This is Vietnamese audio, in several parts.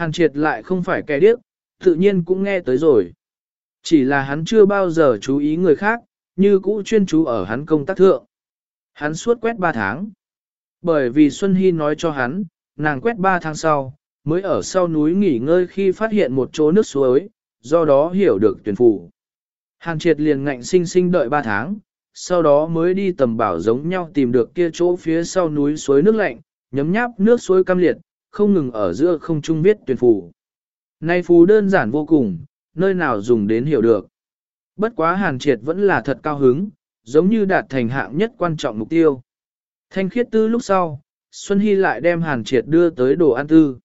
Hàn triệt lại không phải kẻ điếc, tự nhiên cũng nghe tới rồi. Chỉ là hắn chưa bao giờ chú ý người khác, như cũ chuyên chú ở hắn công tác thượng. Hắn suốt quét 3 tháng. Bởi vì Xuân Hy nói cho hắn, nàng quét 3 tháng sau, mới ở sau núi nghỉ ngơi khi phát hiện một chỗ nước suối, do đó hiểu được tuyển phủ. Hàn triệt liền ngạnh sinh sinh đợi 3 tháng, sau đó mới đi tầm bảo giống nhau tìm được kia chỗ phía sau núi suối nước lạnh, nhấm nháp nước suối cam liệt, không ngừng ở giữa không trung viết tuyển phù Nay phù đơn giản vô cùng, nơi nào dùng đến hiểu được. Bất quá hàn triệt vẫn là thật cao hứng, giống như đạt thành hạng nhất quan trọng mục tiêu. Thanh khiết tư lúc sau, Xuân Hy lại đem hàn triệt đưa tới đồ ăn tư.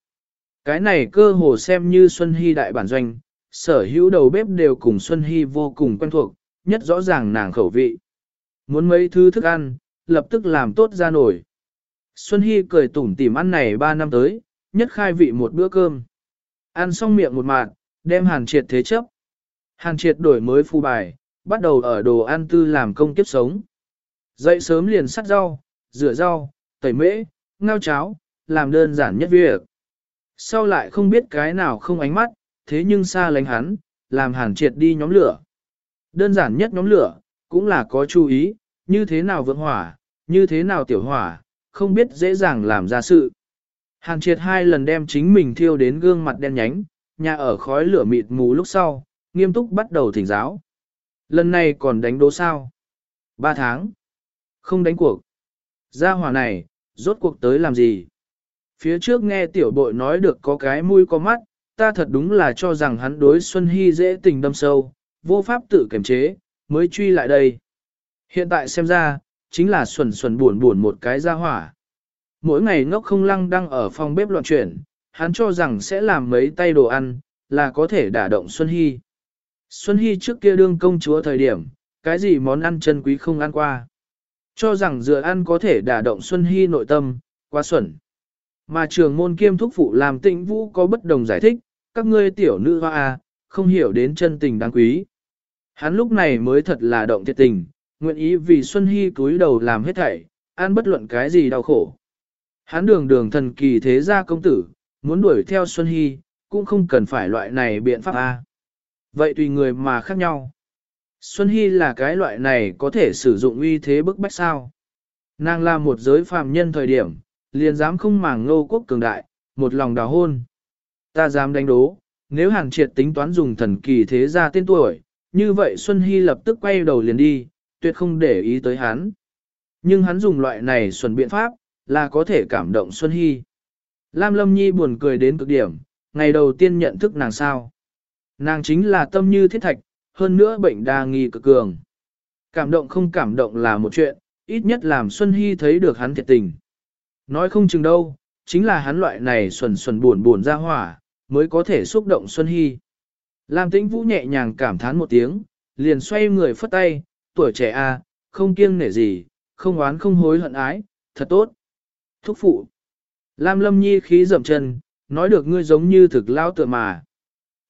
Cái này cơ hồ xem như Xuân Hy đại bản doanh, sở hữu đầu bếp đều cùng Xuân Hy vô cùng quen thuộc, nhất rõ ràng nàng khẩu vị. Muốn mấy thứ thức ăn, lập tức làm tốt ra nổi. Xuân Hy cười tủm tỉm ăn này 3 năm tới, nhất khai vị một bữa cơm. Ăn xong miệng một mạt, đem hàn triệt thế chấp. Hàn triệt đổi mới phu bài, bắt đầu ở đồ ăn tư làm công kiếp sống. Dậy sớm liền sắt rau, rửa rau, tẩy mễ, ngao cháo, làm đơn giản nhất việc. Sau lại không biết cái nào không ánh mắt, thế nhưng xa lánh hắn, làm hàn triệt đi nhóm lửa. Đơn giản nhất nhóm lửa, cũng là có chú ý, như thế nào vượng hỏa, như thế nào tiểu hỏa, không biết dễ dàng làm ra sự. Hàn triệt hai lần đem chính mình thiêu đến gương mặt đen nhánh, nhà ở khói lửa mịt mù lúc sau, nghiêm túc bắt đầu thỉnh giáo. Lần này còn đánh đố sao? Ba tháng. Không đánh cuộc. Gia hỏa này, rốt cuộc tới làm gì? Phía trước nghe tiểu bội nói được có cái mũi có mắt, ta thật đúng là cho rằng hắn đối Xuân Hy dễ tình đâm sâu, vô pháp tự kiềm chế, mới truy lại đây. Hiện tại xem ra, chính là xuẩn xuẩn buồn buồn một cái gia hỏa. Mỗi ngày ngốc không lăng đang ở phòng bếp loạn chuyển, hắn cho rằng sẽ làm mấy tay đồ ăn, là có thể đả động Xuân Hy. Xuân Hy trước kia đương công chúa thời điểm, cái gì món ăn chân quý không ăn qua. Cho rằng dựa ăn có thể đả động Xuân Hy nội tâm, quá xuẩn. Mà trường môn kiêm thúc phụ làm tịnh vũ có bất đồng giải thích, các ngươi tiểu nữ hoa à, không hiểu đến chân tình đáng quý. Hắn lúc này mới thật là động thiệt tình, nguyện ý vì Xuân Hy cúi đầu làm hết thảy, ăn bất luận cái gì đau khổ. Hắn đường đường thần kỳ thế gia công tử, muốn đuổi theo Xuân Hy, cũng không cần phải loại này biện pháp A. Vậy tùy người mà khác nhau. Xuân Hy là cái loại này có thể sử dụng uy thế bức bách sao. Nàng là một giới phàm nhân thời điểm, liền dám không màng ngô quốc cường đại, một lòng đào hôn. Ta dám đánh đố, nếu hàng triệt tính toán dùng thần kỳ thế gia tên tuổi, như vậy Xuân Hy lập tức quay đầu liền đi, tuyệt không để ý tới hắn. Nhưng hắn dùng loại này xuân biện pháp, là có thể cảm động Xuân Hy. Lam Lâm Nhi buồn cười đến cực điểm, ngày đầu tiên nhận thức nàng sao. Nàng chính là tâm như thiết thạch, hơn nữa bệnh đa nghi cực cường. Cảm động không cảm động là một chuyện, ít nhất làm Xuân Hy thấy được hắn thiệt tình. Nói không chừng đâu, chính là hắn loại này xuẩn xuẩn buồn buồn ra hỏa, mới có thể xúc động Xuân Hy. Lam Tĩnh Vũ nhẹ nhàng cảm thán một tiếng, liền xoay người phất tay, tuổi trẻ a, à, không kiêng nể gì, không oán không hối hận ái, thật tốt. Thúc phụ. Lam Lâm Nhi khí dậm chân, nói được ngươi giống như thực lao tựa mà.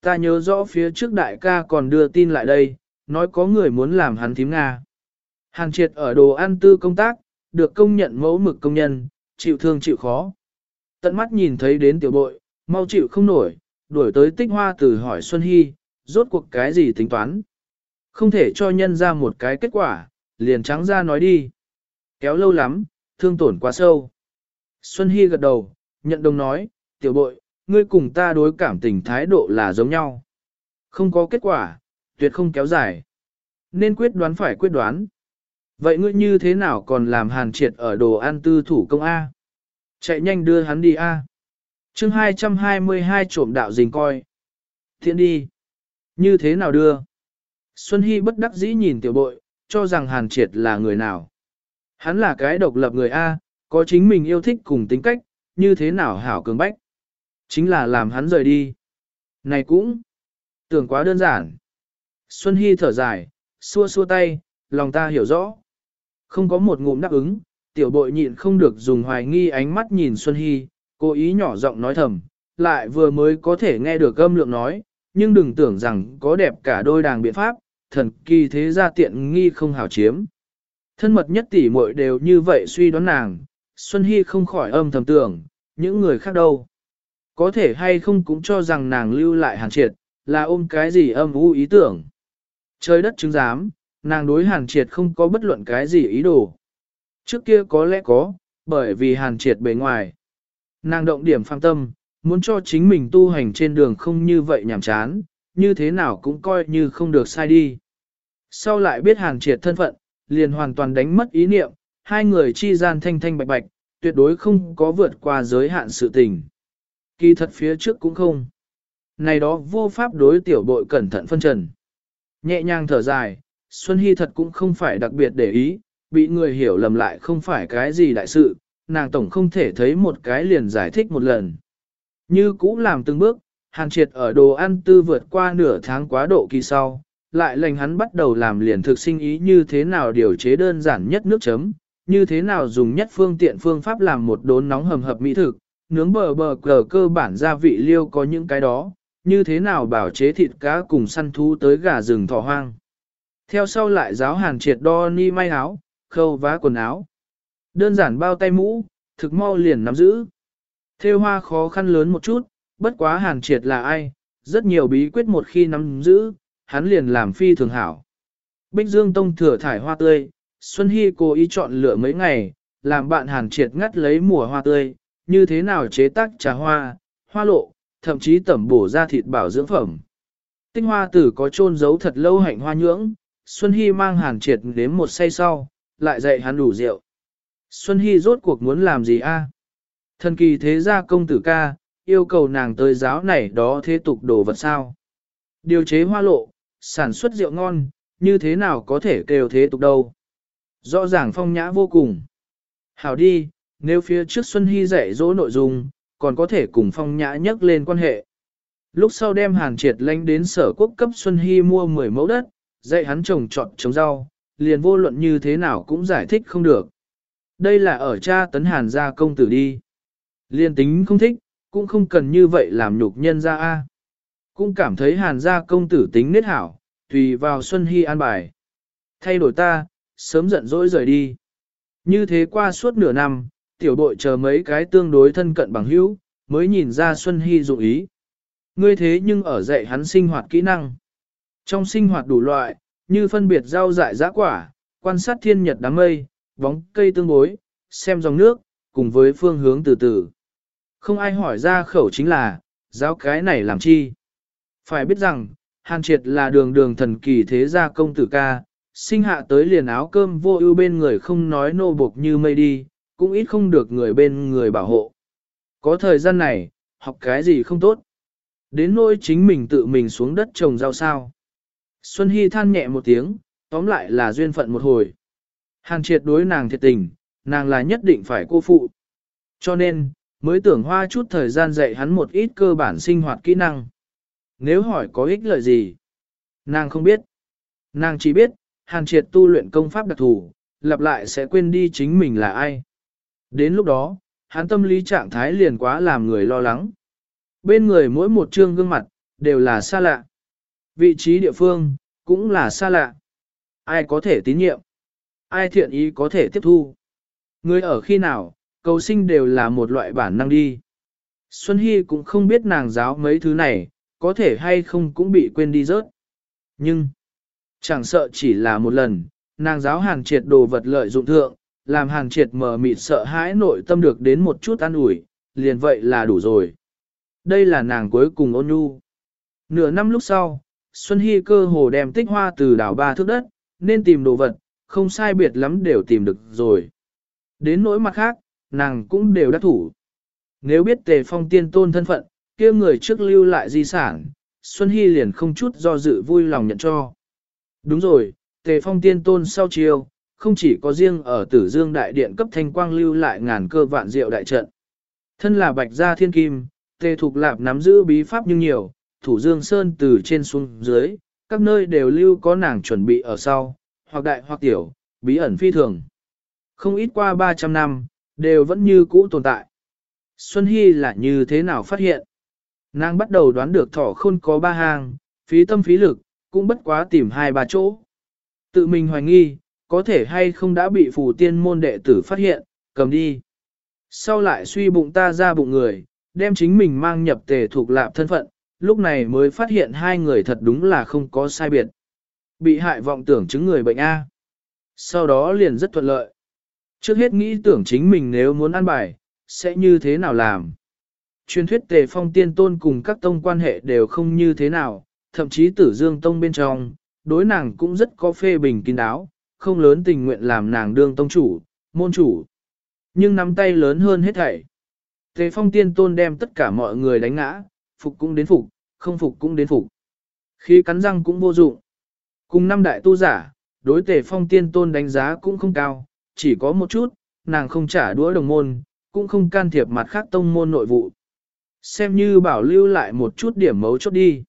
Ta nhớ rõ phía trước đại ca còn đưa tin lại đây, nói có người muốn làm hắn thím Nga. Hàng triệt ở đồ ăn tư công tác, được công nhận mẫu mực công nhân, chịu thương chịu khó. Tận mắt nhìn thấy đến tiểu bội, mau chịu không nổi, đuổi tới tích hoa từ hỏi Xuân Hy, rốt cuộc cái gì tính toán. Không thể cho nhân ra một cái kết quả, liền trắng ra nói đi. Kéo lâu lắm, thương tổn quá sâu. Xuân Hy gật đầu, nhận đồng nói, tiểu bội, ngươi cùng ta đối cảm tình thái độ là giống nhau. Không có kết quả, tuyệt không kéo dài. Nên quyết đoán phải quyết đoán. Vậy ngươi như thế nào còn làm hàn triệt ở đồ ăn tư thủ công A? Chạy nhanh đưa hắn đi A. chương 222 trộm đạo dình coi. Thiện đi. Như thế nào đưa? Xuân Hy bất đắc dĩ nhìn tiểu bội, cho rằng hàn triệt là người nào. Hắn là cái độc lập người A, có chính mình yêu thích cùng tính cách, như thế nào hảo cường bách. Chính là làm hắn rời đi. Này cũng, tưởng quá đơn giản. Xuân Hy thở dài, xua xua tay, lòng ta hiểu rõ. Không có một ngụm đáp ứng, tiểu bội nhịn không được dùng hoài nghi ánh mắt nhìn Xuân Hy, cố ý nhỏ giọng nói thầm, lại vừa mới có thể nghe được âm lượng nói, nhưng đừng tưởng rằng có đẹp cả đôi đàng biện pháp, thần kỳ thế ra tiện nghi không hảo chiếm. Thân mật nhất tỷ muội đều như vậy suy đoán nàng, Xuân Hy không khỏi âm thầm tưởng, những người khác đâu. Có thể hay không cũng cho rằng nàng lưu lại hàn triệt, là ôm cái gì âm u ý tưởng. Trời đất chứng giám, nàng đối hàn triệt không có bất luận cái gì ý đồ. Trước kia có lẽ có, bởi vì hàn triệt bề ngoài. Nàng động điểm phang tâm, muốn cho chính mình tu hành trên đường không như vậy nhảm chán, như thế nào cũng coi như không được sai đi. Sau lại biết hàn triệt thân phận, liền hoàn toàn đánh mất ý niệm, hai người chi gian thanh thanh bạch bạch, tuyệt đối không có vượt qua giới hạn sự tình. Kỳ thật phía trước cũng không. Này đó vô pháp đối tiểu bội cẩn thận phân trần. Nhẹ nhàng thở dài, Xuân Hy thật cũng không phải đặc biệt để ý, bị người hiểu lầm lại không phải cái gì đại sự, nàng tổng không thể thấy một cái liền giải thích một lần. Như cũ làm từng bước, hàn triệt ở đồ ăn tư vượt qua nửa tháng quá độ kỳ sau, lại lệnh hắn bắt đầu làm liền thực sinh ý như thế nào điều chế đơn giản nhất nước chấm, như thế nào dùng nhất phương tiện phương pháp làm một đốn nóng hầm hập mỹ thực, nướng bờ bờ cờ cơ bản gia vị liêu có những cái đó, như thế nào bảo chế thịt cá cùng săn thú tới gà rừng thỏ hoang. Theo sau lại giáo hàn triệt đo ni may áo, khâu vá quần áo. Đơn giản bao tay mũ, thực mau liền nắm giữ. Theo hoa khó khăn lớn một chút, bất quá hàn triệt là ai, rất nhiều bí quyết một khi nắm giữ, hắn liền làm phi thường hảo. Bích Dương Tông thừa thải hoa tươi, Xuân Hy cố ý chọn lựa mấy ngày, làm bạn hàn triệt ngắt lấy mùa hoa tươi, như thế nào chế tác trà hoa, hoa lộ, thậm chí tẩm bổ ra thịt bảo dưỡng phẩm. Tinh hoa tử có trôn giấu thật lâu hạnh hoa nhưỡng, Xuân Hy mang hàn triệt đến một say sau, lại dạy hắn đủ rượu. Xuân Hy rốt cuộc muốn làm gì a? Thần kỳ thế gia công tử ca, yêu cầu nàng tới giáo này đó thế tục đồ vật sao. Điều chế hoa lộ, sản xuất rượu ngon, như thế nào có thể kêu thế tục đâu. Rõ ràng phong nhã vô cùng. Hảo đi, nếu phía trước Xuân Hy dạy dỗ nội dung, còn có thể cùng phong nhã nhắc lên quan hệ. Lúc sau đem hàn triệt lánh đến sở quốc cấp Xuân Hy mua 10 mẫu đất, dạy hắn trồng trọt trồng rau, liền vô luận như thế nào cũng giải thích không được. Đây là ở cha tấn hàn gia công tử đi. Liên tính không thích, cũng không cần như vậy làm nhục nhân ra A. Cũng cảm thấy hàn gia công tử tính nết hảo, tùy vào Xuân Hy an bài. Thay đổi ta, sớm giận dỗi rời đi. Như thế qua suốt nửa năm, tiểu đội chờ mấy cái tương đối thân cận bằng hữu, mới nhìn ra Xuân Hy dụng ý. Ngươi thế nhưng ở dạy hắn sinh hoạt kỹ năng. Trong sinh hoạt đủ loại, như phân biệt rau dại giã quả, quan sát thiên nhật đám mây, bóng cây tương bối, xem dòng nước, cùng với phương hướng từ từ. Không ai hỏi ra khẩu chính là, giáo cái này làm chi? Phải biết rằng, Hàn Triệt là đường đường thần kỳ thế gia công tử ca, sinh hạ tới liền áo cơm vô ưu bên người không nói nô bộc như mây đi, cũng ít không được người bên người bảo hộ. Có thời gian này, học cái gì không tốt. Đến nỗi chính mình tự mình xuống đất trồng rau sao. Xuân Hy than nhẹ một tiếng, tóm lại là duyên phận một hồi. Hàn triệt đối nàng thiệt tình, nàng là nhất định phải cô phụ. Cho nên, mới tưởng hoa chút thời gian dạy hắn một ít cơ bản sinh hoạt kỹ năng. Nếu hỏi có ích lợi gì? Nàng không biết. Nàng chỉ biết, hàn triệt tu luyện công pháp đặc thù, lặp lại sẽ quên đi chính mình là ai. Đến lúc đó, hắn tâm lý trạng thái liền quá làm người lo lắng. Bên người mỗi một trương gương mặt, đều là xa lạ. Vị trí địa phương, cũng là xa lạ. Ai có thể tín nhiệm? Ai thiện ý có thể tiếp thu? Người ở khi nào, cầu sinh đều là một loại bản năng đi. Xuân Hy cũng không biết nàng giáo mấy thứ này, có thể hay không cũng bị quên đi rớt. Nhưng, chẳng sợ chỉ là một lần, nàng giáo hàn triệt đồ vật lợi dụng thượng, làm hàn triệt mờ mịt sợ hãi nội tâm được đến một chút an ủi, liền vậy là đủ rồi. Đây là nàng cuối cùng ôn nhu. Nửa năm lúc sau, Xuân Hy cơ hồ đem tích hoa từ đảo ba thước đất, nên tìm đồ vật, không sai biệt lắm đều tìm được rồi. Đến nỗi mặt khác, nàng cũng đều đã thủ. Nếu biết tề phong tiên tôn thân phận, kia người trước lưu lại di sản, Xuân Hy liền không chút do dự vui lòng nhận cho. Đúng rồi, tề phong tiên tôn sau chiều, không chỉ có riêng ở tử dương đại điện cấp thanh quang lưu lại ngàn cơ vạn diệu đại trận. Thân là bạch gia thiên kim, tề thục lạp nắm giữ bí pháp nhưng nhiều, thủ dương sơn từ trên xuống dưới, các nơi đều lưu có nàng chuẩn bị ở sau, hoặc đại hoặc tiểu, bí ẩn phi thường. Không ít qua 300 năm, đều vẫn như cũ tồn tại. Xuân Hy là như thế nào phát hiện? Nàng bắt đầu đoán được thỏ khôn có ba hàng, phí tâm phí lực, cũng bất quá tìm hai ba chỗ. Tự mình hoài nghi, có thể hay không đã bị phù tiên môn đệ tử phát hiện, cầm đi. Sau lại suy bụng ta ra bụng người, đem chính mình mang nhập tề thuộc lạp thân phận, lúc này mới phát hiện hai người thật đúng là không có sai biệt. Bị hại vọng tưởng chứng người bệnh A. Sau đó liền rất thuận lợi. Trước hết nghĩ tưởng chính mình nếu muốn ăn bài, sẽ như thế nào làm. Truyền thuyết tề phong tiên tôn cùng các tông quan hệ đều không như thế nào, thậm chí tử dương tông bên trong, đối nàng cũng rất có phê bình kín đáo, không lớn tình nguyện làm nàng đương tông chủ, môn chủ. Nhưng nắm tay lớn hơn hết thảy. Tề phong tiên tôn đem tất cả mọi người đánh ngã, phục cũng đến phục, không phục cũng đến phục. Khi cắn răng cũng vô dụng. Cùng năm đại tu giả, đối tề phong tiên tôn đánh giá cũng không cao, chỉ có một chút, nàng không trả đũa đồng môn, cũng không can thiệp mặt khác tông môn nội vụ. Xem như bảo lưu lại một chút điểm mấu chốt đi.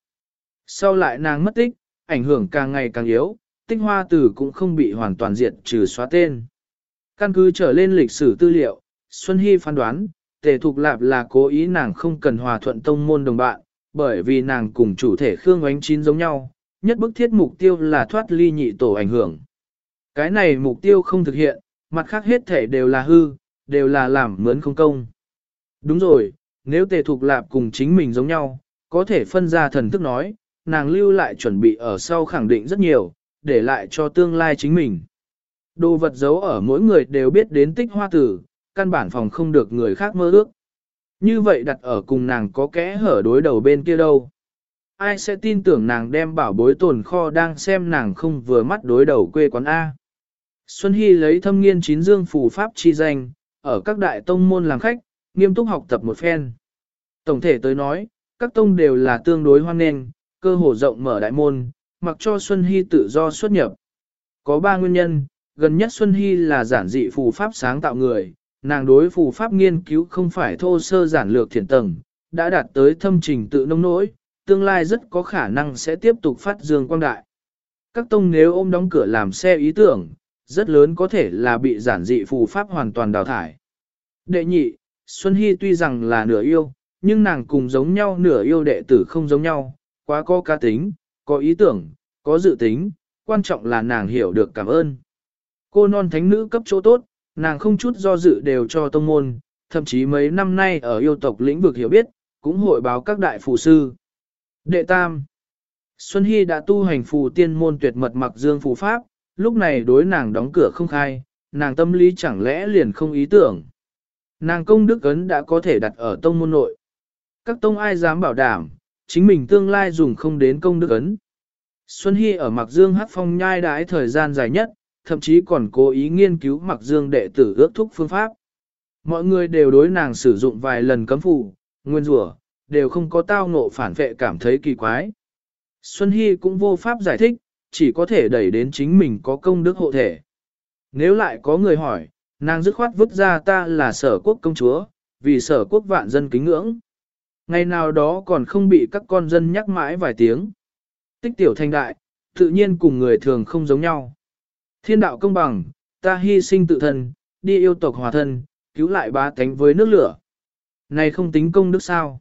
Sau lại nàng mất tích, ảnh hưởng càng ngày càng yếu, tinh hoa tử cũng không bị hoàn toàn diệt trừ xóa tên. Căn cứ trở lên lịch sử tư liệu, Xuân Hy phán đoán, Tề Thục Lạp là cố ý nàng không cần hòa thuận tông môn đồng bạn, bởi vì nàng cùng chủ thể Khương Ánh Chín giống nhau, nhất bức thiết mục tiêu là thoát ly nhị tổ ảnh hưởng. Cái này mục tiêu không thực hiện, mặt khác hết thể đều là hư, đều là làm mướn không công. Đúng rồi, nếu Tề Thục Lạp cùng chính mình giống nhau, có thể phân ra thần thức nói, nàng lưu lại chuẩn bị ở sau khẳng định rất nhiều, để lại cho tương lai chính mình. Đồ vật giấu ở mỗi người đều biết đến tích hoa tử, căn bản phòng không được người khác mơ ước. Như vậy đặt ở cùng nàng có kẽ hở đối đầu bên kia đâu. Ai sẽ tin tưởng nàng đem bảo bối tồn kho đang xem nàng không vừa mắt đối đầu quê quán A. Xuân Hy lấy thâm nghiên chín dương phù pháp chi danh, ở các đại tông môn làm khách, nghiêm túc học tập một phen. Tổng thể tới nói, các tông đều là tương đối hoan nghênh, cơ hồ rộng mở đại môn, mặc cho Xuân Hy tự do xuất nhập. Có ba nguyên nhân, gần nhất Xuân Hy là giản dị phù pháp sáng tạo người, nàng đối phù pháp nghiên cứu không phải thô sơ giản lược thiền tầng, đã đạt tới thâm trình tự nông nỗi, tương lai rất có khả năng sẽ tiếp tục phát dương quang đại. Các tông nếu ôm đóng cửa làm xe ý tưởng, rất lớn có thể là bị giản dị phù pháp hoàn toàn đào thải. Đệ nhị, Xuân Hy tuy rằng là nửa yêu, nhưng nàng cùng giống nhau nửa yêu đệ tử không giống nhau, quá có cá tính, có ý tưởng, có dự tính, quan trọng là nàng hiểu được cảm ơn. Cô non thánh nữ cấp chỗ tốt, nàng không chút do dự đều cho tông môn, thậm chí mấy năm nay ở yêu tộc lĩnh vực hiểu biết, cũng hội báo các đại phù sư. Đệ tam Xuân Hy đã tu hành phù tiên môn tuyệt mật mặc dương phù pháp, lúc này đối nàng đóng cửa không khai, nàng tâm lý chẳng lẽ liền không ý tưởng. Nàng công đức ấn đã có thể đặt ở tông môn nội. Các tông ai dám bảo đảm, chính mình tương lai dùng không đến công đức ấn. Xuân Hy ở Mạc Dương hát phong nhai đái thời gian dài nhất, thậm chí còn cố ý nghiên cứu Mạc Dương đệ tử ước thúc phương pháp. Mọi người đều đối nàng sử dụng vài lần cấm phủ, nguyên rủa đều không có tao ngộ phản vệ cảm thấy kỳ quái. Xuân Hy cũng vô pháp giải thích, chỉ có thể đẩy đến chính mình có công đức hộ thể. Nếu lại có người hỏi, nàng dứt khoát vứt ra ta là sở quốc công chúa, vì sở quốc vạn dân kính ngưỡng. Ngày nào đó còn không bị các con dân nhắc mãi vài tiếng. Tích tiểu thành đại, tự nhiên cùng người thường không giống nhau. Thiên đạo công bằng, ta hy sinh tự thân, đi yêu tộc hòa thân, cứu lại ba tánh với nước lửa. Này không tính công đức sao?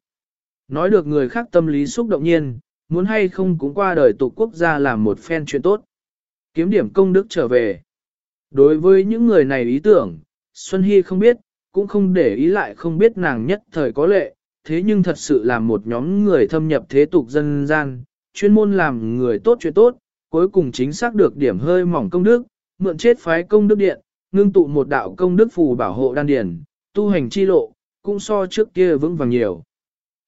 Nói được người khác tâm lý xúc động nhiên, muốn hay không cũng qua đời tục quốc gia làm một phen chuyện tốt. Kiếm điểm công đức trở về. Đối với những người này ý tưởng, Xuân Hy không biết, cũng không để ý lại không biết nàng nhất thời có lệ, thế nhưng thật sự là một nhóm người thâm nhập thế tục dân gian, chuyên môn làm người tốt chuyện tốt, cuối cùng chính xác được điểm hơi mỏng công đức, mượn chết phái công đức điện, ngưng tụ một đạo công đức phù bảo hộ đan điển, tu hành chi lộ, cũng so trước kia vững vàng nhiều.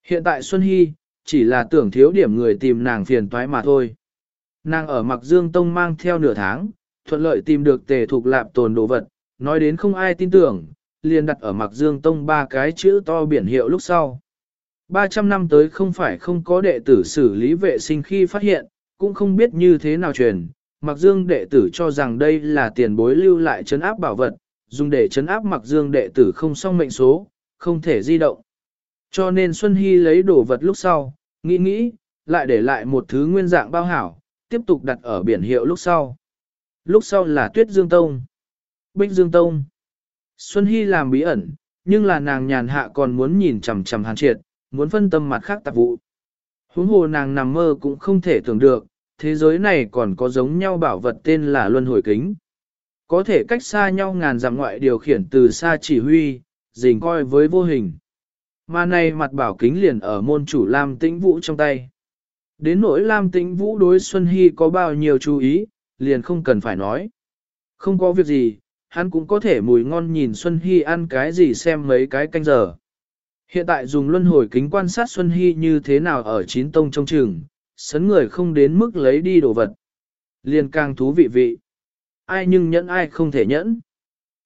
Hiện tại Xuân Hy, chỉ là tưởng thiếu điểm người tìm nàng phiền toái mà thôi. Nàng ở Mặc Dương Tông mang theo nửa tháng, thuận lợi tìm được tề thuộc lạp tồn đồ vật, nói đến không ai tin tưởng, liền đặt ở Mặc Dương Tông ba cái chữ to biển hiệu lúc sau. 300 năm tới không phải không có đệ tử xử lý vệ sinh khi phát hiện, cũng không biết như thế nào truyền. Mặc Dương đệ tử cho rằng đây là tiền bối lưu lại chấn áp bảo vật, dùng để chấn áp Mặc Dương đệ tử không xong mệnh số, không thể di động. Cho nên Xuân Hy lấy đồ vật lúc sau, nghĩ nghĩ, lại để lại một thứ nguyên dạng bao hảo, tiếp tục đặt ở biển hiệu lúc sau. Lúc sau là Tuyết Dương Tông, Bích Dương Tông. Xuân Hy làm bí ẩn, nhưng là nàng nhàn hạ còn muốn nhìn chằm chằm hàn triệt, muốn phân tâm mặt khác tạp vụ. Huống hồ nàng nằm mơ cũng không thể tưởng được, thế giới này còn có giống nhau bảo vật tên là luân hồi kính. Có thể cách xa nhau ngàn dặm ngoại điều khiển từ xa chỉ huy, dình coi với vô hình. Mà này mặt bảo kính liền ở môn chủ Lam Tĩnh Vũ trong tay. Đến nỗi Lam Tĩnh Vũ đối Xuân Hy có bao nhiêu chú ý, liền không cần phải nói. Không có việc gì, hắn cũng có thể mùi ngon nhìn Xuân Hy ăn cái gì xem mấy cái canh giờ. Hiện tại dùng luân hồi kính quan sát Xuân Hy như thế nào ở chín tông trong trường, sấn người không đến mức lấy đi đồ vật. Liền càng thú vị vị. Ai nhưng nhẫn ai không thể nhẫn.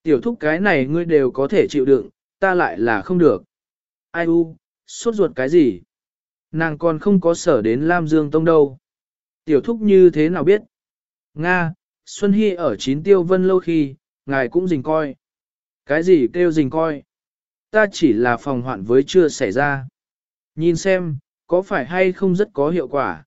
Tiểu thúc cái này ngươi đều có thể chịu đựng, ta lại là không được. Ai u, sốt ruột cái gì? Nàng còn không có sở đến Lam Dương Tông đâu. Tiểu thúc như thế nào biết? Nga, Xuân Hy ở chín tiêu vân lâu khi, ngài cũng dình coi. Cái gì kêu dình coi? Ta chỉ là phòng hoạn với chưa xảy ra. Nhìn xem, có phải hay không rất có hiệu quả.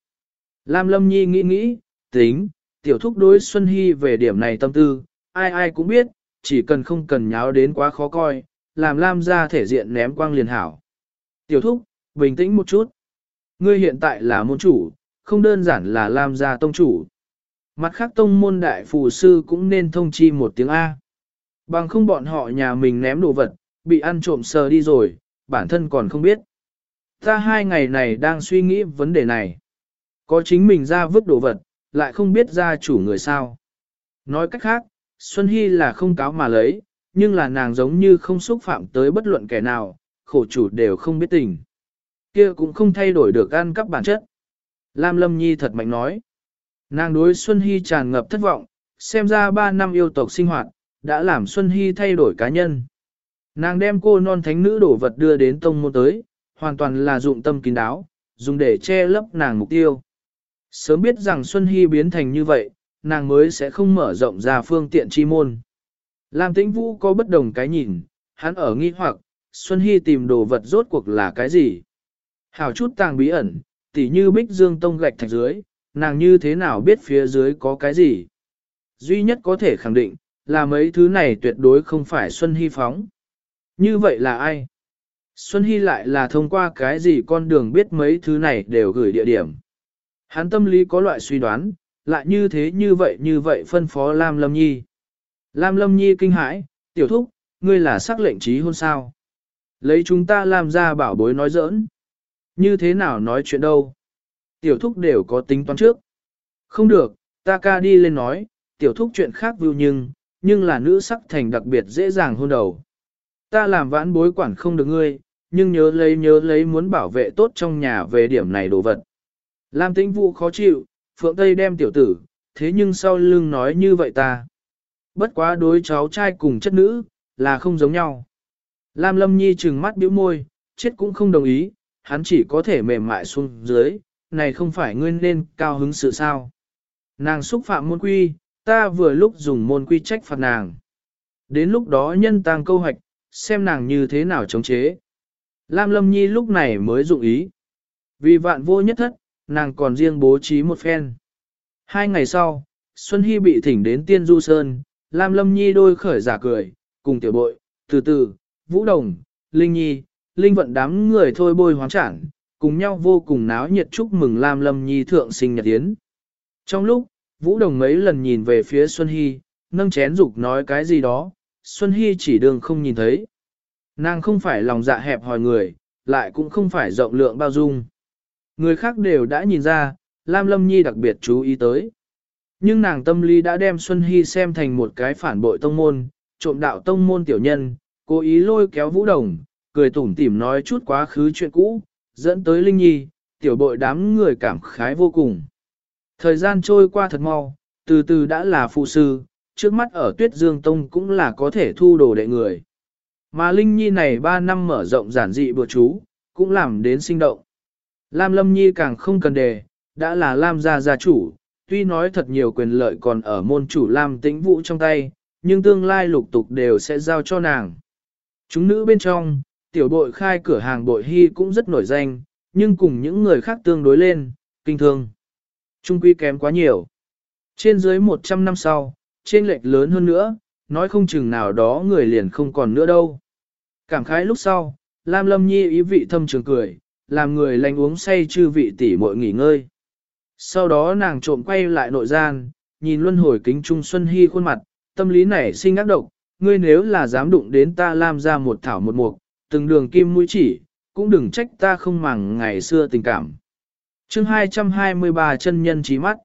Lam Lâm Nhi nghĩ nghĩ, tính, tiểu thúc đối Xuân Hy về điểm này tâm tư, ai ai cũng biết, chỉ cần không cần nháo đến quá khó coi, làm Lam ra thể diện ném quang liền hảo. Tiểu thúc, bình tĩnh một chút. Ngươi hiện tại là môn chủ, không đơn giản là Lam gia tông chủ. Mặt khác tông môn đại phù sư cũng nên thông chi một tiếng A. Bằng không bọn họ nhà mình ném đồ vật, bị ăn trộm sờ đi rồi, bản thân còn không biết. Ta hai ngày này đang suy nghĩ vấn đề này. Có chính mình ra vứt đồ vật, lại không biết ra chủ người sao. Nói cách khác, Xuân Hy là không cáo mà lấy, nhưng là nàng giống như không xúc phạm tới bất luận kẻ nào, khổ chủ đều không biết tình. Kia cũng không thay đổi được ăn cắp bản chất. Lam Lâm Nhi thật mạnh nói. Nàng đối Xuân Hy tràn ngập thất vọng, xem ra 3 năm yêu tộc sinh hoạt, đã làm Xuân Hy thay đổi cá nhân. Nàng đem cô non thánh nữ đổ vật đưa đến tông môn tới, hoàn toàn là dụng tâm kín đáo, dùng để che lấp nàng mục tiêu. Sớm biết rằng Xuân Hy biến thành như vậy, nàng mới sẽ không mở rộng ra phương tiện chi môn. Lam Tĩnh Vũ có bất đồng cái nhìn, hắn ở nghi hoặc, Xuân Hy tìm đồ vật rốt cuộc là cái gì? Hảo chút tàng bí ẩn, tỉ như bích dương tông gạch thạch dưới, nàng như thế nào biết phía dưới có cái gì? Duy nhất có thể khẳng định, là mấy thứ này tuyệt đối không phải Xuân Hy phóng. Như vậy là ai? Xuân Hy lại là thông qua cái gì con đường biết mấy thứ này đều gửi địa điểm. Hắn tâm lý có loại suy đoán, lại như thế như vậy như vậy phân phó Lam Lâm Nhi. Lam Lâm Nhi kinh hãi, tiểu thúc, ngươi là sắc lệnh trí hôn sao. Lấy chúng ta làm ra bảo bối nói giỡn. Như thế nào nói chuyện đâu. Tiểu thúc đều có tính toán trước. Không được, ta ca đi lên nói, tiểu thúc chuyện khác vưu nhưng, nhưng là nữ sắc thành đặc biệt dễ dàng hôn đầu. Ta làm vãn bối quản không được ngươi, nhưng nhớ lấy nhớ lấy muốn bảo vệ tốt trong nhà về điểm này đồ vật. Lam tĩnh vụ khó chịu, Phượng Tây đem tiểu tử, thế nhưng sau lưng nói như vậy ta. Bất quá đối cháu trai cùng chất nữ, là không giống nhau. Lam Lâm Nhi trừng mắt bĩu môi, chết cũng không đồng ý, hắn chỉ có thể mềm mại xuống dưới, này không phải ngươi nên cao hứng sự sao. Nàng xúc phạm môn quy, ta vừa lúc dùng môn quy trách phạt nàng. Đến lúc đó nhân tăng câu hoạch, xem nàng như thế nào chống chế. Lam Lâm Nhi lúc này mới dụng ý. Vì vạn vô nhất thất, nàng còn riêng bố trí một phen. Hai ngày sau, Xuân Hy bị thỉnh đến Tiên Du Sơn, Lam Lâm Nhi đôi khởi giả cười, cùng tiểu bội, từ từ, Vũ Đồng, Linh Nhi, Linh vận đám người thôi bôi hoáng trảng, cùng nhau vô cùng náo nhiệt chúc mừng Lam Lâm Nhi thượng sinh nhật yến. Trong lúc, Vũ Đồng mấy lần nhìn về phía Xuân Hy, nâng chén dục nói cái gì đó, Xuân Hy chỉ đường không nhìn thấy. Nàng không phải lòng dạ hẹp hòi người, lại cũng không phải rộng lượng bao dung. Người khác đều đã nhìn ra, Lam Lâm Nhi đặc biệt chú ý tới. Nhưng nàng tâm lý đã đem Xuân Hy xem thành một cái phản bội tông môn, trộm đạo tông môn tiểu nhân, cố ý lôi kéo Vũ Đồng, cười tủm tỉm nói chút quá khứ chuyện cũ, dẫn tới Linh Nhi, tiểu bội đám người cảm khái vô cùng. Thời gian trôi qua thật mau, từ từ đã là phụ sư, trước mắt ở Tuyết Dương Tông cũng là có thể thu đồ đệ người. Mà Linh Nhi này 3 năm mở rộng giản dị bữa chú, cũng làm đến sinh động. Lam Lâm Nhi càng không cần đề, đã là Lam gia gia chủ, tuy nói thật nhiều quyền lợi còn ở môn chủ Lam tĩnh vũ trong tay, nhưng tương lai lục tục đều sẽ giao cho nàng. Chúng nữ bên trong, tiểu bội khai cửa hàng bội hy cũng rất nổi danh, nhưng cùng những người khác tương đối lên, kinh thương. Trung quy kém quá nhiều. Trên dưới 100 năm sau, trên lệch lớn hơn nữa, nói không chừng nào đó người liền không còn nữa đâu. Cảm khái lúc sau, Lam Lâm Nhi ý vị thâm trường cười, làm người lành uống say chư vị tỷ muội nghỉ ngơi. Sau đó nàng trộm quay lại nội gian, nhìn luân hồi kính Trung Xuân Hy khuôn mặt, tâm lý nảy sinh ác độc, ngươi nếu là dám đụng đến ta Lam ra một thảo một mục, từng đường kim mũi chỉ, cũng đừng trách ta không màng ngày xưa tình cảm. chương 223 chân nhân trí mắt.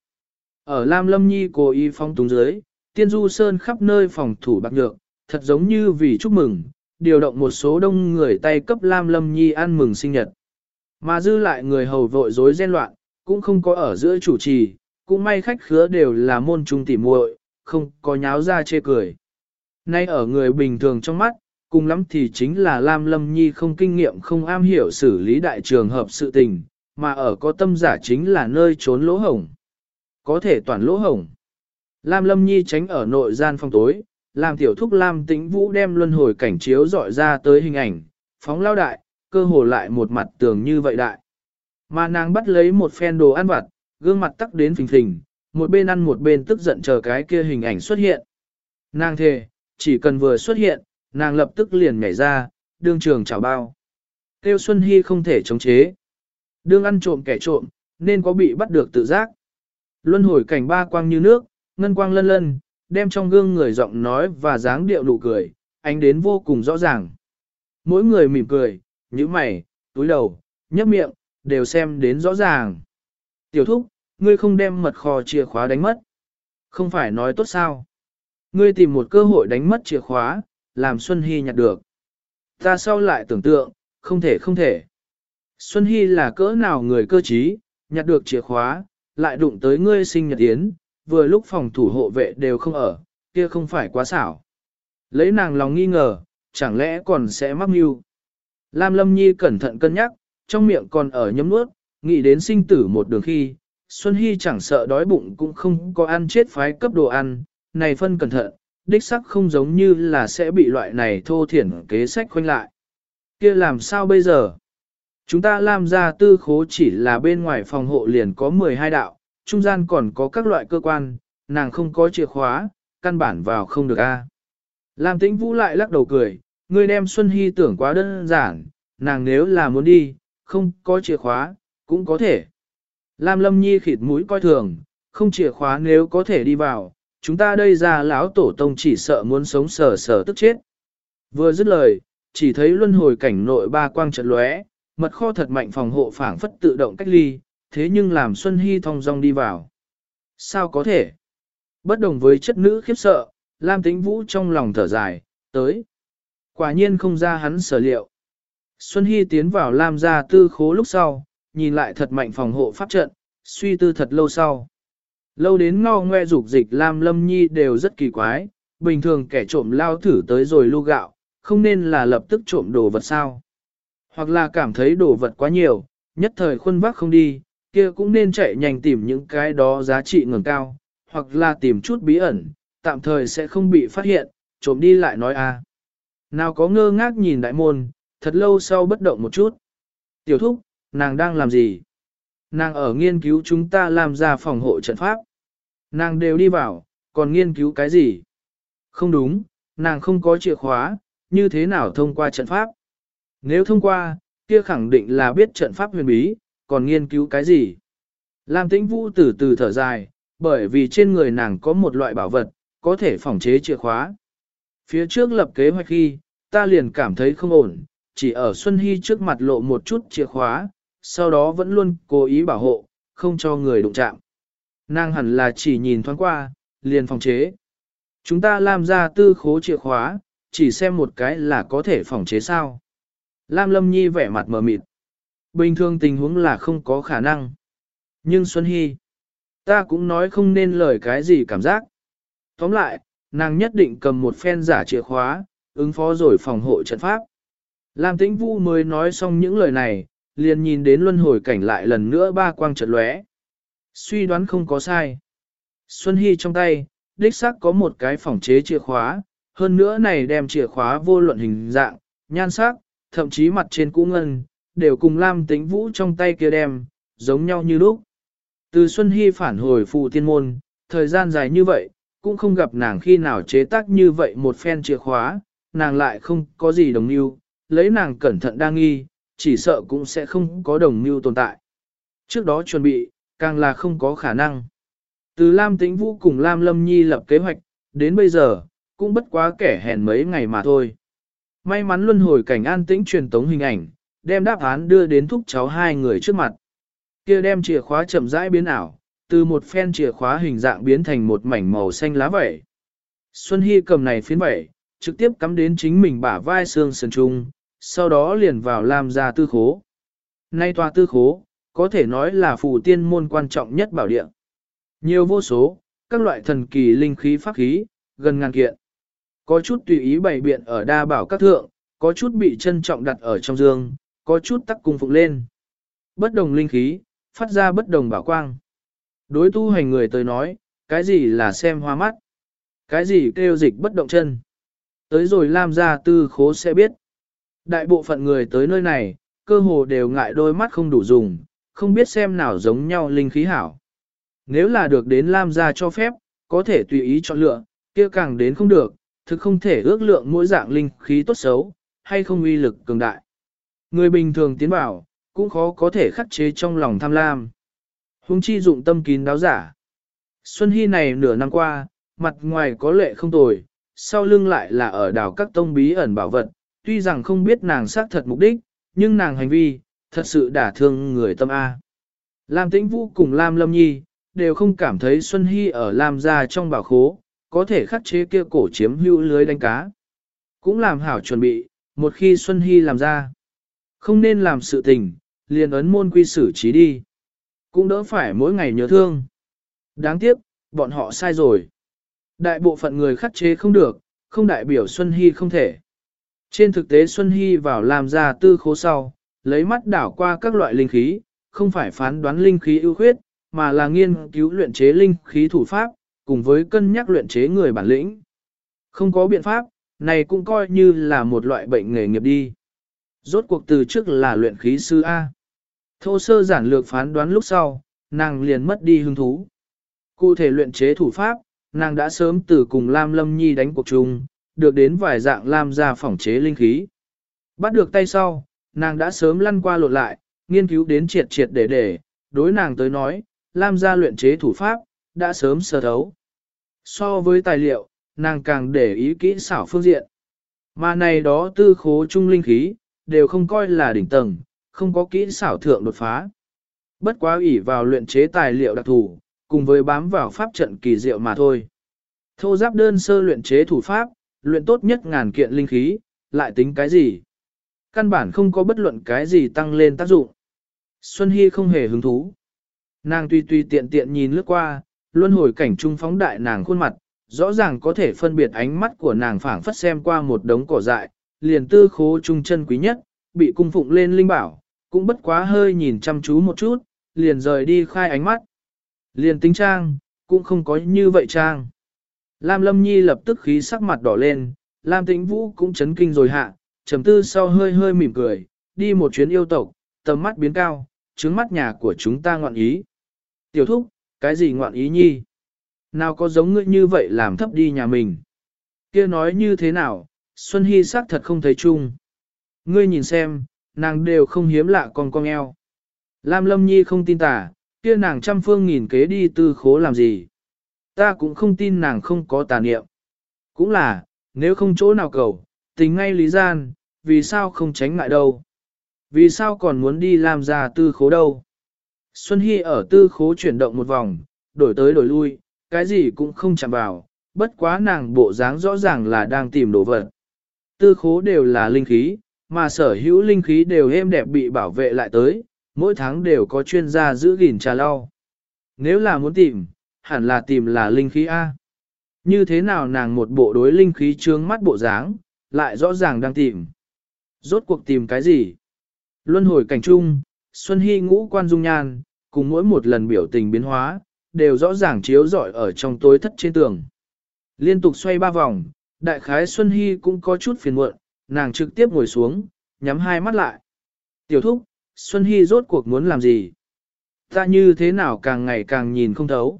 Ở Lam Lâm Nhi cố ý phong túng dưới, tiên du sơn khắp nơi phòng thủ bạc nhược, thật giống như vì chúc mừng, điều động một số đông người tay cấp Lam Lâm Nhi ăn mừng sinh nhật. Mà dư lại người hầu vội rối ren loạn, cũng không có ở giữa chủ trì, cũng may khách khứa đều là môn trung tỉ muội, không có nháo ra chê cười. Nay ở người bình thường trong mắt, cùng lắm thì chính là Lam Lâm Nhi không kinh nghiệm không am hiểu xử lý đại trường hợp sự tình, mà ở có tâm giả chính là nơi trốn lỗ hổng. Có thể toàn lỗ hổng. Lam Lâm Nhi tránh ở nội gian phòng tối, làm tiểu thúc Lam tĩnh vũ đem luân hồi cảnh chiếu dọi ra tới hình ảnh, phóng lao đại, cơ hồ lại một mặt tường như vậy đại. Mà nàng bắt lấy một phen đồ ăn vặt, gương mặt tắc đến phình phình, một bên ăn một bên tức giận chờ cái kia hình ảnh xuất hiện. Nàng thề, chỉ cần vừa xuất hiện, nàng lập tức liền nhảy ra, đương trường chào bao. Tiêu Xuân Hy không thể chống chế. Đương ăn trộm kẻ trộm, nên có bị bắt được tự giác. Luân hồi cảnh ba quang như nước, ngân quang lân lân, đem trong gương người giọng nói và dáng điệu nụ cười, ánh đến vô cùng rõ ràng. Mỗi người mỉm cười, như mày, túi đầu, nhấp miệng, đều xem đến rõ ràng. Tiểu thúc, ngươi không đem mật kho chìa khóa đánh mất. Không phải nói tốt sao. Ngươi tìm một cơ hội đánh mất chìa khóa, làm Xuân Hy nhặt được. Ta sau lại tưởng tượng, không thể không thể. Xuân Hy là cỡ nào người cơ trí, nhặt được chìa khóa, lại đụng tới ngươi sinh nhật yến, vừa lúc phòng thủ hộ vệ đều không ở, kia không phải quá xảo. Lấy nàng lòng nghi ngờ, chẳng lẽ còn sẽ mắc mưu. Lam Lâm Nhi cẩn thận cân nhắc, trong miệng còn ở nhấm nuốt, nghĩ đến sinh tử một đường khi, Xuân Hy chẳng sợ đói bụng cũng không có ăn chết phái cấp đồ ăn, này phân cẩn thận, đích sắc không giống như là sẽ bị loại này thô thiển kế sách khoanh lại. kia làm sao bây giờ? Chúng ta làm ra tư khố chỉ là bên ngoài phòng hộ liền có 12 đạo, trung gian còn có các loại cơ quan, nàng không có chìa khóa, căn bản vào không được a. Lam tĩnh vũ lại lắc đầu cười, Người đem Xuân Hy tưởng quá đơn giản, nàng nếu là muốn đi, không có chìa khóa, cũng có thể. Lam lâm nhi khịt mũi coi thường, không chìa khóa nếu có thể đi vào, chúng ta đây ra lão tổ tông chỉ sợ muốn sống sờ sờ tức chết. Vừa dứt lời, chỉ thấy luân hồi cảnh nội ba quang trận lóe, mật kho thật mạnh phòng hộ phảng phất tự động cách ly, thế nhưng làm Xuân Hy thong dong đi vào. Sao có thể? Bất đồng với chất nữ khiếp sợ, Lam Tĩnh Vũ trong lòng thở dài, tới. Quả nhiên không ra hắn sở liệu. Xuân Hy tiến vào Lam gia tư khố lúc sau, nhìn lại thật mạnh phòng hộ pháp trận, suy tư thật lâu sau. Lâu đến ngao ngoe dục dịch Lam Lâm Nhi đều rất kỳ quái, bình thường kẻ trộm lao thử tới rồi lưu gạo, không nên là lập tức trộm đồ vật sao. Hoặc là cảm thấy đồ vật quá nhiều, nhất thời khuân vác không đi, kia cũng nên chạy nhanh tìm những cái đó giá trị ngừng cao, hoặc là tìm chút bí ẩn, tạm thời sẽ không bị phát hiện, trộm đi lại nói a. Nào có ngơ ngác nhìn đại môn, thật lâu sau bất động một chút. Tiểu thúc, nàng đang làm gì? Nàng ở nghiên cứu chúng ta làm ra phòng hộ trận pháp. Nàng đều đi vào, còn nghiên cứu cái gì? Không đúng, nàng không có chìa khóa, như thế nào thông qua trận pháp? Nếu thông qua, kia khẳng định là biết trận pháp huyền bí, còn nghiên cứu cái gì? Lam tĩnh vũ từ từ thở dài, bởi vì trên người nàng có một loại bảo vật, có thể phòng chế chìa khóa. Phía trước lập kế hoạch khi, ta liền cảm thấy không ổn, chỉ ở Xuân Hy trước mặt lộ một chút chìa khóa, sau đó vẫn luôn cố ý bảo hộ, không cho người đụng chạm. Nàng hẳn là chỉ nhìn thoáng qua, liền phòng chế. Chúng ta làm ra tư khố chìa khóa, chỉ xem một cái là có thể phòng chế sao. Lam Lâm Nhi vẻ mặt mờ mịt. Bình thường tình huống là không có khả năng. Nhưng Xuân Hy, ta cũng nói không nên lời cái gì cảm giác. Tóm lại, nàng nhất định cầm một phen giả chìa khóa, ứng phó rồi phòng hộ trận pháp. Lam Tĩnh Vũ mới nói xong những lời này, liền nhìn đến luân hồi cảnh lại lần nữa ba quang trận lóe. Suy đoán không có sai. Xuân Hy trong tay, đích xác có một cái phòng chế chìa khóa, hơn nữa này đem chìa khóa vô luận hình dạng, nhan sắc, thậm chí mặt trên cũ ngân, đều cùng Lam Tĩnh Vũ trong tay kia đem, giống nhau như lúc. Từ Xuân Hy phản hồi phụ tiên môn, thời gian dài như vậy, cũng không gặp nàng khi nào chế tác như vậy một phen chìa khóa, nàng lại không có gì đồng mưu, lấy nàng cẩn thận đa nghi, chỉ sợ cũng sẽ không có đồng mưu tồn tại. Trước đó chuẩn bị, càng là không có khả năng. Từ Lam Tĩnh Vũ cùng Lam Lâm Nhi lập kế hoạch, đến bây giờ, cũng bất quá kẻ hèn mấy ngày mà thôi. May mắn luân hồi cảnh an tĩnh truyền tống hình ảnh, đem đáp án đưa đến thúc cháu hai người trước mặt. Kia đem chìa khóa chậm rãi biến ảo, từ một phen chìa khóa hình dạng biến thành một mảnh màu xanh lá vẩy. Xuân Hy cầm này phiến vẩy, trực tiếp cắm đến chính mình bả vai xương sườn trung, sau đó liền vào làm ra tư khố. Nay tòa tư khố, có thể nói là phù tiên môn quan trọng nhất bảo địa. Nhiều vô số, các loại thần kỳ linh khí pháp khí, gần ngàn kiện. Có chút tùy ý bày biện ở đa bảo các thượng, có chút bị trân trọng đặt ở trong dương, có chút tắc cung phục lên. Bất đồng linh khí, phát ra bất đồng bảo quang. Đối tu hành người tới nói, cái gì là xem hoa mắt, cái gì kêu dịch bất động chân. Tới rồi Lam gia tư khố sẽ biết. Đại bộ phận người tới nơi này, cơ hồ đều ngại đôi mắt không đủ dùng, không biết xem nào giống nhau linh khí hảo. Nếu là được đến Lam gia cho phép, có thể tùy ý chọn lựa, kia càng đến không được, thực không thể ước lượng mỗi dạng linh khí tốt xấu, hay không uy lực cường đại. Người bình thường tiến vào, cũng khó có thể khắc chế trong lòng tham lam. Hùng chi dụng tâm kín đáo giả. Xuân Hy này nửa năm qua, mặt ngoài có lệ không tồi, sau lưng lại là ở đảo các tông bí ẩn bảo vật, tuy rằng không biết nàng xác thật mục đích, nhưng nàng hành vi, thật sự đả thương người tâm A. Lam Tĩnh Vũ cùng Lam Lâm Nhi, đều không cảm thấy Xuân Hy ở Lam gia trong bảo khố, có thể khắc chế kia cổ chiếm hữu lưới đánh cá. Cũng làm hảo chuẩn bị, một khi Xuân Hy làm ra. Không nên làm sự tình, liền ấn môn quy xử trí đi. Cũng đỡ phải mỗi ngày nhớ thương. Đáng tiếc, bọn họ sai rồi. Đại bộ phận người khắc chế không được, không đại biểu Xuân Hy không thể. Trên thực tế Xuân Hy vào làm ra tư khố sau, lấy mắt đảo qua các loại linh khí, không phải phán đoán linh khí ưu khuyết, mà là nghiên cứu luyện chế linh khí thủ pháp, cùng với cân nhắc luyện chế người bản lĩnh. Không có biện pháp, này cũng coi như là một loại bệnh nghề nghiệp đi. Rốt cuộc từ trước là luyện khí sư A. Thô sơ giản lược phán đoán lúc sau, nàng liền mất đi hứng thú. Cụ thể luyện chế thủ pháp, nàng đã sớm từ cùng Lam Lâm Nhi đánh cuộc chung, được đến vài dạng Lam ra phỏng chế linh khí. Bắt được tay sau, nàng đã sớm lăn qua lộn lại, nghiên cứu đến triệt triệt để để, đối nàng tới nói, Lam ra luyện chế thủ pháp, đã sớm sơ thấu. So với tài liệu, nàng càng để ý kỹ xảo phương diện. Mà này đó tư khố trung linh khí, đều không coi là đỉnh tầng, không có kỹ xảo thượng đột phá. Bất quá ủy vào luyện chế tài liệu đặc thù, cùng với bám vào pháp trận kỳ diệu mà thôi. Thô giáp đơn sơ luyện chế thủ pháp, luyện tốt nhất ngàn kiện linh khí, lại tính cái gì? Căn bản không có bất luận cái gì tăng lên tác dụng. Xuân Hy không hề hứng thú. Nàng tùy tùy tiện tiện nhìn lướt qua, luân hồi cảnh trung phóng đại nàng khuôn mặt, rõ ràng có thể phân biệt ánh mắt của nàng phảng phất xem qua một đống cỏ dại, liền tư khố trung chân quý nhất, bị cung phụng lên linh bảo, cũng bất quá hơi nhìn chăm chú một chút, liền rời đi khai ánh mắt. Liền tính trang, cũng không có như vậy trang. Lam Lâm Nhi lập tức khí sắc mặt đỏ lên, Lam Tĩnh Vũ cũng chấn kinh rồi hạ, trầm tư sau hơi hơi mỉm cười, đi một chuyến yêu tộc, tầm mắt biến cao, trứng mắt nhà của chúng ta ngoạn ý. Tiểu thúc, cái gì ngoạn ý nhi? Nào có giống ngươi như vậy làm thấp đi nhà mình? kia nói như thế nào, Xuân Hy sắc thật không thấy chung. Ngươi nhìn xem, nàng đều không hiếm lạ con con eo. Lam Lâm Nhi không tin tà, kia nàng trăm phương nghìn kế đi tư khố làm gì. Ta cũng không tin nàng không có tà niệm. Cũng là, nếu không chỗ nào cầu, tình ngay lý gian, vì sao không tránh ngại đâu. Vì sao còn muốn đi làm ra tư khố đâu. Xuân Hy ở tư khố chuyển động một vòng, đổi tới đổi lui, cái gì cũng không chạm vào, bất quá nàng bộ dáng rõ ràng là đang tìm đồ vật. Tư khố đều là linh khí, mà sở hữu linh khí đều êm đẹp bị bảo vệ lại tới, mỗi tháng đều có chuyên gia giữ gìn trà lau. Nếu là muốn tìm, hẳn là tìm là linh khí A. Như thế nào nàng một bộ đối linh khí trương mắt bộ dáng, lại rõ ràng đang tìm. Rốt cuộc tìm cái gì? Luân hồi cảnh trung, Xuân Hy ngũ quan dung nhan, cùng mỗi một lần biểu tình biến hóa, đều rõ ràng chiếu rọi ở trong tối thất trên tường. Liên tục xoay ba vòng, đại khái Xuân Hy cũng có chút phiền muộn, nàng trực tiếp ngồi xuống, nhắm hai mắt lại. Tiểu thúc, Xuân Hy rốt cuộc muốn làm gì? Ta như thế nào càng ngày càng nhìn không thấu.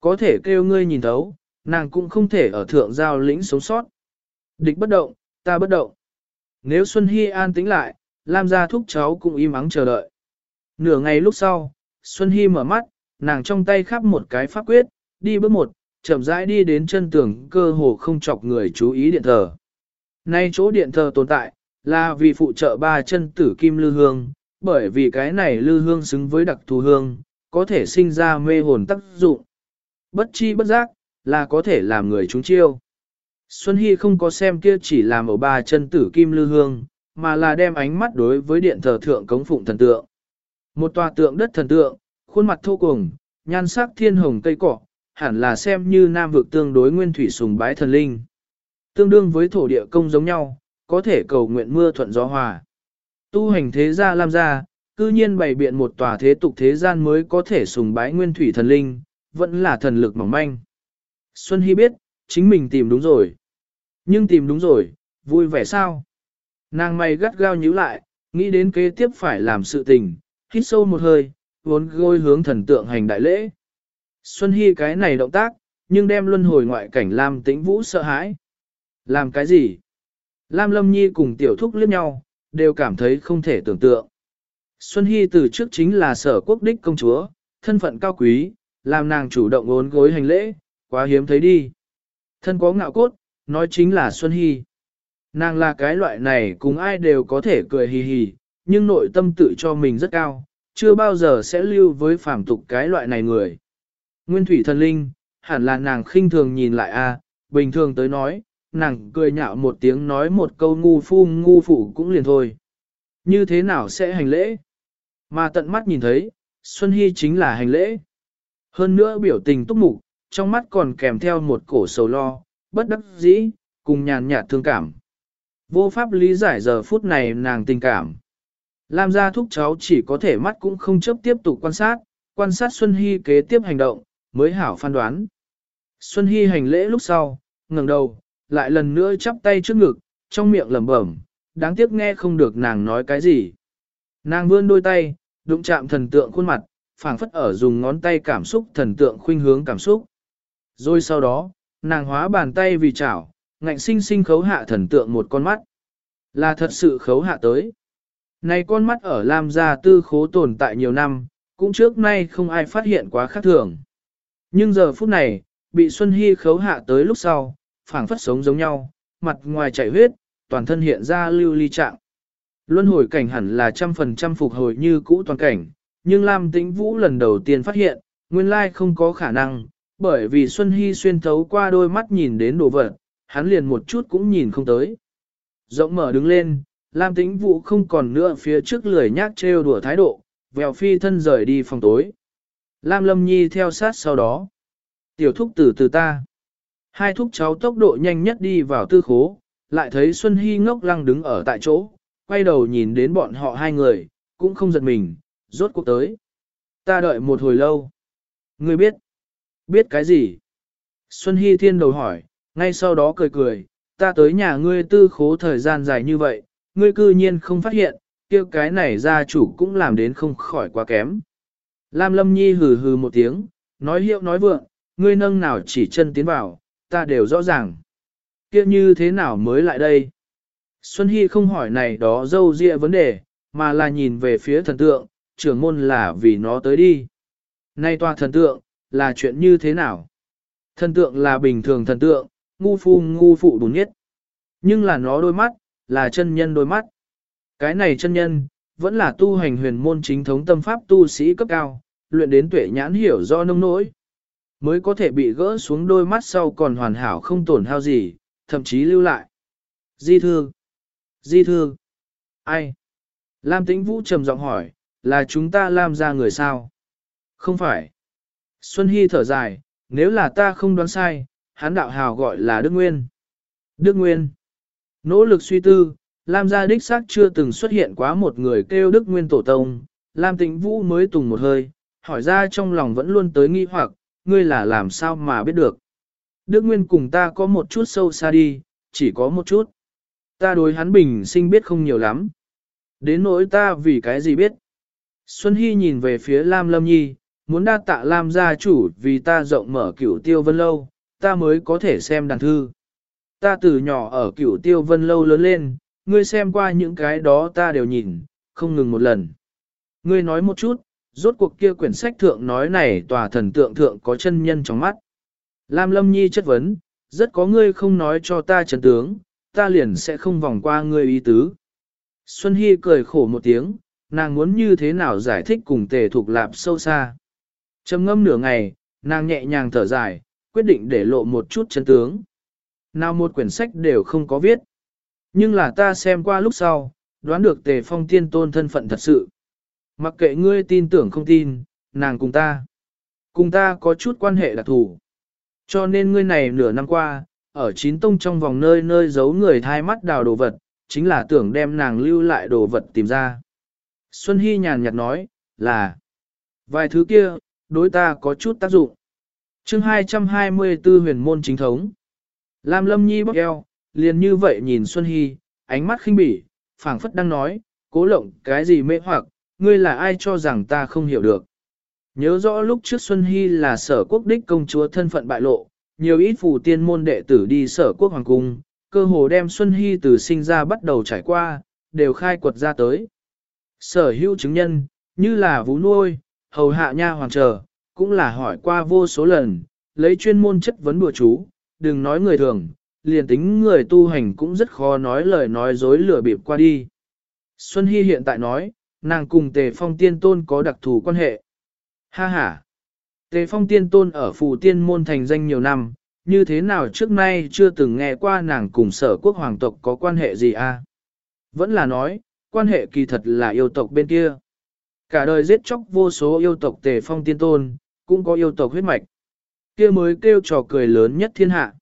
Có thể kêu ngươi nhìn thấu, nàng cũng không thể ở thượng giao lĩnh sống sót. Địch bất động, ta bất động. Nếu Xuân Hy an tĩnh lại, Lam gia thúc cháu cũng im ắng chờ đợi. Nửa ngày lúc sau, Xuân Hy mở mắt, nàng trong tay khắp một cái pháp quyết, đi bước một, chậm rãi đi đến chân tường cơ hồ không chọc người chú ý điện thờ. Nay chỗ điện thờ tồn tại, là vì phụ trợ ba chân tử kim lư hương, bởi vì cái này lư hương xứng với đặc thù hương, có thể sinh ra mê hồn tác dụng. Bất chi bất giác, là có thể làm người chúng chiêu. Xuân Hy không có xem kia chỉ làm ở ba chân tử kim lư hương, mà là đem ánh mắt đối với điện thờ thượng cống phụng thần tượng. Một tòa tượng đất thần tượng, khuôn mặt thô cùng, nhan sắc thiên hồng cây cỏ, hẳn là xem như nam vực tương đối nguyên thủy sùng bái thần linh. Tương đương với thổ địa công giống nhau, có thể cầu nguyện mưa thuận gió hòa. Tu hành thế gia làm ra, cư nhiên bày biện một tòa thế tục thế gian mới có thể sùng bái nguyên thủy thần linh, vẫn là thần lực mỏng manh. Xuân Hy biết, chính mình tìm đúng rồi. Nhưng tìm đúng rồi, vui vẻ sao? Nàng mày gắt gao nhíu lại, nghĩ đến kế tiếp phải làm sự tình, hít sâu một hơi, vốn gôi hướng thần tượng hành đại lễ. Xuân Hy cái này động tác, nhưng đem luân hồi ngoại cảnh Lam tĩnh vũ sợ hãi. Làm cái gì? Lam Lâm Nhi cùng tiểu thúc liếc nhau, đều cảm thấy không thể tưởng tượng. Xuân Hy từ trước chính là sở quốc đích công chúa, thân phận cao quý, làm nàng chủ động ốn gối hành lễ, quá hiếm thấy đi. Thân có ngạo cốt, nói chính là Xuân Hy. Nàng là cái loại này cùng ai đều có thể cười hì hì, nhưng nội tâm tự cho mình rất cao, chưa bao giờ sẽ lưu với phàm tục cái loại này người. Nguyên thủy thần linh, hẳn là nàng khinh thường nhìn lại a, bình thường tới nói, nàng cười nhạo một tiếng nói một câu ngu phu ngu phụ cũng liền thôi. Như thế nào sẽ hành lễ? Mà tận mắt nhìn thấy, Xuân Hy chính là hành lễ. Hơn nữa biểu tình túc mục, trong mắt còn kèm theo một cổ sầu lo, bất đắc dĩ, cùng nhàn nhạt thương cảm. Vô pháp lý giải giờ phút này nàng tình cảm. Lam gia thúc cháu chỉ có thể mắt cũng không chấp tiếp tục quan sát, quan sát Xuân Hy kế tiếp hành động, mới hảo phán đoán. Xuân Hy hành lễ lúc sau, ngẩng đầu, lại lần nữa chắp tay trước ngực, trong miệng lẩm bẩm, đáng tiếc nghe không được nàng nói cái gì. Nàng vươn đôi tay, đụng chạm thần tượng khuôn mặt, phảng phất ở dùng ngón tay cảm xúc thần tượng khuynh hướng cảm xúc. Rồi sau đó, nàng hóa bàn tay vì chảo, ngạnh sinh sinh khấu hạ thần tượng một con mắt. Là thật sự khấu hạ tới. Này con mắt ở Lam gia tư khố tồn tại nhiều năm, cũng trước nay không ai phát hiện quá khác thường. Nhưng giờ phút này, bị Xuân Hy khấu hạ tới lúc sau, phảng phất sống giống nhau, mặt ngoài chảy huyết, toàn thân hiện ra lưu ly trạng. Luân hồi cảnh hẳn là trăm phần trăm phục hồi như cũ toàn cảnh, nhưng Lam Tĩnh Vũ lần đầu tiên phát hiện, nguyên lai không có khả năng, bởi vì Xuân Hy xuyên thấu qua đôi mắt nhìn đến đồ vật, hắn liền một chút cũng nhìn không tới. Rộng mở đứng lên, Lam Tĩnh Vũ không còn nữa phía trước lười nhác trêu đùa thái độ, vèo phi thân rời đi phòng tối. Lam Lâm Nhi theo sát sau đó. Tiểu thúc từ từ ta. Hai thúc cháu tốc độ nhanh nhất đi vào tư khố, lại thấy Xuân Hy ngốc lăng đứng ở tại chỗ, quay đầu nhìn đến bọn họ hai người, cũng không giật mình, rốt cuộc tới. Ta đợi một hồi lâu. Ngươi biết? Biết cái gì? Xuân Hy thiên đầu hỏi, ngay sau đó cười cười, ta tới nhà ngươi tư khố thời gian dài như vậy, ngươi cư nhiên không phát hiện, kia cái này gia chủ cũng làm đến không khỏi quá kém. Lam Lâm Nhi hừ hừ một tiếng, nói hiệu nói vượng, ngươi nâng nào chỉ chân tiến vào, ta đều rõ ràng. Kia như thế nào mới lại đây? Xuân Hy không hỏi này đó dâu dịa vấn đề, mà là nhìn về phía thần tượng, trưởng môn là vì nó tới đi. Nay tòa thần tượng, là chuyện như thế nào? Thần tượng là bình thường thần tượng, ngu phu ngu phụ đúng nhất. Nhưng là nó đôi mắt, là chân nhân đôi mắt. Cái này chân nhân, vẫn là tu hành huyền môn chính thống tâm pháp tu sĩ cấp cao, luyện đến tuệ nhãn hiểu do nông nỗi. Mới có thể bị gỡ xuống đôi mắt sau còn hoàn hảo không tổn hao gì, thậm chí lưu lại. Di thư. Di thư. Ai? Lam Tĩnh Vũ trầm giọng hỏi, là chúng ta làm ra người sao? Không phải. Xuân Hy thở dài, nếu là ta không đoán sai, hắn đạo hào gọi là Đức Nguyên. Đức Nguyên. Nỗ lực suy tư, Lam gia đích xác chưa từng xuất hiện quá một người kêu Đức Nguyên Tổ Tông, Lam Tĩnh Vũ mới tùng một hơi, hỏi ra trong lòng vẫn luôn tới nghi hoặc, ngươi là làm sao mà biết được. Đức Nguyên cùng ta có một chút sâu xa đi, chỉ có một chút. Ta đối hắn bình sinh biết không nhiều lắm. Đến nỗi ta vì cái gì biết. Xuân Hy nhìn về phía Lam Lâm Nhi, muốn đa tạ Lam gia chủ vì ta rộng mở cửu tiêu vân lâu, ta mới có thể xem đàn thư. Ta từ nhỏ ở cửu tiêu vân lâu lớn lên, ngươi xem qua những cái đó ta đều nhìn, không ngừng một lần. Ngươi nói một chút, rốt cuộc kia quyển sách thượng nói này tòa thần tượng thượng có chân nhân trong mắt. Lam Lâm Nhi chất vấn, rất có ngươi không nói cho ta trần tướng, ta liền sẽ không vòng qua ngươi ý tứ. Xuân Hy cười khổ một tiếng, nàng muốn như thế nào giải thích cùng tề thuộc lạp sâu xa. Trầm ngâm nửa ngày, nàng nhẹ nhàng thở dài, quyết định để lộ một chút chân tướng. Nào một quyển sách đều không có viết. Nhưng là ta xem qua lúc sau, đoán được tề phong tiên tôn thân phận thật sự. Mặc kệ ngươi tin tưởng không tin, nàng cùng ta. Cùng ta có chút quan hệ đặc thù. Cho nên ngươi này nửa năm qua, ở chín tông trong vòng nơi nơi giấu người thai mắt đào đồ vật, chính là tưởng đem nàng lưu lại đồ vật tìm ra. Xuân Hy nhàn nhạt nói, là vài thứ kia, đối ta có chút tác dụng. chương 224 huyền môn chính thống. Lam Lâm Nhi bóc eo, liền như vậy nhìn Xuân Hy, ánh mắt khinh bỉ, phảng phất đang nói, cố lộng cái gì mê hoặc, ngươi là ai cho rằng ta không hiểu được. Nhớ rõ lúc trước Xuân Hy là sở quốc đích công chúa thân phận bại lộ, nhiều ít phù tiên môn đệ tử đi sở quốc hoàng cung, cơ hồ đem Xuân Hy từ sinh ra bắt đầu trải qua, đều khai quật ra tới. Sở hữu chứng nhân, như là vũ nuôi, hầu hạ nha hoàng chờ cũng là hỏi qua vô số lần, lấy chuyên môn chất vấn bùa chú, đừng nói người thường, liền tính người tu hành cũng rất khó nói lời nói dối lừa bịp qua đi. Xuân Hy hiện tại nói, nàng cùng Tề Phong Tiên Tôn có đặc thù quan hệ. Ha ha! Tề Phong Tiên Tôn ở Phù Tiên Môn thành danh nhiều năm, như thế nào trước nay chưa từng nghe qua nàng cùng sở quốc hoàng tộc có quan hệ gì à? Vẫn là nói, quan hệ kỳ thật là yêu tộc bên kia. Cả đời giết chóc vô số yêu tộc Tề Phong Tiên Tôn, cũng có yêu tộc huyết mạch. Kia mới kêu trò cười lớn nhất thiên hạ.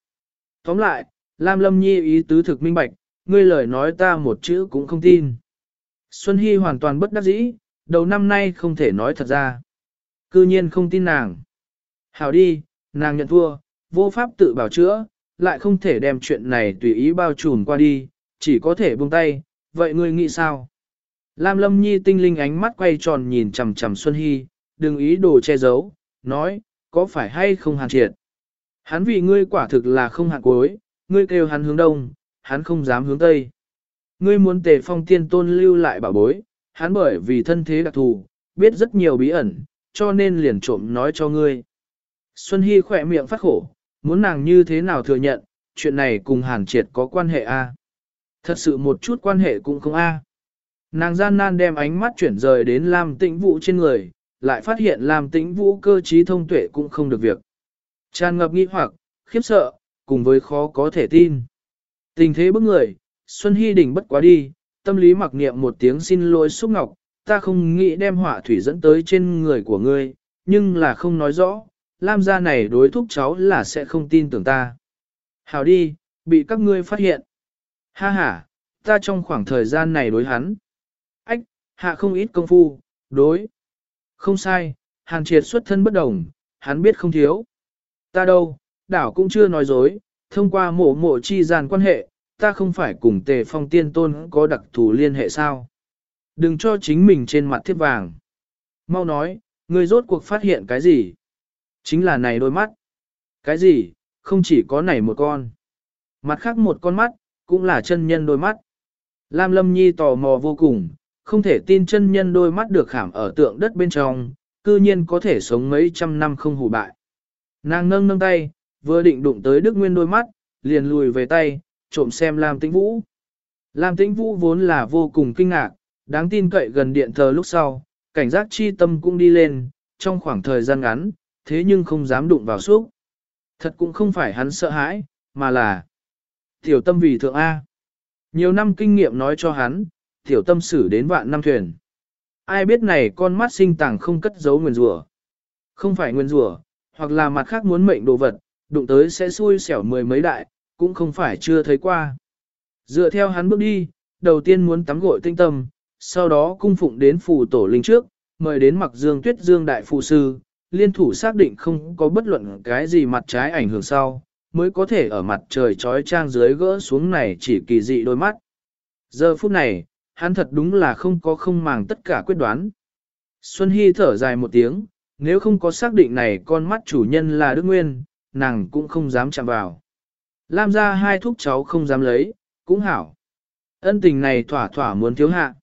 Tóm lại, Lam Lâm Nhi ý tứ thực minh bạch, ngươi lời nói ta một chữ cũng không tin. Xuân Hy hoàn toàn bất đắc dĩ, đầu năm nay không thể nói thật ra. Cư nhiên không tin nàng. Hảo đi, nàng nhận thua, vô pháp tự bảo chữa, lại không thể đem chuyện này tùy ý bao trùm qua đi, chỉ có thể buông tay, vậy ngươi nghĩ sao? Lam Lâm Nhi tinh linh ánh mắt quay tròn nhìn chằm chằm Xuân Hy, đừng ý đồ che giấu, nói, có phải hay không hàn triệt? Hắn vì ngươi quả thực là không hạn cuối, ngươi kêu hắn hướng đông, hắn không dám hướng tây. Ngươi muốn tề phong tiên tôn lưu lại bảo bối, hắn bởi vì thân thế đặc thù, biết rất nhiều bí ẩn, cho nên liền trộm nói cho ngươi. Xuân Hy khỏe miệng phát khổ, muốn nàng như thế nào thừa nhận, chuyện này cùng hàn triệt có quan hệ a Thật sự một chút quan hệ cũng không a Nàng gian nan đem ánh mắt chuyển rời đến Lam Tĩnh Vũ trên người, lại phát hiện Lam Tĩnh Vũ cơ trí thông tuệ cũng không được việc. Tràn ngập nghi hoặc, khiếp sợ, cùng với khó có thể tin. Tình thế bức người, Xuân Hy đỉnh bất quá đi, tâm lý mặc niệm một tiếng xin lỗi xúc ngọc, ta không nghĩ đem hỏa thủy dẫn tới trên người của ngươi, nhưng là không nói rõ, Lam gia này đối thúc cháu là sẽ không tin tưởng ta. Hảo đi, bị các ngươi phát hiện. Ha ha, ta trong khoảng thời gian này đối hắn. Hạ không ít công phu, đối. Không sai, hàn triệt xuất thân bất đồng, hắn biết không thiếu. Ta đâu, đảo cũng chưa nói dối, thông qua mộ mộ chi gian quan hệ, ta không phải cùng tề phong tiên tôn có đặc thù liên hệ sao. Đừng cho chính mình trên mặt thiết vàng. Mau nói, người rốt cuộc phát hiện cái gì? Chính là này đôi mắt. Cái gì, không chỉ có này một con. Mặt khác một con mắt, cũng là chân nhân đôi mắt. Lam Lâm Nhi tò mò vô cùng, không thể tin chân nhân đôi mắt được khảm ở tượng đất bên trong, cư nhiên có thể sống mấy trăm năm không hủ bại. Nàng nâng nâng tay, vừa định đụng tới Đức Nguyên đôi mắt, liền lùi về tay, trộm xem Lam Tĩnh Vũ. Lam Tĩnh Vũ vốn là vô cùng kinh ngạc, đáng tin cậy gần điện thờ lúc sau, cảnh giác chi tâm cũng đi lên, trong khoảng thời gian ngắn, thế nhưng không dám đụng vào suốt. Thật cũng không phải hắn sợ hãi, mà là tiểu tâm vì thượng A. Nhiều năm kinh nghiệm nói cho hắn, tiểu tâm xử đến vạn năm thuyền. Ai biết này con mắt sinh tàng không cất giấu nguyên rủa Không phải nguyên rủa hoặc là mặt khác muốn mệnh đồ vật, đụng tới sẽ xui xẻo mười mấy đại, cũng không phải chưa thấy qua. Dựa theo hắn bước đi, đầu tiên muốn tắm gội tinh tâm, sau đó cung phụng đến phù tổ linh trước, mời đến mặc dương tuyết dương đại phù sư, liên thủ xác định không có bất luận cái gì mặt trái ảnh hưởng sau, mới có thể ở mặt trời trói trang dưới gỡ xuống này chỉ kỳ dị đôi mắt. Giờ phút này, hắn thật đúng là không có không màng tất cả quyết đoán. Xuân Hy thở dài một tiếng, nếu không có xác định này con mắt chủ nhân là Đức Nguyên, nàng cũng không dám chạm vào. Lam ra hai thúc cháu không dám lấy, cũng hảo. Ân tình này thỏa thỏa muốn thiếu hạ.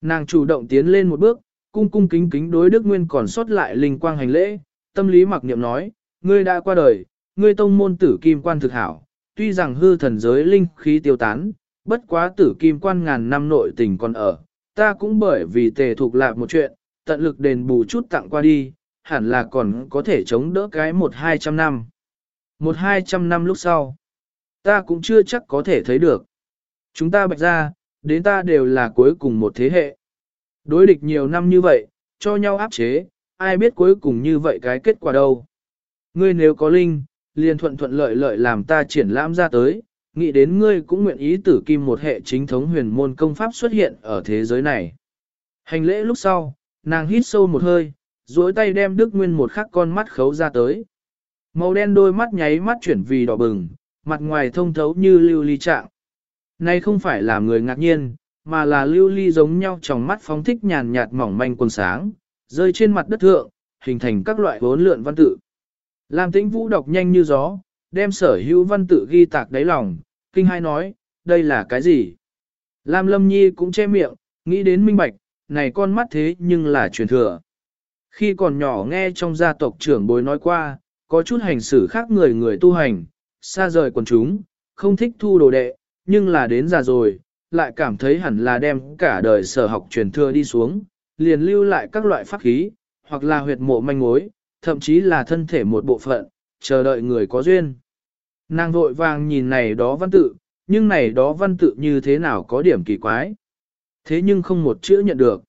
Nàng chủ động tiến lên một bước, cung cung kính kính đối Đức Nguyên còn sót lại linh quang hành lễ, tâm lý mặc niệm nói, ngươi đã qua đời, ngươi tông môn tử kim quan thực hảo, tuy rằng hư thần giới linh khí tiêu tán, Bất quá tử kim quan ngàn năm nội tình còn ở, ta cũng bởi vì tề thuộc lạc một chuyện, tận lực đền bù chút tặng qua đi, hẳn là còn có thể chống đỡ cái một hai trăm năm. Một hai trăm năm lúc sau, ta cũng chưa chắc có thể thấy được. Chúng ta bạch ra, đến ta đều là cuối cùng một thế hệ. Đối địch nhiều năm như vậy, cho nhau áp chế, ai biết cuối cùng như vậy cái kết quả đâu. Ngươi nếu có linh, liền thuận thuận lợi lợi làm ta triển lãm ra tới, nghĩ đến ngươi cũng nguyện ý tử kim một hệ chính thống huyền môn công pháp xuất hiện ở thế giới này. Hành lễ lúc sau, nàng hít sâu một hơi, duỗi tay đem Đức Nguyên một khắc con mắt khấu ra tới. Màu đen đôi mắt nháy mắt chuyển vì đỏ bừng, mặt ngoài thông thấu như lưu ly trạng. Này không phải là người ngạc nhiên, mà là lưu ly giống nhau trong mắt phóng thích nhàn nhạt mỏng manh quần sáng, rơi trên mặt đất thượng, hình thành các loại vốn lượn văn tự. làm tĩnh vũ đọc nhanh như gió, đem sở hữu văn tự ghi tạc đáy lòng, kinh hai nói, đây là cái gì? Lam lâm nhi cũng che miệng, nghĩ đến minh bạch, này con mắt thế nhưng là truyền thừa. Khi còn nhỏ nghe trong gia tộc trưởng bối nói qua, có chút hành xử khác người người tu hành, xa rời quần chúng, không thích thu đồ đệ, nhưng là đến già rồi, lại cảm thấy hẳn là đem cả đời sở học truyền thừa đi xuống, liền lưu lại các loại pháp khí, hoặc là huyệt mộ manh mối, thậm chí là thân thể một bộ phận, chờ đợi người có duyên. Nàng vội vàng nhìn này đó văn tự, nhưng này đó văn tự như thế nào có điểm kỳ quái. Thế nhưng không một chữ nhận được.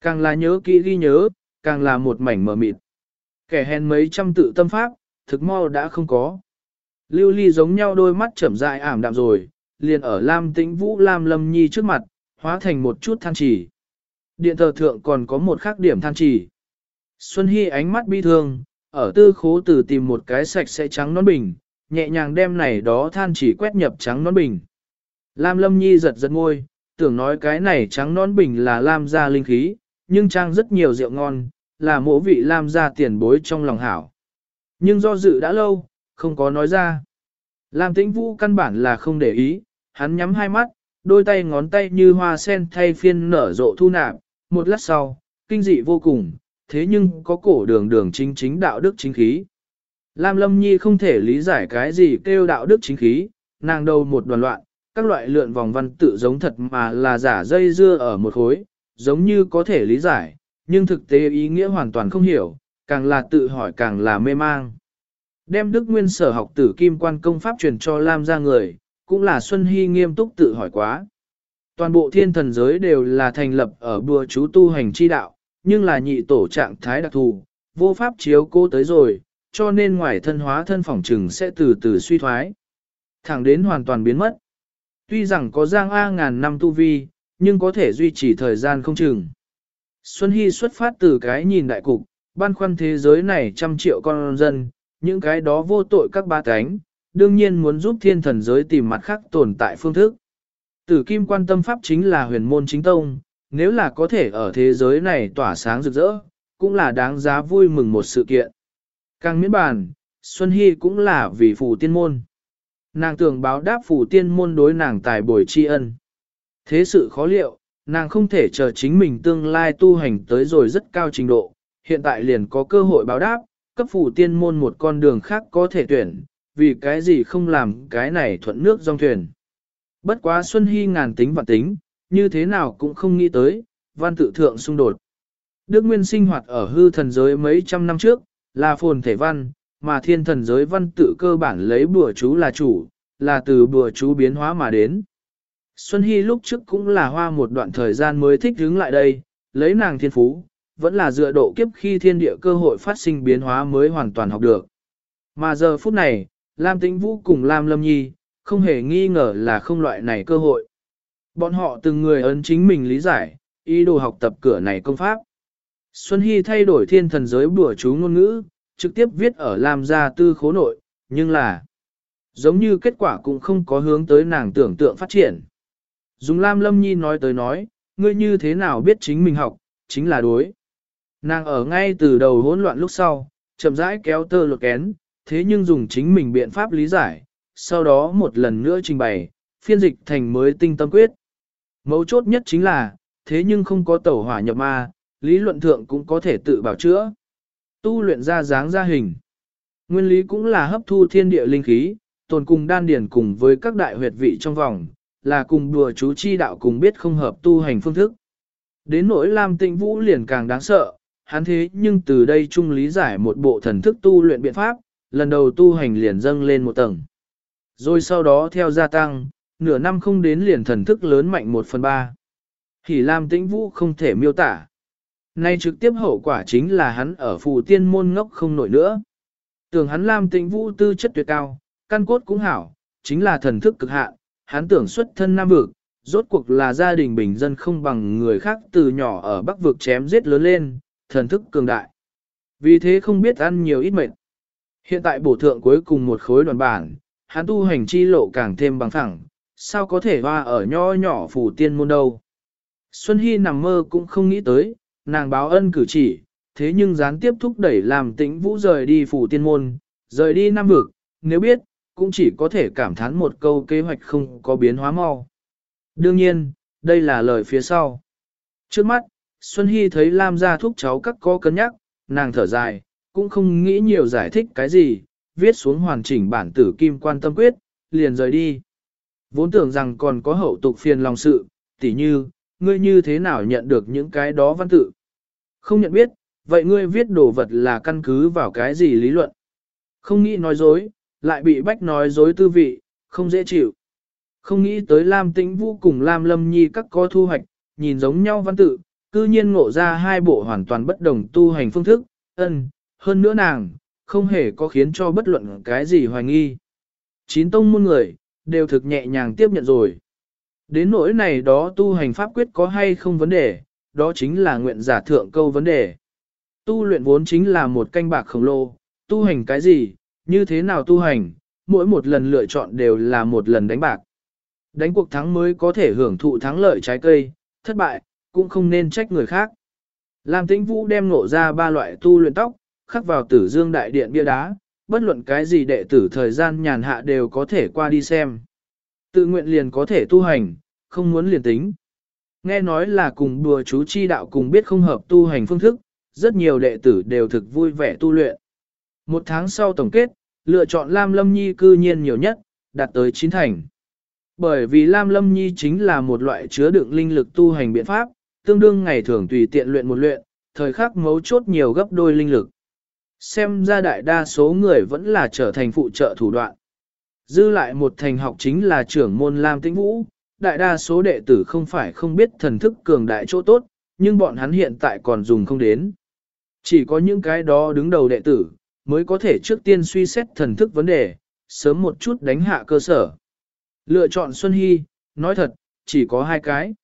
Càng là nhớ kỹ ghi nhớ, càng là một mảnh mờ mịt. Kẻ hèn mấy trăm tự tâm pháp, thực mau đã không có. Lưu ly giống nhau đôi mắt chậm dại ảm đạm rồi, liền ở Lam Tĩnh Vũ Lam Lâm Nhi trước mặt, hóa thành một chút than chỉ. Điện thờ thượng còn có một khác điểm than chỉ. Xuân Hy ánh mắt bi thương, ở tư khố từ tìm một cái sạch sẽ trắng non bình, nhẹ nhàng đem này đó than chỉ quét nhập trắng nón bình. Lam Lâm Nhi giật giật ngôi, tưởng nói cái này trắng nón bình là Lam gia linh khí, nhưng trang rất nhiều rượu ngon, là mộ vị Lam gia tiền bối trong lòng hảo. Nhưng do dự đã lâu, không có nói ra. Lam Tĩnh Vũ căn bản là không để ý, hắn nhắm hai mắt, đôi tay ngón tay như hoa sen thay phiên nở rộ thu nạp, một lát sau, kinh dị vô cùng, thế nhưng có cổ đường đường chính chính đạo đức chính khí. Lam Lâm Nhi không thể lý giải cái gì kêu đạo đức chính khí, nàng đầu một đoàn loạn, các loại lượn vòng văn tự giống thật mà là giả dây dưa ở một khối, giống như có thể lý giải, nhưng thực tế ý nghĩa hoàn toàn không hiểu, càng là tự hỏi càng là mê mang. Đem Đức Nguyên sở học tử kim quan công pháp truyền cho Lam ra người, cũng là Xuân Hy nghiêm túc tự hỏi quá. Toàn bộ thiên thần giới đều là thành lập ở bùa chú tu hành chi đạo, nhưng là nhị tổ trạng thái đặc thù, vô pháp chiếu cô tới rồi, cho nên ngoài thân hóa thân phỏng trừng sẽ từ từ suy thoái. Thẳng đến hoàn toàn biến mất. Tuy rằng có giang A ngàn năm tu vi, nhưng có thể duy trì thời gian không chừng. Xuân Hy xuất phát từ cái nhìn đại cục, ban khoăn thế giới này trăm triệu con dân, những cái đó vô tội các ba cánh, đương nhiên muốn giúp thiên thần giới tìm mặt khác tồn tại phương thức. Tử kim quan tâm pháp chính là huyền môn chính tông, nếu là có thể ở thế giới này tỏa sáng rực rỡ, cũng là đáng giá vui mừng một sự kiện. Càng miễn bàn, Xuân Hy cũng là vì phù tiên môn. Nàng tưởng báo đáp phù tiên môn đối nàng tài bồi tri ân. Thế sự khó liệu, nàng không thể chờ chính mình tương lai tu hành tới rồi rất cao trình độ, hiện tại liền có cơ hội báo đáp, cấp phù tiên môn một con đường khác có thể tuyển, vì cái gì không làm cái này thuận nước dòng thuyền. Bất quá Xuân Hy ngàn tính và tính, như thế nào cũng không nghĩ tới, văn tự thượng xung đột. Đức Nguyên sinh hoạt ở hư thần giới mấy trăm năm trước, là phồn thể văn, mà thiên thần giới văn tự cơ bản lấy bùa chú là chủ, là từ bùa chú biến hóa mà đến. Xuân Hy lúc trước cũng là hoa một đoạn thời gian mới thích hướng lại đây, lấy nàng thiên phú, vẫn là dựa độ kiếp khi thiên địa cơ hội phát sinh biến hóa mới hoàn toàn học được. Mà giờ phút này, Lam Tĩnh Vũ cùng Lam Lâm Nhi, không hề nghi ngờ là không loại này cơ hội. Bọn họ từng người ấn chính mình lý giải, ý đồ học tập cửa này công pháp. Xuân Hy thay đổi thiên thần giới bùa chú ngôn ngữ, trực tiếp viết ở Lam gia tư khố nội, nhưng là giống như kết quả cũng không có hướng tới nàng tưởng tượng phát triển. Dùng Lam Lâm Nhi nói tới nói, ngươi như thế nào biết chính mình học, chính là đối. Nàng ở ngay từ đầu hỗn loạn lúc sau, chậm rãi kéo tơ lột kén, thế nhưng dùng chính mình biện pháp lý giải, sau đó một lần nữa trình bày, phiên dịch thành mới tinh tâm quyết. Mấu chốt nhất chính là, thế nhưng không có tẩu hỏa nhập ma, lý luận thượng cũng có thể tự bảo chữa. Tu luyện ra dáng ra hình. Nguyên lý cũng là hấp thu thiên địa linh khí, tồn cùng đan điển cùng với các đại huyệt vị trong vòng, là cùng đùa chú chi đạo cùng biết không hợp tu hành phương thức. Đến nỗi Lam Tịnh Vũ liền càng đáng sợ, hắn thế nhưng từ đây trung lý giải một bộ thần thức tu luyện biện pháp, lần đầu tu hành liền dâng lên một tầng. Rồi sau đó theo gia tăng, nửa năm không đến liền thần thức lớn mạnh một phần ba. Thì Lam Tĩnh Vũ không thể miêu tả. Nay trực tiếp hậu quả chính là hắn ở phù tiên môn ngốc không nổi nữa. Tưởng hắn Lam Tĩnh Vũ tư chất tuyệt cao, căn cốt cũng hảo, chính là thần thức cực hạn, hắn tưởng xuất thân nam vực, rốt cuộc là gia đình bình dân không bằng người khác từ nhỏ ở bắc vực chém giết lớn lên, thần thức cường đại. Vì thế không biết ăn nhiều ít mệt. Hiện tại bổ thượng cuối cùng một khối đoàn bản, hắn tu hành chi lộ càng thêm bằng phẳng, sao có thể hoa ở nho nhỏ phủ tiên môn đâu. Xuân Hy nằm mơ cũng không nghĩ tới, nàng báo ân cử chỉ, thế nhưng gián tiếp thúc đẩy làm tĩnh vũ rời đi phủ tiên môn, rời đi Nam Vực, nếu biết, cũng chỉ có thể cảm thán một câu kế hoạch không có biến hóa mau. Đương nhiên, đây là lời phía sau. Trước mắt, Xuân Hy thấy Lam gia thúc cháu các có cân nhắc, nàng thở dài, cũng không nghĩ nhiều giải thích cái gì, viết xuống hoàn chỉnh bản tử kim quan tâm quyết, liền rời đi. Vốn tưởng rằng còn có hậu tục phiền lòng sự, tỉ như, ngươi như thế nào nhận được những cái đó văn tự. Không nhận biết, vậy ngươi viết đồ vật là căn cứ vào cái gì lý luận. Không nghĩ nói dối, lại bị bách nói dối tư vị, không dễ chịu. Không nghĩ tới Lam Tĩnh Vũ cùng Lam Lâm Nhi các có thu hoạch, nhìn giống nhau văn tự, cư nhiên ngộ ra hai bộ hoàn toàn bất đồng tu hành phương thức, ân, hơn nữa nàng, không hề có khiến cho bất luận cái gì hoài nghi. Chín tông môn người, đều thực nhẹ nhàng tiếp nhận rồi. Đến nỗi này đó tu hành pháp quyết có hay không vấn đề, đó chính là nguyện giả thượng câu vấn đề. Tu luyện vốn chính là một canh bạc khổng lồ, tu hành cái gì, như thế nào tu hành, mỗi một lần lựa chọn đều là một lần đánh bạc. Đánh cuộc thắng mới có thể hưởng thụ thắng lợi trái cây, thất bại, cũng không nên trách người khác. Lam Tĩnh Vũ đem nổ ra ba loại tu luyện tóc, khắc vào tử dương đại điện bia đá, bất luận cái gì đệ tử thời gian nhàn hạ đều có thể qua đi xem. Tự nguyện liền có thể tu hành, không muốn liền tính. Nghe nói là cùng đùa chú chi đạo cùng biết không hợp tu hành phương thức, rất nhiều đệ tử đều thực vui vẻ tu luyện. Một tháng sau tổng kết, lựa chọn Lam Lâm Nhi cư nhiên nhiều nhất, đạt tới chín thành. Bởi vì Lam Lâm Nhi chính là một loại chứa đựng linh lực tu hành biện pháp, tương đương ngày thường tùy tiện luyện một luyện, thời khắc mấu chốt nhiều gấp đôi linh lực. Xem ra đại đa số người vẫn là trở thành phụ trợ thủ đoạn. Dư lại một thành học chính là trưởng môn Lam Tĩnh Vũ, đại đa số đệ tử không phải không biết thần thức cường đại chỗ tốt, nhưng bọn hắn hiện tại còn dùng không đến. Chỉ có những cái đó đứng đầu đệ tử, mới có thể trước tiên suy xét thần thức vấn đề, sớm một chút đánh hạ cơ sở. Lựa chọn Xuân Hy, nói thật, chỉ có hai cái.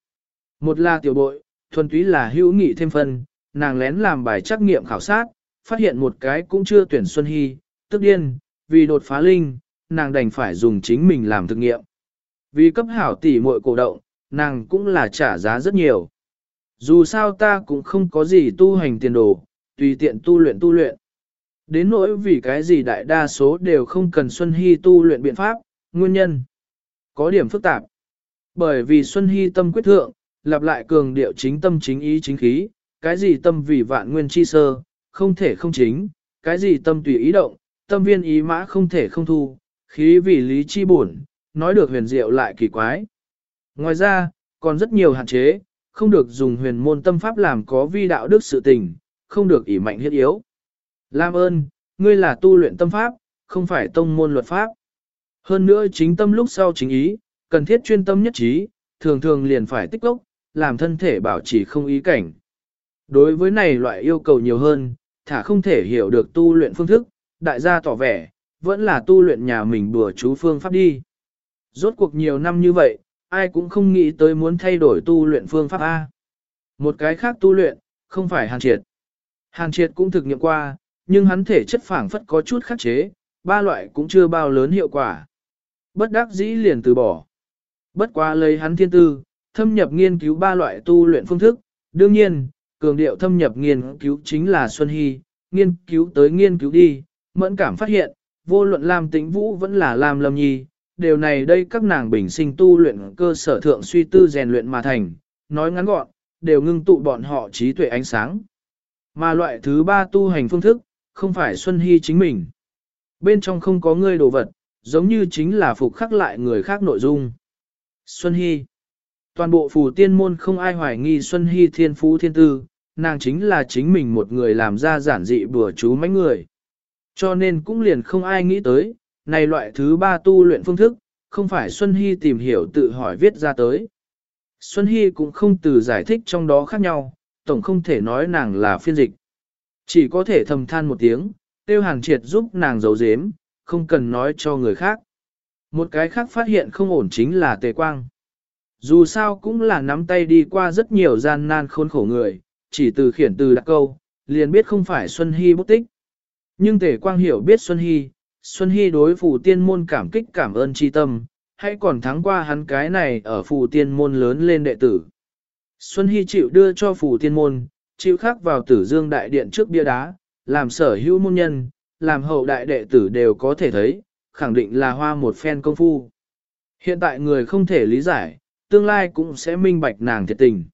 Một là tiểu bội, thuần túy là hữu nghị thêm phân, nàng lén làm bài trắc nghiệm khảo sát, phát hiện một cái cũng chưa tuyển Xuân Hy, tức điên, vì đột phá linh, nàng đành phải dùng chính mình làm thực nghiệm. Vì cấp hảo tỷ muội cổ động, nàng cũng là trả giá rất nhiều. Dù sao ta cũng không có gì tu hành tiền đồ, tùy tiện tu luyện tu luyện. Đến nỗi vì cái gì đại đa số đều không cần Xuân Hy tu luyện biện pháp, nguyên nhân. Có điểm phức tạp. Bởi vì Xuân Hy tâm quyết thượng, lặp lại cường điệu chính tâm chính ý chính khí, cái gì tâm vì vạn nguyên chi sơ, không thể không chính, cái gì tâm tùy ý động, tâm viên ý mã không thể không thu, khí vì lý chi buồn nói được huyền diệu lại kỳ quái. Ngoài ra, còn rất nhiều hạn chế, không được dùng huyền môn tâm pháp làm có vi đạo đức sự tình, không được ỷ mạnh hiết yếu. Lam ơn, ngươi là tu luyện tâm pháp, không phải tông môn luật pháp. Hơn nữa chính tâm lúc sau chính ý, cần thiết chuyên tâm nhất trí, thường thường liền phải tích lốc, làm thân thể bảo trì không ý cảnh. Đối với này loại yêu cầu nhiều hơn, thả không thể hiểu được tu luyện phương thức, đại gia tỏ vẻ, vẫn là tu luyện nhà mình bùa chú phương pháp đi. Rốt cuộc nhiều năm như vậy, ai cũng không nghĩ tới muốn thay đổi tu luyện phương pháp A. Một cái khác tu luyện, không phải hàn triệt. Hàn triệt cũng thực nghiệm qua, nhưng hắn thể chất phảng phất có chút khắc chế, ba loại cũng chưa bao lớn hiệu quả. Bất đắc dĩ liền từ bỏ. Bất quá lấy hắn thiên tư, thâm nhập nghiên cứu ba loại tu luyện phương thức, đương nhiên, cường điệu thâm nhập nghiên cứu chính là Xuân Hy, nghiên cứu tới nghiên cứu đi, mẫn cảm phát hiện, vô luận Lam Tĩnh Vũ vẫn là Lam Lâm Nhi, điều này đây các nàng bình sinh tu luyện cơ sở thượng suy tư rèn luyện mà thành, nói ngắn gọn, đều ngưng tụ bọn họ trí tuệ ánh sáng. Mà loại thứ ba tu hành phương thức, không phải Xuân Hy chính mình. Bên trong không có ngươi đồ vật, giống như chính là phục khắc lại người khác nội dung. Xuân Hy Toàn bộ phù tiên môn không ai hoài nghi Xuân Hy thiên phú thiên tư, nàng chính là chính mình một người làm ra giản dị bừa chú mấy người. Cho nên cũng liền không ai nghĩ tới, này loại thứ ba tu luyện phương thức, không phải Xuân Hy tìm hiểu tự hỏi viết ra tới. Xuân Hy cũng không từ giải thích trong đó khác nhau, tổng không thể nói nàng là phiên dịch. Chỉ có thể thầm than một tiếng, tiêu hàng triệt giúp nàng giấu giếm, không cần nói cho người khác. Một cái khác phát hiện không ổn chính là tề quang. Dù sao cũng là nắm tay đi qua rất nhiều gian nan khốn khổ người, chỉ từ khiển từ đặc câu, liền biết không phải Xuân Hy bút tích. Nhưng tề quang hiểu biết Xuân Hy, Xuân Hy đối phù tiên môn cảm kích cảm ơn tri tâm, hay còn thắng qua hắn cái này ở phù tiên môn lớn lên đệ tử. Xuân Hy chịu đưa cho phù tiên môn, chịu khắc vào tử dương đại điện trước bia đá, làm sở hữu môn nhân, làm hậu đại đệ tử đều có thể thấy, khẳng định là hoa một phen công phu. Hiện tại người không thể lý giải, tương lai cũng sẽ minh bạch nàng thiệt tình.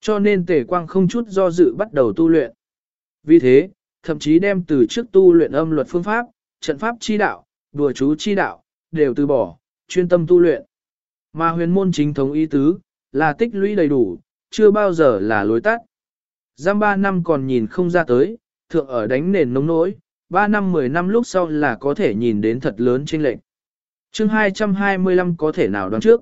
Cho nên tề quang không chút do dự bắt đầu tu luyện. Vì thế, thậm chí đem từ trước tu luyện âm luật phương pháp, trận pháp chi đạo, đùa chú chi đạo, đều từ bỏ, chuyên tâm tu luyện. Mà huyền môn chính thống ý tứ, là tích lũy đầy đủ, chưa bao giờ là lối tắt. Giam 3 năm còn nhìn không ra tới, thượng ở đánh nền nông nỗi, 3 năm 10 năm lúc sau là có thể nhìn đến thật lớn trên lệnh. chương 225 có thể nào đoán trước.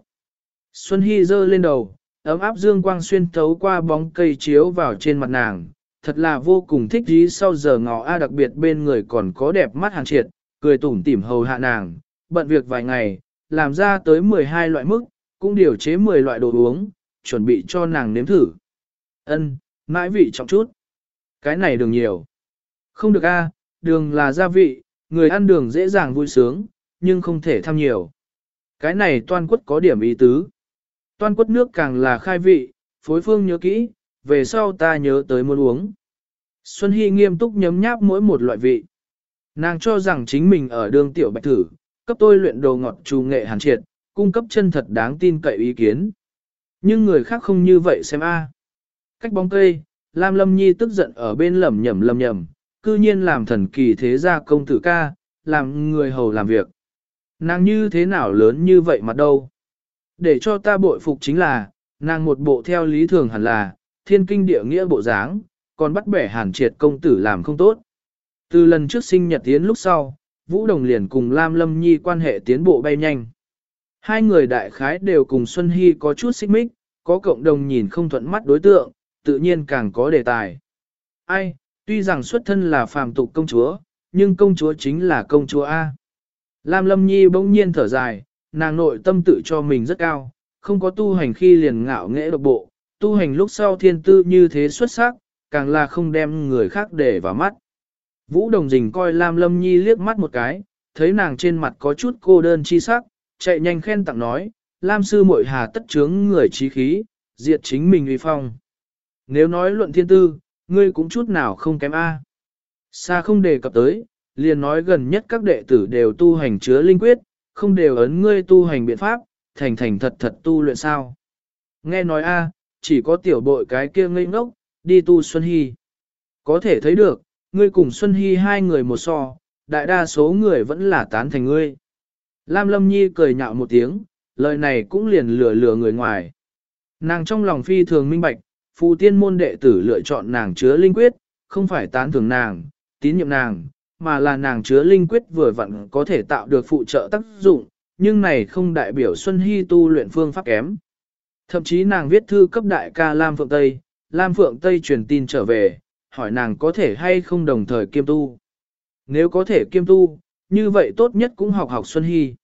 Xuân Hy dơ lên đầu, ấm áp dương quang xuyên thấu qua bóng cây chiếu vào trên mặt nàng, thật là vô cùng thích dí sau giờ ngọ A đặc biệt bên người còn có đẹp mắt hàng triệt, cười tủm tỉm hầu hạ nàng, bận việc vài ngày, làm ra tới 12 loại mức, cũng điều chế 10 loại đồ uống, chuẩn bị cho nàng nếm thử. Ân, mãi vị trọng chút. Cái này đường nhiều. Không được a, đường là gia vị, người ăn đường dễ dàng vui sướng, nhưng không thể tham nhiều. Cái này toan quất có điểm ý tứ. Toan quất nước càng là khai vị, phối phương nhớ kỹ, về sau ta nhớ tới muốn uống. Xuân Hy nghiêm túc nhấm nháp mỗi một loại vị. Nàng cho rằng chính mình ở đường tiểu bạch thử, cấp tôi luyện đồ ngọt trù nghệ hàn triệt, cung cấp chân thật đáng tin cậy ý kiến. Nhưng người khác không như vậy xem a. Cách bóng cây, Lam Lâm Nhi tức giận ở bên lẩm nhẩm lẩm nhẩm cư nhiên làm thần kỳ thế gia công tử ca, làm người hầu làm việc. Nàng như thế nào lớn như vậy mà đâu. Để cho ta bội phục chính là, nàng một bộ theo lý thường hẳn là, thiên kinh địa nghĩa bộ dáng, còn bắt bẻ hàn triệt công tử làm không tốt. Từ lần trước sinh nhật tiến lúc sau, Vũ Đồng liền cùng Lam Lâm Nhi quan hệ tiến bộ bay nhanh. Hai người đại khái đều cùng Xuân Hy có chút xích mích, có cộng đồng nhìn không thuận mắt đối tượng, tự nhiên càng có đề tài. Ai, tuy rằng xuất thân là phàm tục công chúa, nhưng công chúa chính là công chúa A. Lam Lâm Nhi bỗng nhiên thở dài, nàng nội tâm tự cho mình rất cao, không có tu hành khi liền ngạo nghễ độc bộ, tu hành lúc sau thiên tư như thế xuất sắc, càng là không đem người khác để vào mắt. Vũ Đồng Dình coi Lam Lâm Nhi liếc mắt một cái, thấy nàng trên mặt có chút cô đơn chi sắc, chạy nhanh khen tặng nói, Lam sư muội hà tất chướng người trí khí, diệt chính mình uy phong. Nếu nói luận thiên tư, ngươi cũng chút nào không kém A. Xa không đề cập tới, liền nói gần nhất các đệ tử đều tu hành chứa linh quyết, không đều ấn ngươi tu hành biện pháp, thành thành thật thật tu luyện sao. Nghe nói A, chỉ có tiểu bội cái kia ngây ngốc, đi tu Xuân Hy. Có thể thấy được, ngươi cùng Xuân Hy hai người một so, đại đa số người vẫn là tán thành ngươi. Lam Lâm Nhi cười nhạo một tiếng, lời này cũng liền lừa lừa người ngoài. Nàng trong lòng phi thường minh bạch, phụ tiên môn đệ tử lựa chọn nàng chứa linh quyết, không phải tán thường nàng, tín nhiệm nàng, mà là nàng chứa linh quyết vừa vặn có thể tạo được phụ trợ tác dụng, nhưng này không đại biểu Xuân Hy tu luyện phương pháp kém. Thậm chí nàng viết thư cấp đại ca Lam Phượng Tây, Lam Phượng Tây truyền tin trở về, hỏi nàng có thể hay không đồng thời kiêm tu. Nếu có thể kiêm tu, như vậy tốt nhất cũng học học Xuân Hy.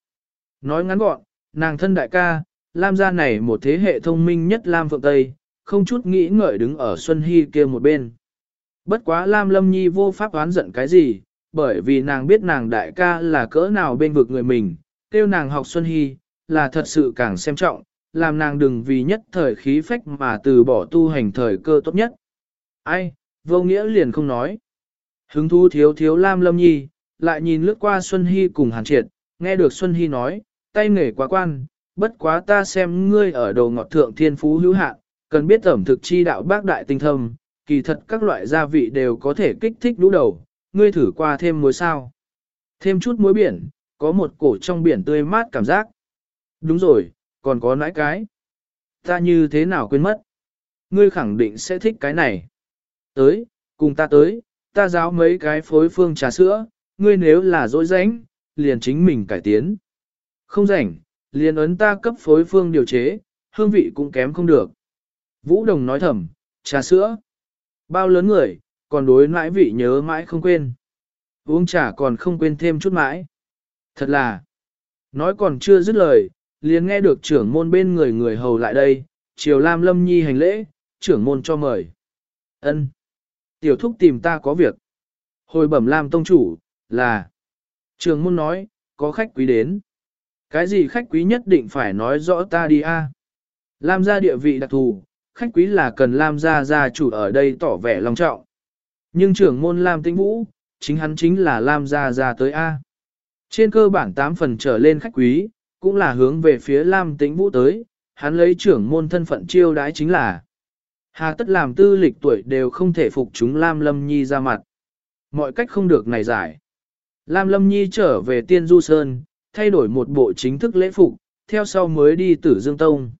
Nói ngắn gọn, nàng thân đại ca, Lam gia này một thế hệ thông minh nhất Lam Phượng Tây, không chút nghĩ ngợi đứng ở Xuân Hy kia một bên. Bất quá Lam Lâm Nhi vô pháp oán giận cái gì, bởi vì nàng biết nàng đại ca là cỡ nào bên vực người mình, kêu nàng học Xuân Hy, là thật sự càng xem trọng, làm nàng đừng vì nhất thời khí phách mà từ bỏ tu hành thời cơ tốt nhất. Ai, vô nghĩa liền không nói. Hứng thú thiếu thiếu Lam Lâm Nhi, lại nhìn lướt qua Xuân Hy cùng Hàn Triệt, nghe được Xuân Hy nói, tay nghề quá quan, bất quá ta xem ngươi ở đầu ngọt thượng thiên phú hữu hạn, cần biết ẩm thực chi đạo bác đại tinh thâm, kỳ thật các loại gia vị đều có thể kích thích lũ đầu, ngươi thử qua thêm muối sao. Thêm chút muối biển, có một cổ trong biển tươi mát cảm giác. Đúng rồi, còn có nãi cái. Ta như thế nào quên mất? Ngươi khẳng định sẽ thích cái này. Tới, cùng ta tới, ta giáo mấy cái phối phương trà sữa, ngươi nếu là dối rãnh, liền chính mình cải tiến. Không rảnh, liền ấn ta cấp phối phương điều chế, hương vị cũng kém không được. Vũ Đồng nói thầm, trà sữa. Bao lớn người, còn đối mãi vị nhớ mãi không quên. Uống trà còn không quên thêm chút mãi. Thật là, nói còn chưa dứt lời, liền nghe được trưởng môn bên người người hầu lại đây, chiều Lam Lâm Nhi hành lễ, trưởng môn cho mời. ân Tiểu thúc tìm ta có việc. Hồi bẩm Lam Tông Chủ, là. trưởng môn nói, có khách quý đến. Cái gì khách quý nhất định phải nói rõ ta đi a Lam gia địa vị đặc thù, khách quý là cần Lam gia gia chủ ở đây tỏ vẻ long trọng. Nhưng trưởng môn Lam Tĩnh Vũ, chính hắn chính là Lam gia gia tới A. Trên cơ bản 8 phần trở lên khách quý, cũng là hướng về phía Lam Tĩnh Vũ tới, hắn lấy trưởng môn thân phận chiêu đãi chính là. Hà tất làm tư lịch tuổi đều không thể phục chúng Lam Lâm Nhi ra mặt. Mọi cách không được này giải. Lam Lâm Nhi trở về Tiên Du Sơn, thay đổi một bộ chính thức lễ phục, theo sau mới đi tử Dương Tông.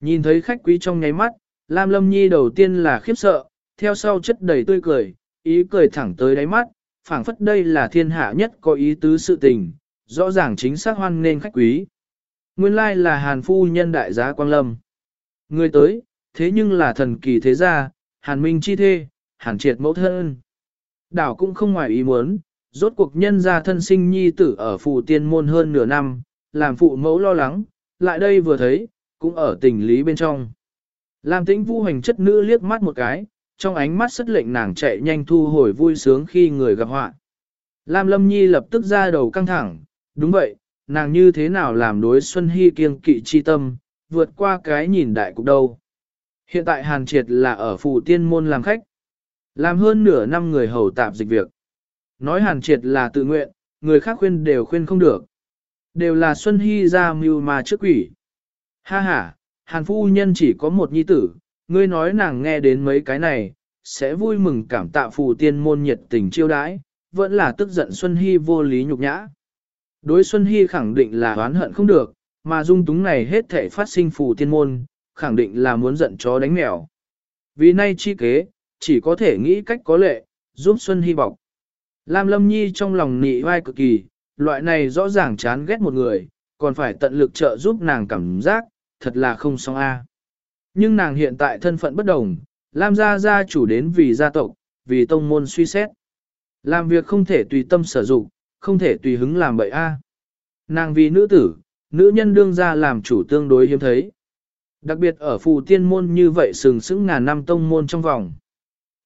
Nhìn thấy khách quý trong nháy mắt, Lam Lâm Nhi đầu tiên là khiếp sợ, theo sau chất đầy tươi cười, ý cười thẳng tới đáy mắt, phảng phất đây là thiên hạ nhất có ý tứ sự tình, rõ ràng chính xác hoan nên khách quý. Nguyên lai là Hàn Phu nhân đại giá Quang Lâm. Người tới, thế nhưng là thần kỳ thế gia, Hàn Minh chi thê, Hàn triệt mẫu thân. Đảo cũng không ngoài ý muốn, rốt cuộc nhân gia thân sinh nhi tử ở phù tiên môn hơn nửa năm, làm phụ mẫu lo lắng, lại đây vừa thấy, cũng ở tình lý bên trong. Lam tĩnh vũ hành chất nữ liếc mắt một cái, trong ánh mắt rất lệnh nàng chạy nhanh thu hồi vui sướng khi người gặp họa. Lam Lâm Nhi lập tức ra đầu căng thẳng, đúng vậy, nàng như thế nào làm đối Xuân Hy kiêng kỵ chi tâm, vượt qua cái nhìn đại cục đâu. Hiện tại Hàn Triệt là ở phủ tiên môn làm khách. Làm hơn nửa năm người hầu tạp dịch việc. Nói Hàn Triệt là tự nguyện, người khác khuyên đều khuyên không được. Đều là Xuân Hy ra mưu mà trước quỷ. Ha ha, Hàn Phu Nhân chỉ có một nhi tử, ngươi nói nàng nghe đến mấy cái này, sẽ vui mừng cảm tạ phù tiên môn nhiệt tình chiêu đãi, vẫn là tức giận Xuân Hy vô lý nhục nhã. Đối Xuân Hy khẳng định là oán hận không được, mà dung túng này hết thể phát sinh phù tiên môn, khẳng định là muốn giận chó đánh mèo. Vì nay chi kế, chỉ có thể nghĩ cách có lệ, giúp Xuân Hy bọc. Lam Lâm Nhi trong lòng nị vai cực kỳ, loại này rõ ràng chán ghét một người, còn phải tận lực trợ giúp nàng cảm giác, thật là không xong a. Nhưng nàng hiện tại thân phận bất đồng, Lam gia gia chủ đến vì gia tộc, vì tông môn suy xét. Làm việc không thể tùy tâm sở dụng, không thể tùy hứng làm bậy a. Nàng vì nữ tử, nữ nhân đương ra làm chủ tương đối hiếm thấy. Đặc biệt ở phù tiên môn như vậy sừng sững ngàn năm tông môn trong vòng.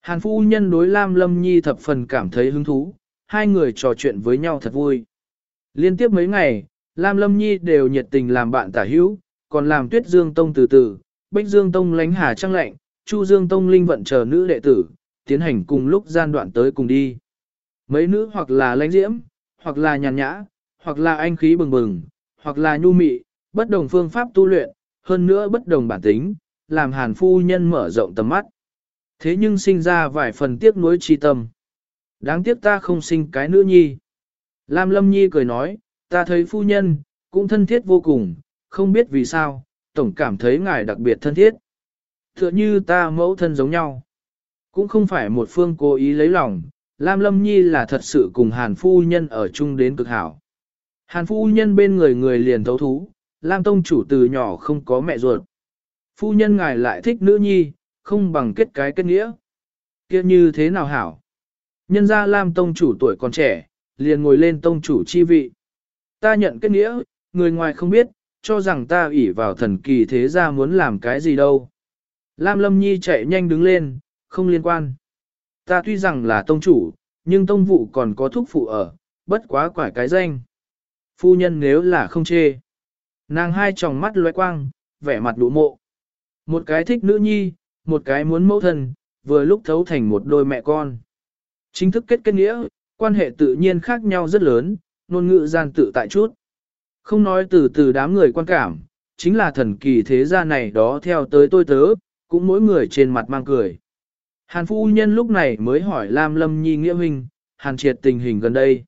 Hàn phu nhân đối Lam Lâm Nhi thập phần cảm thấy hứng thú, hai người trò chuyện với nhau thật vui. Liên tiếp mấy ngày, Lam Lâm Nhi đều nhiệt tình làm bạn tả hữu, còn làm tuyết dương tông từ từ, bách dương tông lánh hà trăng lạnh, chu dương tông linh vận chờ nữ đệ tử, tiến hành cùng lúc gian đoạn tới cùng đi. Mấy nữ hoặc là lãnh diễm, hoặc là nhàn nhã, hoặc là anh khí bừng bừng, hoặc là nhu mị, bất đồng phương pháp tu luyện, hơn nữa bất đồng bản tính, làm hàn phu nhân mở rộng tầm mắt. Thế nhưng sinh ra vài phần tiếc nuối chi tâm. Đáng tiếc ta không sinh cái nữ nhi. Lam Lâm Nhi cười nói, ta thấy phu nhân, cũng thân thiết vô cùng, không biết vì sao, tổng cảm thấy ngài đặc biệt thân thiết. Tựa như ta mẫu thân giống nhau. Cũng không phải một phương cố ý lấy lòng, Lam Lâm Nhi là thật sự cùng Hàn Phu Nhân ở chung đến cực hảo. Hàn Phu Nhân bên người người liền thấu thú, Lam Tông chủ từ nhỏ không có mẹ ruột. Phu Nhân ngài lại thích nữ nhi, không bằng kết cái kết nghĩa. kia như thế nào hảo? Nhân ra Lam Tông chủ tuổi còn trẻ, liền ngồi lên Tông chủ chi vị. Ta nhận kết nghĩa, người ngoài không biết, cho rằng ta ủy vào thần kỳ thế ra muốn làm cái gì đâu. Lam Lâm Nhi chạy nhanh đứng lên, không liên quan. Ta tuy rằng là tông chủ, nhưng tông vụ còn có thúc phụ ở, bất quá quải cái danh. Phu nhân nếu là không chê. Nàng hai tròng mắt loe quang, vẻ mặt đủ mộ. Một cái thích nữ nhi, một cái muốn mẫu thân, vừa lúc thấu thành một đôi mẹ con. Chính thức kết kết nghĩa, quan hệ tự nhiên khác nhau rất lớn, ngôn ngữ gian tự tại chút. Không nói từ từ đám người quan cảm, chính là thần kỳ thế gia này đó theo tới tôi tớ, cũng mỗi người trên mặt mang cười. Hàn phu nhân lúc này mới hỏi Lam Lâm Nhi nghĩa huynh, Hàn triệt tình hình gần đây.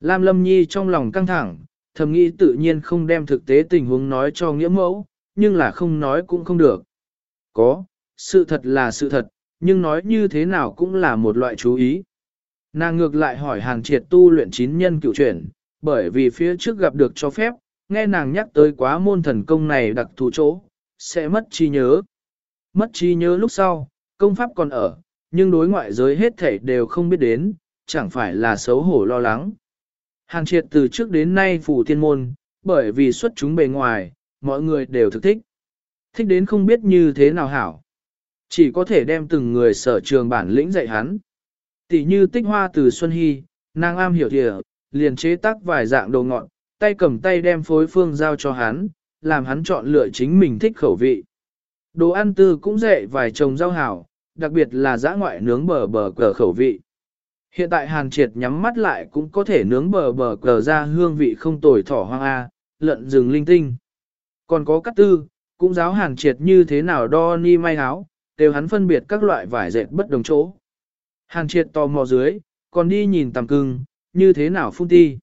Lam Lâm Nhi trong lòng căng thẳng, thầm nghĩ tự nhiên không đem thực tế tình huống nói cho nghĩa mẫu, nhưng là không nói cũng không được. Có, sự thật là sự thật, nhưng nói như thế nào cũng là một loại chú ý. Nàng ngược lại hỏi Hàn Triệt tu luyện chín nhân cựu chuyển, bởi vì phía trước gặp được cho phép, nghe nàng nhắc tới quá môn thần công này đặc thù chỗ, sẽ mất trí nhớ. Mất trí nhớ lúc sau, công pháp còn ở, nhưng đối ngoại giới hết thảy đều không biết đến, chẳng phải là xấu hổ lo lắng. Hàng triệt từ trước đến nay phủ tiên môn, bởi vì xuất chúng bề ngoài, mọi người đều thực thích. Thích đến không biết như thế nào hảo. Chỉ có thể đem từng người sở trường bản lĩnh dạy hắn. Tỷ như tích hoa từ Xuân Hy, nàng am hiểu thìa, liền chế tác vài dạng đồ ngọn, tay cầm tay đem phối phương giao cho hắn, làm hắn chọn lựa chính mình thích khẩu vị. Đồ ăn tư cũng dạy vài chồng rau hảo, đặc biệt là giã ngoại nướng bờ bờ cờ khẩu vị. Hiện tại hàn triệt nhắm mắt lại cũng có thể nướng bờ bờ cờ ra hương vị không tồi thỏ hoang A, lợn rừng linh tinh. Còn có cắt tư, cũng giáo hàn triệt như thế nào đo ni may áo, đều hắn phân biệt các loại vải dệt bất đồng chỗ. Hàn triệt tò mò dưới, còn đi nhìn tầm cưng, như thế nào phun ti.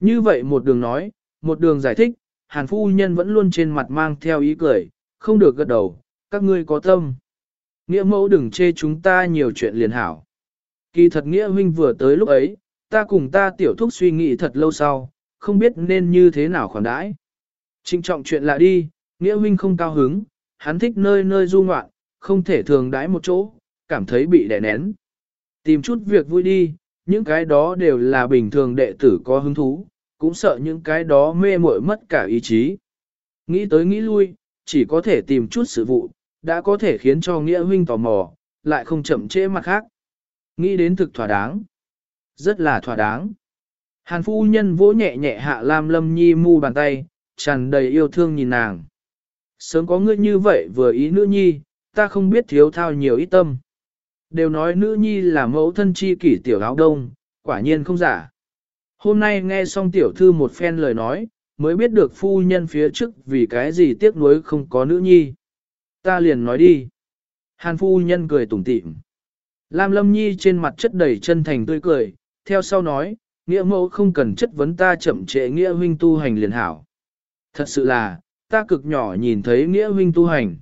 Như vậy một đường nói, một đường giải thích, hàn phu nhân vẫn luôn trên mặt mang theo ý cười, không được gật đầu, các ngươi có tâm. Nghĩa mẫu đừng chê chúng ta nhiều chuyện liền hảo. Kỳ thật nghĩa huynh vừa tới lúc ấy, ta cùng ta tiểu thúc suy nghĩ thật lâu sau, không biết nên như thế nào khoản đãi. Trinh trọng chuyện lạ đi, nghĩa huynh không cao hứng, hắn thích nơi nơi du ngoạn, không thể thường đãi một chỗ, cảm thấy bị đè nén. Tìm chút việc vui đi, những cái đó đều là bình thường đệ tử có hứng thú, cũng sợ những cái đó mê muội mất cả ý chí. Nghĩ tới nghĩ lui, chỉ có thể tìm chút sự vụ, đã có thể khiến cho nghĩa huynh tò mò, lại không chậm trễ mặt khác. Nghĩ đến thực thỏa đáng. Rất là thỏa đáng. Hàn phu nhân vỗ nhẹ nhẹ hạ Lam Lâm Nhi mu bàn tay, tràn đầy yêu thương nhìn nàng. Sớm có ngươi như vậy vừa ý nữ nhi, ta không biết thiếu thao nhiều ít tâm. Đều nói nữ nhi là mẫu thân chi kỷ tiểu áo đông, quả nhiên không giả. Hôm nay nghe xong tiểu thư một phen lời nói, mới biết được phu nhân phía trước vì cái gì tiếc nuối không có nữ nhi. Ta liền nói đi. Hàn phu nhân cười tủm tỉm. Lam lâm nhi trên mặt chất đầy chân thành tươi cười, theo sau nói, nghĩa mẫu không cần chất vấn ta chậm trễ nghĩa huynh tu hành liền hảo. Thật sự là, ta cực nhỏ nhìn thấy nghĩa huynh tu hành.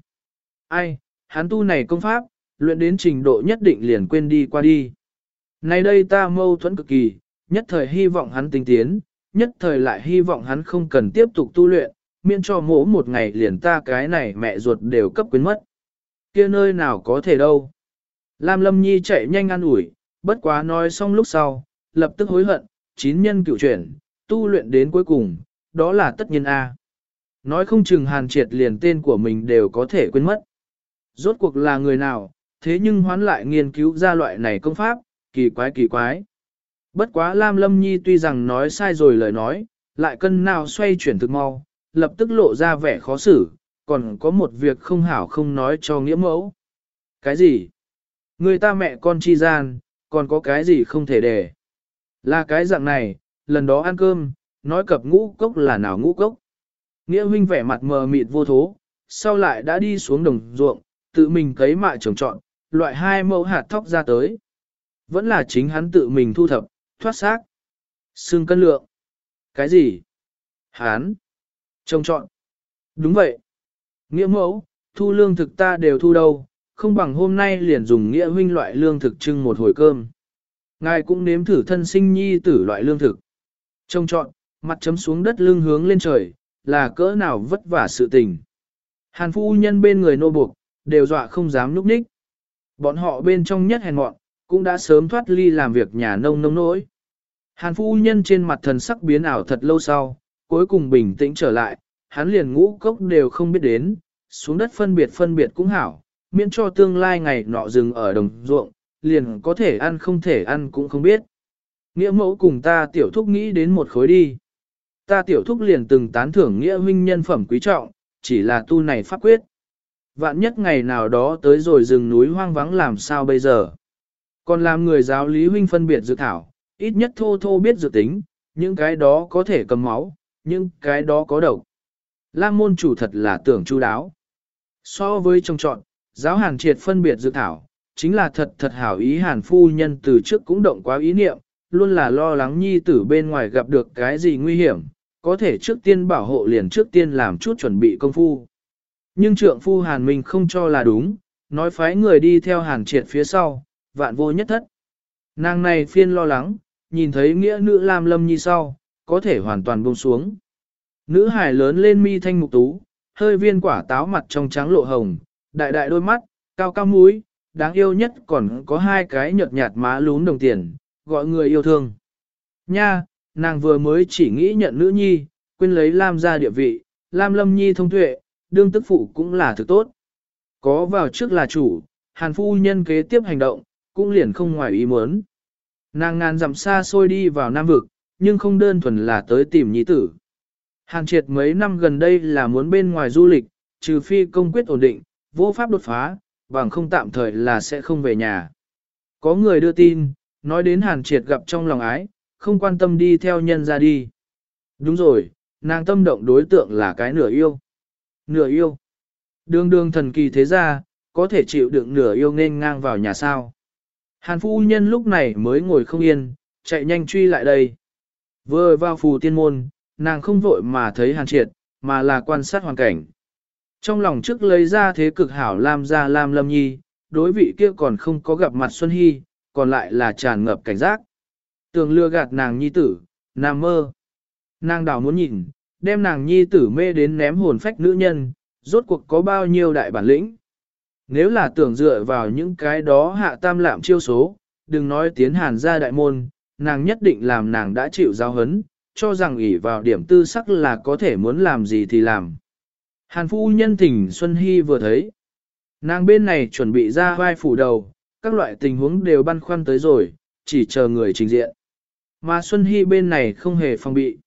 Ai, hắn tu này công pháp, luyện đến trình độ nhất định liền quên đi qua đi. Nay đây ta mâu thuẫn cực kỳ, nhất thời hy vọng hắn tinh tiến, nhất thời lại hy vọng hắn không cần tiếp tục tu luyện, miễn cho mỗ một ngày liền ta cái này mẹ ruột đều cấp quyến mất. kia nơi nào có thể đâu. Lam Lâm Nhi chạy nhanh ăn ủi, bất quá nói xong lúc sau, lập tức hối hận, chín nhân cựu chuyển, tu luyện đến cuối cùng, đó là tất nhiên A. Nói không chừng hàn triệt liền tên của mình đều có thể quên mất. Rốt cuộc là người nào, thế nhưng hoán lại nghiên cứu ra loại này công pháp, kỳ quái kỳ quái. Bất quá Lam Lâm Nhi tuy rằng nói sai rồi lời nói, lại cân nào xoay chuyển thực mau, lập tức lộ ra vẻ khó xử, còn có một việc không hảo không nói cho nghĩa mẫu. Cái gì? Người ta mẹ con chi gian, còn có cái gì không thể để? Là cái dạng này, lần đó ăn cơm, nói cập ngũ cốc là nào ngũ cốc. Nghĩa huynh vẻ mặt mờ mịt vô thố, sau lại đã đi xuống đồng ruộng, tự mình cấy mạ trồng trọn, loại hai mẫu hạt thóc ra tới. Vẫn là chính hắn tự mình thu thập, thoát xác. Xương cân lượng. Cái gì? Hán. Trông chọn. Đúng vậy. Nghĩa mẫu, thu lương thực ta đều thu đâu, không bằng hôm nay liền dùng nghĩa huynh loại lương thực trưng một hồi cơm. Ngài cũng nếm thử thân sinh nhi tử loại lương thực. Trông chọn, mặt chấm xuống đất lưng hướng lên trời, là cỡ nào vất vả sự tình. Hàn phu nhân bên người nô buộc, đều dọa không dám núp ních. Bọn họ bên trong nhất hèn mọn, cũng đã sớm thoát ly làm việc nhà nông nông nỗi. Hàn phu nhân trên mặt thần sắc biến ảo thật lâu sau, cuối cùng bình tĩnh trở lại, hắn liền ngũ cốc đều không biết đến, xuống đất phân biệt phân biệt cũng hảo, miễn cho tương lai ngày nọ dừng ở đồng ruộng, liền có thể ăn không thể ăn cũng không biết. Nghĩa mẫu cùng ta tiểu thúc nghĩ đến một khối đi. Ta tiểu thúc liền từng tán thưởng nghĩa huynh nhân phẩm quý trọng, chỉ là tu này pháp quyết. Vạn nhất ngày nào đó tới rồi rừng núi hoang vắng làm sao bây giờ. Còn làm người giáo lý huynh phân biệt dự thảo, ít nhất thô thô biết dự tính, những cái đó có thể cầm máu, những cái đó có độc. Lam môn chủ thật là tưởng chu đáo. So với trông chọn, giáo hàn triệt phân biệt dự thảo, chính là thật thật hảo ý hàn phu nhân từ trước cũng động quá ý niệm, luôn là lo lắng nhi tử bên ngoài gặp được cái gì nguy hiểm, có thể trước tiên bảo hộ liền trước tiên làm chút chuẩn bị công phu. Nhưng trượng phu Hàn Minh không cho là đúng, nói phái người đi theo Hàn Triệt phía sau, vạn vô nhất thất. Nàng này phiên lo lắng, nhìn thấy nghĩa nữ Lam Lâm Nhi sau, có thể hoàn toàn buông xuống. Nữ hải lớn lên mi thanh mục tú, hơi viên quả táo mặt trong trắng lộ hồng, đại đại đôi mắt, cao cao mũi, đáng yêu nhất còn có hai cái nhợt nhạt má lún đồng tiền, gọi người yêu thương. Nha, nàng vừa mới chỉ nghĩ nhận nữ nhi, quên lấy Lam ra địa vị, Lam Lâm Nhi thông tuệ, đương tức phụ cũng là thực tốt. Có vào trước là chủ, hàn phu nhân kế tiếp hành động, cũng liền không ngoài ý muốn. Nàng ngàn dặm xa xôi đi vào Nam Vực, nhưng không đơn thuần là tới tìm nhi tử. Hàn triệt mấy năm gần đây là muốn bên ngoài du lịch, trừ phi công quyết ổn định, vô pháp đột phá, bằng không tạm thời là sẽ không về nhà. Có người đưa tin, nói đến hàn triệt gặp trong lòng ái, không quan tâm đi theo nhân ra đi. Đúng rồi, nàng tâm động đối tượng là cái nửa yêu. Nửa yêu. Đường đường thần kỳ thế ra, có thể chịu đựng nửa yêu nên ngang vào nhà sao. Hàn phu nhân lúc này mới ngồi không yên, chạy nhanh truy lại đây. Vừa vào phù tiên môn, nàng không vội mà thấy hàn triệt, mà là quan sát hoàn cảnh. Trong lòng trước lấy ra thế cực hảo Lam ra Lam Lâm Nhi, đối vị kia còn không có gặp mặt Xuân Hy, còn lại là tràn ngập cảnh giác. Tường lừa gạt nàng nhi tử, nàng mơ. Nàng đảo muốn nhìn, đem nàng nhi tử mê đến ném hồn phách nữ nhân, rốt cuộc có bao nhiêu đại bản lĩnh. Nếu là tưởng dựa vào những cái đó hạ tam lạm chiêu số, đừng nói tiến hàn ra đại môn, nàng nhất định làm nàng đã chịu giao hấn, cho rằng ỷ vào điểm tư sắc là có thể muốn làm gì thì làm. Hàn phu nhân thỉnh Xuân Hy vừa thấy. Nàng bên này chuẩn bị ra vai phủ đầu, các loại tình huống đều băn khoăn tới rồi, chỉ chờ người trình diện. Mà Xuân Hy bên này không hề phòng bị.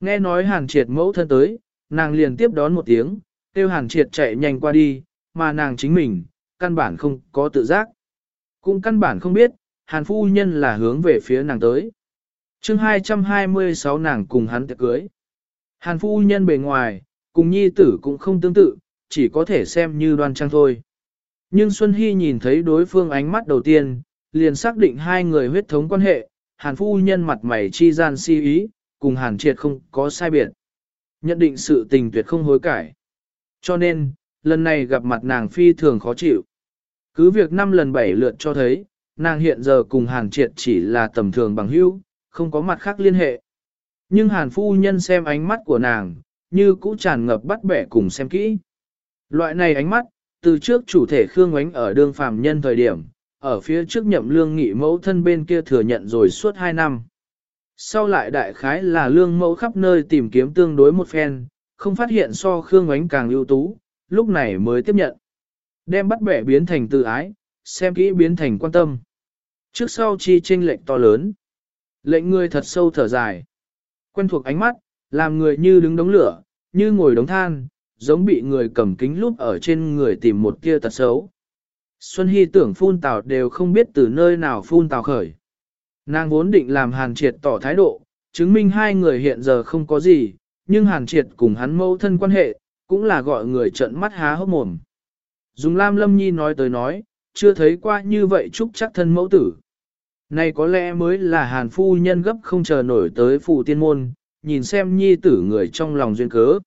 Nghe nói Hàn Triệt mẫu thân tới, nàng liền tiếp đón một tiếng, kêu Hàn Triệt chạy nhanh qua đi, mà nàng chính mình, căn bản không có tự giác. Cũng căn bản không biết, Hàn phu nhân là hướng về phía nàng tới. chương 226 nàng cùng hắn tiệc cưới. Hàn phu nhân bề ngoài, cùng nhi tử cũng không tương tự, chỉ có thể xem như đoan trang thôi. Nhưng Xuân Hy nhìn thấy đối phương ánh mắt đầu tiên, liền xác định hai người huyết thống quan hệ, Hàn phu nhân mặt mày chi gian si ý, cùng Hàn triệt không có sai biệt. Nhận định sự tình tuyệt không hối cải. Cho nên, lần này gặp mặt nàng phi thường khó chịu. Cứ việc năm lần bảy lượt cho thấy, nàng hiện giờ cùng Hàn triệt chỉ là tầm thường bằng hữu, không có mặt khác liên hệ. Nhưng Hàn phu nhân xem ánh mắt của nàng, như cũ tràn ngập bắt bẻ cùng xem kỹ. Loại này ánh mắt, từ trước chủ thể Khương Ngoánh ở đương phàm nhân thời điểm, ở phía trước nhậm lương nghị mẫu thân bên kia thừa nhận rồi suốt 2 năm. Sau lại đại khái là lương mẫu khắp nơi tìm kiếm tương đối một phen, không phát hiện so Khương Ngoánh càng ưu tú, lúc này mới tiếp nhận. Đem bắt bẻ biến thành tự ái, xem kỹ biến thành quan tâm. Trước sau chi tranh lệnh to lớn. Lệnh người thật sâu thở dài. Quen thuộc ánh mắt, làm người như đứng đống lửa, như ngồi đống than, giống bị người cầm kính lúp ở trên người tìm một kia tật xấu. Xuân Hy tưởng phun tào đều không biết từ nơi nào phun tào khởi. Nàng vốn định làm Hàn Triệt tỏ thái độ, chứng minh hai người hiện giờ không có gì, nhưng Hàn Triệt cùng hắn mâu thân quan hệ, cũng là gọi người trợn mắt há hốc mồm. Dùng Lam Lâm Nhi nói tới nói, chưa thấy qua như vậy chúc chắc thân mẫu tử. Này có lẽ mới là Hàn Phu Nhân gấp không chờ nổi tới phụ tiên môn, nhìn xem Nhi tử người trong lòng duyên cớ.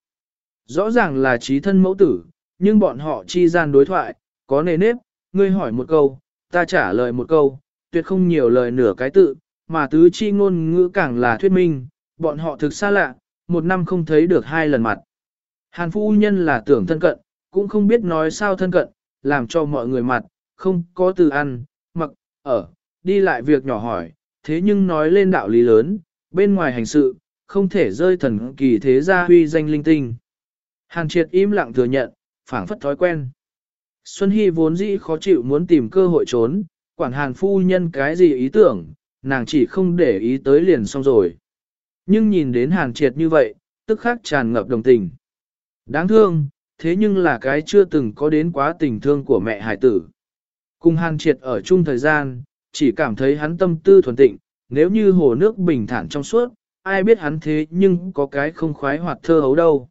Rõ ràng là trí thân mẫu tử, nhưng bọn họ chi gian đối thoại, có nề nếp, ngươi hỏi một câu, ta trả lời một câu, tuyệt không nhiều lời nửa cái tự, mà tứ chi ngôn ngữ càng là thuyết minh, bọn họ thực xa lạ, một năm không thấy được hai lần mặt. Hàn phu nhân là tưởng thân cận, cũng không biết nói sao thân cận, làm cho mọi người mặt, không có từ ăn, mặc, ở, đi lại việc nhỏ hỏi, thế nhưng nói lên đạo lý lớn, bên ngoài hành sự, không thể rơi thần kỳ thế gia huy danh linh tinh. Hàn triệt im lặng thừa nhận, phảng phất thói quen. Xuân Hy vốn dĩ khó chịu muốn tìm cơ hội trốn, quản hàn phu nhân cái gì ý tưởng, nàng chỉ không để ý tới liền xong rồi. Nhưng nhìn đến hàn triệt như vậy, tức khắc tràn ngập đồng tình. Đáng thương, thế nhưng là cái chưa từng có đến quá tình thương của mẹ hải tử. Cùng hàn triệt ở chung thời gian, chỉ cảm thấy hắn tâm tư thuần tịnh, nếu như hồ nước bình thản trong suốt, ai biết hắn thế nhưng có cái không khoái hoặc thơ hấu đâu.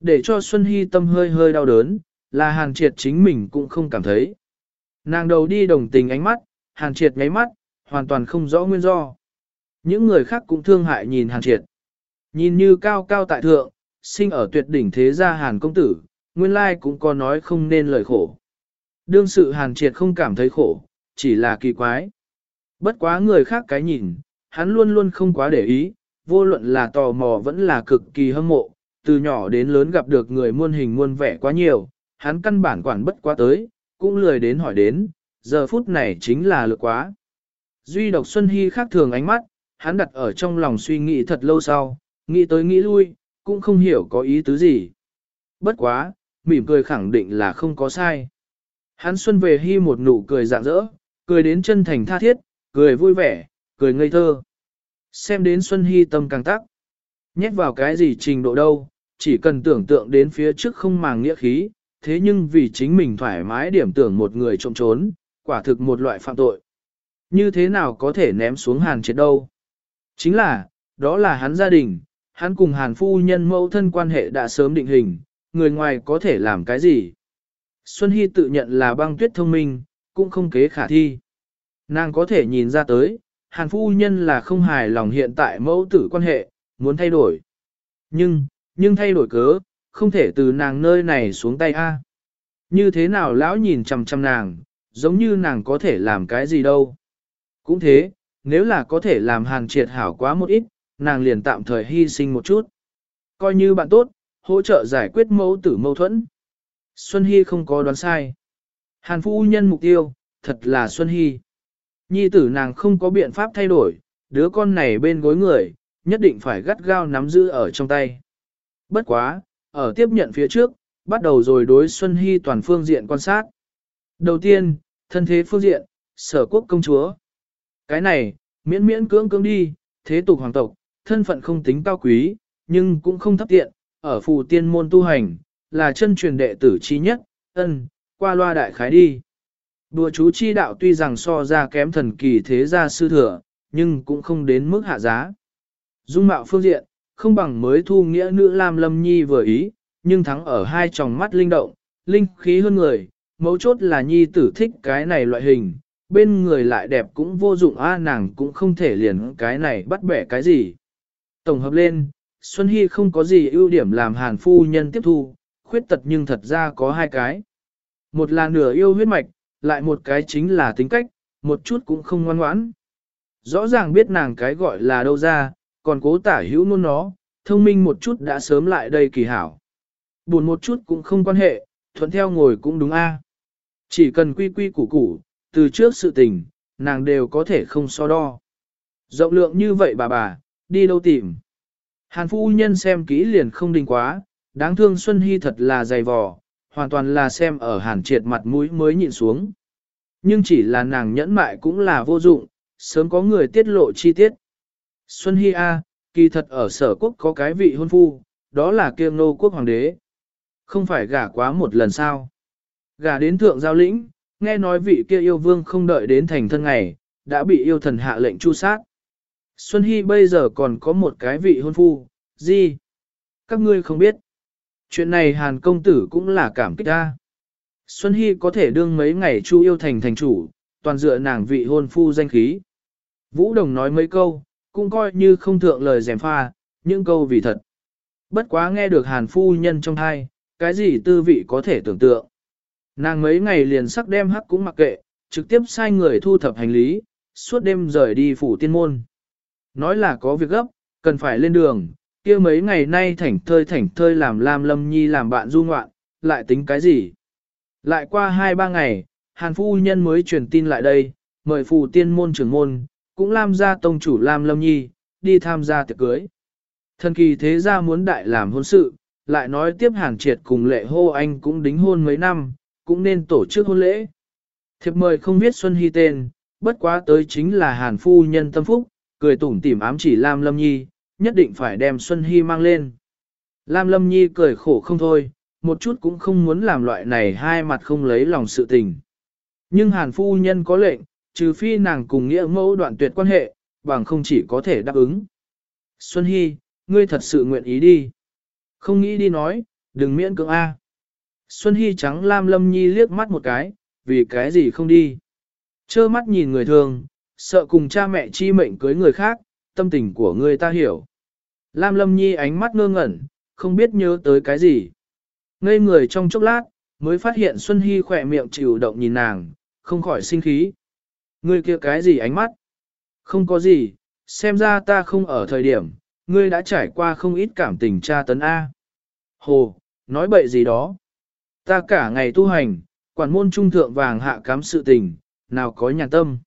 Để cho Xuân Hy tâm hơi hơi đau đớn, là hàn triệt chính mình cũng không cảm thấy. Nàng đầu đi đồng tình ánh mắt, hàn triệt ngáy mắt, hoàn toàn không rõ nguyên do. Những người khác cũng thương hại nhìn hàn triệt. Nhìn như cao cao tại thượng, sinh ở tuyệt đỉnh thế gia hàn công tử, nguyên lai cũng có nói không nên lời khổ. Đương sự hàn triệt không cảm thấy khổ, chỉ là kỳ quái. Bất quá người khác cái nhìn, hắn luôn luôn không quá để ý, vô luận là tò mò vẫn là cực kỳ hâm mộ, từ nhỏ đến lớn gặp được người muôn hình muôn vẻ quá nhiều, hắn căn bản quản bất quá tới, cũng lười đến hỏi đến, giờ phút này chính là lực quá. Duy độc Xuân Hy khác thường ánh mắt, hắn đặt ở trong lòng suy nghĩ thật lâu sau, nghĩ tới nghĩ lui, cũng không hiểu có ý tứ gì. Bất quá, mỉm cười khẳng định là không có sai. Hắn Xuân về hy một nụ cười rạng rỡ, cười đến chân thành tha thiết, cười vui vẻ, cười ngây thơ. Xem đến Xuân Hy tâm càng tắc. Nhét vào cái gì trình độ đâu, chỉ cần tưởng tượng đến phía trước không màng nghĩa khí, thế nhưng vì chính mình thoải mái điểm tưởng một người trộm trốn, quả thực một loại phạm tội. Như thế nào có thể ném xuống hàn chết đâu? Chính là, đó là hắn gia đình, hắn cùng hàn phu nhân mẫu thân quan hệ đã sớm định hình, người ngoài có thể làm cái gì? Xuân Hy tự nhận là băng tuyết thông minh, cũng không kế khả thi. Nàng có thể nhìn ra tới, hàn phu nhân là không hài lòng hiện tại mẫu tử quan hệ, muốn thay đổi. Nhưng, nhưng thay đổi cớ, không thể từ nàng nơi này xuống tay a. Như thế nào lão nhìn chằm chằm nàng, giống như nàng có thể làm cái gì đâu. Cũng thế, nếu là có thể làm hàn triệt hảo quá một ít, nàng liền tạm thời hy sinh một chút. Coi như bạn tốt, hỗ trợ giải quyết mẫu tử mâu thuẫn. Xuân Hy không có đoán sai. Hàn phu nhân mục tiêu, thật là Xuân Hy. Nhi tử nàng không có biện pháp thay đổi, đứa con này bên gối người, nhất định phải gắt gao nắm giữ ở trong tay. Bất quá, ở tiếp nhận phía trước, bắt đầu rồi đối Xuân Hy toàn phương diện quan sát. Đầu tiên, thân thế phương diện, sở quốc công chúa. Cái này, miễn miễn cưỡng cưỡng đi, thế tục hoàng tộc, thân phận không tính cao quý, nhưng cũng không thấp tiện, ở phù tiên môn tu hành, là chân truyền đệ tử chi nhất, ân, qua loa đại khái đi. Đùa chú chi đạo tuy rằng so ra kém thần kỳ thế gia sư thừa, nhưng cũng không đến mức hạ giá. Dung mạo phương diện, không bằng mới thu nghĩa nữ Lam Lâm Nhi vừa ý, nhưng thắng ở hai tròng mắt linh động, linh khí hơn người, mấu chốt là Nhi tử thích cái này loại hình, bên người lại đẹp cũng vô dụng a nàng cũng không thể liền cái này bắt bẻ cái gì. Tổng hợp lên, Xuân Hy không có gì ưu điểm làm hàn phu nhân tiếp thu, khuyết tật nhưng thật ra có hai cái. Một là nửa yêu huyết mạch, lại một cái chính là tính cách, một chút cũng không ngoan ngoãn. Rõ ràng biết nàng cái gọi là đâu ra, còn cố tả hữu luôn nó, thông minh một chút đã sớm lại đây kỳ hảo. Buồn một chút cũng không quan hệ, thuận theo ngồi cũng đúng a. Chỉ cần quy quy củ củ, từ trước sự tình, nàng đều có thể không so đo. Rộng lượng như vậy bà bà, đi đâu tìm. Hàn phu nhân xem kỹ liền không đình quá, đáng thương Xuân Hy thật là dày vò, hoàn toàn là xem ở hàn triệt mặt mũi mới nhịn xuống. Nhưng chỉ là nàng nhẫn mại cũng là vô dụng, sớm có người tiết lộ chi tiết. Xuân Hy A, kỳ thật ở sở quốc có cái vị hôn phu, đó là kiêm nô quốc hoàng đế. Không phải gả quá một lần sao. Gả đến thượng giao lĩnh, nghe nói vị kia yêu vương không đợi đến thành thân ngày, đã bị yêu thần hạ lệnh chu sát. Xuân Hy bây giờ còn có một cái vị hôn phu, gì? Các ngươi không biết. Chuyện này Hàn công tử cũng là cảm kích ta. Xuân Hy có thể đương mấy ngày chu yêu thành thành chủ, toàn dựa nàng vị hôn phu danh khí. Vũ Đồng nói mấy câu, cũng coi như không thượng lời dèm pha, những câu vì thật. Bất quá nghe được hàn phu nhân trong thai, cái gì tư vị có thể tưởng tượng. Nàng mấy ngày liền sắc đem hắc cũng mặc kệ, trực tiếp sai người thu thập hành lý, suốt đêm rời đi phủ tiên môn. Nói là có việc gấp, cần phải lên đường, kia mấy ngày nay thảnh thơi thảnh thơi làm Lam Lâm Nhi làm bạn du ngoạn, lại tính cái gì. Lại qua hai ba ngày, Hàn Phu Nhân mới truyền tin lại đây, mời phù tiên môn trưởng môn, cũng Lam gia tông chủ Lam Lâm Nhi, đi tham gia tiệc cưới. Thần kỳ thế gia muốn đại làm hôn sự, lại nói tiếp Hàn Triệt cùng lệ hô anh cũng đính hôn mấy năm, cũng nên tổ chức hôn lễ. Thiệp mời không biết Xuân Hy tên, bất quá tới chính là Hàn Phu Nhân tâm phúc, cười tủm tỉm ám chỉ Lam Lâm Nhi, nhất định phải đem Xuân Hy mang lên. Lam Lâm Nhi cười khổ không thôi, một chút cũng không muốn làm loại này hai mặt không lấy lòng sự tình. Nhưng Hàn Phu Nhân có lệnh, trừ phi nàng cùng nghĩa mẫu đoạn tuyệt quan hệ, bằng không chỉ có thể đáp ứng. Xuân Hy, ngươi thật sự nguyện ý đi. Không nghĩ đi nói, đừng miễn cưỡng A. Xuân Hy trắng Lam Lâm Nhi liếc mắt một cái, vì cái gì không đi. Chơ mắt nhìn người thường, sợ cùng cha mẹ chi mệnh cưới người khác, tâm tình của ngươi ta hiểu. Lam Lâm Nhi ánh mắt ngơ ngẩn, không biết nhớ tới cái gì. Ngây người trong chốc lát, mới phát hiện Xuân Hy khỏe miệng chịu động nhìn nàng, không khỏi sinh khí. Ngươi kia cái gì ánh mắt? Không có gì, xem ra ta không ở thời điểm, ngươi đã trải qua không ít cảm tình tra tấn A. Hồ, nói bậy gì đó. Ta cả ngày tu hành, quản môn trung thượng vàng hạ cám sự tình, nào có nhàn tâm.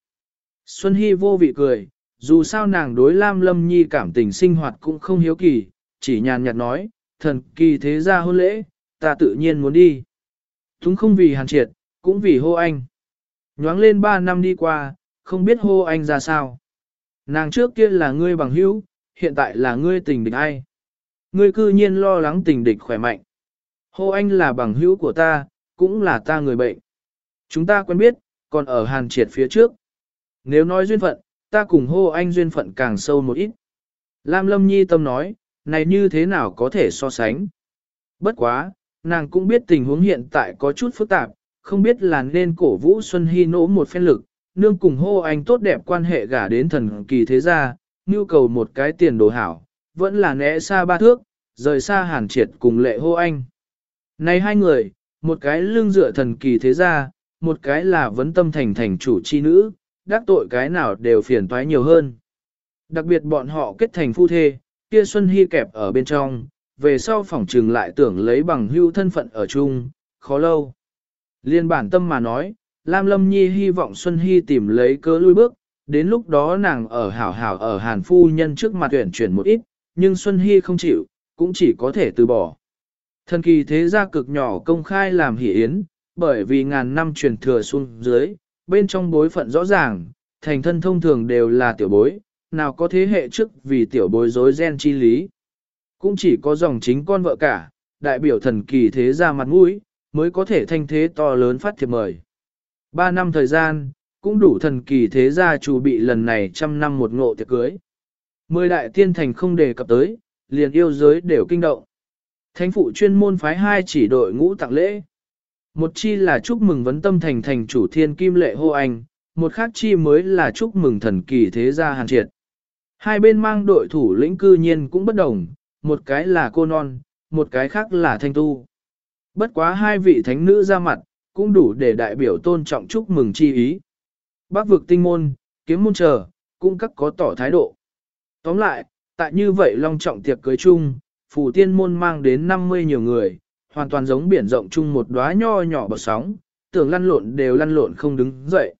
Xuân Hy vô vị cười, dù sao nàng đối Lam Lâm Nhi cảm tình sinh hoạt cũng không hiếu kỳ, chỉ nhàn nhạt nói, thần kỳ thế gia hôn lễ, ta tự nhiên muốn đi. Chúng không vì hàn triệt, cũng vì hô anh. Nhoáng lên ba năm đi qua, không biết hô anh ra sao. Nàng trước kia là ngươi bằng hữu, hiện tại là ngươi tình địch ai. Ngươi cư nhiên lo lắng tình địch khỏe mạnh. Hô anh là bằng hữu của ta, cũng là ta người bệnh. Chúng ta quen biết, còn ở hàn triệt phía trước. Nếu nói duyên phận, ta cùng hô anh duyên phận càng sâu một ít. Lam Lâm Nhi tâm nói, này như thế nào có thể so sánh. Bất quá, nàng cũng biết tình huống hiện tại có chút phức tạp, không biết là nên cổ vũ Xuân Hy nỗ một phen lực, nương cùng hô anh tốt đẹp quan hệ gả đến thần kỳ thế gia, nhu cầu một cái tiền đồ hảo, vẫn là né xa ba thước, rời xa hàn triệt cùng lệ hô anh. Này hai người, một cái lương dựa thần kỳ thế gia, một cái là vấn tâm thành thành chủ chi nữ, đắc tội cái nào đều phiền toái nhiều hơn. Đặc biệt bọn họ kết thành phu thê, kia Xuân Hy kẹp ở bên trong, về sau phỏng trừng lại tưởng lấy bằng hưu thân phận ở chung, khó lâu. Liên bản tâm mà nói, Lam Lâm Nhi hy vọng Xuân Hy tìm lấy cớ lui bước, đến lúc đó nàng ở hảo hảo ở Hàn Phu Nhân trước mặt tuyển chuyển một ít, nhưng Xuân Hy không chịu, cũng chỉ có thể từ bỏ. Thần kỳ thế gia cực nhỏ công khai làm hỷ yến, bởi vì ngàn năm truyền thừa xuống dưới, bên trong bối phận rõ ràng, thành thân thông thường đều là tiểu bối, nào có thế hệ trước vì tiểu bối rối gen chi lý. Cũng chỉ có dòng chính con vợ cả, đại biểu thần kỳ thế gia mặt mũi, mới có thể thanh thế to lớn phát thiệp mời. Ba năm thời gian, cũng đủ thần kỳ thế gia chủ bị lần này trăm năm một ngộ tiệc cưới. Mười đại tiên thành không đề cập tới, liền yêu giới đều kinh động. Thánh phụ chuyên môn phái hai chỉ đội ngũ tặng lễ. Một chi là chúc mừng vấn tâm thành thành chủ thiên kim lệ hô anh, một khác chi mới là chúc mừng thần kỳ thế gia hàn triệt. Hai bên mang đội thủ lĩnh cư nhiên cũng bất đồng, một cái là cô non, một cái khác là thanh tu. Bất quá hai vị thánh nữ ra mặt, cũng đủ để đại biểu tôn trọng chúc mừng chi ý. Bác vực tinh môn, kiếm môn chờ, cũng các có tỏ thái độ. Tóm lại, tại như vậy long trọng tiệc cưới chung, phù tiên môn mang đến 50 nhiều người, hoàn toàn giống biển rộng chung một đóa nho nhỏ bọt sóng, tưởng lăn lộn đều lăn lộn không đứng dậy.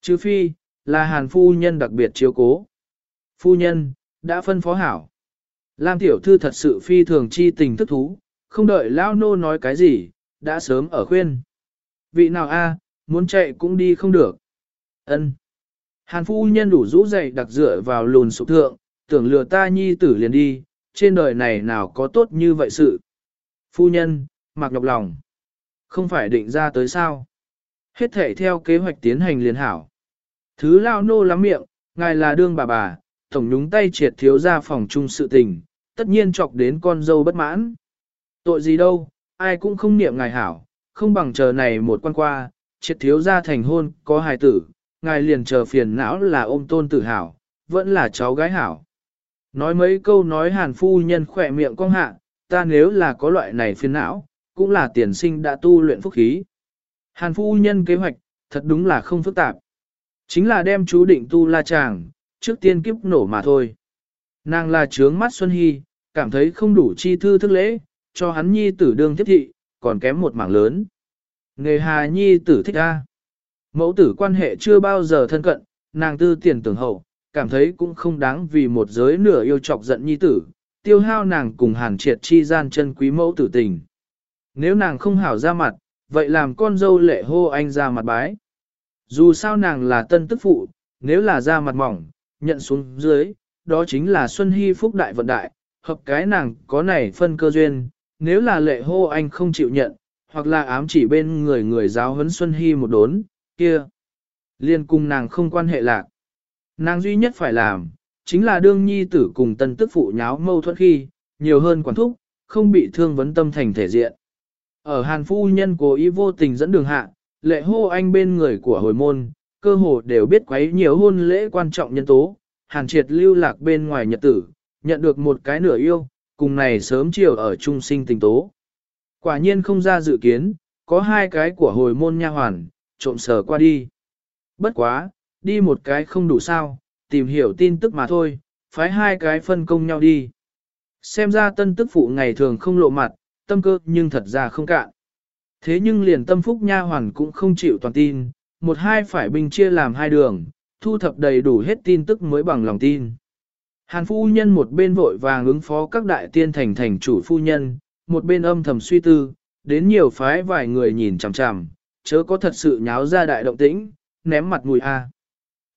Chứ phi, là hàn phu nhân đặc biệt chiếu cố. Phu nhân, đã phân phó hảo. Lam tiểu thư thật sự phi thường chi tình thức thú, không đợi lao nô nói cái gì, đã sớm ở khuyên. Vị nào a, muốn chạy cũng đi không được. Ân. Hàn phu nhân đủ rũ dậy đặc dựa vào lùn sụp thượng, tưởng lừa ta nhi tử liền đi, trên đời này nào có tốt như vậy sự. Phu nhân, mặc nhọc lòng. Không phải định ra tới sao. Hết thể theo kế hoạch tiến hành liền hảo. Thứ lao nô lắm miệng, ngài là đương bà bà, tổng nhúng tay triệt thiếu ra phòng chung sự tình, tất nhiên chọc đến con dâu bất mãn. Tội gì đâu, ai cũng không niệm ngài hảo, không bằng chờ này một quan qua, triệt thiếu ra thành hôn, có hài tử, ngài liền chờ phiền não là ôm tôn tử hảo, vẫn là cháu gái hảo. Nói mấy câu nói hàn phu nhân khỏe miệng cong hạ, ta nếu là có loại này phiền não, cũng là tiền sinh đã tu luyện phúc khí. Hàn phu nhân kế hoạch, thật đúng là không phức tạp. Chính là đem chú định tu la chàng, trước tiên kiếp nổ mà thôi. Nàng là trướng mắt Xuân Hy, cảm thấy không đủ chi thư thức lễ, cho hắn nhi tử đương tiếp thị, còn kém một mảng lớn. Nghề hà nhi tử thích A. Mẫu tử quan hệ chưa bao giờ thân cận, nàng tư tiền tưởng hậu, cảm thấy cũng không đáng vì một giới nửa yêu chọc giận nhi tử, tiêu hao nàng cùng hàn triệt chi gian chân quý mẫu tử tình. Nếu nàng không hảo ra mặt, vậy làm con dâu lệ hô anh ra mặt bái. Dù sao nàng là tân tức phụ, nếu là ra mặt mỏng, nhận xuống dưới, đó chính là Xuân Hy Phúc Đại Vận Đại, hợp cái nàng có này phân cơ duyên, nếu là lệ hô anh không chịu nhận, hoặc là ám chỉ bên người người giáo huấn Xuân Hy một đốn, kia. Liên cùng nàng không quan hệ lạc. Nàng duy nhất phải làm, chính là đương nhi tử cùng tân tức phụ nháo mâu thuẫn khi, nhiều hơn quản thúc, không bị thương vấn tâm thành thể diện. Ở Hàn Phu Nhân cố ý vô tình dẫn đường hạ, lệ hô anh bên người của hồi môn, cơ hồ đều biết quấy nhiều hôn lễ quan trọng nhân tố, Hàn triệt lưu lạc bên ngoài nhật tử, nhận được một cái nửa yêu, cùng này sớm chiều ở trung sinh tình tố. Quả nhiên không ra dự kiến, có hai cái của hồi môn nha hoàn, trộm sờ qua đi. Bất quá, đi một cái không đủ sao, tìm hiểu tin tức mà thôi, phái hai cái phân công nhau đi. Xem ra tân tức phụ ngày thường không lộ mặt, tâm cơ nhưng thật ra không cạn. Thế nhưng liền tâm phúc nha hoàn cũng không chịu toàn tin, một hai phải bình chia làm hai đường, thu thập đầy đủ hết tin tức mới bằng lòng tin. Hàn phu nhân một bên vội vàng ứng phó các đại tiên thành thành chủ phu nhân, một bên âm thầm suy tư, đến nhiều phái vài người nhìn chằm chằm, chớ có thật sự nháo ra đại động tĩnh, ném mặt mùi a.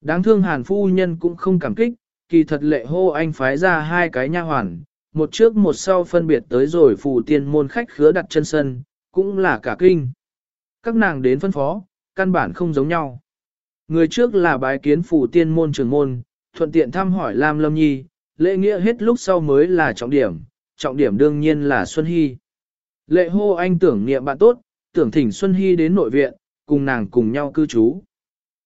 Đáng thương hàn phu nhân cũng không cảm kích, kỳ thật lệ hô anh phái ra hai cái nha hoàn, một trước một sau phân biệt tới rồi phù tiên môn khách khứa đặt chân sân, cũng là cả kinh. Các nàng đến phân phó, căn bản không giống nhau. Người trước là bái kiến phù tiên môn trưởng môn, thuận tiện thăm hỏi Lam Lâm Nhi, lễ nghĩa hết lúc sau mới là trọng điểm, trọng điểm đương nhiên là Xuân Hy. Lệ hô anh tưởng niệm bạn tốt, tưởng thỉnh Xuân Hy đến nội viện, cùng nàng cùng nhau cư trú.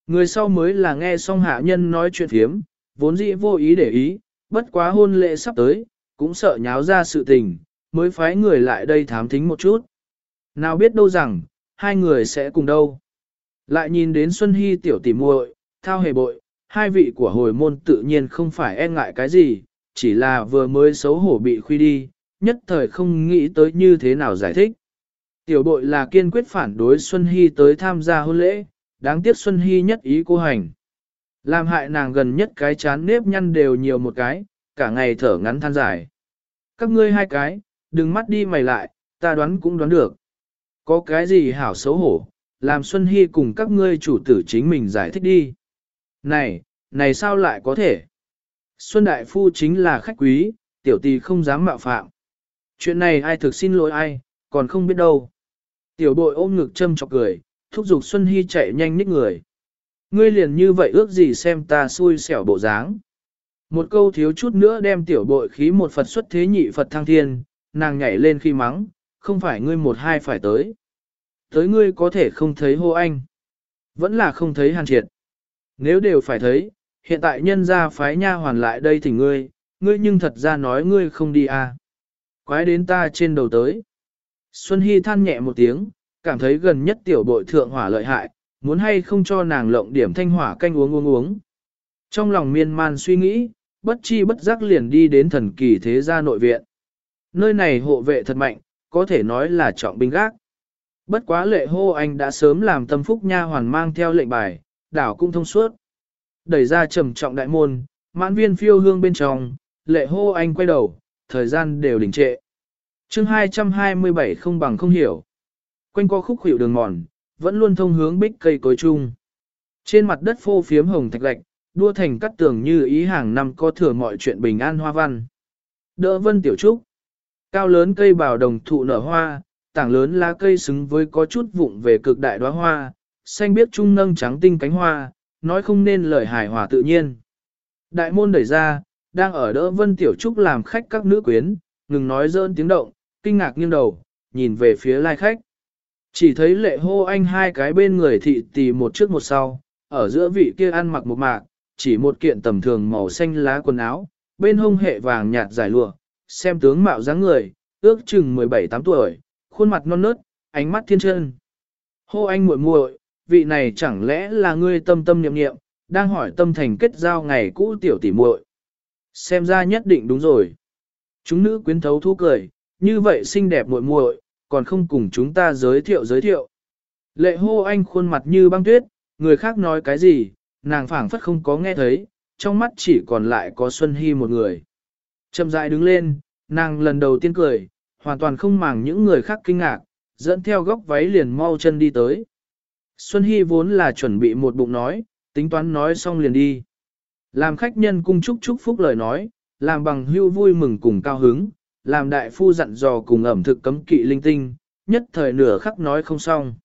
Người sau mới là nghe xong hạ nhân nói chuyện thiếm, vốn dĩ vô ý để ý, bất quá hôn lễ sắp tới, cũng sợ nháo ra sự tình, mới phái người lại đây thám thính một chút. Nào biết đâu rằng, hai người sẽ cùng đâu. Lại nhìn đến Xuân Hy tiểu tỉ muội, thao hề bội, hai vị của hồi môn tự nhiên không phải e ngại cái gì, chỉ là vừa mới xấu hổ bị khuy đi, nhất thời không nghĩ tới như thế nào giải thích. Tiểu bội là kiên quyết phản đối Xuân Hy tới tham gia hôn lễ, đáng tiếc Xuân Hy nhất ý cô hành. Làm hại nàng gần nhất cái chán nếp nhăn đều nhiều một cái, cả ngày thở ngắn than dài. Các ngươi hai cái, đừng mắt đi mày lại, ta đoán cũng đoán được. Có cái gì hảo xấu hổ, làm Xuân Hy cùng các ngươi chủ tử chính mình giải thích đi. Này, này sao lại có thể? Xuân Đại Phu chính là khách quý, tiểu tỳ không dám mạo phạm. Chuyện này ai thực xin lỗi ai, còn không biết đâu. Tiểu bội ôm ngực châm chọc cười, thúc giục Xuân Hy chạy nhanh nít người. Ngươi liền như vậy ước gì xem ta xui xẻo bộ dáng. Một câu thiếu chút nữa đem tiểu bội khí một Phật xuất thế nhị Phật thăng thiên, nàng nhảy lên khi mắng, không phải ngươi một hai phải tới. Tới ngươi có thể không thấy hô anh. Vẫn là không thấy hàn triệt. Nếu đều phải thấy, hiện tại nhân gia phái nha hoàn lại đây thì ngươi, ngươi nhưng thật ra nói ngươi không đi à. Quái đến ta trên đầu tới. Xuân Hy than nhẹ một tiếng, cảm thấy gần nhất tiểu bội thượng hỏa lợi hại, muốn hay không cho nàng lộng điểm thanh hỏa canh uống uống uống. Trong lòng miên man suy nghĩ, bất chi bất giác liền đi đến thần kỳ thế gia nội viện. Nơi này hộ vệ thật mạnh, có thể nói là trọng binh gác. Bất quá lệ hô anh đã sớm làm tâm phúc nha hoàn mang theo lệnh bài, đảo cũng thông suốt. Đẩy ra trầm trọng đại môn, mãn viên phiêu hương bên trong, lệ hô anh quay đầu, thời gian đều đình trệ. chương 227 không bằng không hiểu. Quanh co khúc hiệu đường mòn, vẫn luôn thông hướng bích cây cối chung. Trên mặt đất phô phiếm hồng thạch lạch, đua thành cắt tường như ý hàng năm có thừa mọi chuyện bình an hoa văn. Đỡ vân tiểu trúc. Cao lớn cây bào đồng thụ nở hoa, tảng lớn lá cây xứng với có chút vụng về cực đại đóa hoa, xanh biếc trung nâng trắng tinh cánh hoa, nói không nên lời hài hòa tự nhiên. Đại môn đẩy ra, đang ở đỡ vân tiểu trúc làm khách các nữ quyến, ngừng nói dơn tiếng động, kinh ngạc nghiêng đầu, nhìn về phía lai khách. Chỉ thấy lệ hô anh hai cái bên người thị tì một trước một sau, ở giữa vị kia ăn mặc một mạc, chỉ một kiện tầm thường màu xanh lá quần áo, bên hông hệ vàng nhạt dài lụa, xem tướng mạo dáng người, ước chừng 17-8 tuổi, khuôn mặt non nớt, ánh mắt thiên chân. Hô anh muội muội, vị này chẳng lẽ là ngươi tâm tâm niệm niệm, đang hỏi tâm thành kết giao ngày cũ tiểu tỷ muội. Xem ra nhất định đúng rồi. Chúng nữ quyến thấu thu cười, như vậy xinh đẹp muội muội, còn không cùng chúng ta giới thiệu giới thiệu. Lệ hô anh khuôn mặt như băng tuyết, người khác nói cái gì, nàng phảng phất không có nghe thấy, trong mắt chỉ còn lại có Xuân Hy một người. Chậm rãi đứng lên, nàng lần đầu tiên cười, hoàn toàn không màng những người khác kinh ngạc, dẫn theo góc váy liền mau chân đi tới. Xuân Hy vốn là chuẩn bị một bụng nói, tính toán nói xong liền đi. Làm khách nhân cung chúc chúc phúc lời nói, làm bằng hưu vui mừng cùng cao hứng, làm đại phu dặn dò cùng ẩm thực cấm kỵ linh tinh, nhất thời nửa khắc nói không xong.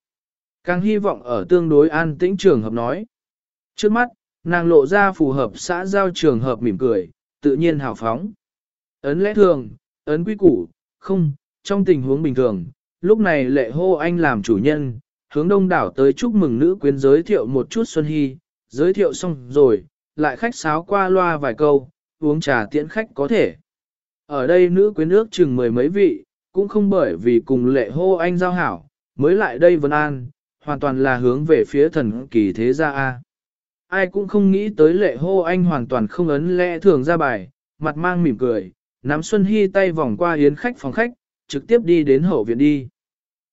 Càng hy vọng ở tương đối an tĩnh trường hợp nói. Trước mắt, nàng lộ ra phù hợp xã giao trường hợp mỉm cười, tự nhiên hào phóng. Ấn lẽ thường, ấn quy củ, không, trong tình huống bình thường, lúc này lệ hô anh làm chủ nhân, hướng đông đảo tới chúc mừng nữ quyến giới thiệu một chút Xuân Hy, giới thiệu xong rồi, lại khách sáo qua loa vài câu, uống trà tiễn khách có thể. Ở đây nữ quyến ước chừng mười mấy vị, cũng không bởi vì cùng lệ hô anh giao hảo, mới lại đây Vân An, hoàn toàn là hướng về phía thần kỳ thế gia A. Ai cũng không nghĩ tới lệ hô anh hoàn toàn không ấn lẽ thường ra bài, mặt mang mỉm cười, nắm Xuân Hy tay vòng qua yến khách phòng khách, trực tiếp đi đến hậu viện đi.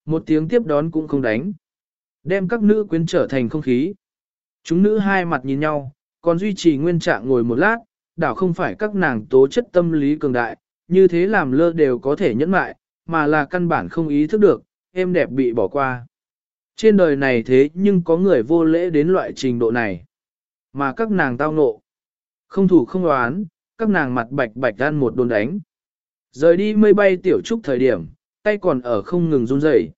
Một tiếng tiếp đón cũng không đánh. Đem các nữ quyến trở thành không khí. Chúng nữ hai mặt nhìn nhau, còn duy trì nguyên trạng ngồi một lát, đảo không phải các nàng tố chất tâm lý cường đại, như thế làm lơ đều có thể nhẫn mại, mà là căn bản không ý thức được, em đẹp bị bỏ qua. Trên đời này thế nhưng có người vô lễ đến loại trình độ này. Mà các nàng tao nộ. Không thủ không đoán, các nàng mặt bạch bạch ăn một đồn đánh. Rời đi mây bay tiểu trúc thời điểm, tay còn ở không ngừng run rẩy.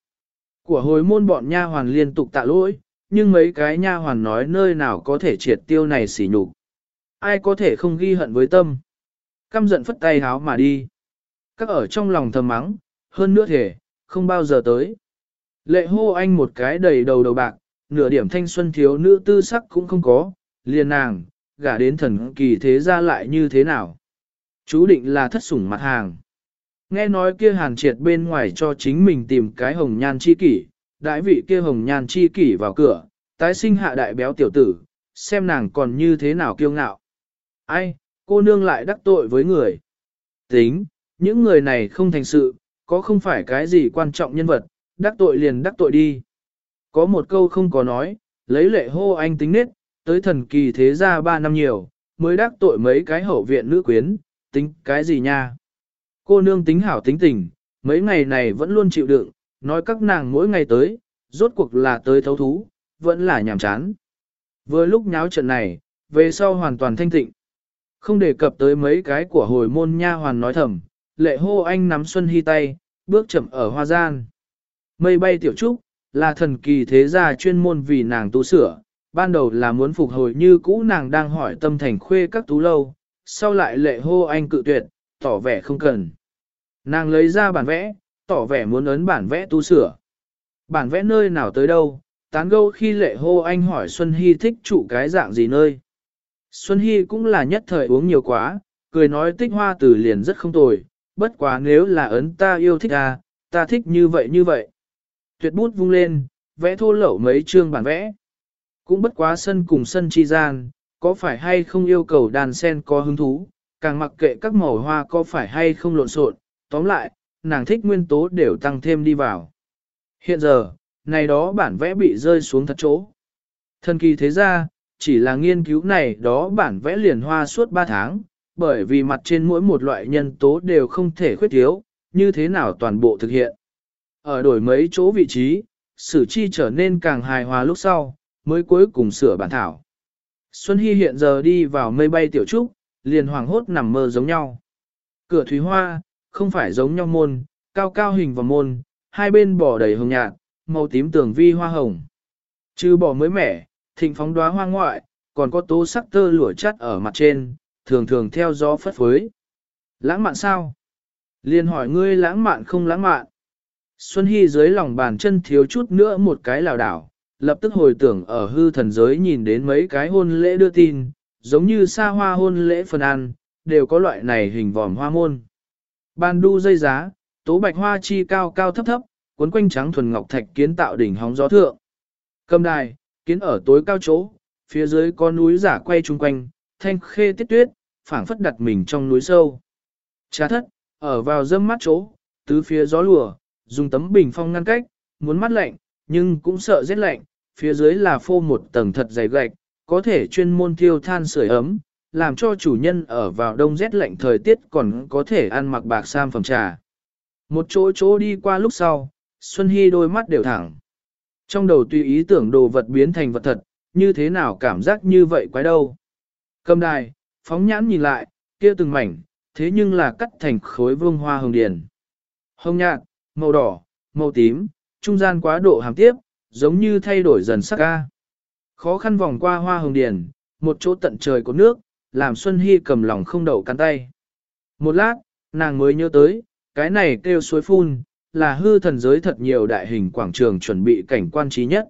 Của hồi môn bọn nha hoàn liên tục tạ lỗi, nhưng mấy cái nha hoàn nói nơi nào có thể triệt tiêu này xỉ nhục. Ai có thể không ghi hận với tâm. Căm giận phất tay háo mà đi. Các ở trong lòng thầm mắng, hơn nữa thể, không bao giờ tới. Lệ hô anh một cái đầy đầu đầu bạc, nửa điểm thanh xuân thiếu nữ tư sắc cũng không có, liền nàng, gả đến thần kỳ thế ra lại như thế nào. Chú định là thất sủng mặt hàng. Nghe nói kia hàn triệt bên ngoài cho chính mình tìm cái hồng nhan chi kỷ, đại vị kia hồng nhan chi kỷ vào cửa, tái sinh hạ đại béo tiểu tử, xem nàng còn như thế nào kiêu ngạo. Ai, cô nương lại đắc tội với người. Tính, những người này không thành sự, có không phải cái gì quan trọng nhân vật, đắc tội liền đắc tội đi. Có một câu không có nói, lấy lệ hô anh tính nết, tới thần kỳ thế gia ba năm nhiều, mới đắc tội mấy cái hậu viện nữ quyến, tính cái gì nha. Cô nương tính hảo tính tình, mấy ngày này vẫn luôn chịu đựng, nói các nàng mỗi ngày tới, rốt cuộc là tới thấu thú, vẫn là nhàm chán. Vừa lúc nháo trận này, về sau hoàn toàn thanh tịnh. Không đề cập tới mấy cái của hồi môn nha hoàn nói thầm, lệ hô anh nắm Xuân Hy tay, bước chậm ở hoa gian. Mây bay tiểu trúc, là thần kỳ thế gia chuyên môn vì nàng tu sửa, ban đầu là muốn phục hồi như cũ nàng đang hỏi tâm thành khuê các tú lâu, sau lại lệ hô anh cự tuyệt, tỏ vẻ không cần. Nàng lấy ra bản vẽ, tỏ vẻ muốn ấn bản vẽ tu sửa. Bản vẽ nơi nào tới đâu, tán gâu khi lệ hô anh hỏi Xuân Hy thích trụ cái dạng gì nơi. Xuân Hy cũng là nhất thời uống nhiều quá, cười nói tích hoa từ liền rất không tồi, bất quá nếu là ấn ta yêu thích à, ta thích như vậy như vậy. Tuyệt bút vung lên, vẽ thô lậu mấy chương bản vẽ. Cũng bất quá sân cùng sân chi gian, có phải hay không yêu cầu đàn sen có hứng thú, càng mặc kệ các màu hoa có phải hay không lộn xộn, tóm lại, nàng thích nguyên tố đều tăng thêm đi vào. Hiện giờ, này đó bản vẽ bị rơi xuống thật chỗ. Thần kỳ thế ra, chỉ là nghiên cứu này đó bản vẽ liền hoa suốt 3 tháng, bởi vì mặt trên mỗi một loại nhân tố đều không thể khuyết thiếu, như thế nào toàn bộ thực hiện. Ở đổi mấy chỗ vị trí, sử chi trở nên càng hài hòa lúc sau, mới cuối cùng sửa bản thảo. Xuân Hy hiện giờ đi vào mây bay tiểu trúc, liền hoàng hốt nằm mơ giống nhau. Cửa thủy hoa, không phải giống nhau môn, cao cao hình và môn, hai bên bỏ đầy hồng nhạt, màu tím tường vi hoa hồng. Chứ bỏ mới mẻ, thịnh phóng đóa hoa ngoại, còn có tố sắc tơ lụa chắt ở mặt trên, thường thường theo gió phất phới. Lãng mạn sao? Liên hỏi ngươi lãng mạn không lãng mạn. Xuân Hy dưới lòng bàn chân thiếu chút nữa một cái lào đảo, lập tức hồi tưởng ở hư thần giới nhìn đến mấy cái hôn lễ đưa tin, giống như xa hoa hôn lễ phần ăn, đều có loại này hình vòm hoa môn. Ban đu dây giá, tố bạch hoa chi cao cao thấp thấp, cuốn quanh trắng thuần ngọc thạch kiến tạo đỉnh hóng gió thượng. Cầm đài, kiến ở tối cao chỗ, phía dưới có núi giả quay chung quanh, thanh khê tiết tuyết, phảng phất đặt mình trong núi sâu. Trá thất, ở vào dâm mắt chỗ, tứ phía gió lùa, dùng tấm bình phong ngăn cách, muốn mắt lạnh, nhưng cũng sợ rét lạnh, phía dưới là phô một tầng thật dày gạch, có thể chuyên môn thiêu than sưởi ấm, làm cho chủ nhân ở vào đông rét lạnh thời tiết còn có thể ăn mặc bạc sam phẩm trà. Một chỗ chỗ đi qua lúc sau, Xuân Hy đôi mắt đều thẳng. Trong đầu tùy ý tưởng đồ vật biến thành vật thật, như thế nào cảm giác như vậy quái đâu. Cầm đài, phóng nhãn nhìn lại, kia từng mảnh, thế nhưng là cắt thành khối vương hoa hồng điền. Hồng nhạt, màu đỏ, màu tím, trung gian quá độ hàm tiếp, giống như thay đổi dần sắc ca. Khó khăn vòng qua hoa hồng điền, một chỗ tận trời có nước, làm Xuân Hy cầm lòng không đậu cắn tay. Một lát, nàng mới nhớ tới, cái này kêu suối phun, là hư thần giới thật nhiều đại hình quảng trường chuẩn bị cảnh quan trí nhất.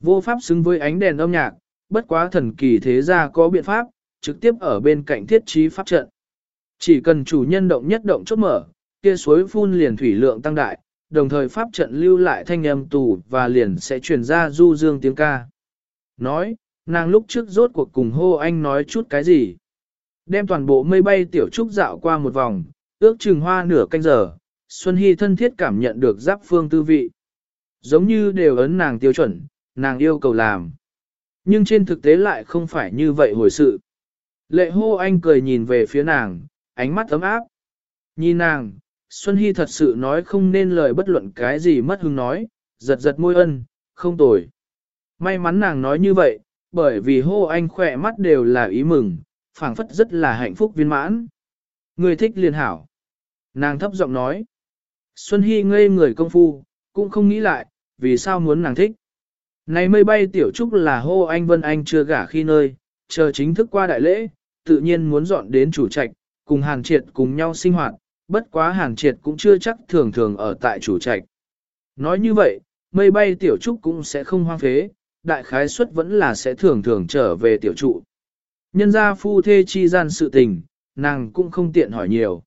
Vô pháp xứng với ánh đèn âm nhạc, bất quá thần kỳ thế gia có biện pháp, trực tiếp ở bên cạnh thiết trí pháp trận. Chỉ cần chủ nhân động nhất động chốt mở, kia suối phun liền thủy lượng tăng đại, đồng thời pháp trận lưu lại thanh âm tù và liền sẽ truyền ra du dương tiếng ca. Nói, nàng lúc trước rốt cuộc cùng hô anh nói chút cái gì. Đem toàn bộ mây bay tiểu trúc dạo qua một vòng, ước chừng hoa nửa canh giờ, Xuân Hy thân thiết cảm nhận được giáp phương tư vị. Giống như đều ấn nàng tiêu chuẩn, nàng yêu cầu làm. Nhưng trên thực tế lại không phải như vậy hồi sự. Lệ hô anh cười nhìn về phía nàng, ánh mắt ấm áp. Nhìn nàng, Xuân Hy thật sự nói không nên lời bất luận cái gì mất hứng nói, giật giật môi ân, không tồi. May mắn nàng nói như vậy, bởi vì hô anh khỏe mắt đều là ý mừng, phảng phất rất là hạnh phúc viên mãn. Người thích liền hảo. Nàng thấp giọng nói. Xuân Hy ngây người công phu, cũng không nghĩ lại, vì sao muốn nàng thích. Này mây bay tiểu trúc là hô anh Vân Anh chưa gả khi nơi, chờ chính thức qua đại lễ, tự nhiên muốn dọn đến chủ trạch, cùng Hàn Triệt cùng nhau sinh hoạt, bất quá Hàn Triệt cũng chưa chắc thường thường ở tại chủ trạch. Nói như vậy, mây bay tiểu trúc cũng sẽ không hoang phế, đại khái suất vẫn là sẽ thường thường trở về tiểu trụ. Nhân gia phu thê chi gian sự tình, nàng cũng không tiện hỏi nhiều.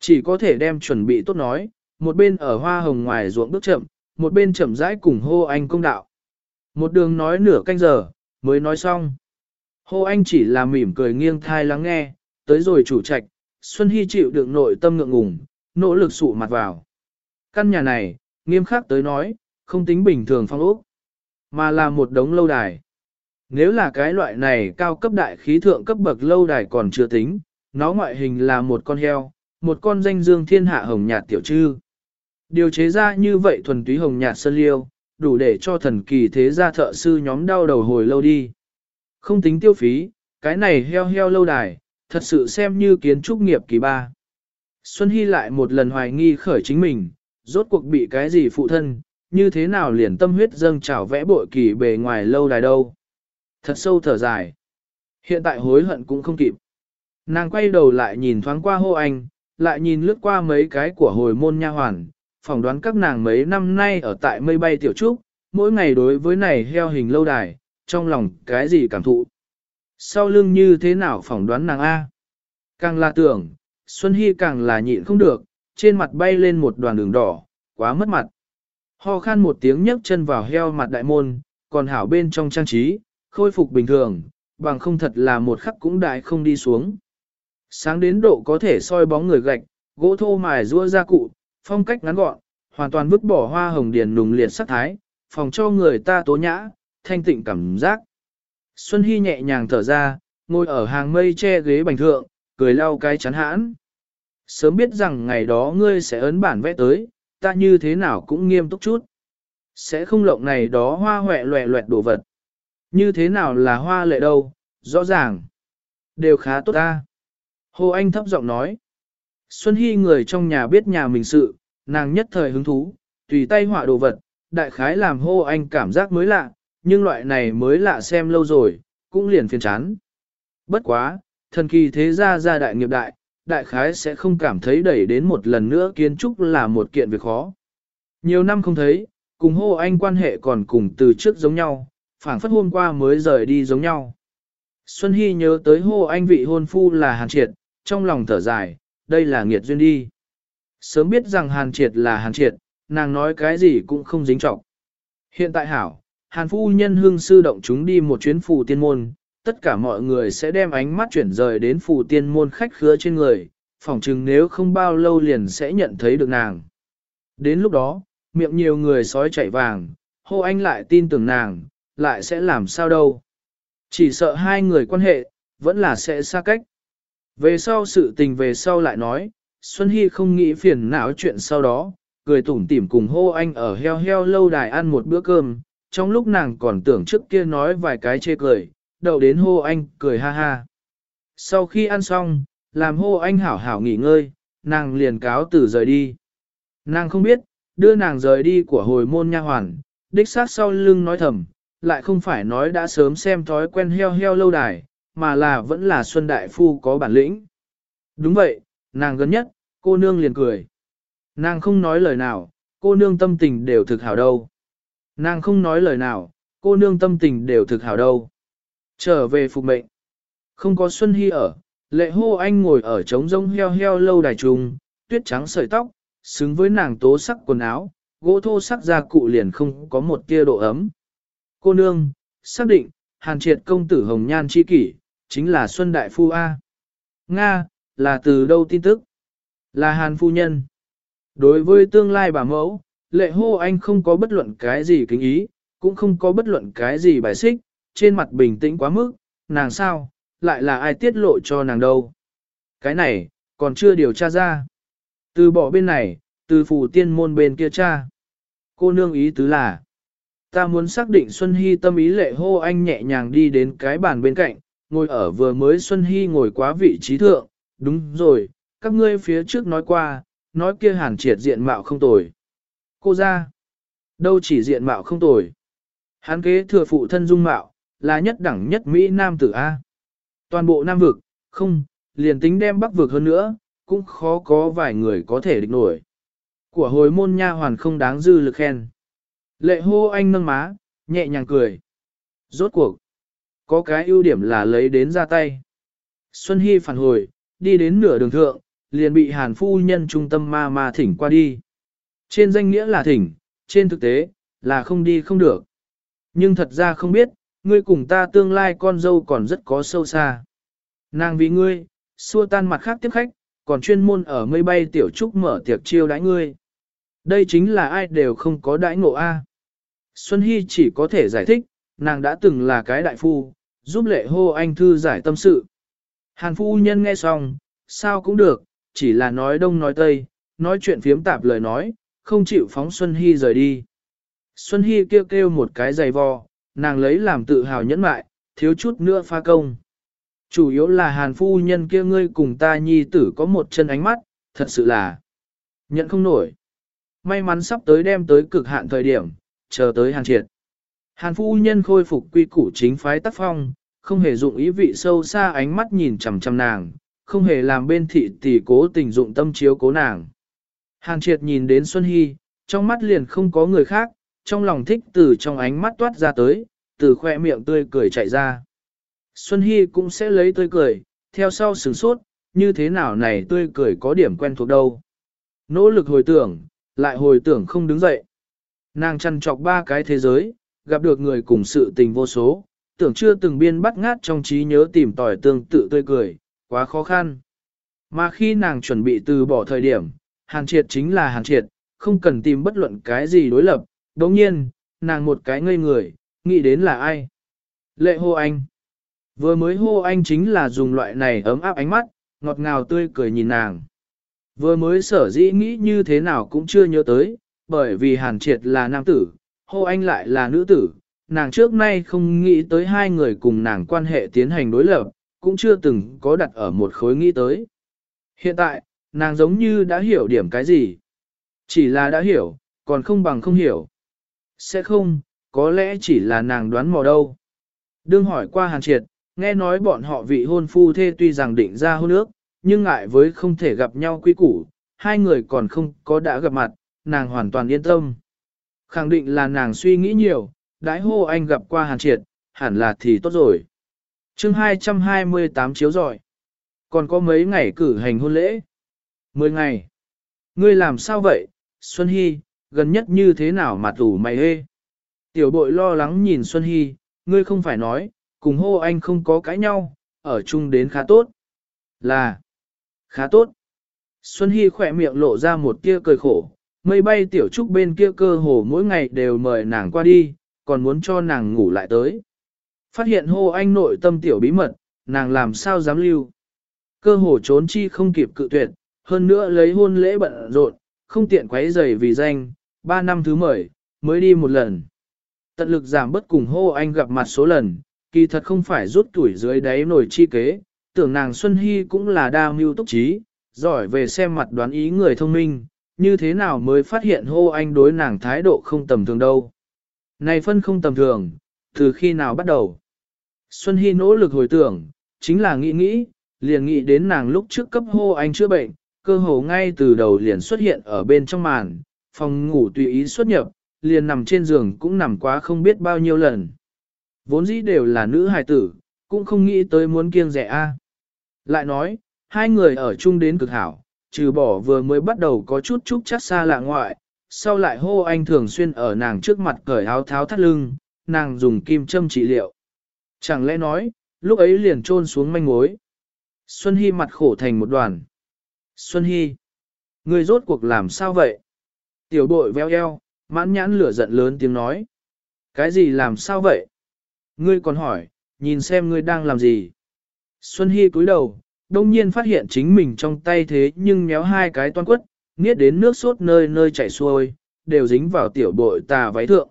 Chỉ có thể đem chuẩn bị tốt nói, một bên ở hoa hồng ngoài ruộng bước chậm, một bên chậm rãi cùng hô anh công đạo. Một đường nói nửa canh giờ, mới nói xong. Hô anh chỉ là mỉm cười nghiêng thai lắng nghe, tới rồi chủ trạch, Xuân Hy chịu được nội tâm ngượng ngùng, nỗ lực sụ mặt vào. Căn nhà này, nghiêm khắc tới nói, không tính bình thường phong ốc, mà là một đống lâu đài. Nếu là cái loại này cao cấp đại khí thượng cấp bậc lâu đài còn chưa tính, nó ngoại hình là một con heo, một con danh dương thiên hạ hồng nhạt tiểu trư. Điều chế ra như vậy thuần túy hồng nhạt sơn liêu, đủ để cho thần kỳ thế gia thợ sư nhóm đau đầu hồi lâu đi. Không tính tiêu phí, cái này heo heo lâu đài, thật sự xem như kiến trúc nghiệp kỳ ba. Xuân Hy lại một lần hoài nghi khởi chính mình, rốt cuộc bị cái gì phụ thân, như thế nào liền tâm huyết dâng trào vẽ bội kỳ bề ngoài lâu đài đâu. Thật sâu thở dài. Hiện tại hối hận cũng không kịp. Nàng quay đầu lại nhìn thoáng qua hô anh, lại nhìn lướt qua mấy cái của hồi môn nha hoàn, phỏng đoán các nàng mấy năm nay ở tại mây bay tiểu trúc, mỗi ngày đối với này heo hình lâu đài, trong lòng cái gì cảm thụ. Sau lưng như thế nào phỏng đoán nàng A. Càng là tưởng, Xuân Hy càng là nhịn không được, trên mặt bay lên một đoàn đường đỏ, quá mất mặt. Ho khan một tiếng nhấc chân vào heo mặt đại môn, còn hảo bên trong trang trí, khôi phục bình thường, bằng không thật là một khắc cũng đại không đi xuống. Sáng đến độ có thể soi bóng người gạch, gỗ thô mài rua ra cụ, phong cách ngắn gọn, hoàn toàn vứt bỏ hoa hồng điền nùng liệt sắc thái, phòng cho người ta tố nhã, thanh tịnh cảm giác. Xuân Hy nhẹ nhàng thở ra, ngồi ở hàng mây che ghế bành thượng, cười lau cái chán hãn. Sớm biết rằng ngày đó ngươi sẽ ấn bản vẽ tới, ta như thế nào cũng nghiêm túc chút. Sẽ không lộng này đó hoa hoẹ loẹ loẹt đồ vật. Như thế nào là hoa lệ đâu, rõ ràng. Đều khá tốt ta. Hồ Anh thấp giọng nói. Xuân Hy người trong nhà biết nhà mình sự, nàng nhất thời hứng thú, tùy tay họa đồ vật, đại khái làm hô Anh cảm giác mới lạ, nhưng loại này mới lạ xem lâu rồi, cũng liền phiền chán. Bất quá, thần kỳ thế gia gia đại nghiệp đại, đại khái sẽ không cảm thấy đẩy đến một lần nữa kiến trúc là một kiện việc khó. Nhiều năm không thấy, cùng hô Anh quan hệ còn cùng từ trước giống nhau, phảng phất hôm qua mới rời đi giống nhau. Xuân Hy nhớ tới hô Anh vị hôn phu là Hàn Triệt, trong lòng thở dài, đây là nghiệt duyên đi. Sớm biết rằng Hàn Triệt là Hàn Triệt, nàng nói cái gì cũng không dính trọng. Hiện tại hảo, Hàn phu nhân hương sư động chúng đi một chuyến phù tiên môn, tất cả mọi người sẽ đem ánh mắt chuyển rời đến phù tiên môn khách khứa trên người, phỏng chừng nếu không bao lâu liền sẽ nhận thấy được nàng. Đến lúc đó, miệng nhiều người sói chạy vàng, hô anh lại tin tưởng nàng, lại sẽ làm sao đâu. Chỉ sợ hai người quan hệ, vẫn là sẽ xa cách. Về sau sự tình về sau lại nói, Xuân Hy không nghĩ phiền não chuyện sau đó, cười tủm tỉm cùng hô anh ở heo heo lâu đài ăn một bữa cơm, trong lúc nàng còn tưởng trước kia nói vài cái chê cười, đậu đến hô anh cười ha ha. Sau khi ăn xong, làm hô anh hảo hảo nghỉ ngơi, nàng liền cáo từ rời đi. Nàng không biết, đưa nàng rời đi của hồi môn nha hoàn, đích xác sau lưng nói thầm, lại không phải nói đã sớm xem thói quen heo heo lâu đài, mà là vẫn là Xuân Đại Phu có bản lĩnh. Đúng vậy, nàng gần nhất, cô nương liền cười. Nàng không nói lời nào, cô nương tâm tình đều thực hảo đâu. Nàng không nói lời nào, cô nương tâm tình đều thực hảo đâu. Trở về phục mệnh. Không có Xuân Hy ở, lệ hô anh ngồi ở trống rông heo heo lâu đài trùng, tuyết trắng sợi tóc, xứng với nàng tố sắc quần áo, gỗ thô sắc da cụ liền không có một tia độ ấm. Cô nương, xác định, hàn triệt công tử Hồng Nhan chi kỷ, chính là Xuân Đại Phu A. Nga, là từ đâu tin tức? Là hàn phu nhân. Đối với tương lai bà mẫu, lệ hô anh không có bất luận cái gì kính ý, cũng không có bất luận cái gì bài xích, trên mặt bình tĩnh quá mức, nàng sao, lại là ai tiết lộ cho nàng đâu. Cái này, còn chưa điều tra ra. Từ bỏ bên này, từ phủ tiên môn bên kia cha. Cô nương ý tứ là, ta muốn xác định Xuân Hy tâm ý lệ hô anh nhẹ nhàng đi đến cái bàn bên cạnh, ngồi ở vừa mới Xuân Hy ngồi quá vị trí thượng, đúng rồi, các ngươi phía trước nói qua, nói kia hàn triệt diện mạo không tồi. Cô ra, đâu chỉ diện mạo không tồi. Hán kế thừa phụ thân dung mạo, là nhất đẳng nhất Mỹ Nam tử A. Toàn bộ Nam vực, không, liền tính đem Bắc vực hơn nữa, cũng khó có vài người có thể địch nổi. Của hồi môn nha hoàn không đáng dư lực khen. Lệ hô anh nâng má, nhẹ nhàng cười. Rốt cuộc, có cái ưu điểm là lấy đến ra tay. Xuân Hy phản hồi, đi đến nửa đường thượng, liền bị hàn phu nhân trung tâm ma ma thỉnh qua đi. Trên danh nghĩa là thỉnh, trên thực tế, là không đi không được. Nhưng thật ra không biết, ngươi cùng ta tương lai con dâu còn rất có sâu xa. Nàng vì ngươi, xua tan mặt khác tiếp khách, còn chuyên môn ở mây bay tiểu trúc mở tiệc chiêu đãi ngươi. Đây chính là ai đều không có đãi ngộ A. Xuân Hy chỉ có thể giải thích, nàng đã từng là cái đại phu, giúp lệ hô anh thư giải tâm sự. Hàn phu nhân nghe xong, sao cũng được, chỉ là nói đông nói tây, nói chuyện phiếm tạp lời nói, không chịu phóng Xuân Hy rời đi. Xuân Hy kêu kêu một cái giày vò, nàng lấy làm tự hào nhẫn mại, thiếu chút nữa pha công. Chủ yếu là hàn phu nhân kia ngươi cùng ta nhi tử có một chân ánh mắt, thật sự là nhận không nổi. May mắn sắp tới đem tới cực hạn thời điểm, chờ tới hàn triệt. Hàn phu nhân khôi phục quy củ chính phái tác phong, không hề dụng ý vị sâu xa ánh mắt nhìn chằm chằm nàng, không hề làm bên thị tỷ cố tình dụng tâm chiếu cố nàng. Hàn triệt nhìn đến Xuân Hy, trong mắt liền không có người khác, trong lòng thích từ trong ánh mắt toát ra tới, từ khoe miệng tươi cười chạy ra. Xuân Hy cũng sẽ lấy tươi cười, theo sau sửng sốt, như thế nào này tươi cười có điểm quen thuộc đâu. Nỗ lực hồi tưởng, lại hồi tưởng không đứng dậy. Nàng chăn trọc ba cái thế giới, gặp được người cùng sự tình vô số, tưởng chưa từng biên bắt ngát trong trí nhớ tìm tòi tương tự tươi cười, quá khó khăn. Mà khi nàng chuẩn bị từ bỏ thời điểm, hàn triệt chính là hàn triệt, không cần tìm bất luận cái gì đối lập, đồng nhiên, nàng một cái ngây người, nghĩ đến là ai? Lệ hô anh. Vừa mới hô anh chính là dùng loại này ấm áp ánh mắt, ngọt ngào tươi cười nhìn nàng. Vừa mới sở dĩ nghĩ như thế nào cũng chưa nhớ tới, bởi vì hàn triệt là nam tử, hô anh lại là nữ tử, nàng trước nay không nghĩ tới hai người cùng nàng quan hệ tiến hành đối lập, cũng chưa từng có đặt ở một khối nghĩ tới. Hiện tại, nàng giống như đã hiểu điểm cái gì. Chỉ là đã hiểu, còn không bằng không hiểu. Sẽ không, có lẽ chỉ là nàng đoán mò đâu. Đương hỏi qua hàn triệt, nghe nói bọn họ vị hôn phu thê tuy rằng định ra hôn ước, nhưng ngại với không thể gặp nhau quý củ, hai người còn không có đã gặp mặt, nàng hoàn toàn yên tâm. Khẳng định là nàng suy nghĩ nhiều, đãi hô anh gặp qua hàn triệt, hẳn là thì tốt rồi. chương 228 chiếu giỏi. Còn có mấy ngày cử hành hôn lễ? Mười ngày. Ngươi làm sao vậy, Xuân Hy, gần nhất như thế nào mà tủ mày hê? Tiểu bội lo lắng nhìn Xuân Hy, ngươi không phải nói, cùng hô anh không có cãi nhau, ở chung đến khá tốt. Là, khá tốt. Xuân Hy khỏe miệng lộ ra một tia cười khổ, mây bay tiểu trúc bên kia cơ hồ mỗi ngày đều mời nàng qua đi, còn muốn cho nàng ngủ lại tới. Phát hiện hô anh nội tâm tiểu bí mật, nàng làm sao dám lưu. Cơ hồ trốn chi không kịp cự tuyệt, hơn nữa lấy hôn lễ bận rộn, không tiện quấy giày vì danh, ba năm thứ mời, mới đi một lần. Tận lực giảm bất cùng hô anh gặp mặt số lần, kỳ thật không phải rút tuổi dưới đáy nổi chi kế, tưởng nàng Xuân Hy cũng là đa mưu túc trí, giỏi về xem mặt đoán ý người thông minh, như thế nào mới phát hiện hô anh đối nàng thái độ không tầm thường đâu. Này phân không tầm thường, từ khi nào bắt đầu? Xuân Hy nỗ lực hồi tưởng, chính là nghĩ nghĩ, liền nghĩ đến nàng lúc trước cấp hô anh chữa bệnh, cơ hồ ngay từ đầu liền xuất hiện ở bên trong màn, phòng ngủ tùy ý xuất nhập, liền nằm trên giường cũng nằm quá không biết bao nhiêu lần. Vốn dĩ đều là nữ hài tử, cũng không nghĩ tới muốn kiêng rẻ a. Lại nói, hai người ở chung đến cực hảo, trừ bỏ vừa mới bắt đầu có chút chút chắc xa lạ ngoại, sau lại hô anh thường xuyên ở nàng trước mặt cởi áo tháo thắt lưng, nàng dùng kim châm trị liệu. Chẳng lẽ nói, lúc ấy liền trôn xuống manh mối. Xuân Hy mặt khổ thành một đoàn. Xuân Hy, người rốt cuộc làm sao vậy? Tiểu bội veo eo, mãn nhãn lửa giận lớn tiếng nói. Cái gì làm sao vậy? Ngươi còn hỏi, nhìn xem ngươi đang làm gì? Xuân Hy cúi đầu, đông nhiên phát hiện chính mình trong tay thế nhưng méo hai cái toan quất, nghiết đến nước sốt nơi nơi chảy xuôi, đều dính vào tiểu bội tà váy thượng.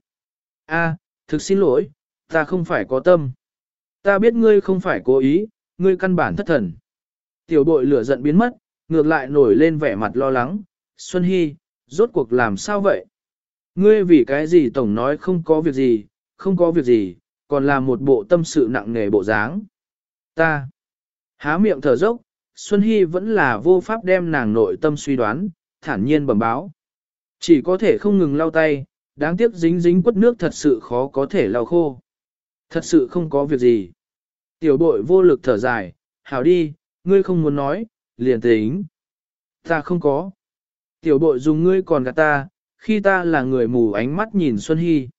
A, thực xin lỗi, ta không phải có tâm. Ta biết ngươi không phải cố ý, ngươi căn bản thất thần. Tiểu bội lửa giận biến mất, ngược lại nổi lên vẻ mặt lo lắng. Xuân Hy, rốt cuộc làm sao vậy? Ngươi vì cái gì tổng nói không có việc gì, không có việc gì, còn là một bộ tâm sự nặng nề bộ dáng. Ta, há miệng thở dốc, Xuân Hy vẫn là vô pháp đem nàng nội tâm suy đoán, thản nhiên bẩm báo. Chỉ có thể không ngừng lau tay, đáng tiếc dính dính quất nước thật sự khó có thể lau khô. Thật sự không có việc gì. Tiểu bội vô lực thở dài, hảo đi, ngươi không muốn nói, liền tính. Ta không có. Tiểu bội dùng ngươi còn gạt ta, khi ta là người mù ánh mắt nhìn Xuân Hy.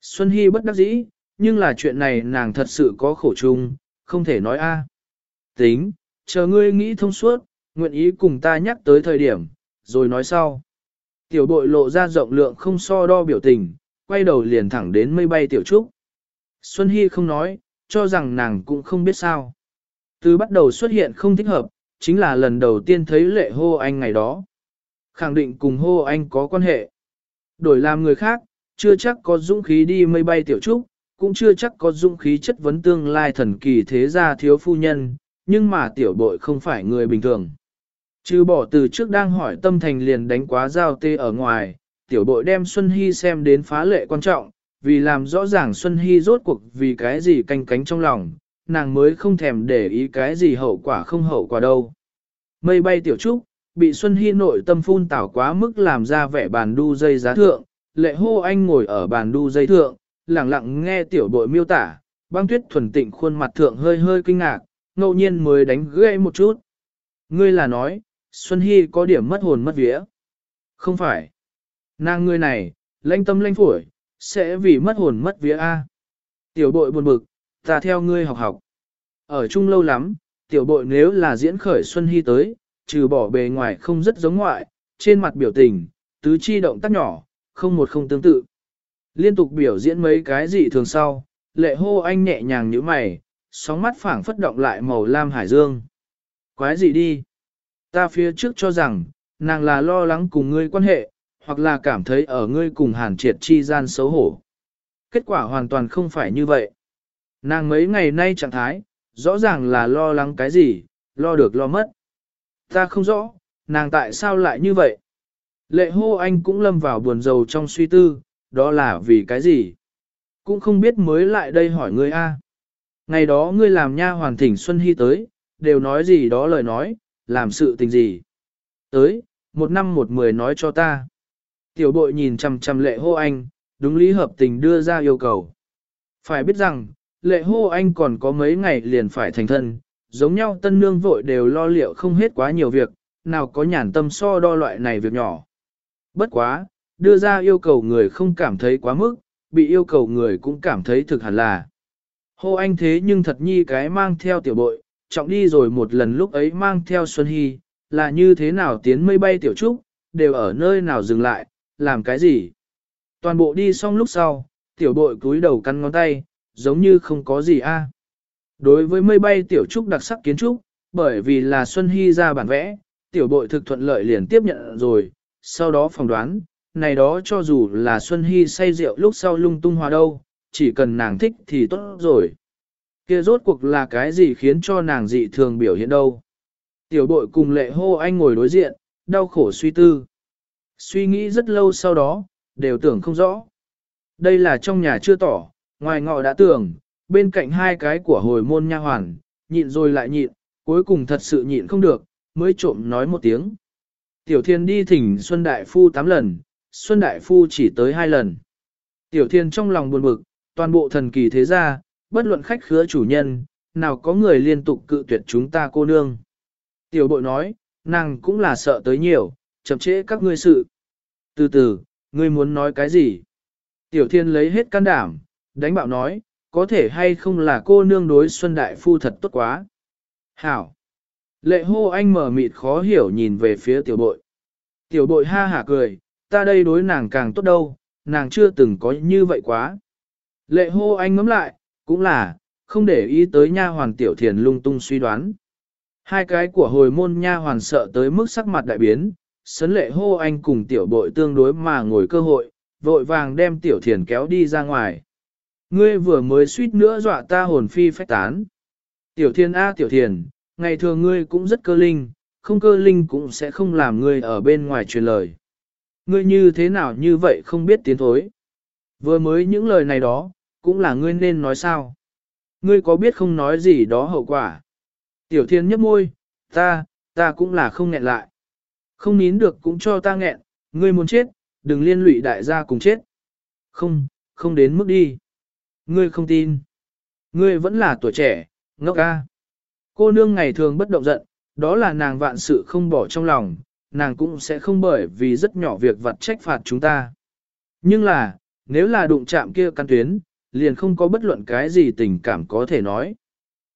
Xuân Hy bất đắc dĩ, nhưng là chuyện này nàng thật sự có khổ chung, không thể nói a. Tính, chờ ngươi nghĩ thông suốt, nguyện ý cùng ta nhắc tới thời điểm, rồi nói sau. Tiểu bội lộ ra rộng lượng không so đo biểu tình, quay đầu liền thẳng đến mây bay tiểu trúc. Xuân Hy không nói, cho rằng nàng cũng không biết sao. Từ bắt đầu xuất hiện không thích hợp, chính là lần đầu tiên thấy lệ hô anh ngày đó. Khẳng định cùng hô anh có quan hệ. Đổi làm người khác, chưa chắc có dũng khí đi mây bay tiểu trúc, cũng chưa chắc có dũng khí chất vấn tương lai thần kỳ thế gia thiếu phu nhân, nhưng mà tiểu bội không phải người bình thường. Trừ bỏ từ trước đang hỏi tâm thành liền đánh quá giao tê ở ngoài, tiểu bội đem Xuân Hy xem đến phá lệ quan trọng, vì làm rõ ràng Xuân Hy rốt cuộc vì cái gì canh cánh trong lòng, nàng mới không thèm để ý cái gì hậu quả không hậu quả đâu. Mây bay tiểu trúc, bị Xuân Hy nội tâm phun tảo quá mức làm ra vẻ bàn đu dây giá thượng, lệ hô anh ngồi ở bàn đu dây thượng, lặng lặng nghe tiểu bội miêu tả, băng tuyết thuần tịnh khuôn mặt thượng hơi hơi kinh ngạc, ngẫu nhiên mới đánh gãy một chút. Ngươi là nói, Xuân Hy có điểm mất hồn mất vía. Không phải. Nàng ngươi này, lanh tâm lanh phổi, sẽ vì mất hồn mất vía A. Tiểu bội buồn bực, ta theo ngươi học học. Ở chung lâu lắm, tiểu bội nếu là diễn khởi Xuân Hy tới, trừ bỏ bề ngoài không rất giống ngoại, trên mặt biểu tình, tứ chi động tác nhỏ, không một không tương tự. Liên tục biểu diễn mấy cái gì thường sau, lệ hô anh nhẹ nhàng như mày, sóng mắt phảng phất động lại màu lam hải dương. Quái gì đi? Ta phía trước cho rằng, nàng là lo lắng cùng ngươi quan hệ, hoặc là cảm thấy ở ngươi cùng hàn triệt chi gian xấu hổ. Kết quả hoàn toàn không phải như vậy. Nàng mấy ngày nay trạng thái, rõ ràng là lo lắng cái gì, lo được lo mất. Ta không rõ, nàng tại sao lại như vậy? Lệ hô anh cũng lâm vào buồn rầu trong suy tư, đó là vì cái gì? Cũng không biết mới lại đây hỏi ngươi a. Ngày đó ngươi làm nha hoàn thỉnh Xuân Hy tới, đều nói gì đó lời nói, làm sự tình gì. Tới, một năm một mười nói cho ta. Tiểu bội nhìn chằm chằm lệ hô anh, đúng lý hợp tình đưa ra yêu cầu. Phải biết rằng, lệ hô anh còn có mấy ngày liền phải thành thân, giống nhau tân nương vội đều lo liệu không hết quá nhiều việc, nào có nhàn tâm so đo loại này việc nhỏ. Bất quá, đưa ra yêu cầu người không cảm thấy quá mức, bị yêu cầu người cũng cảm thấy thực hẳn là. Hô anh thế nhưng thật nhi cái mang theo tiểu bội, trọng đi rồi một lần lúc ấy mang theo Xuân Hy, là như thế nào tiến mây bay tiểu trúc, đều ở nơi nào dừng lại, làm cái gì. Toàn bộ đi xong lúc sau, tiểu bội cúi đầu cắn ngón tay, giống như không có gì a. Đối với mây bay tiểu trúc đặc sắc kiến trúc, bởi vì là Xuân Hy ra bản vẽ, tiểu bội thực thuận lợi liền tiếp nhận rồi, sau đó phỏng đoán, này đó cho dù là Xuân Hy say rượu lúc sau lung tung hòa đâu, chỉ cần nàng thích thì tốt rồi. Kia rốt cuộc là cái gì khiến cho nàng dị thường biểu hiện đâu. Tiểu bội cùng lệ hô anh ngồi đối diện, đau khổ suy tư. Suy nghĩ rất lâu sau đó, đều tưởng không rõ. Đây là trong nhà chưa tỏ, ngoài ngọ đã tưởng, bên cạnh hai cái của hồi môn nha hoàn, nhịn rồi lại nhịn, cuối cùng thật sự nhịn không được, mới trộm nói một tiếng. Tiểu thiên đi thỉnh Xuân Đại Phu 8 lần, Xuân Đại Phu chỉ tới 2 lần. Tiểu thiên trong lòng buồn bực, toàn bộ thần kỳ thế gia, bất luận khách khứa chủ nhân, nào có người liên tục cự tuyệt chúng ta cô nương. Tiểu bội nói, nàng cũng là sợ tới nhiều, chậm trễ các ngươi sự. Từ từ, ngươi muốn nói cái gì? Tiểu thiên lấy hết can đảm, đánh bạo nói, có thể hay không là cô nương đối Xuân Đại Phu thật tốt quá. Hảo! Lệ hô anh mở mịt khó hiểu nhìn về phía tiểu bội. Tiểu bội ha hả cười, ta đây đối nàng càng tốt đâu, nàng chưa từng có như vậy quá. Lệ hô anh ngắm lại, cũng là, không để ý tới nha hoàn tiểu thiền lung tung suy đoán. Hai cái của hồi môn nha hoàn sợ tới mức sắc mặt đại biến, sấn lệ hô anh cùng tiểu bội tương đối mà ngồi cơ hội, vội vàng đem tiểu thiền kéo đi ra ngoài. Ngươi vừa mới suýt nữa dọa ta hồn phi phách tán. Tiểu thiền A tiểu thiền, ngày thường ngươi cũng rất cơ linh, không cơ linh cũng sẽ không làm ngươi ở bên ngoài truyền lời. Ngươi như thế nào như vậy không biết tiến thối. Vừa mới những lời này đó, cũng là ngươi nên nói sao. Ngươi có biết không nói gì đó hậu quả. Tiểu thiên nhấp môi, ta, ta cũng là không nghẹn lại. Không nín được cũng cho ta nghẹn, ngươi muốn chết, đừng liên lụy đại gia cùng chết. Không, không đến mức đi. Ngươi không tin. Ngươi vẫn là tuổi trẻ, ngốc ca. Cô nương ngày thường bất động giận, đó là nàng vạn sự không bỏ trong lòng, nàng cũng sẽ không bởi vì rất nhỏ việc vặt trách phạt chúng ta. Nhưng là, nếu là đụng chạm kia căn tuyến, liền không có bất luận cái gì tình cảm có thể nói.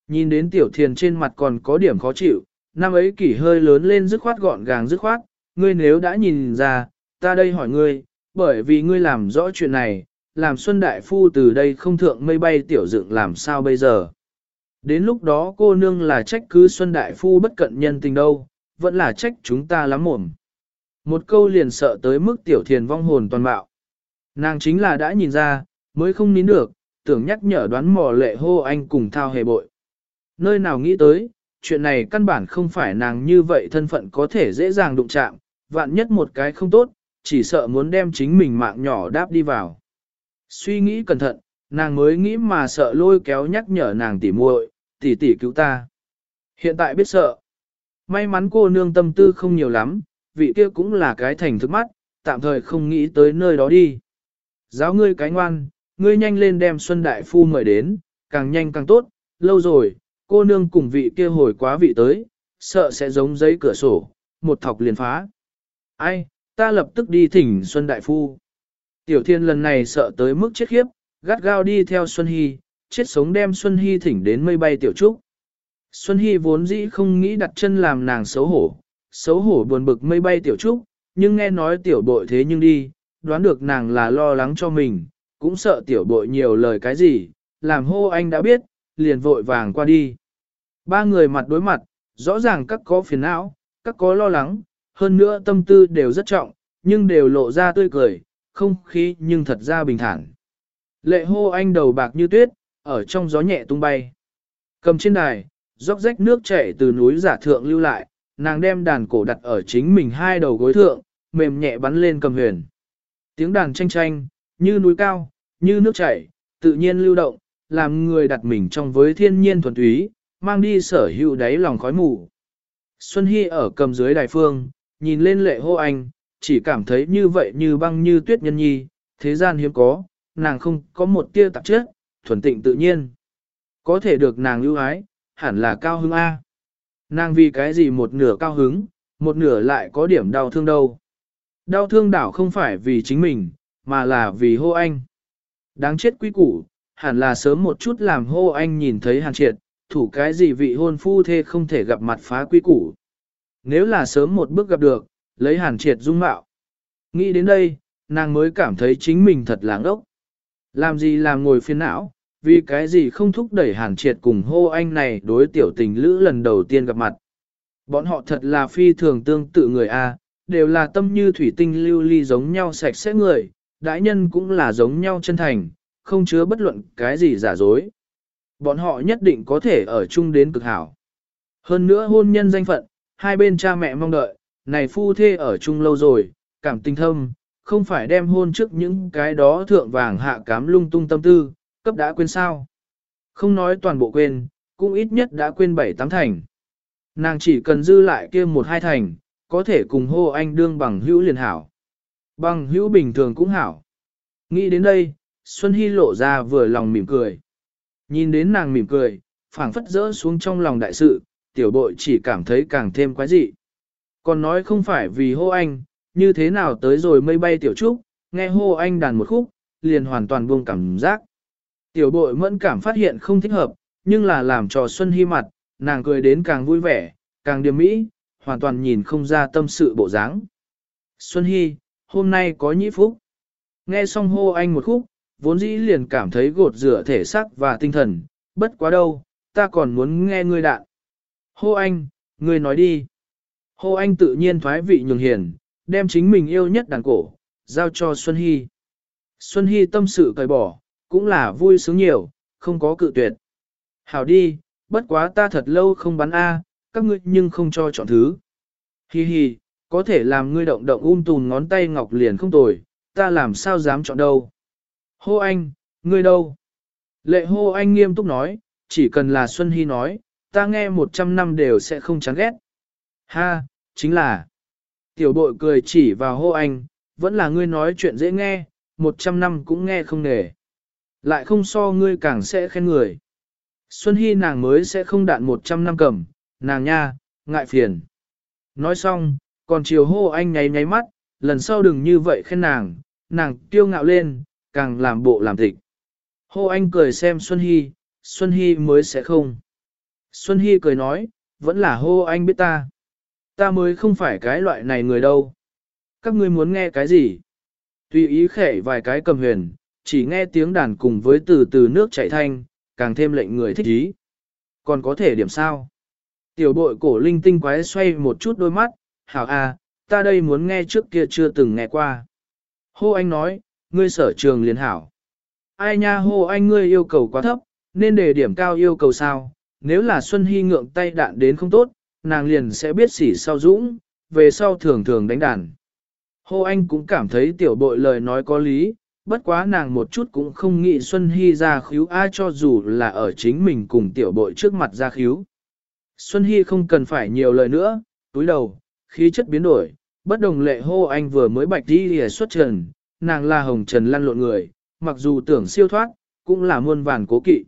Nhìn đến tiểu thiền trên mặt còn có điểm khó chịu, năm ấy kỷ hơi lớn lên dứt khoát gọn gàng dứt khoát, ngươi nếu đã nhìn ra, ta đây hỏi ngươi, bởi vì ngươi làm rõ chuyện này, làm Xuân Đại Phu từ đây không thượng mây bay tiểu dựng làm sao bây giờ. Đến lúc đó cô nương là trách cứ Xuân Đại Phu bất cận nhân tình đâu, vẫn là trách chúng ta lắm mồm. Một câu liền sợ tới mức tiểu thiền vong hồn toàn bạo. Nàng chính là đã nhìn ra, mới không nín được, tưởng nhắc nhở đoán mò lệ hô anh cùng thao hề bội. Nơi nào nghĩ tới, chuyện này căn bản không phải nàng như vậy thân phận có thể dễ dàng đụng chạm, vạn nhất một cái không tốt, chỉ sợ muốn đem chính mình mạng nhỏ đáp đi vào. Suy nghĩ cẩn thận, nàng mới nghĩ mà sợ lôi kéo nhắc nhở nàng tỉ muội, tỉ tỉ cứu ta. Hiện tại biết sợ. May mắn cô nương tâm tư không nhiều lắm, vị kia cũng là cái thành thức mắt, tạm thời không nghĩ tới nơi đó đi. Giáo ngươi cái ngoan, ngươi nhanh lên đem Xuân Đại Phu mời đến, càng nhanh càng tốt, lâu rồi, cô nương cùng vị kia hồi quá vị tới, sợ sẽ giống giấy cửa sổ, một thọc liền phá. Ai, ta lập tức đi thỉnh Xuân Đại Phu. Tiểu thiên lần này sợ tới mức chết khiếp, gắt gao đi theo Xuân Hy, chết sống đem Xuân Hy thỉnh đến mây bay tiểu trúc. Xuân Hy vốn dĩ không nghĩ đặt chân làm nàng xấu hổ, xấu hổ buồn bực mây bay tiểu trúc, nhưng nghe nói tiểu bội thế nhưng đi, đoán được nàng là lo lắng cho mình, cũng sợ tiểu bội nhiều lời cái gì, làm hô anh đã biết, liền vội vàng qua đi. Ba người mặt đối mặt, rõ ràng các có phiền não, các có lo lắng, hơn nữa tâm tư đều rất trọng, nhưng đều lộ ra tươi cười, không khí nhưng thật ra bình thản. Lệ hô anh đầu bạc như tuyết, ở trong gió nhẹ tung bay. Cầm trên đài, róc rách nước chảy từ núi giả thượng lưu lại, nàng đem đàn cổ đặt ở chính mình hai đầu gối thượng, mềm nhẹ bắn lên cầm huyền. Tiếng đàn tranh tranh, như núi cao, như nước chảy, tự nhiên lưu động, làm người đặt mình trong với thiên nhiên thuần túy, mang đi sở hữu đáy lòng khói mù. Xuân Hy ở cầm dưới đài phương, nhìn lên lệ hô anh, chỉ cảm thấy như vậy như băng như tuyết nhân nhi, thế gian hiếm có, nàng không có một tia tạp chất, thuần tịnh tự nhiên. Có thể được nàng lưu ái, hẳn là cao hứng A. Nàng vì cái gì một nửa cao hứng, một nửa lại có điểm đau thương đâu. Đau thương đảo không phải vì chính mình, mà là vì hô anh. Đáng chết quý củ, hẳn là sớm một chút làm hô anh nhìn thấy hàn triệt, thủ cái gì vị hôn phu thê không thể gặp mặt phá quý củ. Nếu là sớm một bước gặp được, lấy hàn triệt dung mạo. Nghĩ đến đây, nàng mới cảm thấy chính mình thật láng ốc. Làm gì làm ngồi phiền não, vì cái gì không thúc đẩy hàn triệt cùng hô anh này đối tiểu tình lữ lần đầu tiên gặp mặt. Bọn họ thật là phi thường tương tự người A, đều là tâm như thủy tinh lưu ly giống nhau sạch sẽ người, đại nhân cũng là giống nhau chân thành, không chứa bất luận cái gì giả dối. Bọn họ nhất định có thể ở chung đến cực hảo. Hơn nữa hôn nhân danh phận, hai bên cha mẹ mong đợi, này phu thê ở chung lâu rồi, cảm tình thâm, không phải đem hôn trước những cái đó thượng vàng hạ cám lung tung tâm tư, cấp đã quên sao. Không nói toàn bộ quên, cũng ít nhất đã quên bảy tám thành. Nàng chỉ cần dư lại kia một hai thành, có thể cùng hô anh đương bằng hữu liền hảo. Bằng hữu bình thường cũng hảo. Nghĩ đến đây, Xuân Hy lộ ra vừa lòng mỉm cười. Nhìn đến nàng mỉm cười, phảng phất rỡ xuống trong lòng đại sự, tiểu bội chỉ cảm thấy càng thêm quái dị. Còn nói không phải vì hô anh, như thế nào tới rồi mây bay tiểu trúc, nghe hô anh đàn một khúc, liền hoàn toàn buông cảm giác. Tiểu bội mẫn cảm phát hiện không thích hợp, nhưng là làm cho Xuân Hy mặt, nàng cười đến càng vui vẻ, càng điềm mỹ, hoàn toàn nhìn không ra tâm sự bộ dáng. Xuân Hy, hôm nay có nhĩ phúc. Nghe xong hô anh một khúc, vốn dĩ liền cảm thấy gột rửa thể xác và tinh thần, bất quá đâu, ta còn muốn nghe ngươi đạn. Hô anh, ngươi nói đi. Hô anh tự nhiên thoái vị nhường hiền, đem chính mình yêu nhất đàn cổ, giao cho Xuân Hy. Xuân Hy tâm sự cởi bỏ, cũng là vui sướng nhiều, không có cự tuyệt. Hảo đi, bất quá ta thật lâu không bắn A, các ngươi nhưng không cho chọn thứ. Hi hi, có thể làm ngươi động động um tùn ngón tay ngọc liền không tồi, ta làm sao dám chọn đâu. Hô anh, ngươi đâu? Lệ hô anh nghiêm túc nói, chỉ cần là Xuân Hy nói, ta nghe một trăm năm đều sẽ không chán ghét. Ha, chính là. Tiểu bội cười chỉ vào hô anh, vẫn là ngươi nói chuyện dễ nghe, một trăm năm cũng nghe không nề. Lại không so ngươi càng sẽ khen người. Xuân Hy nàng mới sẽ không đạn một trăm năm cầm, nàng nha, ngại phiền. Nói xong, còn chiều hô anh nháy nháy mắt, lần sau đừng như vậy khen nàng, nàng kiêu ngạo lên, càng làm bộ làm thịt. Hô anh cười xem Xuân Hy, Xuân Hy mới sẽ không. Xuân Hy cười nói, vẫn là hô anh biết ta. Ta mới không phải cái loại này người đâu. Các ngươi muốn nghe cái gì? Tùy ý khẽ vài cái cầm huyền, chỉ nghe tiếng đàn cùng với từ từ nước chảy thanh, càng thêm lệnh người thích ý. Còn có thể điểm sao? Tiểu bội cổ linh tinh quái xoay một chút đôi mắt, hảo à, ta đây muốn nghe trước kia chưa từng nghe qua. Hô anh nói, ngươi sở trường liền hảo. Ai nha hô anh ngươi yêu cầu quá thấp, nên để điểm cao yêu cầu sao, nếu là Xuân Hy ngượng tay đạn đến không tốt, nàng liền sẽ biết xỉ sau dũng, về sau thường thường đánh đàn. Hô anh cũng cảm thấy tiểu bội lời nói có lý, bất quá nàng một chút cũng không nghĩ Xuân Hy ra khíu ai cho dù là ở chính mình cùng tiểu bội trước mặt ra khíu. Xuân Hy không cần phải nhiều lời nữa, túi đầu, khí chất biến đổi, bất đồng lệ hô anh vừa mới bạch đi lìa xuất trần, nàng là hồng trần lăn lộn người, mặc dù tưởng siêu thoát, cũng là muôn vàn cố kỵ.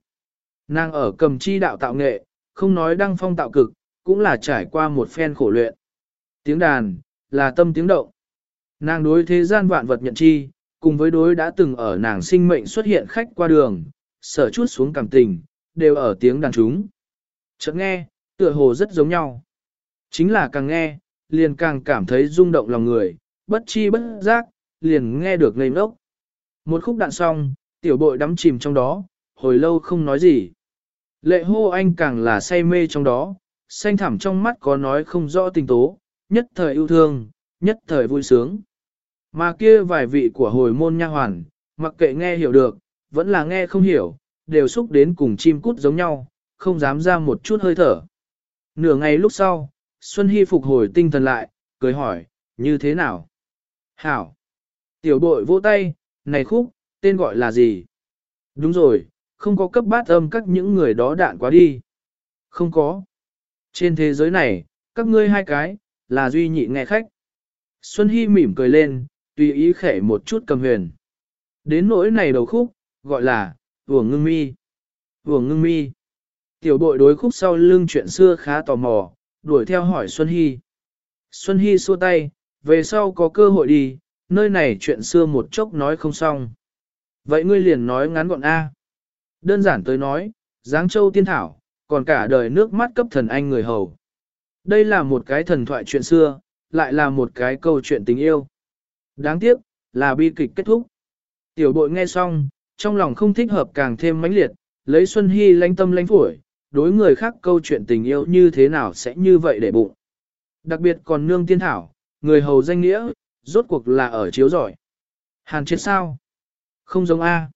Nàng ở cầm chi đạo tạo nghệ, không nói đăng phong tạo cực, cũng là trải qua một phen khổ luyện. Tiếng đàn, là tâm tiếng động. Nàng đối thế gian vạn vật nhận chi, cùng với đối đã từng ở nàng sinh mệnh xuất hiện khách qua đường, sở chút xuống cảm tình, đều ở tiếng đàn chúng. Chợt nghe, tựa hồ rất giống nhau. Chính là càng nghe, liền càng cảm thấy rung động lòng người, bất chi bất giác, liền nghe được ngây ngốc. Một khúc đạn xong, tiểu bội đắm chìm trong đó, hồi lâu không nói gì. Lệ hô anh càng là say mê trong đó, xanh thẳm trong mắt có nói không rõ tình tố, nhất thời yêu thương, nhất thời vui sướng. Mà kia vài vị của hồi môn nha hoàn, mặc kệ nghe hiểu được, vẫn là nghe không hiểu, đều xúc đến cùng chim cút giống nhau, không dám ra một chút hơi thở. Nửa ngày lúc sau, Xuân Hy phục hồi tinh thần lại, cười hỏi, như thế nào? Hảo! Tiểu bội vỗ tay, này khúc, tên gọi là gì? Đúng rồi, không có cấp bát âm các những người đó đạn quá đi. Không có. Trên thế giới này, các ngươi hai cái, là duy nhị nghe khách. Xuân Hy mỉm cười lên, tùy ý khẽ một chút cầm huyền. Đến nỗi này đầu khúc, gọi là, vùa ngưng mi. Vùa ngưng mi. Tiểu bội đối khúc sau lưng chuyện xưa khá tò mò, đuổi theo hỏi Xuân Hy. Xuân Hy xua tay, về sau có cơ hội đi, nơi này chuyện xưa một chốc nói không xong. Vậy ngươi liền nói ngắn gọn A. Đơn giản tới nói, Giáng Châu Tiên Thảo, còn cả đời nước mắt cấp thần anh người hầu. Đây là một cái thần thoại chuyện xưa, lại là một cái câu chuyện tình yêu. Đáng tiếc, là bi kịch kết thúc. Tiểu bội nghe xong, trong lòng không thích hợp càng thêm mãnh liệt, lấy Xuân Hy lánh tâm lánh phổi, đối người khác câu chuyện tình yêu như thế nào sẽ như vậy để bụng. Đặc biệt còn nương tiên thảo, người hầu danh nghĩa, rốt cuộc là ở chiếu giỏi. Hàn chết sao? Không giống A.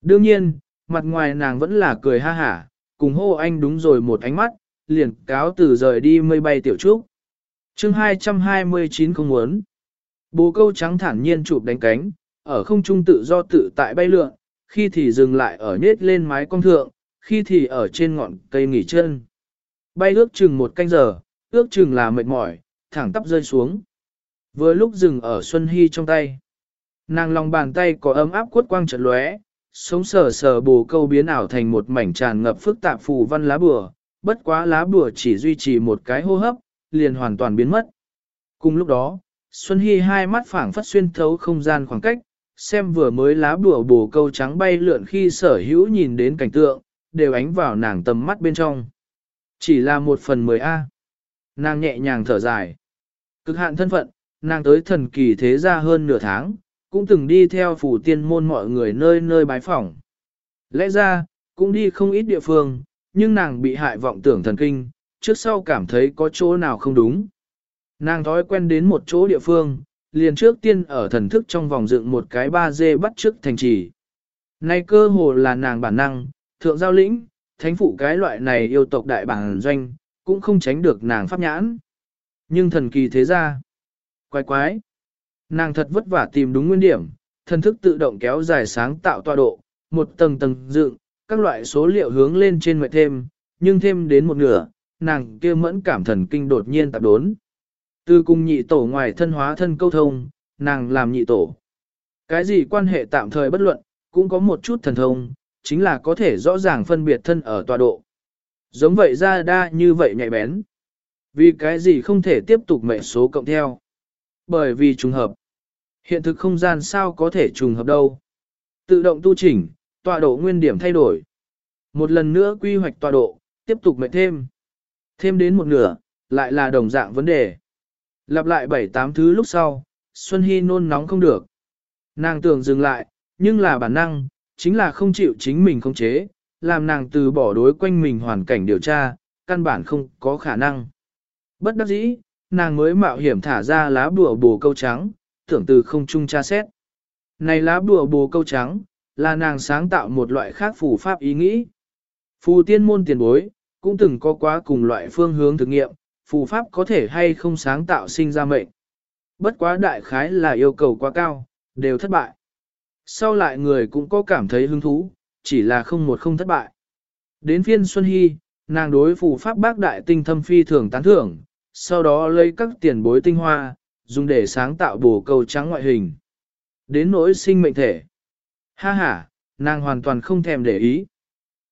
Đương nhiên, mặt ngoài nàng vẫn là cười ha hả, cùng hô anh đúng rồi một ánh mắt, liền cáo từ rời đi mây bay tiểu trúc. chương 229 không muốn. Bồ câu trắng thản nhiên chụp đánh cánh, ở không trung tự do tự tại bay lượn, khi thì dừng lại ở nết lên mái cong thượng, khi thì ở trên ngọn cây nghỉ chân. Bay ước chừng một canh giờ, ước chừng là mệt mỏi, thẳng tắp rơi xuống. Vừa lúc dừng ở Xuân Hy trong tay. Nàng lòng bàn tay có ấm áp quất quang chợt lóe, sống sờ sờ bồ câu biến ảo thành một mảnh tràn ngập phức tạp phù văn lá bùa, bất quá lá bùa chỉ duy trì một cái hô hấp, liền hoàn toàn biến mất. Cùng lúc đó, Xuân Hy hai mắt phảng phất xuyên thấu không gian khoảng cách, xem vừa mới lá bùa bồ câu trắng bay lượn khi sở hữu nhìn đến cảnh tượng, đều ánh vào nàng tầm mắt bên trong. Chỉ là một phần mười A. Nàng nhẹ nhàng thở dài. Cực hạn thân phận, nàng tới thần kỳ thế gia hơn nửa tháng, cũng từng đi theo phủ tiên môn mọi người nơi nơi bái phỏng. Lẽ ra, cũng đi không ít địa phương, nhưng nàng bị hại vọng tưởng thần kinh, trước sau cảm thấy có chỗ nào không đúng. Nàng thói quen đến một chỗ địa phương, liền trước tiên ở thần thức trong vòng dựng một cái ba dê bắt trước thành trì. Nay cơ hồ là nàng bản năng, thượng giao lĩnh, thánh phụ cái loại này yêu tộc đại bản doanh, cũng không tránh được nàng pháp nhãn. Nhưng thần kỳ thế ra, quái quái, nàng thật vất vả tìm đúng nguyên điểm, thần thức tự động kéo dài sáng tạo tọa độ, một tầng tầng dựng, các loại số liệu hướng lên trên mệnh thêm, nhưng thêm đến một nửa, nàng kia mẫn cảm thần kinh đột nhiên tạp đốn. Từ cùng nhị tổ ngoài thân hóa thân câu thông, nàng làm nhị tổ. Cái gì quan hệ tạm thời bất luận, cũng có một chút thần thông, chính là có thể rõ ràng phân biệt thân ở tọa độ. Giống vậy ra đa như vậy nhạy bén. Vì cái gì không thể tiếp tục mệnh số cộng theo. Bởi vì trùng hợp. Hiện thực không gian sao có thể trùng hợp đâu. Tự động tu chỉnh, tọa độ nguyên điểm thay đổi. Một lần nữa quy hoạch tọa độ, tiếp tục mệnh thêm. Thêm đến một nửa, lại là đồng dạng vấn đề. Lặp lại bảy tám thứ lúc sau, Xuân Hy nôn nóng không được. Nàng tưởng dừng lại, nhưng là bản năng, chính là không chịu chính mình khống chế, làm nàng từ bỏ đối quanh mình hoàn cảnh điều tra, căn bản không có khả năng. Bất đắc dĩ, nàng mới mạo hiểm thả ra lá bùa bồ câu trắng, tưởng từ không trung tra xét. Này lá bùa bồ câu trắng, là nàng sáng tạo một loại khác phù pháp ý nghĩ. Phù tiên môn tiền bối, cũng từng có quá cùng loại phương hướng thử nghiệm, phù pháp có thể hay không sáng tạo sinh ra mệnh. Bất quá đại khái là yêu cầu quá cao, đều thất bại. Sau lại người cũng có cảm thấy hứng thú, chỉ là không một không thất bại. Đến phiên Xuân Hy, nàng đối phù pháp bác đại tinh thâm phi thường tán thưởng, sau đó lấy các tiền bối tinh hoa, dùng để sáng tạo bổ câu trắng ngoại hình. Đến nỗi sinh mệnh thể. Ha ha, nàng hoàn toàn không thèm để ý.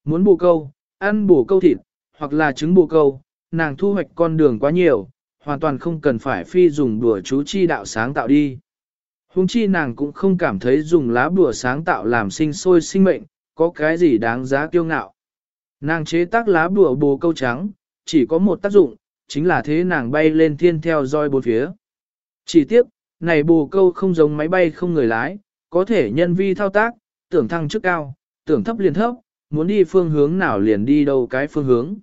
Muốn bổ câu, ăn bổ câu thịt, hoặc là trứng bổ câu, nàng thu hoạch con đường quá nhiều, hoàn toàn không cần phải phi dùng đùa chú chi đạo sáng tạo đi. Hùng chi nàng cũng không cảm thấy dùng lá bùa sáng tạo làm sinh sôi sinh mệnh, có cái gì đáng giá kiêu ngạo. Nàng chế tác lá bùa bồ câu trắng, chỉ có một tác dụng, chính là thế nàng bay lên thiên theo roi bốn phía. Chỉ tiếc, này bồ câu không giống máy bay không người lái, có thể nhân vi thao tác, tưởng thăng chức cao, tưởng thấp liền thấp, muốn đi phương hướng nào liền đi đâu cái phương hướng.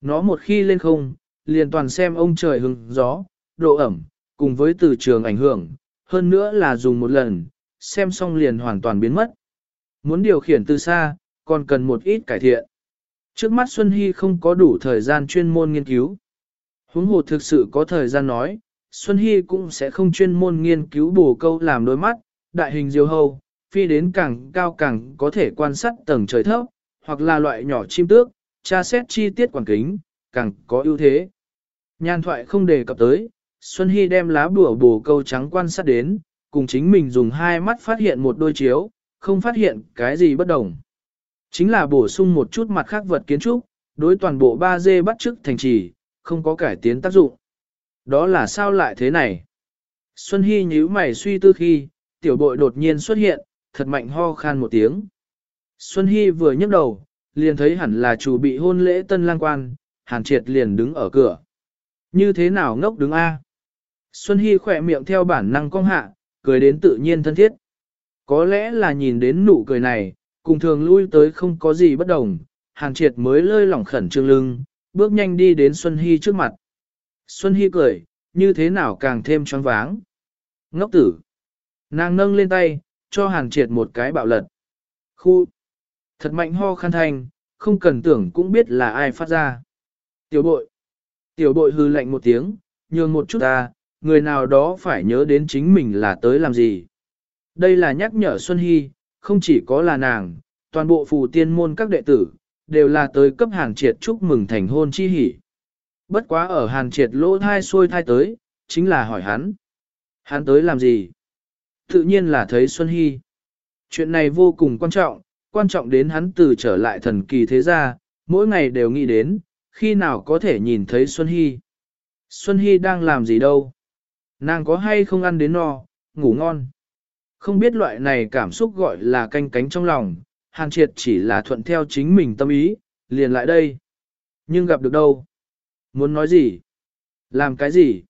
Nó một khi lên không, liền toàn xem ông trời hứng gió, độ ẩm, cùng với từ trường ảnh hưởng, hơn nữa là dùng một lần, xem xong liền hoàn toàn biến mất. Muốn điều khiển từ xa, còn cần một ít cải thiện. Trước mắt Xuân Hy không có đủ thời gian chuyên môn nghiên cứu. Huống hồ thực sự có thời gian nói, Xuân Hy cũng sẽ không chuyên môn nghiên cứu bổ câu làm đôi mắt, đại hình diều hâu, phi đến càng cao càng có thể quan sát tầng trời thấp, hoặc là loại nhỏ chim tước, tra xét chi tiết quảng kính, càng có ưu thế. Nhan thoại không đề cập tới, Xuân Hy đem lá bùa bổ câu trắng quan sát đến, cùng chính mình dùng hai mắt phát hiện một đôi chiếu, không phát hiện cái gì bất đồng. Chính là bổ sung một chút mặt khác vật kiến trúc, đối toàn bộ 3D bắt chước thành trì, không có cải tiến tác dụng. Đó là sao lại thế này? Xuân Hy nhíu mày suy tư khi, tiểu bội đột nhiên xuất hiện, thật mạnh ho khan một tiếng. Xuân Hy vừa nhấc đầu, liền thấy hẳn là chủ bị hôn lễ tân lang quan, hàn triệt liền đứng ở cửa. Như thế nào ngốc đứng A? Xuân Hy khỏe miệng theo bản năng cong hạ, cười đến tự nhiên thân thiết. Có lẽ là nhìn đến nụ cười này, cùng thường lui tới không có gì bất đồng, hàn triệt mới lơi lỏng khẩn trương lưng, bước nhanh đi đến Xuân Hy trước mặt. Xuân Hy cười, như thế nào càng thêm choáng váng. Ngốc tử. Nàng nâng lên tay, cho hàn triệt một cái bạo lật. Khu. Thật mạnh ho khăn thanh, không cần tưởng cũng biết là ai phát ra. Tiểu bội. Tiểu bội hư lạnh một tiếng, nhường một chút ta, người nào đó phải nhớ đến chính mình là tới làm gì. Đây là nhắc nhở Xuân Hy, không chỉ có là nàng, toàn bộ phù tiên môn các đệ tử, đều là tới cấp hàn triệt chúc mừng thành hôn chi hỷ. Bất quá ở hàn triệt lỗ thai xuôi thai tới, chính là hỏi hắn. Hắn tới làm gì? Tự nhiên là thấy Xuân Hy. Chuyện này vô cùng quan trọng, quan trọng đến hắn từ trở lại thần kỳ thế gia, mỗi ngày đều nghĩ đến, khi nào có thể nhìn thấy Xuân Hy. Xuân Hy đang làm gì đâu? Nàng có hay không ăn đến no, ngủ ngon? Không biết loại này cảm xúc gọi là canh cánh trong lòng, Hàn Triệt chỉ là thuận theo chính mình tâm ý, liền lại đây. Nhưng gặp được đâu? Muốn nói gì? Làm cái gì?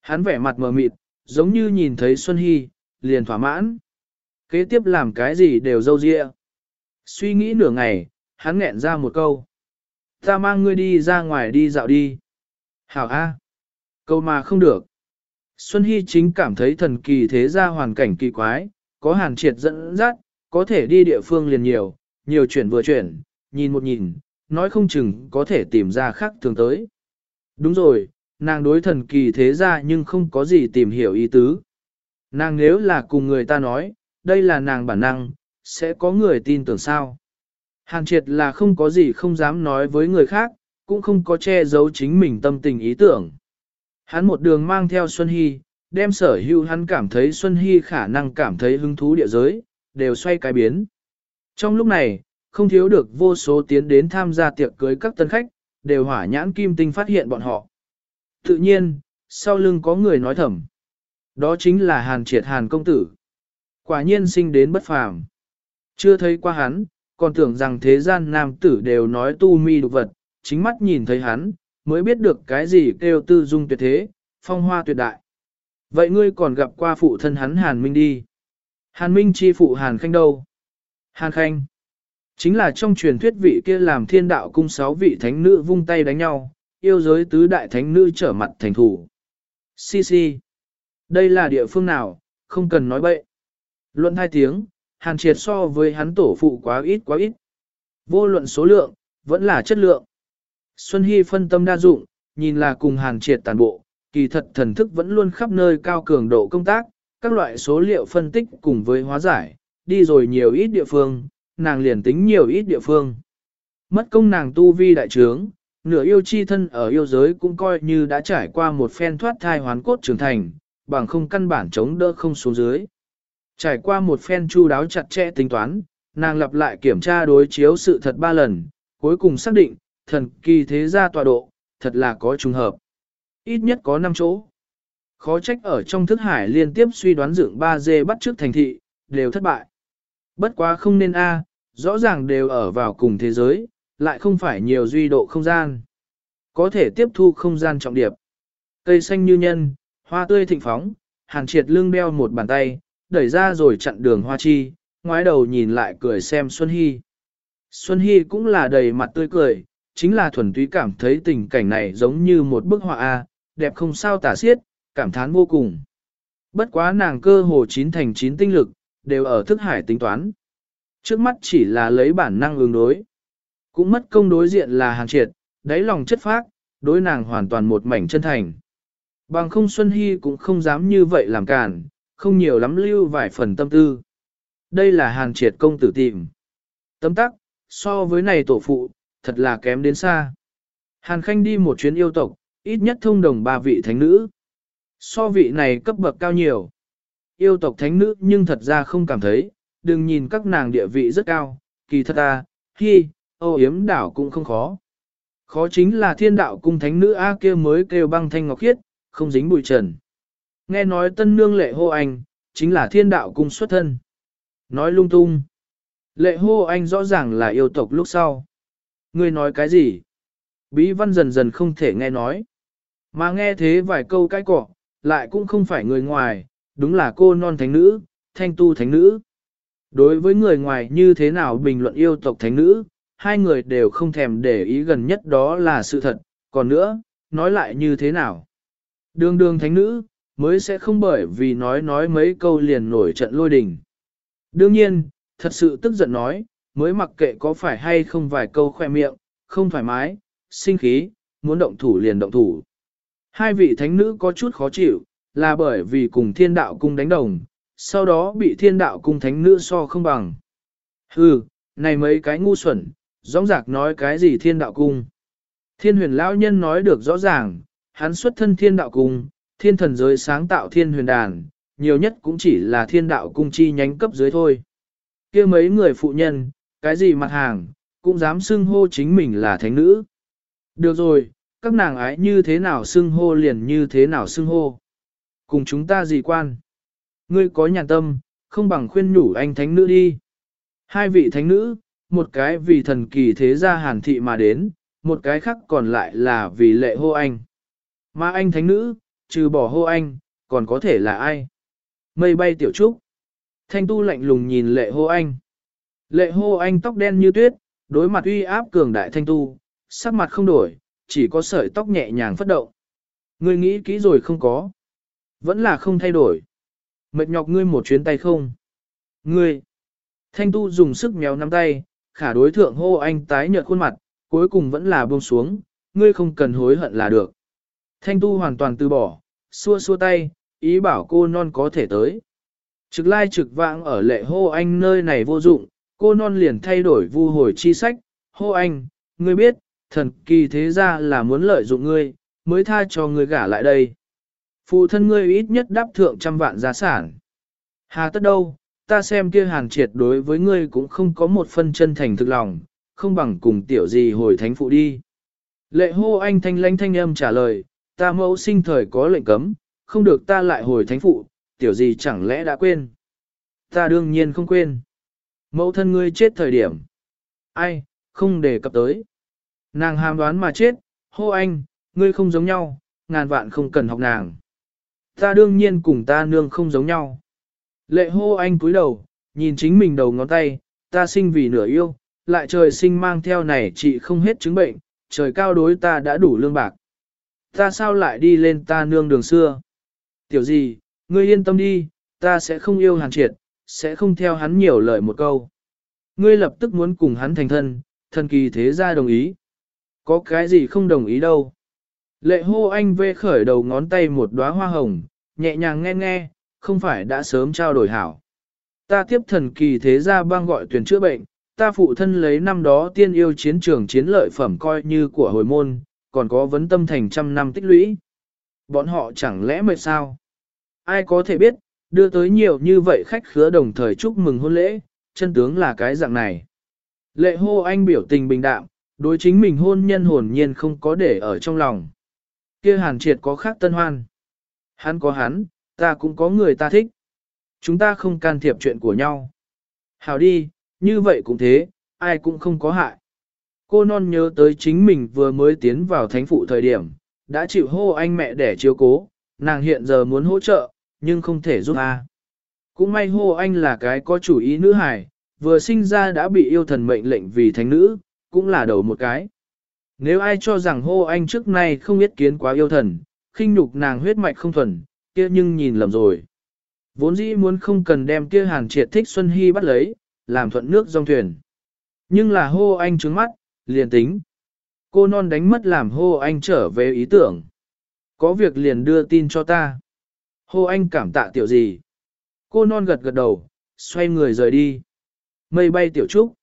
Hắn vẻ mặt mờ mịt, giống như nhìn thấy Xuân Hy, liền thỏa mãn. Kế tiếp làm cái gì đều dâu dịa. Suy nghĩ nửa ngày, hắn nghẹn ra một câu. Ta mang ngươi đi ra ngoài đi dạo đi. Hảo A. Câu mà không được. Xuân Hy chính cảm thấy thần kỳ thế ra hoàn cảnh kỳ quái, có hàn triệt dẫn dắt, có thể đi địa phương liền nhiều, nhiều chuyển vừa chuyển, nhìn một nhìn, nói không chừng có thể tìm ra khác thường tới. Đúng rồi, nàng đối thần kỳ thế ra nhưng không có gì tìm hiểu ý tứ. Nàng nếu là cùng người ta nói, đây là nàng bản năng, sẽ có người tin tưởng sao. Hàn triệt là không có gì không dám nói với người khác, cũng không có che giấu chính mình tâm tình ý tưởng. Hắn một đường mang theo Xuân Hy, đem sở hữu hắn cảm thấy Xuân Hy khả năng cảm thấy hứng thú địa giới, đều xoay cái biến. Trong lúc này, không thiếu được vô số tiến đến tham gia tiệc cưới các tân khách, đều hỏa nhãn kim tinh phát hiện bọn họ. Tự nhiên, sau lưng có người nói thầm. Đó chính là Hàn Triệt Hàn công tử. Quả nhiên sinh đến bất phàm. Chưa thấy qua hắn, còn tưởng rằng thế gian nam tử đều nói tu mi đục vật, chính mắt nhìn thấy hắn, mới biết được cái gì kêu tư dung tuyệt thế, phong hoa tuyệt đại. Vậy ngươi còn gặp qua phụ thân hắn Hàn Minh đi. Hàn Minh chi phụ Hàn Khanh đâu? Hàn Khanh. Chính là trong truyền thuyết vị kia làm thiên đạo cung sáu vị thánh nữ vung tay đánh nhau, yêu giới tứ đại thánh nữ trở mặt thành thủ. Si si. Đây là địa phương nào, không cần nói bậy. Luận hai tiếng, hàn triệt so với hắn tổ phụ quá ít quá ít. Vô luận số lượng, vẫn là chất lượng. Xuân Hy phân tâm đa dụng, nhìn là cùng hàn triệt tàn bộ, kỳ thật thần thức vẫn luôn khắp nơi cao cường độ công tác, các loại số liệu phân tích cùng với hóa giải, đi rồi nhiều ít địa phương, nàng liền tính nhiều ít địa phương. Mất công nàng tu vi đại trướng, nửa yêu chi thân ở yêu giới cũng coi như đã trải qua một phen thoát thai hoán cốt trưởng thành, bằng không căn bản chống đỡ không xuống dưới. Trải qua một phen chu đáo chặt chẽ tính toán, nàng lặp lại kiểm tra đối chiếu sự thật ba lần, cuối cùng xác định, thần kỳ thế gia tọa độ, thật là có trùng hợp. Ít nhất có 5 chỗ. Khó trách ở trong thức hải liên tiếp suy đoán dựng 3G bắt trước thành thị, đều thất bại. Bất quá không nên A, rõ ràng đều ở vào cùng thế giới, lại không phải nhiều duy độ không gian. Có thể tiếp thu không gian trọng điệp. Cây xanh như nhân, hoa tươi thịnh phóng, hàn triệt lưng đeo một bàn tay, đẩy ra rồi chặn đường hoa chi, ngoái đầu nhìn lại cười xem Xuân Hy. Xuân Hy cũng là đầy mặt tươi cười, chính là thuần túy cảm thấy tình cảnh này giống như một bức họa A, đẹp không sao tả xiết, cảm thán vô cùng. Bất quá nàng cơ hồ chín thành chín tinh lực, đều ở thức hải tính toán. Trước mắt chỉ là lấy bản năng ứng đối. Cũng mất công đối diện là hàng triệt, đáy lòng chất phác, đối nàng hoàn toàn một mảnh chân thành. Bằng không Xuân Hy cũng không dám như vậy làm cản, không nhiều lắm lưu vài phần tâm tư. Đây là hàng triệt công tử tìm. Tâm tắc, so với này tổ phụ, thật là kém đến xa. Hàn Khanh đi một chuyến yêu tộc, ít nhất thông đồng ba vị thánh nữ. So vị này cấp bậc cao nhiều. Yêu tộc thánh nữ nhưng thật ra không cảm thấy, đừng nhìn các nàng địa vị rất cao, kỳ thật ta, hi, âu yếm đảo cũng không khó. Khó chính là thiên đạo cung thánh nữ A kia mới kêu băng thanh ngọc khiết, không dính bụi trần. Nghe nói tân nương lệ hô anh, chính là thiên đạo cung xuất thân. Nói lung tung. Lệ hô anh rõ ràng là yêu tộc lúc sau. Ngươi nói cái gì? Bí văn dần dần không thể nghe nói. Mà nghe thế vài câu cái cọ, lại cũng không phải người ngoài, đúng là cô non thánh nữ, thanh tu thánh nữ. Đối với người ngoài như thế nào bình luận yêu tộc thánh nữ, hai người đều không thèm để ý gần nhất đó là sự thật, còn nữa, nói lại như thế nào. Đường đường thánh nữ, mới sẽ không bởi vì nói nói mấy câu liền nổi trận lôi đình. Đương nhiên, thật sự tức giận nói, mới mặc kệ có phải hay không vài câu khoe miệng, không thoải mái, sinh khí, muốn động thủ liền động thủ. Hai vị thánh nữ có chút khó chịu, là bởi vì cùng thiên đạo cung đánh đồng, sau đó bị thiên đạo cung thánh nữ so không bằng. Hừ, này mấy cái ngu xuẩn, rõ rạc nói cái gì thiên đạo cung. Thiên huyền lão nhân nói được rõ ràng, hắn xuất thân thiên đạo cung, thiên thần giới sáng tạo thiên huyền đàn, nhiều nhất cũng chỉ là thiên đạo cung chi nhánh cấp dưới thôi. kia mấy người phụ nhân, cái gì mặt hàng, cũng dám xưng hô chính mình là thánh nữ. Được rồi, các nàng ái như thế nào xưng hô liền như thế nào xưng hô. Cùng chúng ta gì quan? Ngươi có nhàn tâm, không bằng khuyên nhủ anh thánh nữ đi. Hai vị thánh nữ, một cái vì thần kỳ thế gia hàn thị mà đến, một cái khác còn lại là vì lệ hô anh. Mà anh thánh nữ, trừ bỏ hô anh, còn có thể là ai? Mây bay tiểu trúc. Thanh tu lạnh lùng nhìn lệ hô anh. Lệ hô anh tóc đen như tuyết, đối mặt uy áp cường đại thanh tu, sắc mặt không đổi, chỉ có sợi tóc nhẹ nhàng phất động. Ngươi nghĩ kỹ rồi không có. Vẫn là không thay đổi. Mệt nhọc ngươi một chuyến tay không. Ngươi. Thanh tu dùng sức méo nắm tay, khả đối thượng hô anh tái nhợt khuôn mặt, cuối cùng vẫn là buông xuống, ngươi không cần hối hận là được. Thanh tu hoàn toàn từ bỏ, xua xua tay, ý bảo cô non có thể tới. Trực lai trực vãng ở lệ hô anh nơi này vô dụng, cô non liền thay đổi vu hồi chi sách, hô anh, ngươi biết, thần kỳ thế ra là muốn lợi dụng ngươi, mới tha cho ngươi gả lại đây. Phụ thân ngươi ít nhất đáp thượng trăm vạn gia sản. Hà tất đâu, ta xem kia hàn triệt đối với ngươi cũng không có một phân chân thành thực lòng, không bằng cùng tiểu gì hồi thánh phụ đi. Lệ hô anh thanh lãnh thanh âm trả lời, ta mẫu sinh thời có lệnh cấm, không được ta lại hồi thánh phụ, tiểu gì chẳng lẽ đã quên. Ta đương nhiên không quên. Mẫu thân ngươi chết thời điểm. Ai, không đề cập tới. Nàng hàm đoán mà chết, hô anh, ngươi không giống nhau, ngàn vạn không cần học nàng. Ta đương nhiên cùng ta nương không giống nhau. Lệ hô anh cúi đầu, nhìn chính mình đầu ngón tay, ta sinh vì nửa yêu, lại trời sinh mang theo này chị không hết chứng bệnh, trời cao đối ta đã đủ lương bạc. Ta sao lại đi lên ta nương đường xưa? Tiểu gì, ngươi yên tâm đi, ta sẽ không yêu hàn triệt, sẽ không theo hắn nhiều lời một câu. Ngươi lập tức muốn cùng hắn thành thân, thần kỳ thế gia đồng ý. Có cái gì không đồng ý đâu. Lệ hô anh vê khởi đầu ngón tay một đóa hoa hồng, nhẹ nhàng nghe nghe, không phải đã sớm trao đổi hảo. Ta tiếp thần kỳ thế gia bang gọi tuyển chữa bệnh, ta phụ thân lấy năm đó tiên yêu chiến trường chiến lợi phẩm coi như của hồi môn, còn có vấn tâm thành trăm năm tích lũy. Bọn họ chẳng lẽ mệt sao? Ai có thể biết, đưa tới nhiều như vậy khách khứa đồng thời chúc mừng hôn lễ, chân tướng là cái dạng này. Lệ hô anh biểu tình bình đạm, đối chính mình hôn nhân hồn nhiên không có để ở trong lòng. kia hàn triệt có khác tân hoan. Hắn có hắn, ta cũng có người ta thích. Chúng ta không can thiệp chuyện của nhau. Hảo đi, như vậy cũng thế, ai cũng không có hại. Cô non nhớ tới chính mình vừa mới tiến vào thánh phụ thời điểm, đã chịu hô anh mẹ để chiếu cố, nàng hiện giờ muốn hỗ trợ, nhưng không thể giúp a. Cũng may hô anh là cái có chủ ý nữ hài, vừa sinh ra đã bị yêu thần mệnh lệnh vì thánh nữ, cũng là đầu một cái. Nếu ai cho rằng hô anh trước nay không biết kiến quá yêu thần, khinh nhục nàng huyết mạch không thuần, kia nhưng nhìn lầm rồi. Vốn dĩ muốn không cần đem kia hàn triệt thích Xuân Hy bắt lấy, làm thuận nước dòng thuyền. Nhưng là hô anh trứng mắt, liền tính. Cô non đánh mất làm hô anh trở về ý tưởng. Có việc liền đưa tin cho ta. Hô anh cảm tạ tiểu gì? Cô non gật gật đầu, xoay người rời đi. Mây bay tiểu trúc.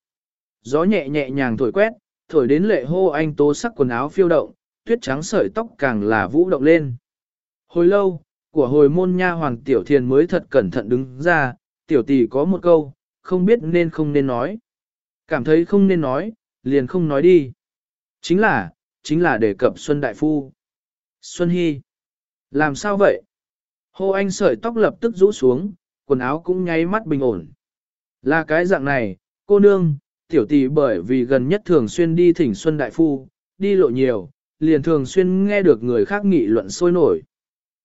Gió nhẹ nhẹ nhàng thổi quét, thổi đến lệ hô anh tố sắc quần áo phiêu động, tuyết trắng sợi tóc càng là vũ động lên. Hồi lâu, của hồi môn nha hoàng tiểu thiền mới thật cẩn thận đứng ra, tiểu tỷ có một câu, không biết nên không nên nói. Cảm thấy không nên nói, liền không nói đi. Chính là, chính là đề cập Xuân Đại Phu. Xuân Hy. Làm sao vậy? Hồ Anh sợi tóc lập tức rũ xuống, quần áo cũng nháy mắt bình ổn. Là cái dạng này, cô nương, tiểu tỷ bởi vì gần nhất thường xuyên đi thỉnh Xuân Đại Phu, đi lộ nhiều, liền thường xuyên nghe được người khác nghị luận sôi nổi.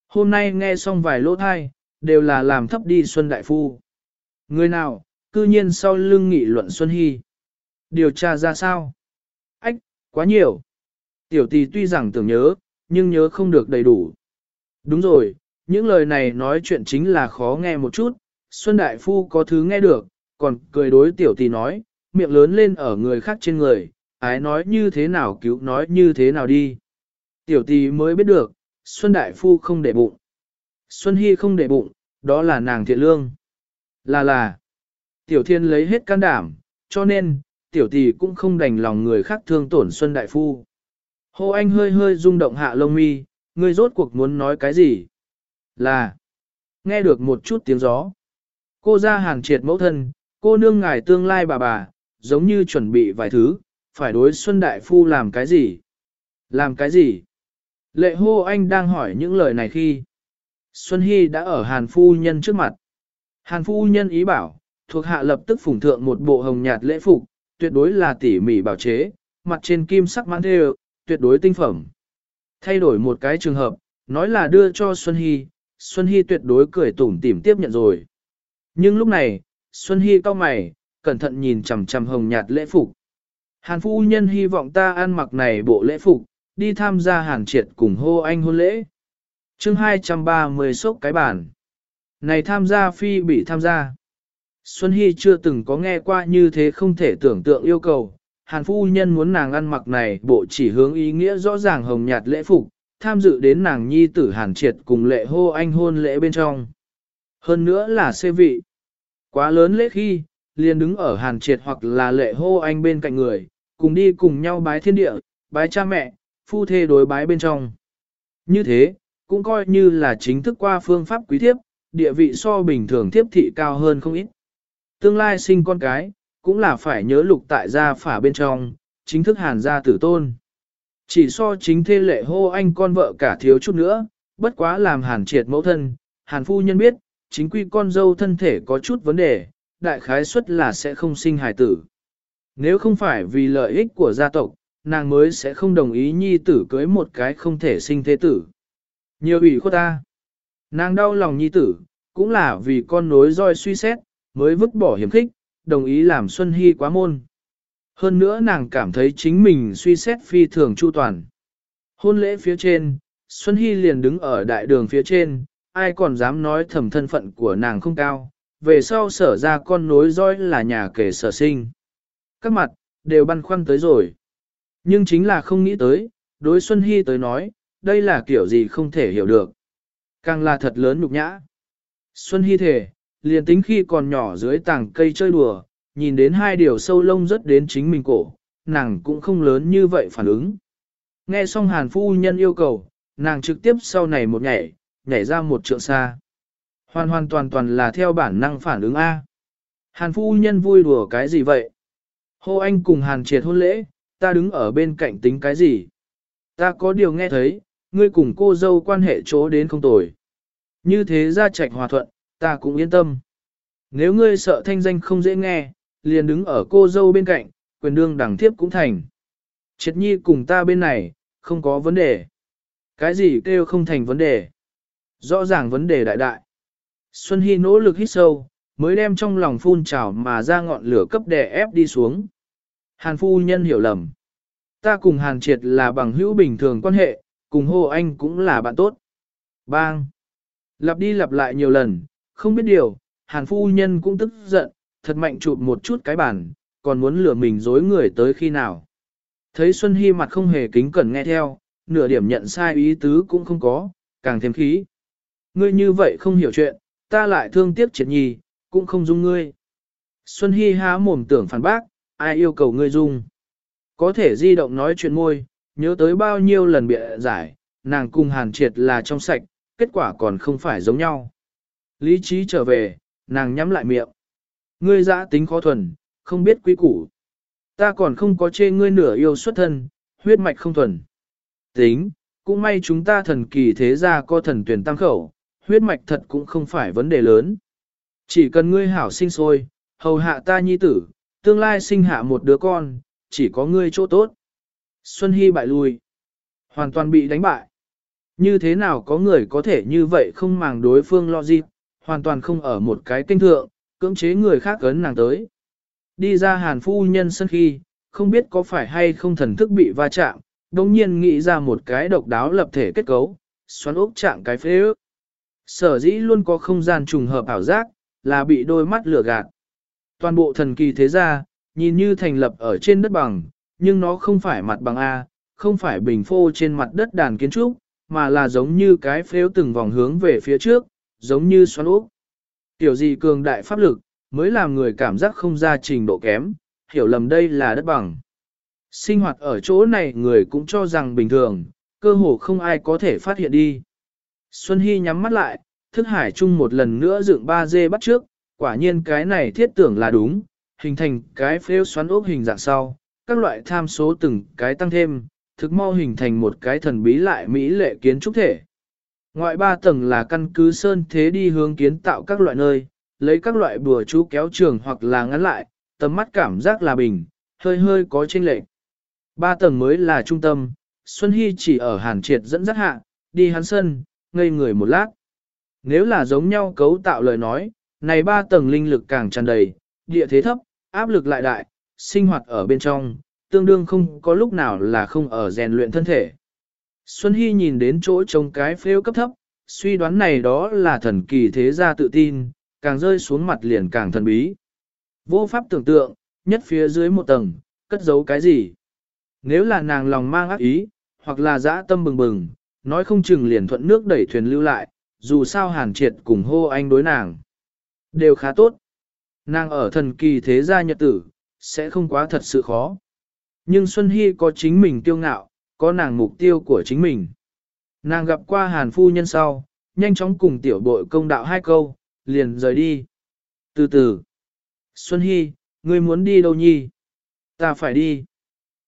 Hôm nay nghe xong vài lỗ thai, đều là làm thấp đi Xuân Đại Phu. Người nào, cư nhiên sau lưng nghị luận Xuân Hy. Điều tra ra sao? Ách, quá nhiều. Tiểu tỷ tuy rằng tưởng nhớ, nhưng nhớ không được đầy đủ. Đúng rồi, những lời này nói chuyện chính là khó nghe một chút, Xuân Đại Phu có thứ nghe được, còn cười đối tiểu tỷ nói, miệng lớn lên ở người khác trên người, ái nói như thế nào cứu nói như thế nào đi. Tiểu tỷ mới biết được, Xuân Đại Phu không để bụng. Xuân Hy không để bụng, đó là nàng thiện lương. Là là, tiểu thiên lấy hết can đảm, cho nên, tiểu tỷ cũng không đành lòng người khác thương tổn Xuân Đại Phu. Hồ Anh hơi hơi rung động hạ lông mi, ngươi rốt cuộc muốn nói cái gì? Là, nghe được một chút tiếng gió. Cô ra hàng triệt mẫu thân, Cô nương ngài tương lai bà bà, giống như chuẩn bị vài thứ, phải đối Xuân Đại Phu làm cái gì? Làm cái gì? Lệ hô anh đang hỏi những lời này khi Xuân Hy đã ở Hàn Phu Nhân trước mặt. Hàn Phu Nhân ý bảo, thuộc hạ lập tức phủng thượng một bộ hồng nhạt lễ phục, tuyệt đối là tỉ mỉ bảo chế, mặt trên kim sắc mãn thê tuyệt đối tinh phẩm. Thay đổi một cái trường hợp, nói là đưa cho Xuân Hy, Xuân Hy tuyệt đối cười tủm tỉm tiếp nhận rồi. Nhưng lúc này, Xuân Hy cau mày, cẩn thận nhìn chằm chằm hồng nhạt lễ phục. Hàn phu nhân hy vọng ta ăn mặc này bộ lễ phục, đi tham gia hàn triệt cùng hô anh hôn lễ. chương 230 sốc cái bản. Này tham gia phi bị tham gia. Xuân Hy chưa từng có nghe qua như thế không thể tưởng tượng yêu cầu. Hàn phu nhân muốn nàng ăn mặc này bộ chỉ hướng ý nghĩa rõ ràng hồng nhạt lễ phục, tham dự đến nàng nhi tử hàn triệt cùng lệ hô anh hôn lễ bên trong. Hơn nữa là xê vị. Quá lớn lễ khi, liền đứng ở hàn triệt hoặc là lệ hô anh bên cạnh người, cùng đi cùng nhau bái thiên địa, bái cha mẹ, phu thê đối bái bên trong. Như thế, cũng coi như là chính thức qua phương pháp quý thiếp, địa vị so bình thường thiếp thị cao hơn không ít. Tương lai sinh con cái, cũng là phải nhớ lục tại gia phả bên trong, chính thức hàn gia tử tôn. Chỉ so chính thê lệ hô anh con vợ cả thiếu chút nữa, bất quá làm hàn triệt mẫu thân, hàn phu nhân biết, chính quy con dâu thân thể có chút vấn đề, đại khái suất là sẽ không sinh hài tử. Nếu không phải vì lợi ích của gia tộc, nàng mới sẽ không đồng ý nhi tử cưới một cái không thể sinh thế tử. Nhiều ủy khuất ta. Nàng đau lòng nhi tử, cũng là vì con nối roi suy xét, mới vứt bỏ hiểm khích, đồng ý làm Xuân Hy quá môn. Hơn nữa nàng cảm thấy chính mình suy xét phi thường chu toàn. Hôn lễ phía trên, Xuân Hy liền đứng ở đại đường phía trên, ai còn dám nói thẩm thân phận của nàng không cao, về sau sở ra con nối roi là nhà kể sở sinh. Các mặt, đều băn khoăn tới rồi. Nhưng chính là không nghĩ tới, đối Xuân Hy tới nói, đây là kiểu gì không thể hiểu được. Càng là thật lớn nhục nhã. Xuân Hy thể, liền tính khi còn nhỏ dưới tảng cây chơi đùa, nhìn đến hai điều sâu lông rất đến chính mình cổ, nàng cũng không lớn như vậy phản ứng. Nghe xong hàn phu nhân yêu cầu, nàng trực tiếp sau này một nhảy, nhảy ra một trượng xa. Hoàn hoàn toàn toàn là theo bản năng phản ứng A. Hàn phu nhân vui đùa cái gì vậy? Hô anh cùng hàn triệt hôn lễ, ta đứng ở bên cạnh tính cái gì? Ta có điều nghe thấy, ngươi cùng cô dâu quan hệ chỗ đến không tồi. Như thế ra trạch hòa thuận, ta cũng yên tâm. Nếu ngươi sợ thanh danh không dễ nghe, liền đứng ở cô dâu bên cạnh, quyền đương đẳng thiếp cũng thành. Triệt nhi cùng ta bên này, không có vấn đề. Cái gì kêu không thành vấn đề? Rõ ràng vấn đề đại đại. Xuân Hy nỗ lực hít sâu, mới đem trong lòng phun trào mà ra ngọn lửa cấp đè ép đi xuống. Hàn phu nhân hiểu lầm. Ta cùng Hàn triệt là bằng hữu bình thường quan hệ, cùng Hồ Anh cũng là bạn tốt. Bang! Lặp đi lặp lại nhiều lần, không biết điều, Hàn phu nhân cũng tức giận, thật mạnh chụp một chút cái bản, còn muốn lừa mình dối người tới khi nào. Thấy Xuân Hy mặt không hề kính cẩn nghe theo, nửa điểm nhận sai ý tứ cũng không có, càng thêm khí. Ngươi như vậy không hiểu chuyện, ta lại thương tiếc triệt nhi, cũng không dung ngươi. Xuân Hy há mồm tưởng phản bác, ai yêu cầu ngươi dung. Có thể di động nói chuyện môi, nhớ tới bao nhiêu lần bịa giải, nàng cùng hàn triệt là trong sạch, kết quả còn không phải giống nhau. Lý trí trở về, nàng nhắm lại miệng. Ngươi dã tính khó thuần, không biết quý củ. Ta còn không có chê ngươi nửa yêu xuất thân, huyết mạch không thuần. Tính, cũng may chúng ta thần kỳ thế gia có thần tuyển tăng khẩu, huyết mạch thật cũng không phải vấn đề lớn. Chỉ cần ngươi hảo sinh sôi, hầu hạ ta nhi tử, tương lai sinh hạ một đứa con, chỉ có ngươi chỗ tốt. Xuân Hy bại lui, hoàn toàn bị đánh bại. Như thế nào có người có thể như vậy không màng đối phương lo gì, hoàn toàn không ở một cái kênh thượng, cưỡng chế người khác ấn nàng tới. Đi ra hàn phu nhân sân khi, không biết có phải hay không thần thức bị va chạm, đồng nhiên nghĩ ra một cái độc đáo lập thể kết cấu, xoắn ốc chạm cái phế ước. Sở dĩ luôn có không gian trùng hợp ảo giác, là bị đôi mắt lửa gạt. Toàn bộ thần kỳ thế gia, nhìn như thành lập ở trên đất bằng, nhưng nó không phải mặt bằng A, không phải bình phô trên mặt đất đàn kiến trúc, mà là giống như cái phếu từng vòng hướng về phía trước, giống như xoắn ốc Tiểu gì cường đại pháp lực, mới làm người cảm giác không ra trình độ kém, hiểu lầm đây là đất bằng. Sinh hoạt ở chỗ này người cũng cho rằng bình thường, cơ hồ không ai có thể phát hiện đi. Xuân Hy nhắm mắt lại, thức hải chung một lần nữa dựng 3 dê bắt trước, quả nhiên cái này thiết tưởng là đúng, hình thành cái phêu xoắn ốc hình dạng sau, các loại tham số từng cái tăng thêm, thực mau hình thành một cái thần bí lại mỹ lệ kiến trúc thể. Ngoại ba tầng là căn cứ sơn thế đi hướng kiến tạo các loại nơi, lấy các loại bùa chú kéo trường hoặc là ngắn lại, tầm mắt cảm giác là bình, hơi hơi có chênh lệch. Ba tầng mới là trung tâm, Xuân Hy chỉ ở hàn triệt dẫn dắt hạ, đi hắn sân, ngây người một lát. Nếu là giống nhau cấu tạo lời nói, này ba tầng linh lực càng tràn đầy, địa thế thấp, áp lực lại đại, sinh hoạt ở bên trong, tương đương không có lúc nào là không ở rèn luyện thân thể. Xuân Hy nhìn đến chỗ trông cái phêu cấp thấp, suy đoán này đó là thần kỳ thế gia tự tin, càng rơi xuống mặt liền càng thần bí. Vô pháp tưởng tượng, nhất phía dưới một tầng, cất giấu cái gì? Nếu là nàng lòng mang ác ý, hoặc là dã tâm bừng bừng, nói không chừng liền thuận nước đẩy thuyền lưu lại, dù sao hàn triệt cùng hô anh đối nàng. Đều khá tốt. Nàng ở thần kỳ thế gia nhật tử, sẽ không quá thật sự khó. Nhưng Xuân Hy có chính mình tiêu ngạo, có nàng mục tiêu của chính mình. Nàng gặp qua hàn phu nhân sau, nhanh chóng cùng tiểu bội công đạo hai câu, liền rời đi. Từ từ. Xuân Hy, ngươi muốn đi đâu nhi? Ta phải đi.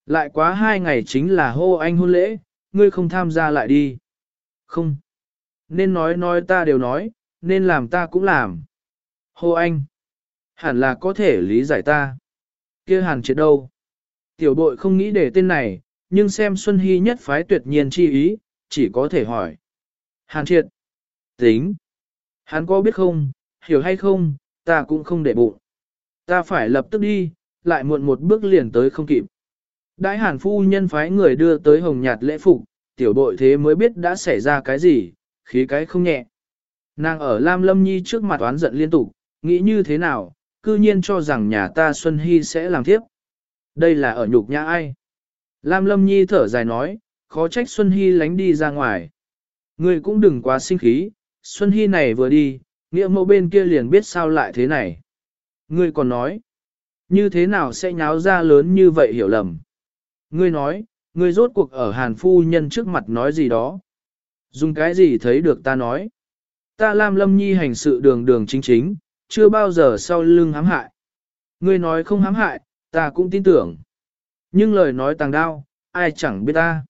Lại quá hai ngày chính là hô anh hôn lễ, ngươi không tham gia lại đi. Không. Nên nói nói ta đều nói, nên làm ta cũng làm. Hô anh. Hẳn là có thể lý giải ta. kia hàn triệt đâu? Tiểu bội không nghĩ để tên này, nhưng xem Xuân Hy nhất phái tuyệt nhiên chi ý, chỉ có thể hỏi. Hàn triệt. Tính. Hắn có biết không, hiểu hay không, ta cũng không để bụng. Ta phải lập tức đi, lại muộn một bước liền tới không kịp. Đại hàn phu nhân phái người đưa tới hồng nhạt lễ phục, tiểu bội thế mới biết đã xảy ra cái gì, khí cái không nhẹ. Nàng ở Lam Lâm Nhi trước mặt oán giận liên tục, nghĩ như thế nào, cư nhiên cho rằng nhà ta Xuân Hy sẽ làm tiếp. Đây là ở nhục nhã ai? Lam Lâm Nhi thở dài nói, khó trách Xuân Hy lánh đi ra ngoài. Ngươi cũng đừng quá sinh khí, Xuân Hy này vừa đi, nghĩa mẫu bên kia liền biết sao lại thế này. Ngươi còn nói, như thế nào sẽ nháo ra lớn như vậy hiểu lầm. Ngươi nói, ngươi rốt cuộc ở Hàn Phu Nhân trước mặt nói gì đó. Dùng cái gì thấy được ta nói. Ta Lam Lâm Nhi hành sự đường đường chính chính, chưa bao giờ sau lưng hãm hại. Ngươi nói không hãm hại, ta cũng tin tưởng. Nhưng lời nói tàng đao, ai chẳng biết ta.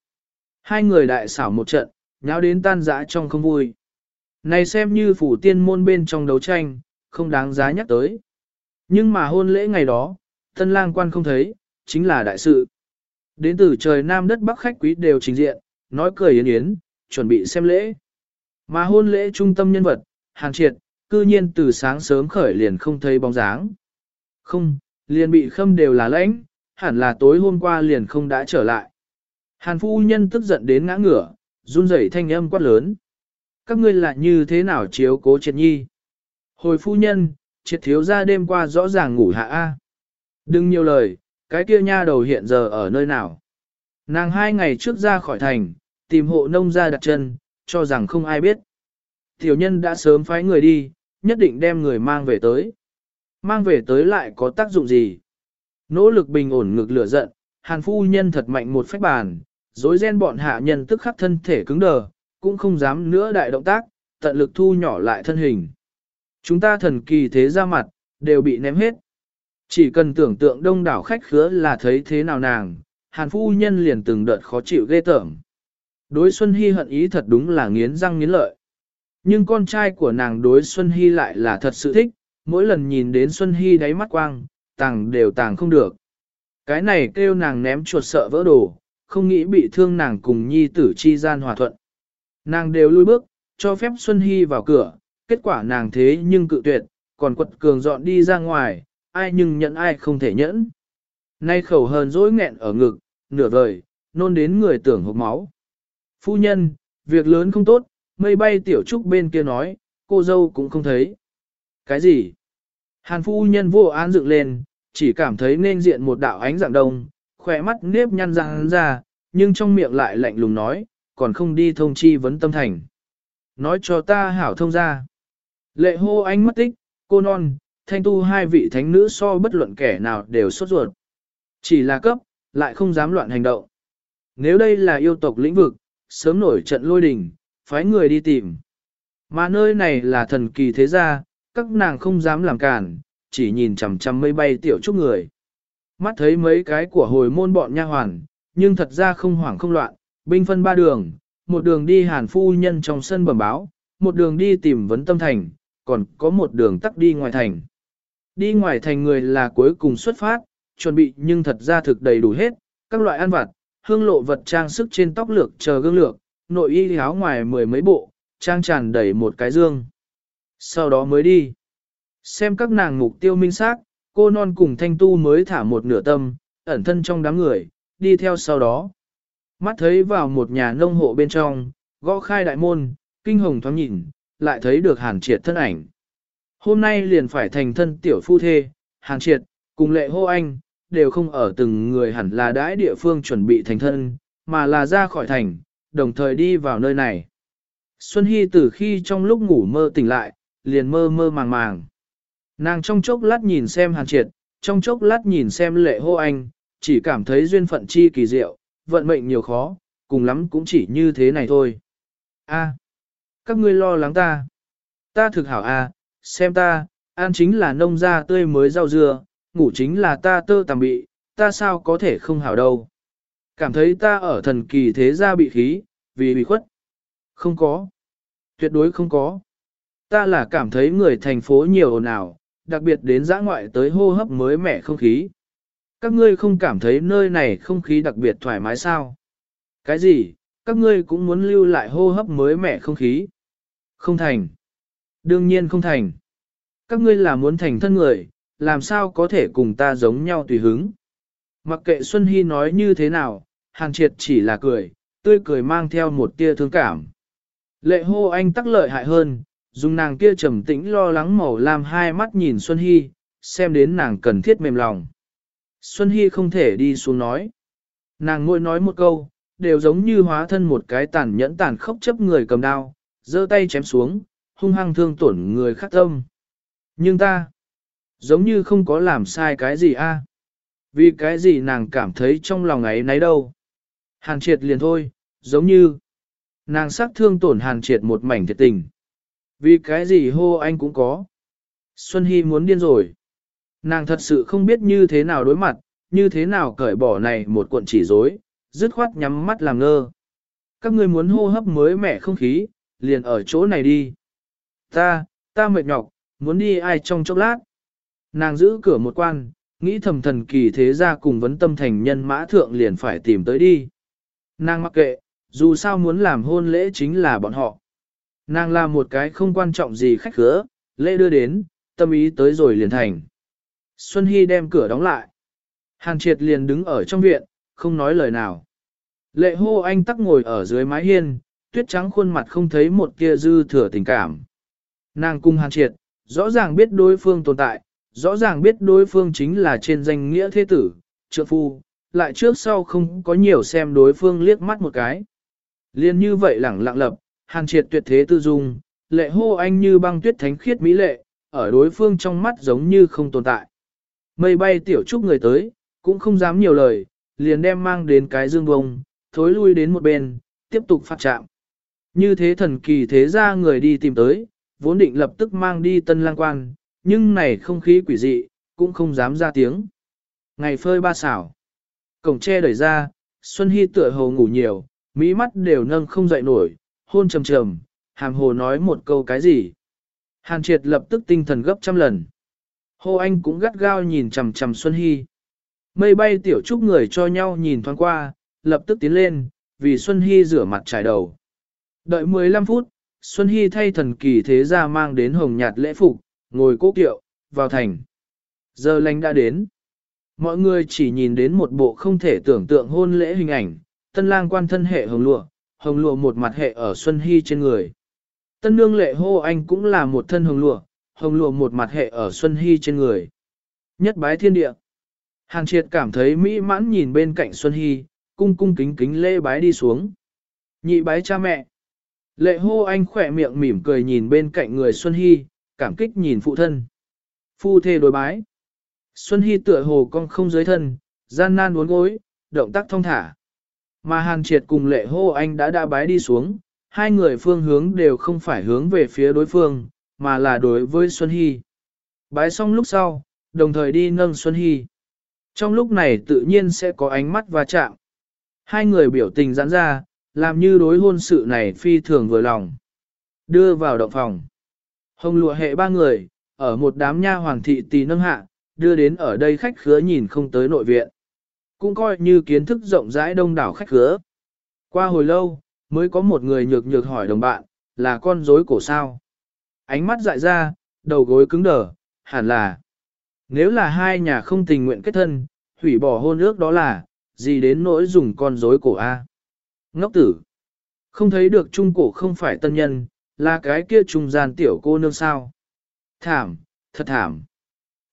Hai người đại xảo một trận, nháo đến tan dã trong không vui. Này xem như phủ tiên môn bên trong đấu tranh, không đáng giá nhắc tới. Nhưng mà hôn lễ ngày đó, tân lang quan không thấy, chính là đại sự. Đến từ trời nam đất bắc khách quý đều trình diện, nói cười yến yến, chuẩn bị xem lễ. Mà hôn lễ trung tâm nhân vật, hàng triệt, cư nhiên từ sáng sớm khởi liền không thấy bóng dáng. Không, liền bị khâm đều là lãnh, hẳn là tối hôm qua liền không đã trở lại. Hàn phu nhân tức giận đến ngã ngửa, run rẩy thanh âm quát lớn. Các ngươi là như thế nào chiếu cố triệt nhi? Hồi phu nhân, triệt thiếu ra đêm qua rõ ràng ngủ hạ A. Đừng nhiều lời, cái kia nha đầu hiện giờ ở nơi nào? Nàng hai ngày trước ra khỏi thành, tìm hộ nông ra đặt chân, cho rằng không ai biết. Tiểu nhân đã sớm phái người đi, nhất định đem người mang về tới. Mang về tới lại có tác dụng gì? Nỗ lực bình ổn ngực lửa giận, hàn phu nhân thật mạnh một phách bàn, dối ren bọn hạ nhân tức khắc thân thể cứng đờ, cũng không dám nữa đại động tác, tận lực thu nhỏ lại thân hình. Chúng ta thần kỳ thế ra mặt, đều bị ném hết. Chỉ cần tưởng tượng đông đảo khách khứa là thấy thế nào nàng, hàn phu nhân liền từng đợt khó chịu ghê tởm. Đối Xuân Hy hận ý thật đúng là nghiến răng nghiến lợi. Nhưng con trai của nàng đối Xuân Hy lại là thật sự thích, mỗi lần nhìn đến Xuân Hy đáy mắt quang, tàng đều tàng không được. Cái này kêu nàng ném chuột sợ vỡ đồ, không nghĩ bị thương nàng cùng nhi tử chi gian hòa thuận. Nàng đều lui bước, cho phép Xuân Hy vào cửa, kết quả nàng thế nhưng cự tuyệt, còn quật cường dọn đi ra ngoài, ai nhưng nhận ai không thể nhẫn. Nay khẩu hờn dỗi nghẹn ở ngực, nửa vời, nôn đến người tưởng hộp máu. Phu nhân, việc lớn không tốt, mây bay tiểu trúc bên kia nói, cô dâu cũng không thấy. Cái gì? Hàn phu nhân vô an dựng lên, chỉ cảm thấy nên diện một đạo ánh dạng đông, khỏe mắt nếp nhăn răng ra, nhưng trong miệng lại lạnh lùng nói, còn không đi thông chi vấn tâm thành. Nói cho ta hảo thông ra. Lệ hô ánh mất tích, cô non, thanh tu hai vị thánh nữ so bất luận kẻ nào đều sốt ruột. Chỉ là cấp, lại không dám loạn hành động. Nếu đây là yêu tộc lĩnh vực, sớm nổi trận lôi đình, phái người đi tìm. Mà nơi này là thần kỳ thế gia, các nàng không dám làm cản, chỉ nhìn chằm chằm mây bay tiểu trúc người. Mắt thấy mấy cái của hồi môn bọn nha hoàn, nhưng thật ra không hoảng không loạn, binh phân ba đường, một đường đi hàn phu nhân trong sân bẩm báo, một đường đi tìm vấn tâm thành, còn có một đường tắt đi ngoài thành. Đi ngoài thành người là cuối cùng xuất phát, chuẩn bị nhưng thật ra thực đầy đủ hết, các loại ăn vặt, hương lộ vật trang sức trên tóc lược chờ gương lược, nội y áo ngoài mười mấy bộ, trang tràn đầy một cái dương. Sau đó mới đi. Xem các nàng mục tiêu minh xác, cô non cùng thanh tu mới thả một nửa tâm, ẩn thân trong đám người, đi theo sau đó. Mắt thấy vào một nhà nông hộ bên trong, gõ khai đại môn, kinh hồng thoáng nhìn, lại thấy được hàn triệt thân ảnh. Hôm nay liền phải thành thân tiểu phu thê, hàn triệt, cùng lệ hô anh, đều không ở từng người hẳn là đãi địa phương chuẩn bị thành thân, mà là ra khỏi thành, đồng thời đi vào nơi này. Xuân Hy từ khi trong lúc ngủ mơ tỉnh lại, liền mơ mơ màng màng. Nàng trong chốc lát nhìn xem hàn triệt, trong chốc lát nhìn xem lệ hô anh, chỉ cảm thấy duyên phận chi kỳ diệu, vận mệnh nhiều khó, cùng lắm cũng chỉ như thế này thôi. A, các ngươi lo lắng ta. Ta thực hảo a, xem ta, ăn chính là nông gia tươi mới rau dưa, ngủ chính là ta tơ tằm bị, ta sao có thể không hảo đâu. Cảm thấy ta ở thần kỳ thế gia bị khí, vì bị khuất. Không có. Tuyệt đối không có. Ta là cảm thấy người thành phố nhiều ồn ào, đặc biệt đến giã ngoại tới hô hấp mới mẻ không khí. Các ngươi không cảm thấy nơi này không khí đặc biệt thoải mái sao? Cái gì? Các ngươi cũng muốn lưu lại hô hấp mới mẻ không khí? Không thành. Đương nhiên không thành. Các ngươi là muốn thành thân người, làm sao có thể cùng ta giống nhau tùy hứng. Mặc kệ Xuân Hy nói như thế nào, Hàn Triệt chỉ là cười, tươi cười mang theo một tia thương cảm. Lệ hô anh tắc lợi hại hơn, dùng nàng kia trầm tĩnh lo lắng màu làm hai mắt nhìn Xuân Hy, xem đến nàng cần thiết mềm lòng. Xuân Hy không thể đi xuống nói. Nàng ngôi nói một câu, đều giống như hóa thân một cái tàn nhẫn tàn khốc chấp người cầm đao, giơ tay chém xuống, hung hăng thương tổn người khác tâm. Nhưng ta, giống như không có làm sai cái gì a. Vì cái gì nàng cảm thấy trong lòng ấy nấy đâu. Hàn triệt liền thôi, giống như, nàng sắc thương tổn hàn triệt một mảnh thiệt tình. Vì cái gì hô anh cũng có. Xuân Hy muốn điên rồi. Nàng thật sự không biết như thế nào đối mặt, như thế nào cởi bỏ này một cuộn chỉ rối, dứt khoát nhắm mắt làm ngơ. Các ngươi muốn hô hấp mới mẻ không khí, liền ở chỗ này đi. Ta, ta mệt nhọc, muốn đi ai trong chốc lát. Nàng giữ cửa một quan, nghĩ thầm thần kỳ thế ra cùng vấn tâm thành nhân mã thượng liền phải tìm tới đi. Nàng mặc kệ, dù sao muốn làm hôn lễ chính là bọn họ. Nàng là một cái không quan trọng gì khách khứa, lễ đưa đến, tâm ý tới rồi liền thành. Xuân Hy đem cửa đóng lại. Hàn triệt liền đứng ở trong viện, không nói lời nào. Lệ hô anh tắc ngồi ở dưới mái hiên, tuyết trắng khuôn mặt không thấy một tia dư thừa tình cảm. Nàng cung hàn triệt, rõ ràng biết đối phương tồn tại, rõ ràng biết đối phương chính là trên danh nghĩa thế tử, trượng phu, lại trước sau không có nhiều xem đối phương liếc mắt một cái. Liên như vậy lẳng lặng lập, hàn triệt tuyệt thế tư dung, lệ hô anh như băng tuyết thánh khiết mỹ lệ, ở đối phương trong mắt giống như không tồn tại. Mây bay tiểu trúc người tới, cũng không dám nhiều lời, liền đem mang đến cái dương bông, thối lui đến một bên, tiếp tục phát chạm. Như thế thần kỳ thế ra người đi tìm tới, vốn định lập tức mang đi tân lang quan, nhưng này không khí quỷ dị, cũng không dám ra tiếng. Ngày phơi ba xảo, cổng tre đẩy ra, Xuân Hy tựa hồ ngủ nhiều, mỹ mắt đều nâng không dậy nổi, hôn trầm trầm, hàm hồ nói một câu cái gì. Hàn triệt lập tức tinh thần gấp trăm lần. Hồ Anh cũng gắt gao nhìn chầm chầm Xuân Hy. Mây bay tiểu trúc người cho nhau nhìn thoáng qua, lập tức tiến lên, vì Xuân Hy rửa mặt trải đầu. Đợi 15 phút, Xuân Hy thay thần kỳ thế ra mang đến hồng nhạt lễ phục, ngồi cố kiệu, vào thành. Giờ lành đã đến. Mọi người chỉ nhìn đến một bộ không thể tưởng tượng hôn lễ hình ảnh, tân lang quan thân hệ hồng lụa, hồng lụa một mặt hệ ở Xuân Hy trên người. Tân nương lệ hô anh cũng là một thân hồng lụa, hồng lụa một mặt hệ ở Xuân Hy trên người. Nhất bái thiên địa. Hàn triệt cảm thấy mỹ mãn nhìn bên cạnh Xuân Hy, cung cung kính kính lễ bái đi xuống. Nhị bái cha mẹ. Lệ hô anh khỏe miệng mỉm cười nhìn bên cạnh người Xuân Hy, cảm kích nhìn phụ thân. Phu thê đối bái. Xuân Hy tựa hồ con không dưới thân, gian nan uốn gối, động tác thông thả. Mà Hàn Triệt cùng lệ hô anh đã đã bái đi xuống, hai người phương hướng đều không phải hướng về phía đối phương, mà là đối với Xuân Hy. Bái xong lúc sau, đồng thời đi nâng Xuân Hy. Trong lúc này tự nhiên sẽ có ánh mắt va chạm. Hai người biểu tình giãn ra, làm như đối hôn sự này phi thường vừa lòng. Đưa vào động phòng. Hồng lụa hệ ba người, ở một đám nha hoàng thị tì nâng hạ, đưa đến ở đây khách khứa nhìn không tới nội viện. Cũng coi như kiến thức rộng rãi đông đảo khách khứa. Qua hồi lâu, mới có một người nhược nhược hỏi đồng bạn, là con rối cổ sao. Ánh mắt dại ra, đầu gối cứng đờ, hẳn là. Nếu là hai nhà không tình nguyện kết thân, hủy bỏ hôn ước đó là, gì đến nỗi dùng con rối cổ A. Ngốc tử. Không thấy được trung cổ không phải tân nhân, là cái kia trung gian tiểu cô nương sao. Thảm, thật thảm.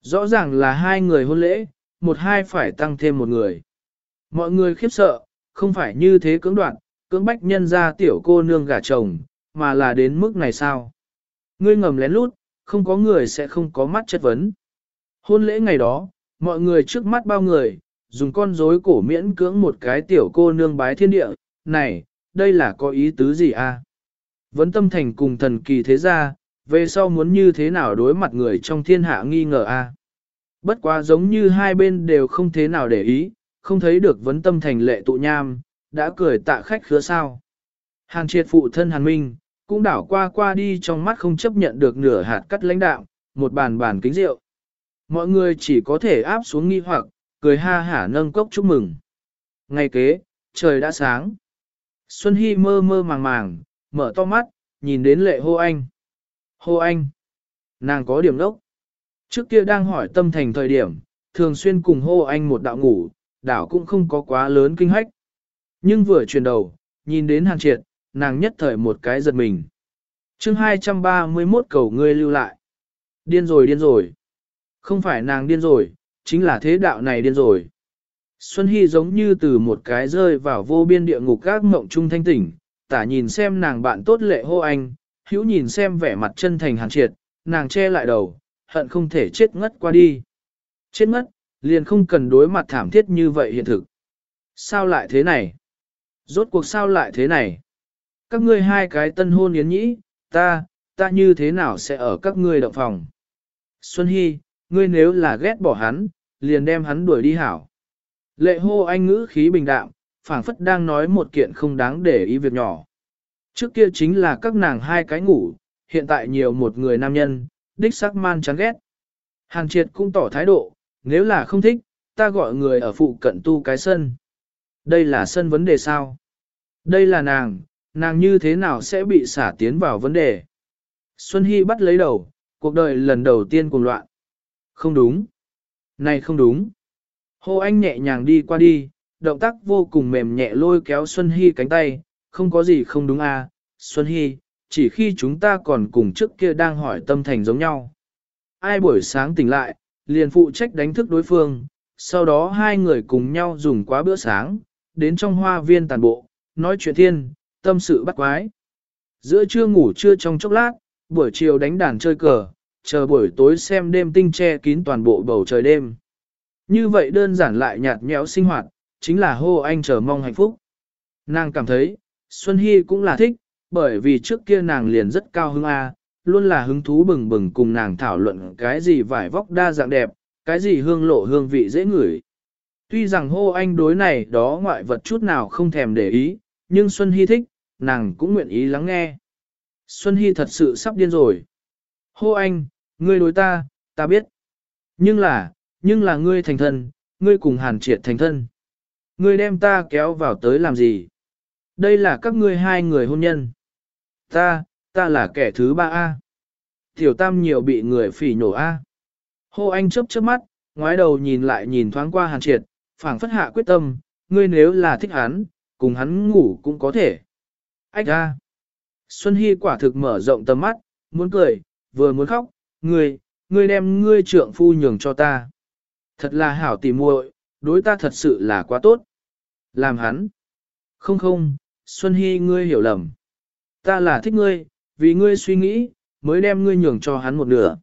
Rõ ràng là hai người hôn lễ, một hai phải tăng thêm một người. Mọi người khiếp sợ, không phải như thế cưỡng đoạn, cưỡng bách nhân ra tiểu cô nương gả chồng, mà là đến mức này sao? Ngươi ngầm lén lút, không có người sẽ không có mắt chất vấn. Hôn lễ ngày đó, mọi người trước mắt bao người, dùng con rối cổ miễn cưỡng một cái tiểu cô nương bái thiên địa, này, đây là có ý tứ gì a? À? Vấn tâm thành cùng thần kỳ thế gia, về sau muốn như thế nào đối mặt người trong thiên hạ nghi ngờ a? Bất quá giống như hai bên đều không thế nào để ý, không thấy được vấn tâm thành lệ tụ nham, đã cười tạ khách khứa sao. Hàn triệt phụ thân hàn minh, cũng đảo qua qua đi trong mắt không chấp nhận được nửa hạt cắt lãnh đạo, một bàn bàn kính rượu. Mọi người chỉ có thể áp xuống nghi hoặc, cười ha hả nâng cốc chúc mừng. Ngày kế, trời đã sáng. Xuân Hy mơ mơ màng màng, mở to mắt, nhìn đến lệ hô anh. Hô anh. Nàng có điểm đốc. Trước kia đang hỏi tâm thành thời điểm, thường xuyên cùng hô anh một đạo ngủ, đảo cũng không có quá lớn kinh hách. Nhưng vừa chuyển đầu, nhìn đến hàng triệt, nàng nhất thời một cái giật mình. chương 231 cầu ngươi lưu lại. Điên rồi điên rồi. Không phải nàng điên rồi, chính là thế đạo này điên rồi. Xuân Hy giống như từ một cái rơi vào vô biên địa ngục các mộng trung thanh tỉnh, tả nhìn xem nàng bạn tốt lệ hô anh, hữu nhìn xem vẻ mặt chân thành hàn triệt, nàng che lại đầu, hận không thể chết ngất qua đi. Chết ngất, liền không cần đối mặt thảm thiết như vậy hiện thực. Sao lại thế này? Rốt cuộc sao lại thế này? Các ngươi hai cái tân hôn yến nhĩ, ta, ta như thế nào sẽ ở các ngươi động phòng? Xuân Hy, ngươi nếu là ghét bỏ hắn, liền đem hắn đuổi đi hảo. Lệ hô anh ngữ khí bình đạm, phảng phất đang nói một kiện không đáng để ý việc nhỏ. Trước kia chính là các nàng hai cái ngủ, hiện tại nhiều một người nam nhân, đích sắc man chán ghét. Hàn triệt cũng tỏ thái độ, nếu là không thích, ta gọi người ở phụ cận tu cái sân. Đây là sân vấn đề sao? Đây là nàng, nàng như thế nào sẽ bị xả tiến vào vấn đề? Xuân Hy bắt lấy đầu, cuộc đời lần đầu tiên cùng loạn. Không đúng. Này không đúng. Hồ Anh nhẹ nhàng đi qua đi, động tác vô cùng mềm nhẹ lôi kéo Xuân Hy cánh tay, không có gì không đúng à, Xuân Hy, chỉ khi chúng ta còn cùng trước kia đang hỏi tâm thành giống nhau. Ai buổi sáng tỉnh lại, liền phụ trách đánh thức đối phương, sau đó hai người cùng nhau dùng quá bữa sáng, đến trong hoa viên tàn bộ, nói chuyện thiên, tâm sự bắt quái. Giữa trưa ngủ trưa trong chốc lát, buổi chiều đánh đàn chơi cờ, chờ buổi tối xem đêm tinh che kín toàn bộ bầu trời đêm. Như vậy đơn giản lại nhạt nhẽo sinh hoạt, chính là hô anh chờ mong hạnh phúc. Nàng cảm thấy, Xuân Hy cũng là thích, bởi vì trước kia nàng liền rất cao hứng A, luôn là hứng thú bừng bừng cùng nàng thảo luận cái gì vải vóc đa dạng đẹp, cái gì hương lộ hương vị dễ ngửi. Tuy rằng hô anh đối này đó ngoại vật chút nào không thèm để ý, nhưng Xuân Hy thích, nàng cũng nguyện ý lắng nghe. Xuân Hy thật sự sắp điên rồi. Hô anh, ngươi đối ta, ta biết. Nhưng là, nhưng là ngươi thành thân, ngươi cùng hàn triệt thành thân. Ngươi đem ta kéo vào tới làm gì? Đây là các ngươi hai người hôn nhân. Ta, ta là kẻ thứ ba A. Tiểu tam nhiều bị người phỉ nhổ A. Hô anh chớp chớp mắt, ngoái đầu nhìn lại nhìn thoáng qua hàn triệt, phảng phất hạ quyết tâm, ngươi nếu là thích hắn, cùng hắn ngủ cũng có thể. Ách A. Xuân Hy quả thực mở rộng tầm mắt, muốn cười, vừa muốn khóc, ngươi, ngươi đem ngươi trượng phu nhường cho ta. Thật là hảo tỉ muội, đối ta thật sự là quá tốt. Làm hắn. Không không, Xuân Hy ngươi hiểu lầm. Ta là thích ngươi, vì ngươi suy nghĩ, mới đem ngươi nhường cho hắn một nửa.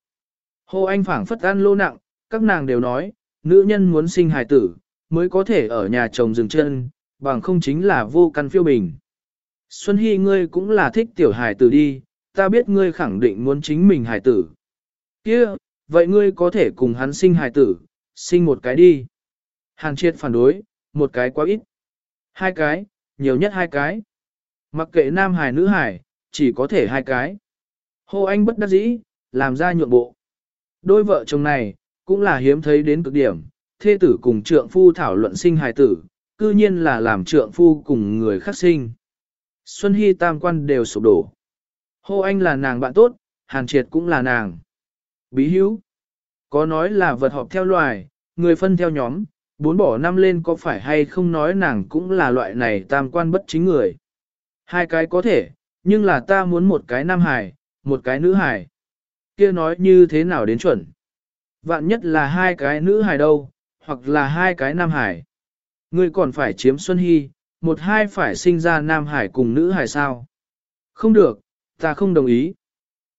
Hồ Anh phảng phất ăn lô nặng, các nàng đều nói, nữ nhân muốn sinh hài tử, mới có thể ở nhà chồng dừng chân, bằng không chính là vô căn phiêu bình. Xuân Hy ngươi cũng là thích tiểu hài tử đi, ta biết ngươi khẳng định muốn chính mình hài tử. kia vậy ngươi có thể cùng hắn sinh hài tử, sinh một cái đi. Hàn triệt phản đối, một cái quá ít. Hai cái, nhiều nhất hai cái. Mặc kệ nam hài nữ hài, chỉ có thể hai cái. Hồ Anh bất đắc dĩ, làm ra nhượng bộ. Đôi vợ chồng này, cũng là hiếm thấy đến cực điểm, thê tử cùng trượng phu thảo luận sinh hài tử, cư nhiên là làm trượng phu cùng người khác sinh. Xuân Hy tam quan đều sụp đổ. Hồ Anh là nàng bạn tốt, Hàn Triệt cũng là nàng. Bí hữu. Có nói là vật họp theo loài, người phân theo nhóm, bốn bỏ năm lên có phải hay không nói nàng cũng là loại này tam quan bất chính người. Hai cái có thể, nhưng là ta muốn một cái nam hài, một cái nữ hài. Kia nói như thế nào đến chuẩn? Vạn nhất là hai cái nữ hài đâu, hoặc là hai cái nam hài. Ngươi còn phải chiếm Xuân Hy, một hai phải sinh ra nam hải cùng nữ hải sao? Không được, ta không đồng ý.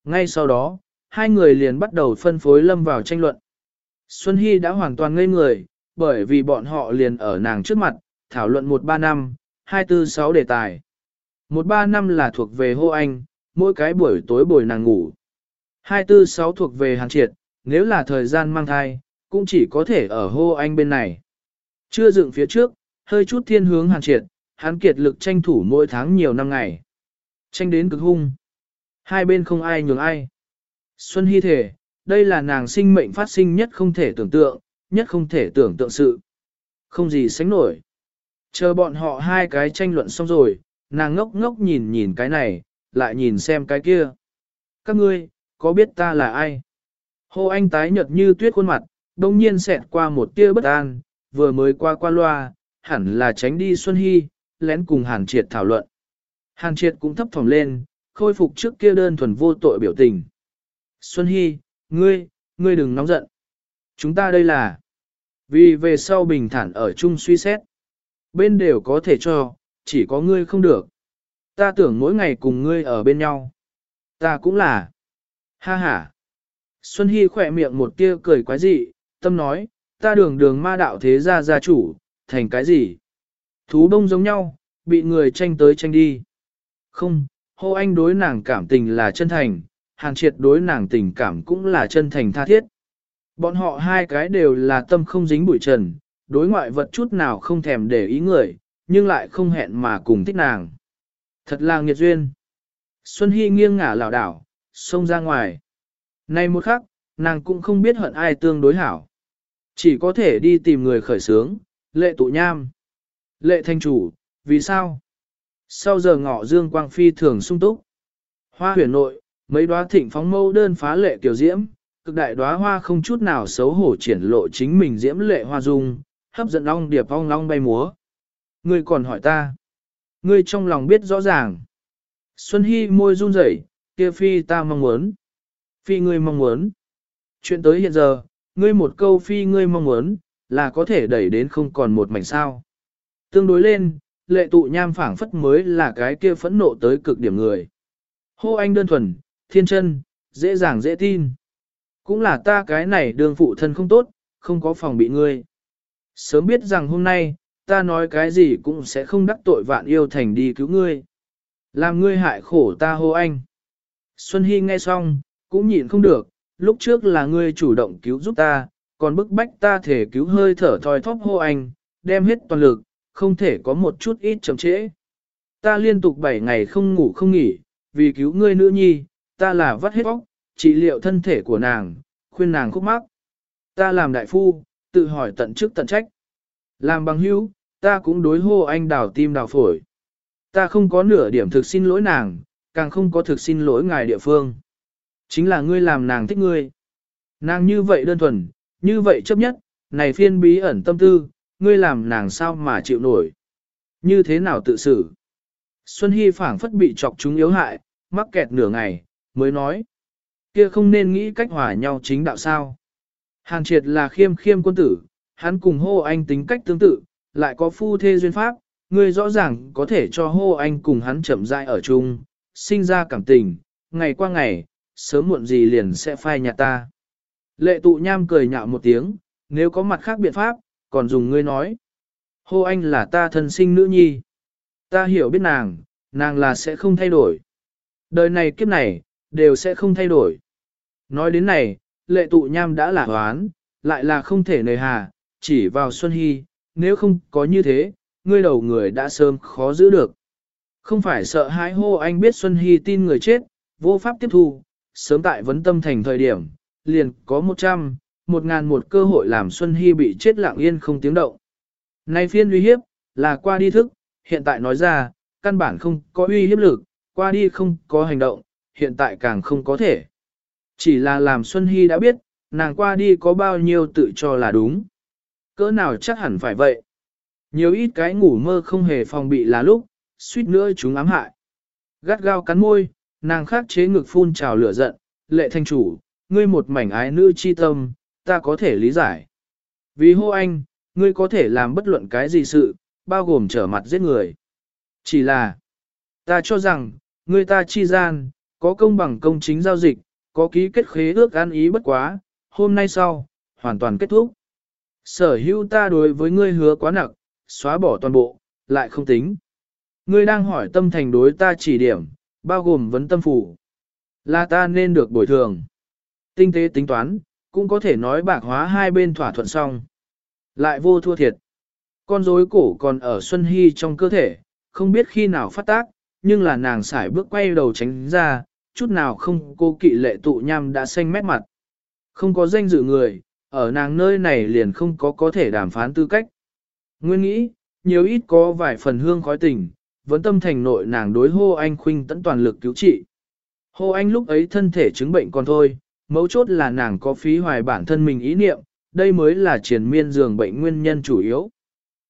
Ngay sau đó, hai người liền bắt đầu phân phối lâm vào tranh luận. Xuân Hy đã hoàn toàn ngây người, bởi vì bọn họ liền ở nàng trước mặt, thảo luận 1-3 năm, 246 đề tài. 1-3 năm là thuộc về hô anh, mỗi cái buổi tối buổi nàng ngủ. 246 thuộc về hàng triệt, nếu là thời gian mang thai, cũng chỉ có thể ở hô anh bên này. Chưa dựng phía trước, hơi chút thiên hướng hàn triệt, hắn kiệt lực tranh thủ mỗi tháng nhiều năm ngày. Tranh đến cực hung. Hai bên không ai nhường ai. Xuân Hy thể, đây là nàng sinh mệnh phát sinh nhất không thể tưởng tượng, nhất không thể tưởng tượng sự. Không gì sánh nổi. Chờ bọn họ hai cái tranh luận xong rồi, nàng ngốc ngốc nhìn nhìn cái này, lại nhìn xem cái kia. Các ngươi, có biết ta là ai? Hồ Anh tái nhợt như tuyết khuôn mặt, đông nhiên xẹt qua một tia bất an, vừa mới qua qua loa, hẳn là tránh đi Xuân Hy, lén cùng Hàn Triệt thảo luận. Hàn Triệt cũng thấp thỏm lên, khôi phục trước kia đơn thuần vô tội biểu tình. Xuân Hy, ngươi, ngươi đừng nóng giận. Chúng ta đây là vì về sau bình thản ở chung suy xét. Bên đều có thể cho, chỉ có ngươi không được. Ta tưởng mỗi ngày cùng ngươi ở bên nhau. Ta cũng là. Ha ha. Xuân Hy khỏe miệng một tia cười quái dị, tâm nói, ta đường đường ma đạo thế gia gia chủ, thành cái gì? Thú đông giống nhau, bị người tranh tới tranh đi. Không, hô anh đối nàng cảm tình là chân thành, hàng triệt đối nàng tình cảm cũng là chân thành tha thiết. Bọn họ hai cái đều là tâm không dính bụi trần, đối ngoại vật chút nào không thèm để ý người, nhưng lại không hẹn mà cùng thích nàng. Thật là nghiệt duyên. Xuân Hy nghiêng ngả lảo đảo, xông ra ngoài. nay một khắc, nàng cũng không biết hận ai tương đối hảo. Chỉ có thể đi tìm người khởi sướng, lệ tụ nham. Lệ thanh chủ, vì sao? Sau giờ ngọ dương quang phi thường sung túc. Hoa huyền nội, mấy đóa thịnh phóng mâu đơn phá lệ tiểu diễm, cực đại đóa hoa không chút nào xấu hổ triển lộ chính mình diễm lệ hoa dung, hấp dẫn ong điệp ong long bay múa. Ngươi còn hỏi ta. Ngươi trong lòng biết rõ ràng. Xuân Hy môi run rẩy, kia phi ta mong muốn. Phi ngươi mong muốn. Chuyện tới hiện giờ, ngươi một câu phi ngươi mong muốn, là có thể đẩy đến không còn một mảnh sao. Tương đối lên, lệ tụ nham phảng phất mới là cái kia phẫn nộ tới cực điểm người. Hô anh đơn thuần, thiên chân, dễ dàng dễ tin. Cũng là ta cái này đường phụ thân không tốt, không có phòng bị ngươi. Sớm biết rằng hôm nay, ta nói cái gì cũng sẽ không đắc tội vạn yêu thành đi cứu ngươi. Làm ngươi hại khổ ta hô anh. Xuân Hy nghe xong, cũng nhịn không được, lúc trước là ngươi chủ động cứu giúp ta, còn bức bách ta thể cứu hơi thở thoi thóp hô anh, đem hết toàn lực, không thể có một chút ít chậm trễ. Ta liên tục 7 ngày không ngủ không nghỉ, vì cứu ngươi nữ nhi, ta là vắt hết óc, trị liệu thân thể của nàng, khuyên nàng khúc mắc. Ta làm đại phu, tự hỏi tận chức tận trách. Làm bằng hữu, ta cũng đối hô anh đào tim đào phổi. Ta không có nửa điểm thực xin lỗi nàng, càng không có thực xin lỗi ngài địa phương. Chính là ngươi làm nàng thích ngươi. Nàng như vậy đơn thuần, như vậy chấp nhất, này phiên bí ẩn tâm tư, ngươi làm nàng sao mà chịu nổi. Như thế nào tự xử? Xuân Hy phảng phất bị chọc chúng yếu hại, mắc kẹt nửa ngày, mới nói. Kia không nên nghĩ cách hòa nhau chính đạo sao. Hàn triệt là khiêm khiêm quân tử, hắn cùng hô anh tính cách tương tự, lại có phu thê duyên pháp, ngươi rõ ràng có thể cho hô anh cùng hắn chậm rãi ở chung, sinh ra cảm tình, ngày qua ngày, sớm muộn gì liền sẽ phai nhạt ta. Lệ tụ nham cười nhạo một tiếng, nếu có mặt khác biện pháp, còn dùng ngươi nói. Hô anh là ta thân sinh nữ nhi. Ta hiểu biết nàng, nàng là sẽ không thay đổi. Đời này kiếp này, đều sẽ không thay đổi. Nói đến này, lệ tụ nham đã là hoán, lại là không thể nề hà, chỉ vào Xuân Hy, nếu không có như thế, ngươi đầu người đã sớm khó giữ được. Không phải sợ hãi hô anh biết Xuân Hy tin người chết, vô pháp tiếp thu, sớm tại vấn tâm thành thời điểm, liền có 100, một ngàn một cơ hội làm Xuân Hy bị chết lặng yên không tiếng động. Nay phiên uy hiếp, là qua đi thức, hiện tại nói ra, căn bản không có uy hiếp lực, qua đi không có hành động, hiện tại càng không có thể. Chỉ là làm Xuân Hy đã biết, nàng qua đi có bao nhiêu tự cho là đúng. Cỡ nào chắc hẳn phải vậy. Nhiều ít cái ngủ mơ không hề phòng bị là lúc, suýt nữa chúng ám hại. Gắt gao cắn môi, nàng khắc chế ngực phun trào lửa giận, lệ thanh chủ, ngươi một mảnh ái nữ chi tâm, ta có thể lý giải. Vì hô anh, ngươi có thể làm bất luận cái gì sự, bao gồm trở mặt giết người. Chỉ là, ta cho rằng, ngươi ta chi gian, có công bằng công chính giao dịch, có ký kết khế ước an ý bất quá, hôm nay sau, hoàn toàn kết thúc. Sở hữu ta đối với ngươi hứa quá nặng, xóa bỏ toàn bộ, lại không tính. Ngươi đang hỏi tâm thành đối ta chỉ điểm, bao gồm vấn tâm phủ. Là ta nên được bồi thường. Tinh tế tính toán, cũng có thể nói bạc hóa hai bên thỏa thuận xong. Lại vô thua thiệt. Con rối cổ còn ở Xuân Hy trong cơ thể, không biết khi nào phát tác, nhưng là nàng sải bước quay đầu tránh ra, chút nào không cô kỵ lệ tụ nham đã xanh mét mặt. Không có danh dự người, ở nàng nơi này liền không có có thể đàm phán tư cách. Nguyên nghĩ, nhiều ít có vài phần hương khói tình, vẫn tâm thành nội nàng đối hô anh khuynh tận toàn lực cứu trị. Hô anh lúc ấy thân thể chứng bệnh còn thôi, mấu chốt là nàng có phí hoài bản thân mình ý niệm, đây mới là triền miên giường bệnh nguyên nhân chủ yếu.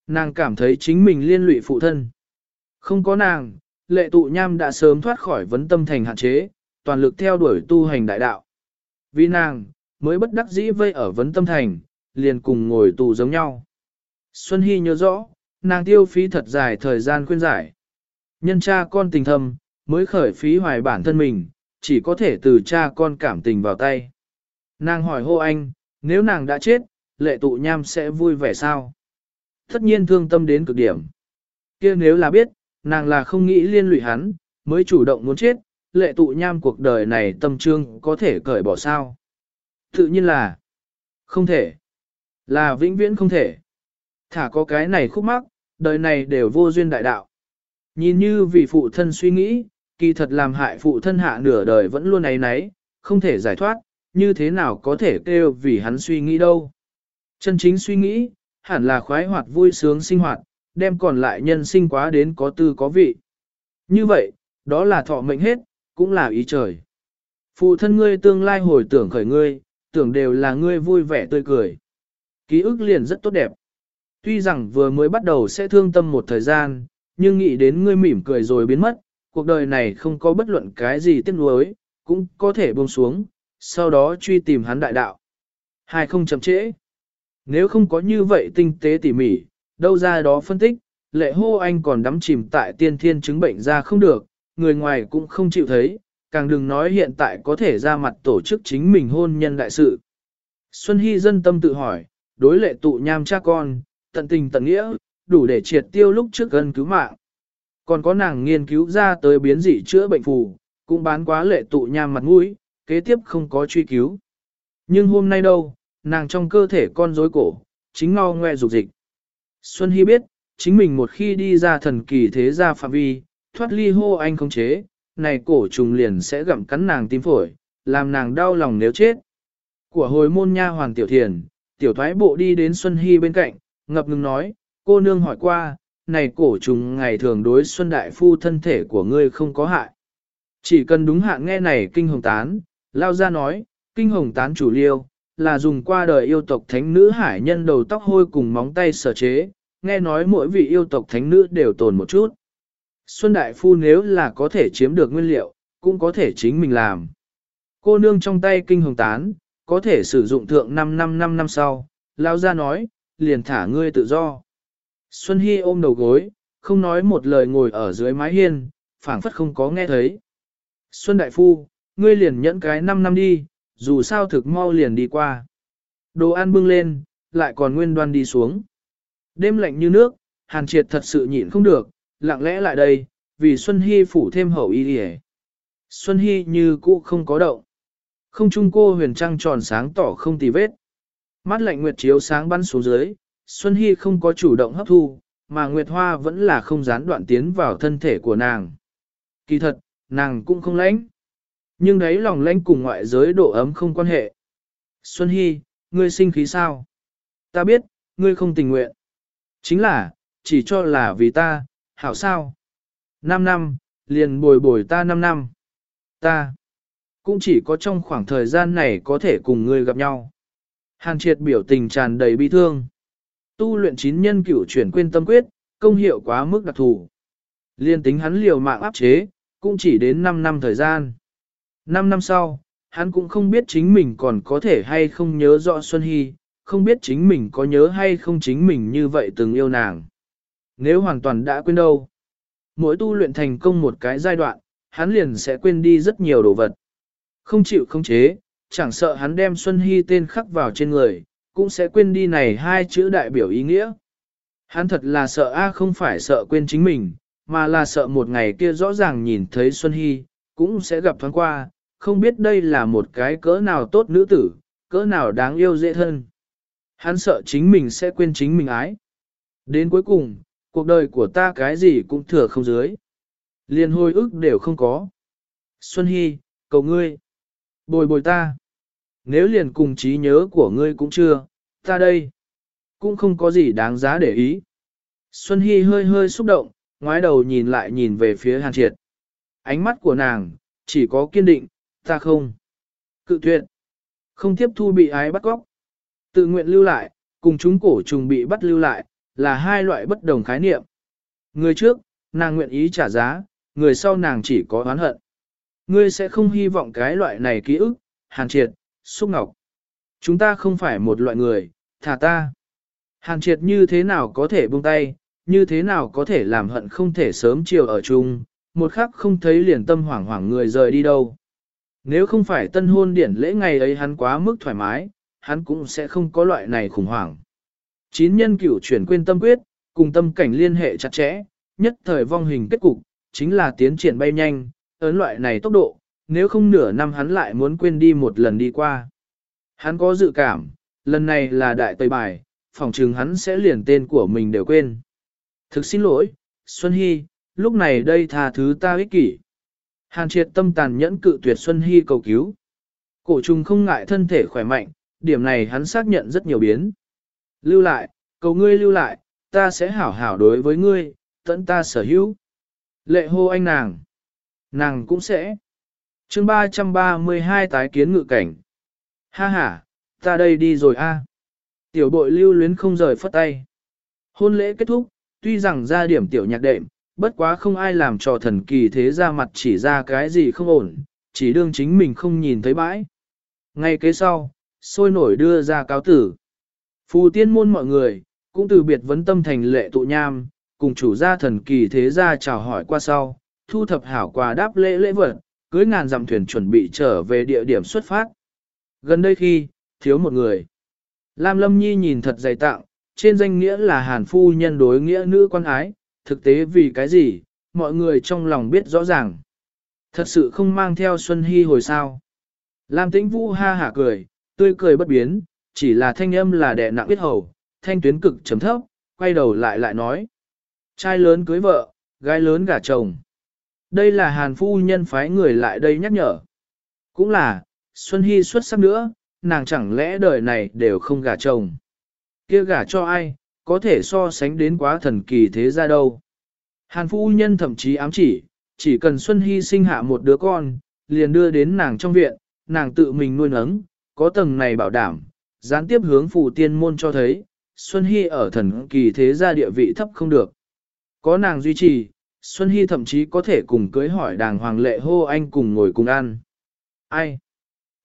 Nàng cảm thấy chính mình liên lụy phụ thân. Không có nàng, lệ tụ nham đã sớm thoát khỏi vấn tâm thành hạn chế, toàn lực theo đuổi tu hành đại đạo. Vì nàng, mới bất đắc dĩ vây ở vấn tâm thành, liền cùng ngồi tù giống nhau. Xuân Hy nhớ rõ, nàng tiêu phí thật dài thời gian khuyên giải. Nhân cha con tình thâm, mới khởi phí hoài bản thân mình, chỉ có thể từ cha con cảm tình vào tay. Nàng hỏi hô anh, nếu nàng đã chết, lệ tụ nham sẽ vui vẻ sao? Tất nhiên thương tâm đến cực điểm. kia nếu là biết, nàng là không nghĩ liên lụy hắn, mới chủ động muốn chết, lệ tụ nham cuộc đời này tâm trương có thể cởi bỏ sao? Tự nhiên là không thể. Là vĩnh viễn không thể. Thả có cái này khúc mắc, đời này đều vô duyên đại đạo. Nhìn như vì phụ thân suy nghĩ, kỳ thật làm hại phụ thân hạ nửa đời vẫn luôn ấy nấy, không thể giải thoát, như thế nào có thể kêu vì hắn suy nghĩ đâu. Chân chính suy nghĩ, hẳn là khoái hoạt vui sướng sinh hoạt, đem còn lại nhân sinh quá đến có tư có vị. Như vậy, đó là thọ mệnh hết, cũng là ý trời. Phụ thân ngươi tương lai hồi tưởng khởi ngươi, tưởng đều là ngươi vui vẻ tươi cười. Ký ức liền rất tốt đẹp. Tuy rằng vừa mới bắt đầu sẽ thương tâm một thời gian, nhưng nghĩ đến ngươi mỉm cười rồi biến mất, cuộc đời này không có bất luận cái gì tiếc nuối, cũng có thể buông xuống, sau đó truy tìm hắn đại đạo. Hai không chậm trễ. Nếu không có như vậy tinh tế tỉ mỉ, đâu ra đó phân tích, lệ hô anh còn đắm chìm tại tiên thiên chứng bệnh ra không được, người ngoài cũng không chịu thấy, càng đừng nói hiện tại có thể ra mặt tổ chức chính mình hôn nhân đại sự. Xuân Hy dân tâm tự hỏi, đối lệ tụ nham cha con, tận tình tận nghĩa, đủ để triệt tiêu lúc trước gần cứu mạng. Còn có nàng nghiên cứu ra tới biến dị chữa bệnh phù, cũng bán quá lệ tụ nham mặt mũi, kế tiếp không có truy cứu. Nhưng hôm nay đâu, nàng trong cơ thể con rối cổ, chính ngao ngoe dục dịch. Xuân Hy biết, chính mình một khi đi ra thần kỳ thế gia phạm vi, thoát ly hô anh không chế, này cổ trùng liền sẽ gặm cắn nàng tim phổi, làm nàng đau lòng nếu chết. Của hồi môn nha hoàng tiểu thiền, tiểu thoái bộ đi đến Xuân Hy bên cạnh, ngập ngừng nói, cô nương hỏi qua, này cổ trùng ngày thường đối Xuân Đại Phu thân thể của ngươi không có hại. Chỉ cần đúng hạn nghe này kinh hồng tán, lao ra nói, kinh hồng tán chủ liêu, là dùng qua đời yêu tộc thánh nữ hải nhân đầu tóc hôi cùng móng tay sở chế, nghe nói mỗi vị yêu tộc thánh nữ đều tồn một chút. Xuân Đại Phu nếu là có thể chiếm được nguyên liệu, cũng có thể chính mình làm. Cô nương trong tay kinh hồng tán, có thể sử dụng thượng 5 năm 5 năm sau, lao ra nói, liền thả ngươi tự do. Xuân Hy ôm đầu gối, không nói một lời ngồi ở dưới mái hiên, phảng phất không có nghe thấy. Xuân Đại Phu, ngươi liền nhẫn cái 5 năm đi, dù sao thực mau liền đi qua. Đồ ăn bưng lên, lại còn nguyên đoan đi xuống. Đêm lạnh như nước, hàn triệt thật sự nhịn không được, lặng lẽ lại đây, vì Xuân Hy phủ thêm hậu y đi Xuân Hy như cũ không có động. Không trung cô huyền trăng tròn sáng tỏ không tì vết. Mắt lạnh nguyệt chiếu sáng bắn xuống dưới, Xuân Hy không có chủ động hấp thu, mà Nguyệt Hoa vẫn là không gián đoạn tiến vào thân thể của nàng. Kỳ thật, nàng cũng không lãnh. Nhưng đấy lòng lãnh cùng ngoại giới độ ấm không quan hệ. Xuân Hy, ngươi sinh khí sao? Ta biết, ngươi không tình nguyện. Chính là, chỉ cho là vì ta, hảo sao? Năm năm, liền bồi bồi ta năm năm. Ta, cũng chỉ có trong khoảng thời gian này có thể cùng ngươi gặp nhau. Hàn triệt biểu tình tràn đầy bi thương. Tu luyện chín nhân cửu chuyển quên tâm quyết, công hiệu quá mức đặc thù. Liên tính hắn liều mạng áp chế, cũng chỉ đến 5 năm thời gian. 5 năm sau, hắn cũng không biết chính mình còn có thể hay không nhớ rõ Xuân Hy, không biết chính mình có nhớ hay không chính mình như vậy từng yêu nàng. Nếu hoàn toàn đã quên đâu, mỗi tu luyện thành công một cái giai đoạn, hắn liền sẽ quên đi rất nhiều đồ vật. Không chịu không chế, chẳng sợ hắn đem Xuân Hy tên khắc vào trên người, cũng sẽ quên đi này hai chữ đại biểu ý nghĩa. Hắn thật là sợ A không phải sợ quên chính mình, mà là sợ một ngày kia rõ ràng nhìn thấy Xuân Hy, cũng sẽ gặp thoáng qua, không biết đây là một cái cỡ nào tốt nữ tử, cỡ nào đáng yêu dễ thân. Hắn sợ chính mình sẽ quên chính mình ái. Đến cuối cùng, cuộc đời của ta cái gì cũng thừa không dưới. Liên hồi ức đều không có. Xuân Hy, cầu ngươi. Bồi bồi ta. Nếu liền cùng trí nhớ của ngươi cũng chưa, ta đây. Cũng không có gì đáng giá để ý. Xuân Hy hơi hơi xúc động, ngoái đầu nhìn lại nhìn về phía Hàn Triệt. Ánh mắt của nàng, chỉ có kiên định, ta không. Cự tuyệt. Không tiếp thu bị ái bắt góc. Tự nguyện lưu lại, cùng chúng cổ trùng bị bắt lưu lại, là hai loại bất đồng khái niệm. Người trước, nàng nguyện ý trả giá, người sau nàng chỉ có oán hận. Ngươi sẽ không hy vọng cái loại này ký ức, hàn triệt, xúc ngọc. Chúng ta không phải một loại người, thả ta. Hàn triệt như thế nào có thể buông tay, như thế nào có thể làm hận không thể sớm chiều ở chung, một khắc không thấy liền tâm hoảng hoảng người rời đi đâu. Nếu không phải tân hôn điển lễ ngày ấy hắn quá mức thoải mái, hắn cũng sẽ không có loại này khủng hoảng. Chín nhân cửu chuyển quên tâm quyết, cùng tâm cảnh liên hệ chặt chẽ, nhất thời vong hình kết cục, chính là tiến triển bay nhanh, ấn loại này tốc độ, nếu không nửa năm hắn lại muốn quên đi một lần đi qua. Hắn có dự cảm, lần này là đại tây bài, phòng trừng hắn sẽ liền tên của mình đều quên. Thực xin lỗi, Xuân Hy, lúc này đây tha thứ ta ích kỷ. Hàn triệt tâm tàn nhẫn cự tuyệt Xuân Hy cầu cứu. Cổ trùng không ngại thân thể khỏe mạnh, điểm này hắn xác nhận rất nhiều biến. Lưu lại, cầu ngươi lưu lại, ta sẽ hảo hảo đối với ngươi, tận ta sở hữu. Lệ hô anh nàng. Nàng cũng sẽ. chương 332 tái kiến ngự cảnh. Ha ha, ta đây đi rồi a. Tiểu bội lưu luyến không rời phất tay. Hôn lễ kết thúc, tuy rằng ra điểm tiểu nhạc đệm, bất quá không ai làm trò thần kỳ thế ra mặt chỉ ra cái gì không ổn, chỉ đương chính mình không nhìn thấy bãi. Ngay kế sau, sôi nổi đưa ra cáo tử. Phù tiên môn mọi người, cũng từ biệt vấn tâm thành lệ tụ nham, cùng chủ gia thần kỳ thế gia chào hỏi qua sau, thu thập hảo quà đáp lễ lễ vật, cưới ngàn dặm thuyền chuẩn bị trở về địa điểm xuất phát. Gần đây khi, thiếu một người. Lam Lâm Nhi nhìn thật dày tặng, trên danh nghĩa là hàn phu nhân đối nghĩa nữ quan ái, thực tế vì cái gì, mọi người trong lòng biết rõ ràng. Thật sự không mang theo Xuân Hy hồi sao. Lam Tĩnh Vũ ha hả cười, tươi cười bất biến, chỉ là thanh âm là đè nặng biết hầu, thanh tuyến cực chấm thấp, quay đầu lại lại nói. Trai lớn cưới vợ, gái lớn gả chồng. Đây là hàn phu nhân phái người lại đây nhắc nhở. Cũng là, Xuân Hy xuất sắc nữa, nàng chẳng lẽ đời này đều không gả chồng. kia gả cho ai, có thể so sánh đến quá thần kỳ thế ra đâu. Hàn phu nhân thậm chí ám chỉ, chỉ cần Xuân Hy sinh hạ một đứa con, liền đưa đến nàng trong viện, nàng tự mình nuôi nấng, có tầng này bảo đảm, gián tiếp hướng phù tiên môn cho thấy, Xuân Hy ở thần kỳ thế gia địa vị thấp không được. Có nàng duy trì, Xuân Hy thậm chí có thể cùng cưới hỏi đàng hoàng lệ hô anh cùng ngồi cùng ăn. Ai?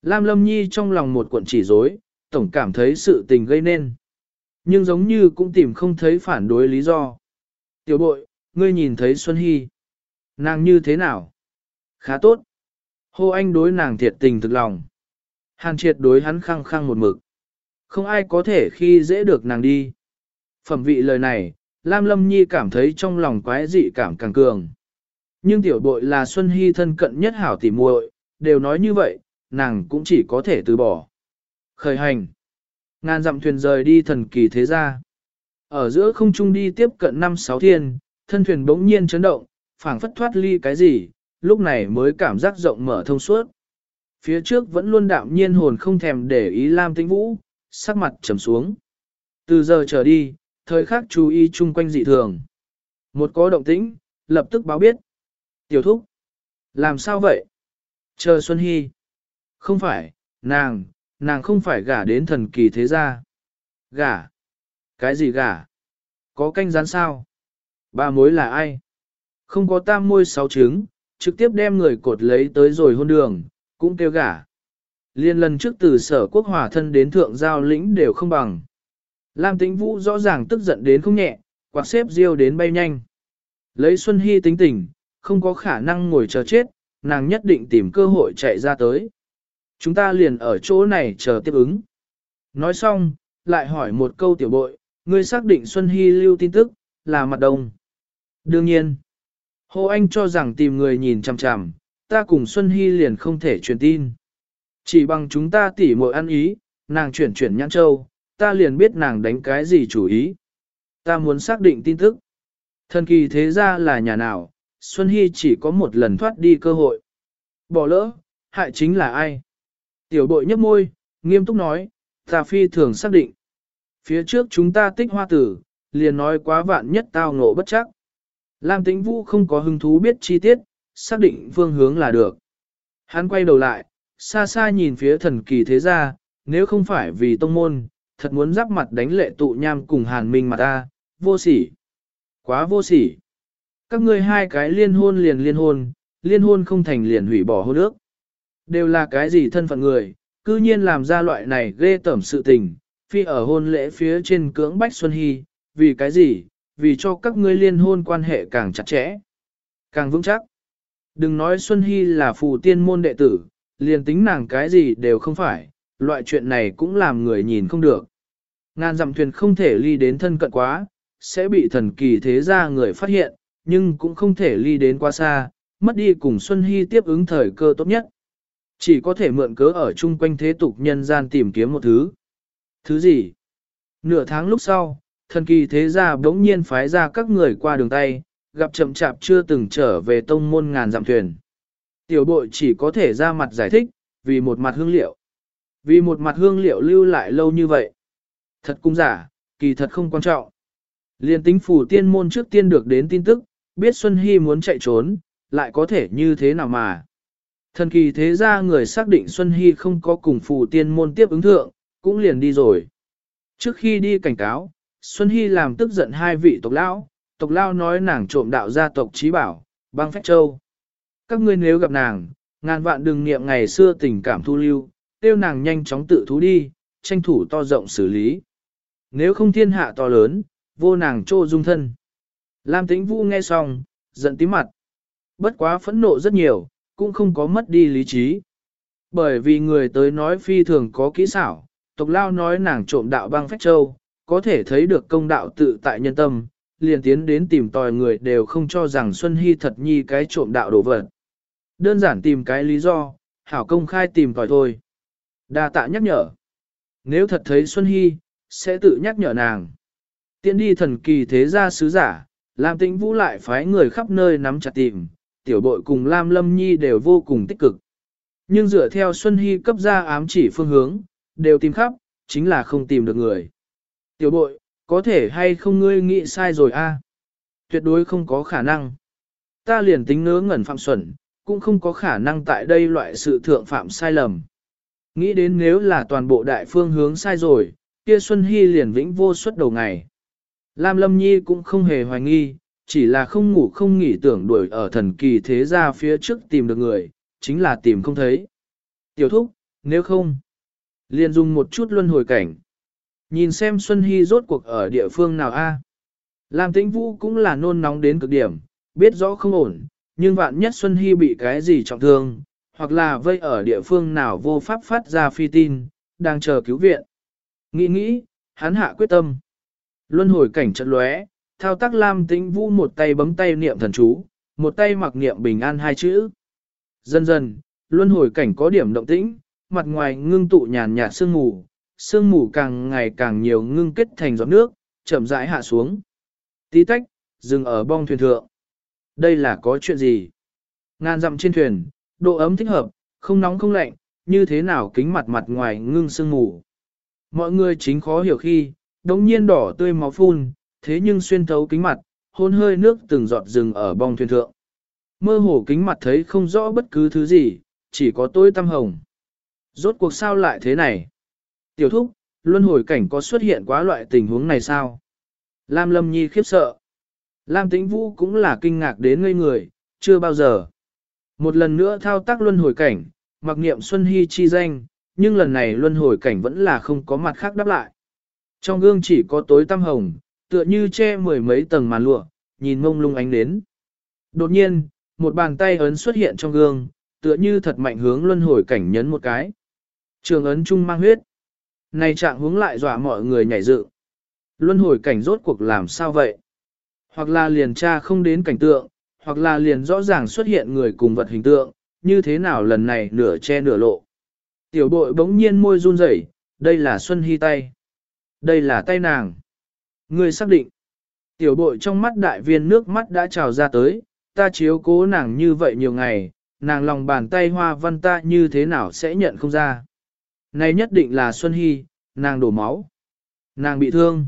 Lam Lâm Nhi trong lòng một cuộn chỉ rối, tổng cảm thấy sự tình gây nên. Nhưng giống như cũng tìm không thấy phản đối lý do. Tiểu bội, ngươi nhìn thấy Xuân Hy. Nàng như thế nào? Khá tốt. Hô anh đối nàng thiệt tình thực lòng. Hàn triệt đối hắn khăng khăng một mực. Không ai có thể khi dễ được nàng đi. Phẩm vị lời này, Lam Lâm Nhi cảm thấy trong lòng quái dị cảm càng cường. Nhưng tiểu bội là Xuân Hy thân cận nhất hảo tỉ muội, đều nói như vậy, nàng cũng chỉ có thể từ bỏ. Khởi hành. Ngàn dặm thuyền rời đi thần kỳ thế gia. Ở giữa không trung đi tiếp cận năm sáu thiên, thân thuyền bỗng nhiên chấn động, phảng phất thoát ly cái gì, lúc này mới cảm giác rộng mở thông suốt. Phía trước vẫn luôn đạm nhiên hồn không thèm để ý Lam Tĩnh Vũ, sắc mặt trầm xuống. Từ giờ trở đi, thời khắc chú ý chung quanh dị thường. Một có động tĩnh, lập tức báo biết. Tiểu thúc. Làm sao vậy? Chờ Xuân Hy. Không phải, nàng, nàng không phải gả đến thần kỳ thế gia. Gả? Cái gì gả? Có canh rán sao? Ba mối là ai? Không có tam môi sáu trứng, trực tiếp đem người cột lấy tới rồi hôn đường, cũng kêu gả. Liên lần trước từ sở quốc hòa thân đến thượng giao lĩnh đều không bằng. Lam tĩnh vũ rõ ràng tức giận đến không nhẹ, quạt xếp riêu đến bay nhanh. Lấy Xuân Hy tính tình, không có khả năng ngồi chờ chết, nàng nhất định tìm cơ hội chạy ra tới. Chúng ta liền ở chỗ này chờ tiếp ứng. Nói xong, lại hỏi một câu tiểu bội, ngươi xác định Xuân Hy lưu tin tức, là mặt đông. Đương nhiên, Hồ Anh cho rằng tìm người nhìn chằm chằm, ta cùng Xuân Hy liền không thể truyền tin. Chỉ bằng chúng ta tỉ mội ăn ý, nàng chuyển chuyển nhãn châu, ta liền biết nàng đánh cái gì chủ ý. Ta muốn xác định tin tức. Thần kỳ thế ra là nhà nào, Xuân Hy chỉ có một lần thoát đi cơ hội. Bỏ lỡ, hại chính là ai? Tiểu bội nhấp môi, nghiêm túc nói, ta phi thường xác định. Phía trước chúng ta tích hoa tử, liền nói quá vạn nhất tao ngộ bất chắc. Lam tĩnh vũ không có hứng thú biết chi tiết, xác định phương hướng là được. Hắn quay đầu lại, xa xa nhìn phía thần kỳ thế gia, nếu không phải vì tông môn, thật muốn giáp mặt đánh lệ tụ nham cùng hàn minh mặt ta, vô sỉ. Quá vô sỉ. Các ngươi hai cái liên hôn liền liên hôn, liên hôn không thành liền hủy bỏ hôn ước. Đều là cái gì thân phận người, cư nhiên làm ra loại này ghê tẩm sự tình, phi ở hôn lễ phía trên cưỡng bách Xuân Hy, vì cái gì, vì cho các ngươi liên hôn quan hệ càng chặt chẽ, càng vững chắc. Đừng nói Xuân Hy là phù tiên môn đệ tử, liền tính nàng cái gì đều không phải, loại chuyện này cũng làm người nhìn không được. Ngàn dặm thuyền không thể ly đến thân cận quá, sẽ bị thần kỳ thế gia người phát hiện, nhưng cũng không thể ly đến quá xa, mất đi cùng Xuân Hy tiếp ứng thời cơ tốt nhất. Chỉ có thể mượn cớ ở chung quanh thế tục nhân gian tìm kiếm một thứ. Thứ gì? Nửa tháng lúc sau, thần kỳ thế gia bỗng nhiên phái ra các người qua đường tay, gặp chậm chạp chưa từng trở về tông môn ngàn dặm thuyền. Tiểu bội chỉ có thể ra mặt giải thích, vì một mặt hương liệu. Vì một mặt hương liệu lưu lại lâu như vậy. Thật cung giả, kỳ thật không quan trọng. Liên tính phủ tiên môn trước tiên được đến tin tức, biết Xuân Hy muốn chạy trốn, lại có thể như thế nào mà. Thần kỳ thế ra người xác định Xuân Hy không có cùng phù tiên môn tiếp ứng thượng, cũng liền đi rồi. Trước khi đi cảnh cáo, Xuân Hy làm tức giận hai vị tộc lão, tộc lão nói nàng trộm đạo gia tộc trí bảo, băng phách châu. Các ngươi nếu gặp nàng, ngàn vạn đừng niệm ngày xưa tình cảm thu lưu, tiêu nàng nhanh chóng tự thú đi, tranh thủ to rộng xử lý. Nếu không thiên hạ to lớn, vô nàng trô dung thân. Lam tĩnh vũ nghe xong, giận tím mặt. Bất quá phẫn nộ rất nhiều, cũng không có mất đi lý trí. Bởi vì người tới nói phi thường có kỹ xảo, tộc lao nói nàng trộm đạo băng phách châu, có thể thấy được công đạo tự tại nhân tâm, liền tiến đến tìm tòi người đều không cho rằng Xuân Hy thật nhi cái trộm đạo đồ vật. Đơn giản tìm cái lý do, hảo công khai tìm tòi thôi. Đa tạ nhắc nhở. Nếu thật thấy Xuân Hy, sẽ tự nhắc nhở nàng. Tiến đi thần kỳ thế gia sứ giả, Lam Tĩnh Vũ lại phái người khắp nơi nắm chặt tìm, tiểu bội cùng Lam Lâm Nhi đều vô cùng tích cực. Nhưng dựa theo Xuân Hy cấp ra ám chỉ phương hướng, đều tìm khắp, chính là không tìm được người. Tiểu bội, có thể hay không ngươi nghĩ sai rồi a? Tuyệt đối không có khả năng. Ta liền tính ngớ ngẩn phạm xuẩn, cũng không có khả năng tại đây loại sự thượng phạm sai lầm. Nghĩ đến nếu là toàn bộ đại phương hướng sai rồi, kia Xuân Hy liền vĩnh vô suất đầu ngày. Lam Lâm Nhi cũng không hề hoài nghi, chỉ là không ngủ không nghỉ tưởng đuổi ở thần kỳ thế gia phía trước tìm được người, chính là tìm không thấy. Tiểu thúc, nếu không, liền dùng một chút luân hồi cảnh. Nhìn xem Xuân Hy rốt cuộc ở địa phương nào a? Lam Tĩnh Vũ cũng là nôn nóng đến cực điểm, biết rõ không ổn, nhưng vạn nhất Xuân Hy bị cái gì trọng thương, hoặc là vây ở địa phương nào vô pháp phát ra phi tin, đang chờ cứu viện. Nghĩ nghĩ, hắn hạ quyết tâm. Luân hồi cảnh trận lóe, thao tác Lam Tĩnh Vũ một tay bấm tay niệm thần chú, một tay mặc niệm bình an hai chữ. Dần dần, luân hồi cảnh có điểm động tĩnh, mặt ngoài ngưng tụ nhàn nhạt sương mù, sương mù càng ngày càng nhiều ngưng kết thành giọt nước, chậm rãi hạ xuống. Tí tách, dừng ở bong thuyền thượng. Đây là có chuyện gì? Ngàn dặm trên thuyền, độ ấm thích hợp, không nóng không lạnh, như thế nào kính mặt mặt ngoài ngưng sương mù. Mọi người chính khó hiểu khi, đống nhiên đỏ tươi máu phun, thế nhưng xuyên thấu kính mặt, hôn hơi nước từng giọt rừng ở bong thuyền thượng. Mơ hồ kính mặt thấy không rõ bất cứ thứ gì, chỉ có tôi tâm hồng. Rốt cuộc sao lại thế này? Tiểu thúc, luân hồi cảnh có xuất hiện quá loại tình huống này sao? Lam Lâm Nhi khiếp sợ. Lam Tĩnh Vũ cũng là kinh ngạc đến ngây người, chưa bao giờ. Một lần nữa thao tác luân hồi cảnh, mặc niệm Xuân Hy chi danh, nhưng lần này luân hồi cảnh vẫn là không có mặt khác đáp lại. Trong gương chỉ có tối tăm hồng, tựa như che mười mấy tầng màn lụa, nhìn mông lung ánh đến. Đột nhiên, một bàn tay ấn xuất hiện trong gương, tựa như thật mạnh hướng luân hồi cảnh nhấn một cái. Trường ấn trung mang huyết. Này trạng hướng lại dọa mọi người nhảy dựng. Luân hồi cảnh rốt cuộc làm sao vậy? Hoặc là liền tra không đến cảnh tượng, hoặc là liền rõ ràng xuất hiện người cùng vật hình tượng, như thế nào lần này nửa che nửa lộ. Tiểu bội bỗng nhiên môi run rẩy, đây là Xuân Hy tay. Đây là tay nàng. Người xác định. Tiểu bội trong mắt đại viên nước mắt đã trào ra tới, ta chiếu cố nàng như vậy nhiều ngày, nàng lòng bàn tay hoa văn ta như thế nào sẽ nhận không ra. Này nhất định là Xuân Hy, nàng đổ máu. Nàng bị thương.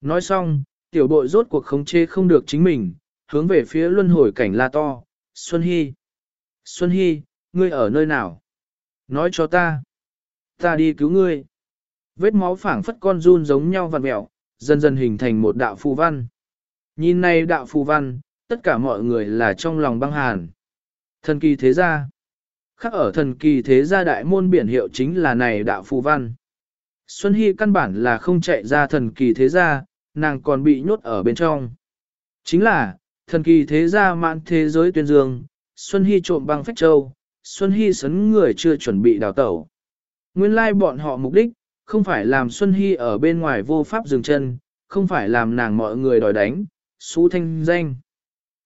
Nói xong, tiểu bội rốt cuộc khống chế không được chính mình, hướng về phía luân hồi cảnh la to. Xuân Hy. Xuân Hy, ngươi ở nơi nào? Nói cho ta. Ta đi cứu ngươi. Vết máu phảng phất con run giống nhau vằn mẹo, dần dần hình thành một đạo phù văn. Nhìn này đạo phù văn, tất cả mọi người là trong lòng băng hàn. Thần kỳ thế gia. Khác ở thần kỳ thế gia đại môn biển hiệu chính là này đạo phù văn. Xuân Hy căn bản là không chạy ra thần kỳ thế gia, nàng còn bị nhốt ở bên trong. Chính là, thần kỳ thế gia mãn thế giới tuyên dương, Xuân Hy trộm băng phách châu, Xuân Hy sấn người chưa chuẩn bị đào tẩu. Nguyên lai bọn họ mục đích, không phải làm Xuân Hy ở bên ngoài vô pháp dừng chân, không phải làm nàng mọi người đòi đánh, xú thanh danh,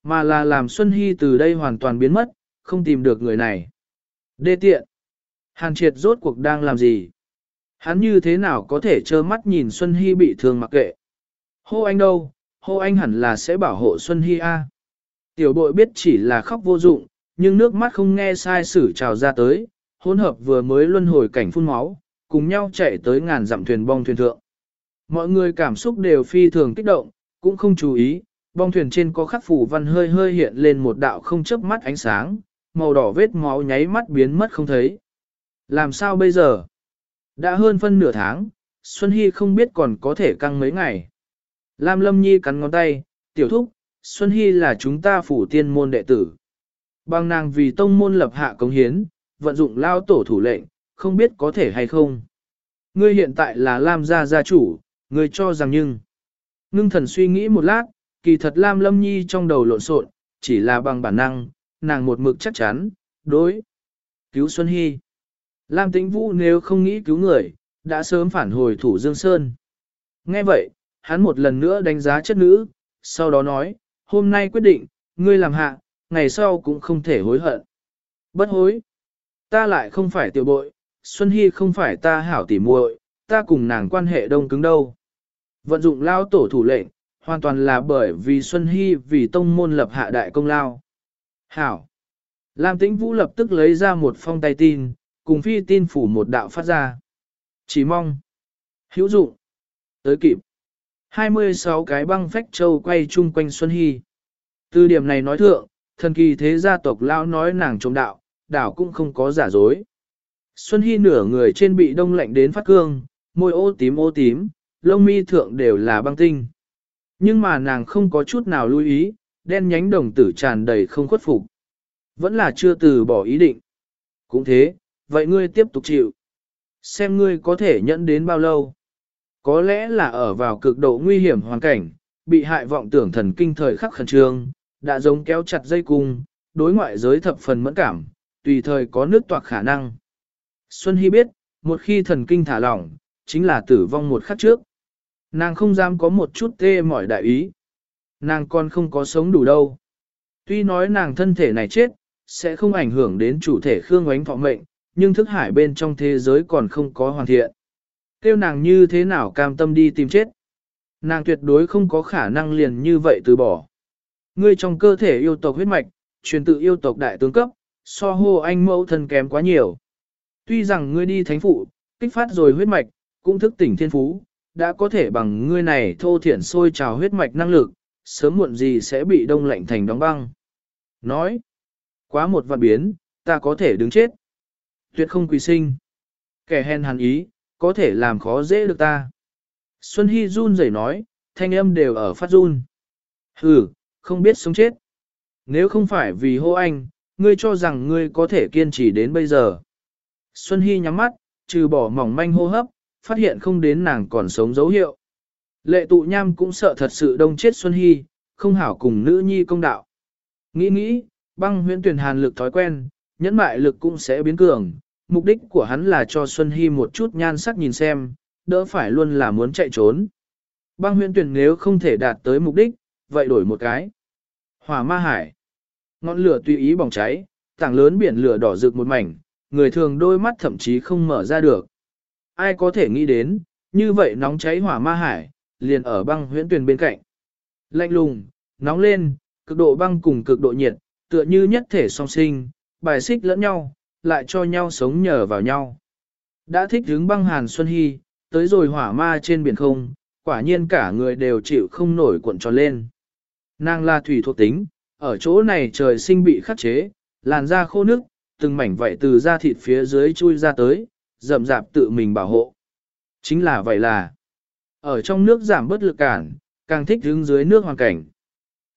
mà là làm Xuân Hy từ đây hoàn toàn biến mất, không tìm được người này. Đê tiện. Hàn triệt rốt cuộc đang làm gì? Hắn như thế nào có thể trơ mắt nhìn Xuân Hy bị thương mặc kệ? Hô anh đâu? Hô anh hẳn là sẽ bảo hộ Xuân Hy a. Tiểu bội biết chỉ là khóc vô dụng, nhưng nước mắt không nghe sai sử trào ra tới, hỗn hợp vừa mới luân hồi cảnh phun máu, cùng nhau chạy tới ngàn dặm thuyền bong thuyền thượng. Mọi người cảm xúc đều phi thường kích động, cũng không chú ý, bong thuyền trên có khắc phủ văn hơi hơi hiện lên một đạo không chớp mắt ánh sáng, màu đỏ vết máu nháy mắt biến mất không thấy. Làm sao bây giờ? Đã hơn phân nửa tháng, Xuân Hy không biết còn có thể căng mấy ngày. Lam Lâm Nhi cắn ngón tay, tiểu thúc, Xuân Hy là chúng ta phủ tiên môn đệ tử. Bằng nàng vì tông môn lập hạ công hiến, vận dụng lao tổ thủ lệnh, không biết có thể hay không. Ngươi hiện tại là Lam gia gia chủ, ngươi cho rằng nhưng. Ngưng thần suy nghĩ một lát, kỳ thật Lam Lâm Nhi trong đầu lộn xộn, chỉ là bằng bản năng, nàng một mực chắc chắn, đối. Cứu Xuân Hy. Lam Tĩnh Vũ nếu không nghĩ cứu người, đã sớm phản hồi thủ Dương Sơn. Nghe vậy, hắn một lần nữa đánh giá chất nữ, sau đó nói, hôm nay quyết định, ngươi làm hạ, ngày sau cũng không thể hối hận. Bất hối. Ta lại không phải tiểu bội, Xuân Hy không phải ta hảo tỉ muội, ta cùng nàng quan hệ đông cứng đâu. Vận dụng lao tổ thủ lệnh, hoàn toàn là bởi vì Xuân Hy vì tông môn lập hạ đại công lao. Hảo. Lam Tĩnh Vũ lập tức lấy ra một phong tay tin, cùng phi tin phủ một đạo phát ra. Chỉ mong. Hữu dụng. Tới kịp. 26 cái băng phách châu quay chung quanh Xuân Hy. Từ điểm này nói thượng, thần kỳ thế gia tộc lao nói nàng trộm đạo, đảo cũng không có giả dối. Xuân Hy nửa người trên bị đông lạnh đến phát cương, môi ô tím ô tím, lông mi thượng đều là băng tinh. Nhưng mà nàng không có chút nào lưu ý, đen nhánh đồng tử tràn đầy không khuất phục. Vẫn là chưa từ bỏ ý định. Cũng thế, vậy ngươi tiếp tục chịu. Xem ngươi có thể nhẫn đến bao lâu. Có lẽ là ở vào cực độ nguy hiểm hoàn cảnh, bị hại vọng tưởng thần kinh thời khắc khẩn trương, đã giống kéo chặt dây cung, đối ngoại giới thập phần mẫn cảm, tùy thời có nước toạc khả năng. Xuân Hy biết, một khi thần kinh thả lỏng, chính là tử vong một khắc trước. Nàng không dám có một chút tê mỏi đại ý. Nàng còn không có sống đủ đâu. Tuy nói nàng thân thể này chết, sẽ không ảnh hưởng đến chủ thể Khương Ngoánh thọ mệnh, nhưng thức hải bên trong thế giới còn không có hoàn thiện. Tiêu nàng như thế nào cam tâm đi tìm chết. Nàng tuyệt đối không có khả năng liền như vậy từ bỏ. Ngươi trong cơ thể yêu tộc huyết mạch, truyền tự yêu tộc đại tướng cấp, so hô anh mẫu thân kém quá nhiều. Tuy rằng ngươi đi thánh phụ, kích phát rồi huyết mạch, cũng thức tỉnh thiên phú, đã có thể bằng ngươi này thô thiển sôi trào huyết mạch năng lực, sớm muộn gì sẽ bị đông lạnh thành đóng băng. Nói, quá một vạn biến, ta có thể đứng chết. Tuyệt không quỳ sinh. Kẻ hèn hàn ý, có thể làm khó dễ được ta. Xuân Hy run rẩy nói, thanh âm đều ở phát run. Hừ, không biết sống chết. Nếu không phải vì hô anh, ngươi cho rằng ngươi có thể kiên trì đến bây giờ. Xuân Hy nhắm mắt, trừ bỏ mỏng manh hô hấp, phát hiện không đến nàng còn sống dấu hiệu. Lệ tụ nham cũng sợ thật sự đông chết Xuân Hy, không hảo cùng nữ nhi công đạo. Nghĩ nghĩ, băng huyễn tuyển hàn lực thói quen, nhẫn mại lực cũng sẽ biến cường. Mục đích của hắn là cho Xuân Hy một chút nhan sắc nhìn xem, đỡ phải luôn là muốn chạy trốn. Băng huyện tuyển nếu không thể đạt tới mục đích, vậy đổi một cái. Hỏa ma hải. Ngọn lửa tùy ý bỏng cháy, tảng lớn biển lửa đỏ rực một mảnh, người thường đôi mắt thậm chí không mở ra được. Ai có thể nghĩ đến, như vậy nóng cháy hỏa ma hải, liền ở băng huyễn tuyền bên cạnh. Lạnh lùng, nóng lên, cực độ băng cùng cực độ nhiệt, tựa như nhất thể song sinh, bài xích lẫn nhau, lại cho nhau sống nhờ vào nhau. Đã thích hướng băng hàn Xuân Hy, tới rồi hỏa ma trên biển không, quả nhiên cả người đều chịu không nổi cuộn tròn lên. Nàng là thủy thuộc tính, ở chỗ này trời sinh bị khắc chế, làn da khô nước, từng mảnh vảy từ da thịt phía dưới chui ra tới, rậm rạp tự mình bảo hộ. Chính là vậy là, ở trong nước giảm bớt lực cản, càng thích đứng dưới nước hoàn cảnh.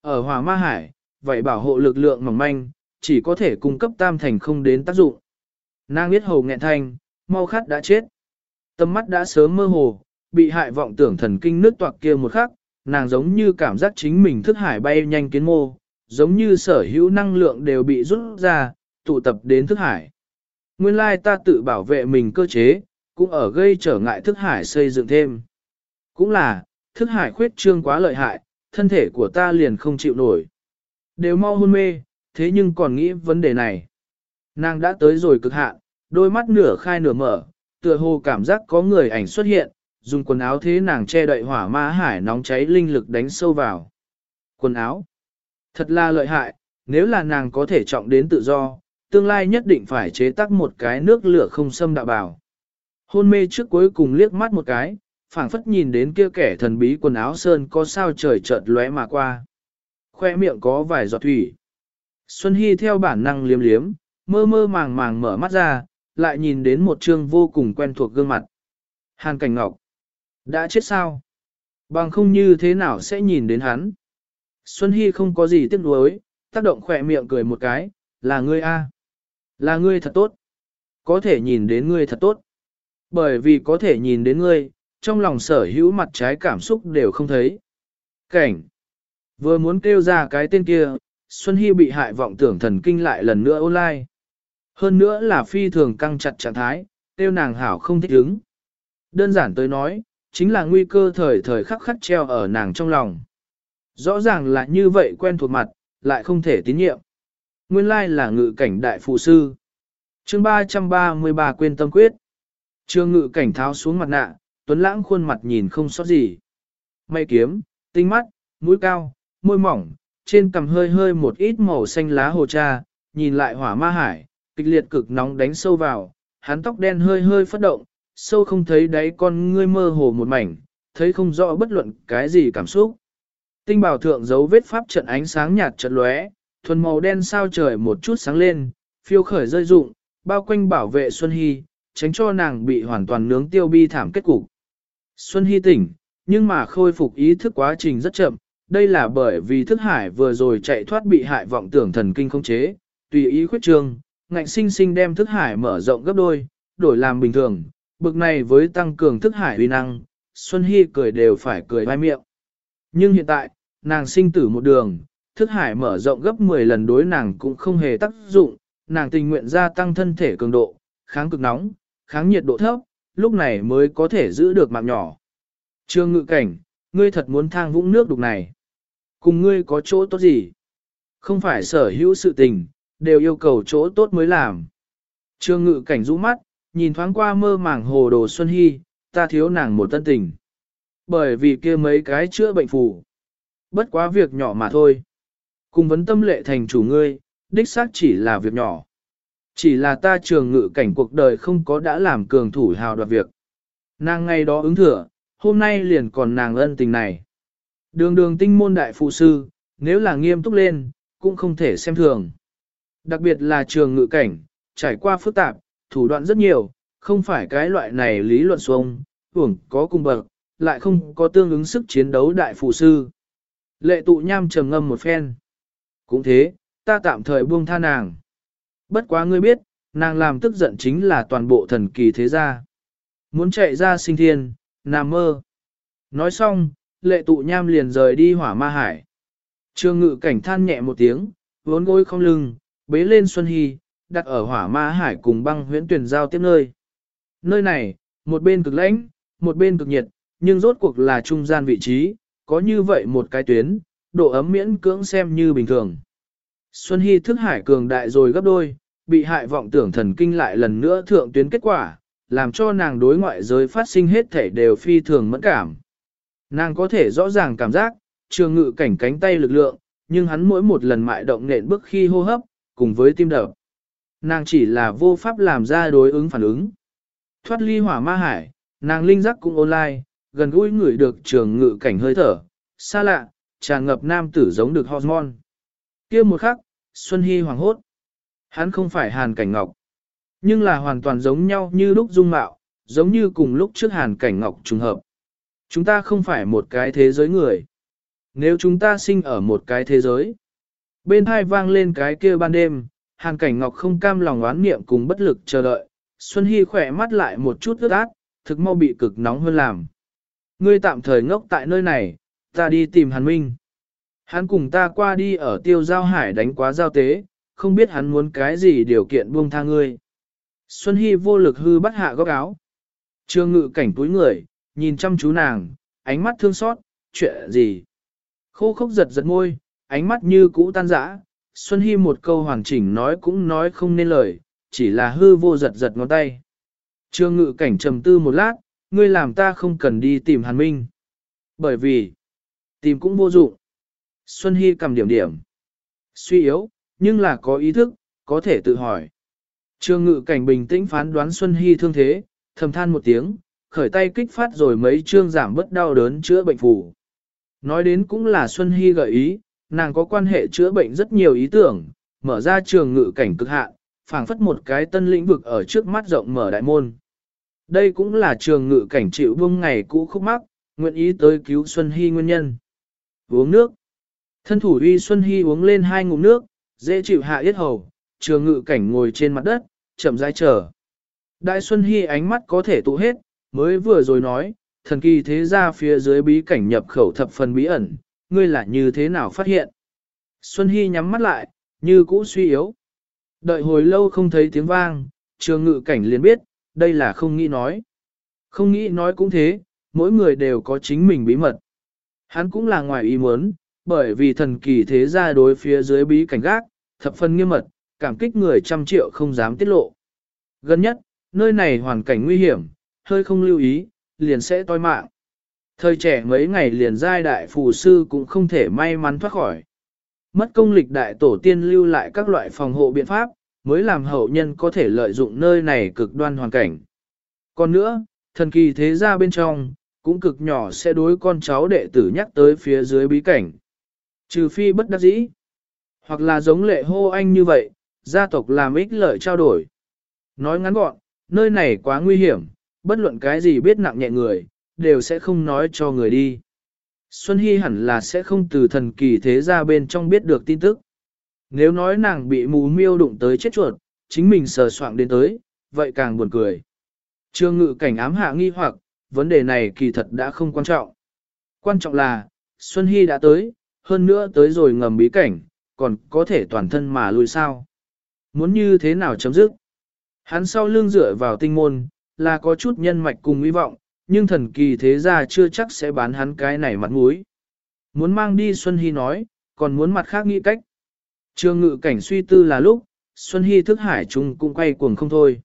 Ở hỏa ma hải, vậy bảo hộ lực lượng mỏng manh, chỉ có thể cung cấp tam thành không đến tác dụng. Nàng biết hầu nghẹn thanh, mau khát đã chết. Tâm mắt đã sớm mơ hồ, bị hại vọng tưởng thần kinh nước toạc kia một khắc, nàng giống như cảm giác chính mình thức hải bay nhanh kiến mô, giống như sở hữu năng lượng đều bị rút ra, tụ tập đến thức hải. Nguyên lai ta tự bảo vệ mình cơ chế, cũng ở gây trở ngại thức hải xây dựng thêm. Cũng là, thức hải khuyết trương quá lợi hại, thân thể của ta liền không chịu nổi. Đều mau hôn mê, thế nhưng còn nghĩ vấn đề này. Nàng đã tới rồi cực hạn, đôi mắt nửa khai nửa mở, tựa hồ cảm giác có người ảnh xuất hiện, dùng quần áo thế nàng che đậy hỏa ma hải nóng cháy linh lực đánh sâu vào. Quần áo. Thật là lợi hại, nếu là nàng có thể trọng đến tự do, tương lai nhất định phải chế tác một cái nước lửa không xâm đạo bảo. Hôn mê trước cuối cùng liếc mắt một cái, phảng phất nhìn đến kia kẻ thần bí quần áo sơn có sao trời chợt lóe mà qua. Khoe miệng có vài giọt thủy. Xuân Hy theo bản năng liếm liếm, mơ mơ màng màng mở mắt ra, lại nhìn đến một trương vô cùng quen thuộc gương mặt. Hàn Cảnh Ngọc. Đã chết sao? Bằng không như thế nào sẽ nhìn đến hắn? Xuân Hy không có gì tiếc nuối, tác động khỏe miệng cười một cái, là ngươi a, Là ngươi thật tốt. Có thể nhìn đến ngươi thật tốt. Bởi vì có thể nhìn đến ngươi, trong lòng sở hữu mặt trái cảm xúc đều không thấy. Cảnh. Vừa muốn kêu ra cái tên kia, Xuân Hy bị hại vọng tưởng thần kinh lại lần nữa online. Hơn nữa là phi thường căng chặt trạng thái, tiêu nàng hảo không thích ứng. Đơn giản tới nói, chính là nguy cơ thời thời khắc khắc treo ở nàng trong lòng. Rõ ràng là như vậy quen thuộc mặt, lại không thể tín nhiệm. Nguyên lai là ngự cảnh đại phụ sư. chương 333 quên tâm quyết. Trương ngự cảnh tháo xuống mặt nạ, tuấn lãng khuôn mặt nhìn không sót gì. Mây kiếm, tinh mắt, mũi cao, môi mỏng, trên cằm hơi hơi một ít màu xanh lá hồ cha, nhìn lại hỏa ma hải, kịch liệt cực nóng đánh sâu vào, hắn tóc đen hơi hơi phất động, sâu không thấy đáy con ngươi mơ hồ một mảnh, thấy không rõ bất luận cái gì cảm xúc. Tinh bảo thượng dấu vết pháp trận ánh sáng nhạt trận lóe, thuần màu đen sao trời một chút sáng lên, phiêu khởi rơi rụng, bao quanh bảo vệ Xuân Hy, tránh cho nàng bị hoàn toàn nướng tiêu bi thảm kết cục. Xuân Hy tỉnh, nhưng mà khôi phục ý thức quá trình rất chậm, đây là bởi vì thức hải vừa rồi chạy thoát bị hại vọng tưởng thần kinh không chế, tùy ý khuyết trương ngạnh sinh sinh đem thức hải mở rộng gấp đôi, đổi làm bình thường, bực này với tăng cường thức hải uy năng, Xuân Hy cười đều phải cười vai miệng. Nhưng hiện tại, nàng sinh tử một đường, thức hải mở rộng gấp 10 lần đối nàng cũng không hề tác dụng, nàng tình nguyện gia tăng thân thể cường độ, kháng cực nóng, kháng nhiệt độ thấp, lúc này mới có thể giữ được mạng nhỏ. Trương ngự cảnh, ngươi thật muốn thang vũng nước đục này. Cùng ngươi có chỗ tốt gì? Không phải sở hữu sự tình, đều yêu cầu chỗ tốt mới làm. Trương ngự cảnh rũ mắt, nhìn thoáng qua mơ màng hồ đồ Xuân Hy, ta thiếu nàng một tân tình. Bởi vì kia mấy cái chữa bệnh phù. Bất quá việc nhỏ mà thôi. Cùng vấn tâm lệ thành chủ ngươi, đích xác chỉ là việc nhỏ. Chỉ là ta trường ngự cảnh cuộc đời không có đã làm cường thủ hào đoạt việc. Nàng ngay đó ứng thừa, hôm nay liền còn nàng ân tình này. Đường đường tinh môn đại phụ sư, nếu là nghiêm túc lên, cũng không thể xem thường. Đặc biệt là trường ngự cảnh, trải qua phức tạp, thủ đoạn rất nhiều, không phải cái loại này lý luận xuống, hưởng có cung bậc, lại không có tương ứng sức chiến đấu đại phụ sư. Lệ tụ nham trầm ngâm một phen. Cũng thế, ta tạm thời buông tha nàng. Bất quá ngươi biết, nàng làm tức giận chính là toàn bộ thần kỳ thế gia. Muốn chạy ra sinh thiên, nằm mơ. Nói xong, lệ tụ nham liền rời đi hỏa ma hải. Trương ngự cảnh than nhẹ một tiếng, vốn gối không lưng, bế lên Xuân Hy, đặt ở hỏa ma hải cùng băng huyễn tuyển giao tiếp nơi. Nơi này, một bên cực lãnh, một bên cực nhiệt, nhưng rốt cuộc là trung gian vị trí, có như vậy một cái tuyến, độ ấm miễn cưỡng xem như bình thường. Xuân Hy thức hải cường đại rồi gấp đôi, bị hại vọng tưởng thần kinh lại lần nữa thượng tuyến kết quả, làm cho nàng đối ngoại giới phát sinh hết thể đều phi thường mẫn cảm. Nàng có thể rõ ràng cảm giác, trường ngự cảnh cánh tay lực lượng, nhưng hắn mỗi một lần mại động nện bước khi hô hấp, cùng với tim đập. Nàng chỉ là vô pháp làm ra đối ứng phản ứng. Thoát ly hỏa ma hải, nàng linh giác cũng online, gần gũi người được trường ngự cảnh hơi thở, xa lạ, tràn ngập nam tử giống được hormone. kia một khắc, Xuân Hy hoàng hốt. Hắn không phải hàn cảnh ngọc, nhưng là hoàn toàn giống nhau như lúc dung mạo, giống như cùng lúc trước hàn cảnh ngọc trùng hợp. Chúng ta không phải một cái thế giới người. Nếu chúng ta sinh ở một cái thế giới, bên hai vang lên cái kia ban đêm, hàng cảnh ngọc không cam lòng oán niệm cùng bất lực chờ đợi, Xuân Hy khỏe mắt lại một chút ướt át, thực mau bị cực nóng hơn làm. Ngươi tạm thời ngốc tại nơi này, ta đi tìm Hàn Minh. Hắn cùng ta qua đi ở tiêu giao hải đánh quá giao tế, không biết hắn muốn cái gì điều kiện buông tha ngươi. Xuân Hy vô lực hư bắt hạ góc áo. Trương ngự cảnh túi người, nhìn chăm chú nàng, ánh mắt thương xót, chuyện gì. Khô khốc giật giật môi, ánh mắt như cũ tan rã. Xuân Hy một câu hoàn chỉnh nói cũng nói không nên lời, chỉ là hư vô giật giật ngón tay. Trương ngự cảnh trầm tư một lát, ngươi làm ta không cần đi tìm Hàn Minh. Bởi vì, tìm cũng vô dụng. Xuân Hy cầm điểm điểm. Suy yếu, nhưng là có ý thức, có thể tự hỏi. Trương ngự cảnh bình tĩnh phán đoán Xuân Hy thương thế, thầm than một tiếng, khởi tay kích phát rồi mấy chương giảm bớt đau đớn chữa bệnh phù. Nói đến cũng là Xuân Hy gợi ý, nàng có quan hệ chữa bệnh rất nhiều ý tưởng, mở ra trường ngự cảnh cực hạn, phảng phất một cái tân lĩnh vực ở trước mắt rộng mở đại môn. Đây cũng là trường ngự cảnh chịu vương ngày cũ khúc mắc, nguyện ý tới cứu Xuân Hy nguyên nhân. Uống nước. Thân thủ uy Xuân Hy uống lên hai ngụm nước, dễ chịu hạ yết hầu, trường ngự cảnh ngồi trên mặt đất, chậm rãi chờ. Đại Xuân Hy ánh mắt có thể tụ hết, mới vừa rồi nói, thần kỳ thế ra phía dưới bí cảnh nhập khẩu thập phần bí ẩn, ngươi là như thế nào phát hiện. Xuân Hy nhắm mắt lại, như cũ suy yếu. Đợi hồi lâu không thấy tiếng vang, trường ngự cảnh liền biết, đây là không nghĩ nói. Không nghĩ nói cũng thế, mỗi người đều có chính mình bí mật. Hắn cũng là ngoài ý muốn, bởi vì thần kỳ thế ra đối phía dưới bí cảnh gác, thập phần nghiêm mật, cảm kích người trăm triệu không dám tiết lộ. Gần nhất, nơi này hoàn cảnh nguy hiểm, hơi không lưu ý, liền sẽ toi mạng. Thời trẻ mấy ngày liền giai đại phù sư cũng không thể may mắn thoát khỏi. Mất công lịch đại tổ tiên lưu lại các loại phòng hộ biện pháp, mới làm hậu nhân có thể lợi dụng nơi này cực đoan hoàn cảnh. Còn nữa, thần kỳ thế gia bên trong, cũng cực nhỏ sẽ đối con cháu đệ tử nhắc tới phía dưới bí cảnh. Trừ phi bất đắc dĩ, hoặc là giống lệ hô anh như vậy, gia tộc làm ích lợi trao đổi. Nói ngắn gọn, nơi này quá nguy hiểm, bất luận cái gì biết nặng nhẹ người, đều sẽ không nói cho người đi. Xuân Hy hẳn là sẽ không từ thần kỳ thế ra bên trong biết được tin tức. Nếu nói nàng bị mù miêu đụng tới chết chuột, chính mình sờ soạn đến tới, vậy càng buồn cười. Trương ngự cảnh ám hạ nghi hoặc, vấn đề này kỳ thật đã không quan trọng. Quan trọng là, Xuân Hy đã tới, hơn nữa tới rồi ngầm bí cảnh, còn có thể toàn thân mà lùi sao. Muốn như thế nào chấm dứt? Hắn sau lưng dựa vào tinh môn, là có chút nhân mạch cùng hy vọng, nhưng thần kỳ thế gia chưa chắc sẽ bán hắn cái này mặt mũi. Muốn mang đi Xuân Hy nói, còn muốn mặt khác nghĩ cách. Trương ngự cảnh suy tư là lúc, Xuân Hy thức hải chung cũng quay cuồng không thôi.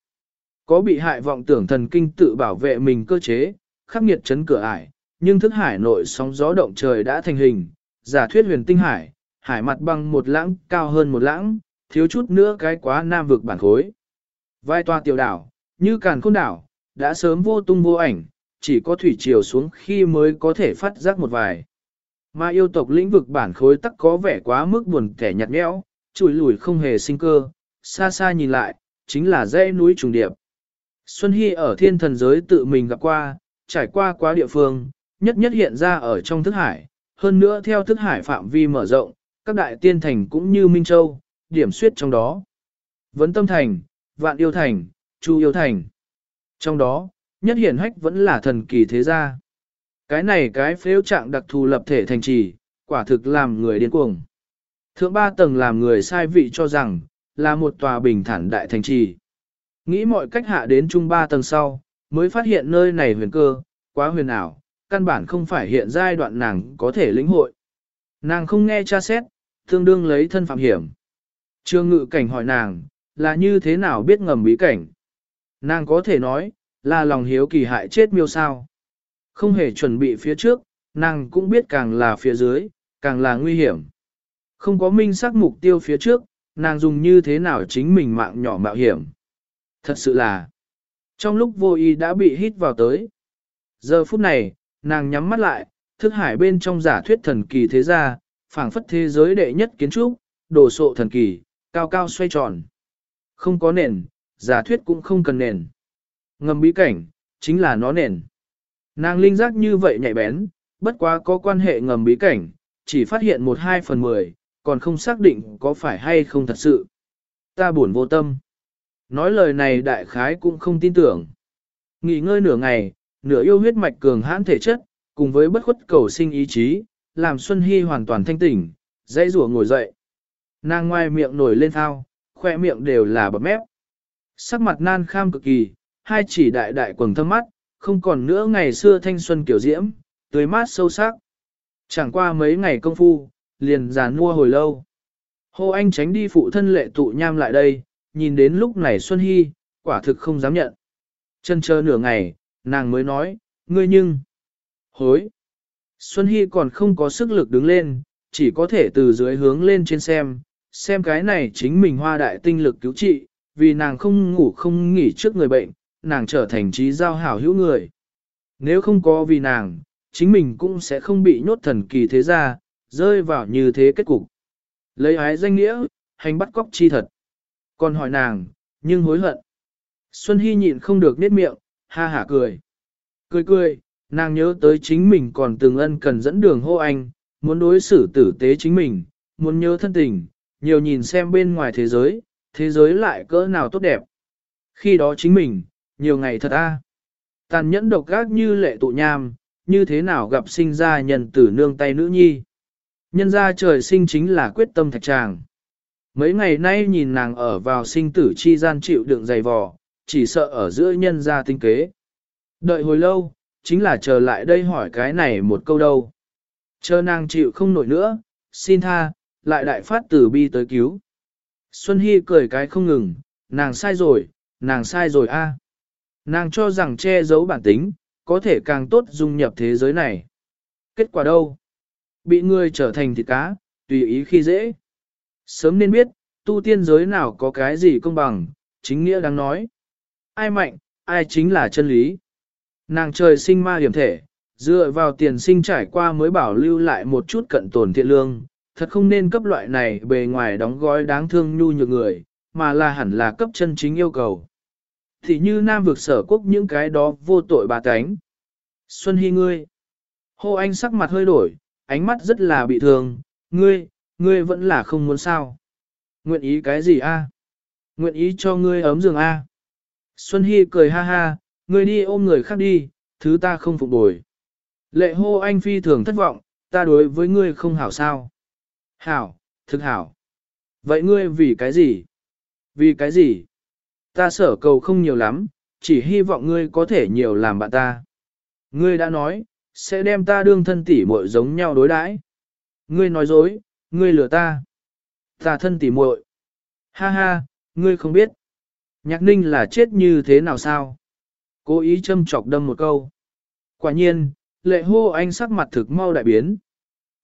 Có bị hại vọng tưởng thần kinh tự bảo vệ mình cơ chế, khắc nghiệt chấn cửa ải, nhưng thức hải nội sóng gió động trời đã thành hình, giả thuyết huyền tinh hải, hải mặt bằng một lãng cao hơn một lãng, thiếu chút nữa cái quá nam vực bản khối. Vai toa tiểu đảo, như càn khôn đảo, đã sớm vô tung vô ảnh, chỉ có thủy triều xuống khi mới có thể phát giác một vài. Mà yêu tộc lĩnh vực bản khối tắc có vẻ quá mức buồn kẻ nhạt nhẽo, chùi lùi không hề sinh cơ, xa xa nhìn lại, chính là dãy núi trùng điệp. Xuân Hy ở thiên thần giới tự mình gặp qua, trải qua quá địa phương, nhất nhất hiện ra ở trong thức hải, hơn nữa theo thức hải phạm vi mở rộng, các đại tiên thành cũng như Minh Châu, điểm suyết trong đó. Vấn tâm thành, vạn yêu thành, chu yêu thành. Trong đó, nhất hiển hách vẫn là thần kỳ thế gia. Cái này cái phếu trạng đặc thù lập thể thành trì, quả thực làm người điên cuồng. Thượng ba tầng làm người sai vị cho rằng, là một tòa bình thản đại thành trì. Nghĩ mọi cách hạ đến trung ba tầng sau, mới phát hiện nơi này huyền cơ, quá huyền ảo, căn bản không phải hiện giai đoạn nàng có thể lĩnh hội. Nàng không nghe cha xét, tương đương lấy thân phạm hiểm. Trương ngự cảnh hỏi nàng, là như thế nào biết ngầm bí cảnh? Nàng có thể nói, là lòng hiếu kỳ hại chết miêu sao. Không hề chuẩn bị phía trước, nàng cũng biết càng là phía dưới, càng là nguy hiểm. Không có minh xác mục tiêu phía trước, nàng dùng như thế nào chính mình mạng nhỏ mạo hiểm. Thật sự là, trong lúc vô ý đã bị hít vào tới. Giờ phút này, nàng nhắm mắt lại, thức hải bên trong giả thuyết thần kỳ thế gia, phảng phất thế giới đệ nhất kiến trúc, đồ sộ thần kỳ, cao cao xoay tròn. Không có nền, giả thuyết cũng không cần nền. Ngầm bí cảnh, chính là nó nền. Nàng linh giác như vậy nhạy bén, bất quá có quan hệ ngầm bí cảnh, chỉ phát hiện một hai phần mười, còn không xác định có phải hay không thật sự. Ta buồn vô tâm. Nói lời này đại khái cũng không tin tưởng. Nghỉ ngơi nửa ngày, nửa yêu huyết mạch cường hãn thể chất, cùng với bất khuất cầu sinh ý chí, làm Xuân Hy hoàn toàn thanh tỉnh, dãy rủa ngồi dậy. Nàng ngoài miệng nổi lên thao, khoe miệng đều là bập mép. Sắc mặt nan kham cực kỳ, hai chỉ đại đại quầng thâm mắt, không còn nữa ngày xưa thanh xuân kiểu diễm, tươi mát sâu sắc. Chẳng qua mấy ngày công phu, liền giàn mua hồi lâu. Hồ Anh tránh đi phụ thân lệ tụ nham lại đây, nhìn đến lúc này Xuân Hy, quả thực không dám nhận. Chân chờ nửa ngày, nàng mới nói, ngươi nhưng, hối. Xuân Hy còn không có sức lực đứng lên, chỉ có thể từ dưới hướng lên trên xem, xem cái này chính mình hoa đại tinh lực cứu trị, vì nàng không ngủ không nghỉ trước người bệnh, nàng trở thành trí giao hảo hữu người. Nếu không có vì nàng, chính mình cũng sẽ không bị nhốt thần kỳ thế ra, rơi vào như thế kết cục. Lấy ái danh nghĩa, hành bắt cóc chi thật. Còn hỏi nàng, nhưng hối hận. Xuân Hy nhịn không được nết miệng, ha hả cười. Cười cười, nàng nhớ tới chính mình còn từng ân cần dẫn đường hô anh, muốn đối xử tử tế chính mình, muốn nhớ thân tình, nhiều nhìn xem bên ngoài thế giới, thế giới lại cỡ nào tốt đẹp. Khi đó chính mình, nhiều ngày thật a Tàn nhẫn độc gác như lệ tụ nham, như thế nào gặp sinh ra nhân tử nương tay nữ nhi. Nhân ra trời sinh chính là quyết tâm thạch tràng. Mấy ngày nay nhìn nàng ở vào sinh tử chi gian chịu đựng dày vò, chỉ sợ ở giữa nhân ra tinh kế. Đợi hồi lâu, chính là chờ lại đây hỏi cái này một câu đâu. Chờ nàng chịu không nổi nữa, xin tha, lại đại phát tử bi tới cứu. Xuân Hy cười cái không ngừng, nàng sai rồi, nàng sai rồi a. Nàng cho rằng che giấu bản tính, có thể càng tốt dung nhập thế giới này. Kết quả đâu? Bị người trở thành thịt cá, tùy ý khi dễ. Sớm nên biết, tu tiên giới nào có cái gì công bằng, chính nghĩa đáng nói. Ai mạnh, ai chính là chân lý. Nàng trời sinh ma hiểm thể, dựa vào tiền sinh trải qua mới bảo lưu lại một chút cận tổn thiện lương, thật không nên cấp loại này bề ngoài đóng gói đáng thương nhu nhược người, mà là hẳn là cấp chân chính yêu cầu. Thì như nam vực sở quốc những cái đó vô tội bà cánh. Xuân Hy ngươi. Hô anh sắc mặt hơi đổi, ánh mắt rất là bị thương, ngươi, ngươi vẫn là không muốn sao. Nguyện ý cái gì a? Nguyện ý cho ngươi ấm giường a. Xuân Hy cười ha ha, ngươi đi ôm người khác đi, thứ ta không phục bồi. Lệ hô anh phi thường thất vọng, ta đối với ngươi không hảo sao. Hảo, thực hảo. Vậy ngươi vì cái gì? Vì cái gì? Ta sở cầu không nhiều lắm, chỉ hy vọng ngươi có thể nhiều làm bạn ta. Ngươi đã nói, sẽ đem ta đương thân tỷ muội giống nhau đối đãi. Ngươi nói dối, ngươi lừa ta. Ta thân tỉ muội. Ha ha, ngươi không biết. Nhạc ninh là chết như thế nào sao? Cố ý châm chọc đâm một câu. Quả nhiên, lệ hô anh sắc mặt thực mau đại biến.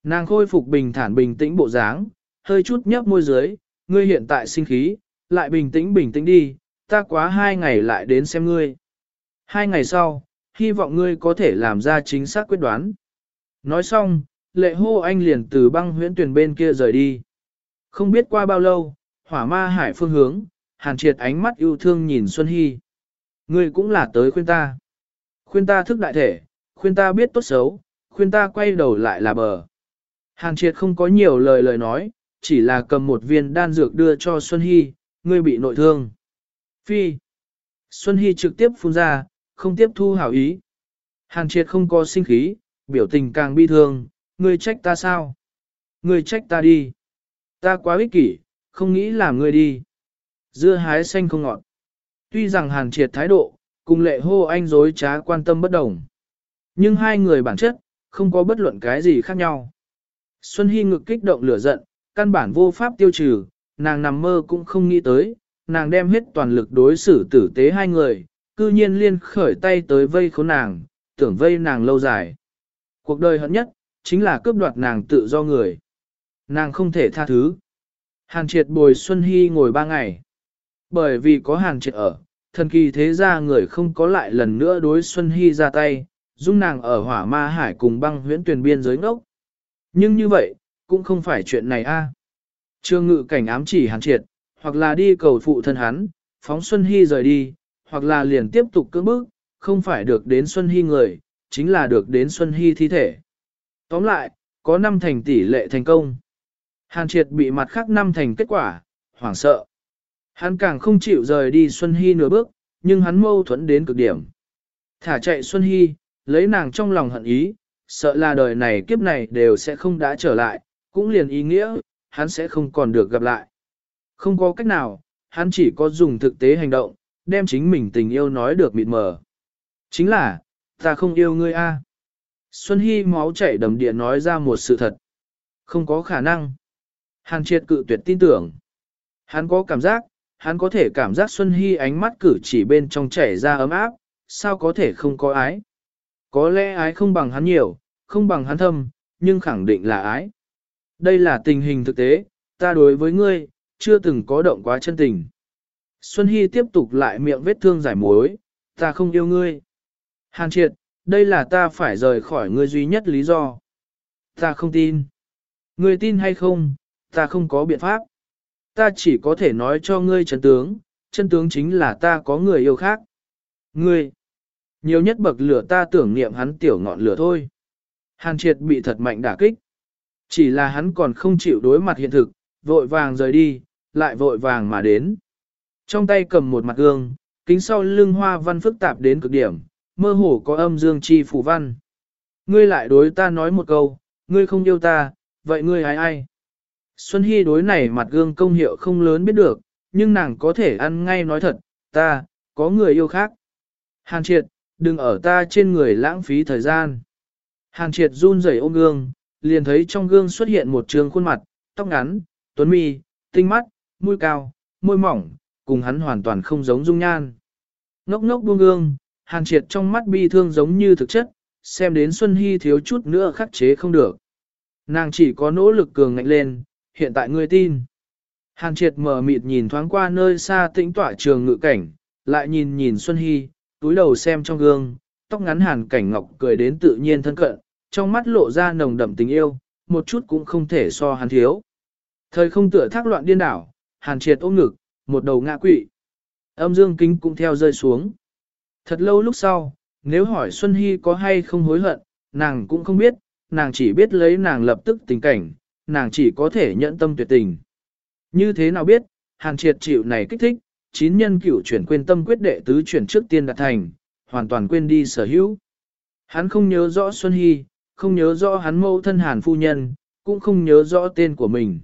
Nàng khôi phục bình thản bình tĩnh bộ dáng, hơi chút nhấp môi dưới, ngươi hiện tại sinh khí, lại bình tĩnh bình tĩnh đi, ta quá hai ngày lại đến xem ngươi. Hai ngày sau, hy vọng ngươi có thể làm ra chính xác quyết đoán. Nói xong, lệ hô anh liền từ băng huyễn tuyển bên kia rời đi. Không biết qua bao lâu, hỏa ma hải phương hướng, hàn triệt ánh mắt yêu thương nhìn Xuân Hy. Ngươi cũng là tới khuyên ta. Khuyên ta thức đại thể, khuyên ta biết tốt xấu, khuyên ta quay đầu lại là bờ. Hàn triệt không có nhiều lời lời nói, chỉ là cầm một viên đan dược đưa cho Xuân Hy, ngươi bị nội thương. Phi. Xuân Hy trực tiếp phun ra, không tiếp thu hảo ý. Hàn triệt không có sinh khí, biểu tình càng bi thương, ngươi trách ta sao? Ngươi trách ta đi. Ta quá ích kỷ, không nghĩ làm ngươi đi. Dưa hái xanh không ngọt. Tuy rằng hàn triệt thái độ, cùng lệ hô anh dối trá quan tâm bất đồng. Nhưng hai người bản chất, không có bất luận cái gì khác nhau. Xuân Hy ngực kích động lửa giận, căn bản vô pháp tiêu trừ, nàng nằm mơ cũng không nghĩ tới, nàng đem hết toàn lực đối xử tử tế hai người, cư nhiên liên khởi tay tới vây khốn nàng, tưởng vây nàng lâu dài. Cuộc đời hận nhất, chính là cướp đoạt nàng tự do người. Nàng không thể tha thứ. Hàn triệt bồi Xuân Hy ngồi ba ngày. Bởi vì có hàn triệt ở, thần kỳ thế ra người không có lại lần nữa đối Xuân Hy ra tay, dung nàng ở hỏa ma hải cùng băng huyễn tuyển biên giới ngốc. Nhưng như vậy, cũng không phải chuyện này a. À. Trương ngự cảnh ám chỉ hàn triệt, hoặc là đi cầu phụ thân hắn, phóng Xuân Hy rời đi, hoặc là liền tiếp tục cưỡng bức, không phải được đến Xuân Hy người, chính là được đến Xuân Hy thi thể. Tóm lại, có 5 thành tỷ lệ thành công. Hàn triệt bị mặt khác 5 thành kết quả, hoảng sợ. Hắn càng không chịu rời đi Xuân Hy nửa bước, nhưng hắn mâu thuẫn đến cực điểm. Thả chạy Xuân Hy, lấy nàng trong lòng hận ý, sợ là đời này kiếp này đều sẽ không đã trở lại, cũng liền ý nghĩa, hắn sẽ không còn được gặp lại. Không có cách nào, hắn chỉ có dùng thực tế hành động, đem chính mình tình yêu nói được mịt mờ. Chính là, ta không yêu ngươi a. Xuân Hy máu chảy đầm địa nói ra một sự thật. Không có khả năng. Hàn triệt cự tuyệt tin tưởng. Hắn có cảm giác, hắn có thể cảm giác Xuân Hy ánh mắt cử chỉ bên trong chảy ra ấm áp, sao có thể không có ái. Có lẽ ái không bằng hắn nhiều, không bằng hắn thâm, nhưng khẳng định là ái. Đây là tình hình thực tế, ta đối với ngươi, chưa từng có động quá chân tình. Xuân Hy tiếp tục lại miệng vết thương giải mối, ta không yêu ngươi. Hàn triệt, đây là ta phải rời khỏi ngươi duy nhất lý do. Ta không tin. Ngươi tin hay không, ta không có biện pháp. Ta chỉ có thể nói cho ngươi chân tướng, chân tướng chính là ta có người yêu khác. Ngươi, nhiều nhất bậc lửa ta tưởng niệm hắn tiểu ngọn lửa thôi. Hàn triệt bị thật mạnh đả kích. Chỉ là hắn còn không chịu đối mặt hiện thực, vội vàng rời đi, lại vội vàng mà đến. Trong tay cầm một mặt gương, kính sau lưng hoa văn phức tạp đến cực điểm, mơ hồ có âm dương chi phù văn. Ngươi lại đối ta nói một câu, ngươi không yêu ta, vậy ngươi ai ai? Xuân Hy đối này mặt gương công hiệu không lớn biết được, nhưng nàng có thể ăn ngay nói thật, ta, có người yêu khác. Hàn triệt, đừng ở ta trên người lãng phí thời gian. Hàn triệt run rẩy ôm gương, liền thấy trong gương xuất hiện một trường khuôn mặt, tóc ngắn, tuấn mi, tinh mắt, mũi cao, môi mỏng, cùng hắn hoàn toàn không giống dung nhan. Ngốc ngốc buông gương, hàn triệt trong mắt bi thương giống như thực chất, xem đến Xuân Hy thiếu chút nữa khắc chế không được. Nàng chỉ có nỗ lực cường ngạnh lên, hiện tại ngươi tin. Hàn triệt mở mịt nhìn thoáng qua nơi xa tĩnh tỏa trường ngự cảnh, lại nhìn nhìn Xuân Hy, túi đầu xem trong gương, tóc ngắn hàn cảnh ngọc cười đến tự nhiên thân cận, trong mắt lộ ra nồng đậm tình yêu, một chút cũng không thể so hắn thiếu. Thời không tựa thác loạn điên đảo, hàn triệt ôm ngực, một đầu ngã quỵ. Âm dương kính cũng theo rơi xuống. Thật lâu lúc sau, nếu hỏi Xuân Hy có hay không hối hận, nàng cũng không biết, nàng chỉ biết lấy nàng lập tức tình cảnh, nàng chỉ có thể nhận tâm tuyệt tình. Như thế nào biết, hàn triệt chịu này kích thích, chín nhân cửu chuyển quên tâm quyết đệ tứ chuyển trước tiên đạt thành, hoàn toàn quên đi sở hữu. Hắn không nhớ rõ Xuân Hy, không nhớ rõ hắn mâu thân hàn phu nhân, cũng không nhớ rõ tên của mình.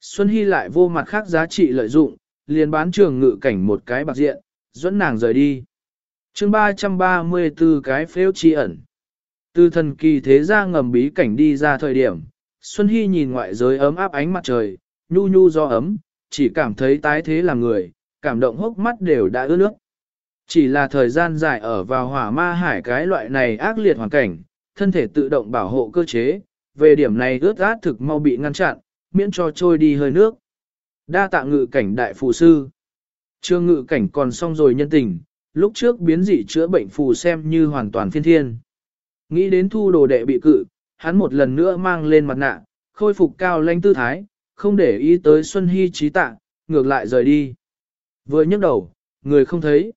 Xuân Hy lại vô mặt khác giá trị lợi dụng, liền bán trường ngự cảnh một cái bạc diện, dẫn nàng rời đi. chương 334 cái phêu chi ẩn. Từ thần kỳ thế ra ngầm bí cảnh đi ra thời điểm, Xuân Hy nhìn ngoại giới ấm áp ánh mặt trời, nhu nhu do ấm, chỉ cảm thấy tái thế là người, cảm động hốc mắt đều đã ướt nước. Chỉ là thời gian dài ở vào hỏa ma hải cái loại này ác liệt hoàn cảnh, thân thể tự động bảo hộ cơ chế, về điểm này ướt át thực mau bị ngăn chặn, miễn cho trôi đi hơi nước. Đa tạ ngự cảnh đại phù sư. Trương ngự cảnh còn xong rồi nhân tình, lúc trước biến dị chữa bệnh phù xem như hoàn toàn phiên thiên. Nghĩ đến thu đồ đệ bị cự, hắn một lần nữa mang lên mặt nạ, khôi phục cao lãnh tư thái, không để ý tới Xuân Hy trí tạ, ngược lại rời đi. Vừa nhấc đầu, người không thấy.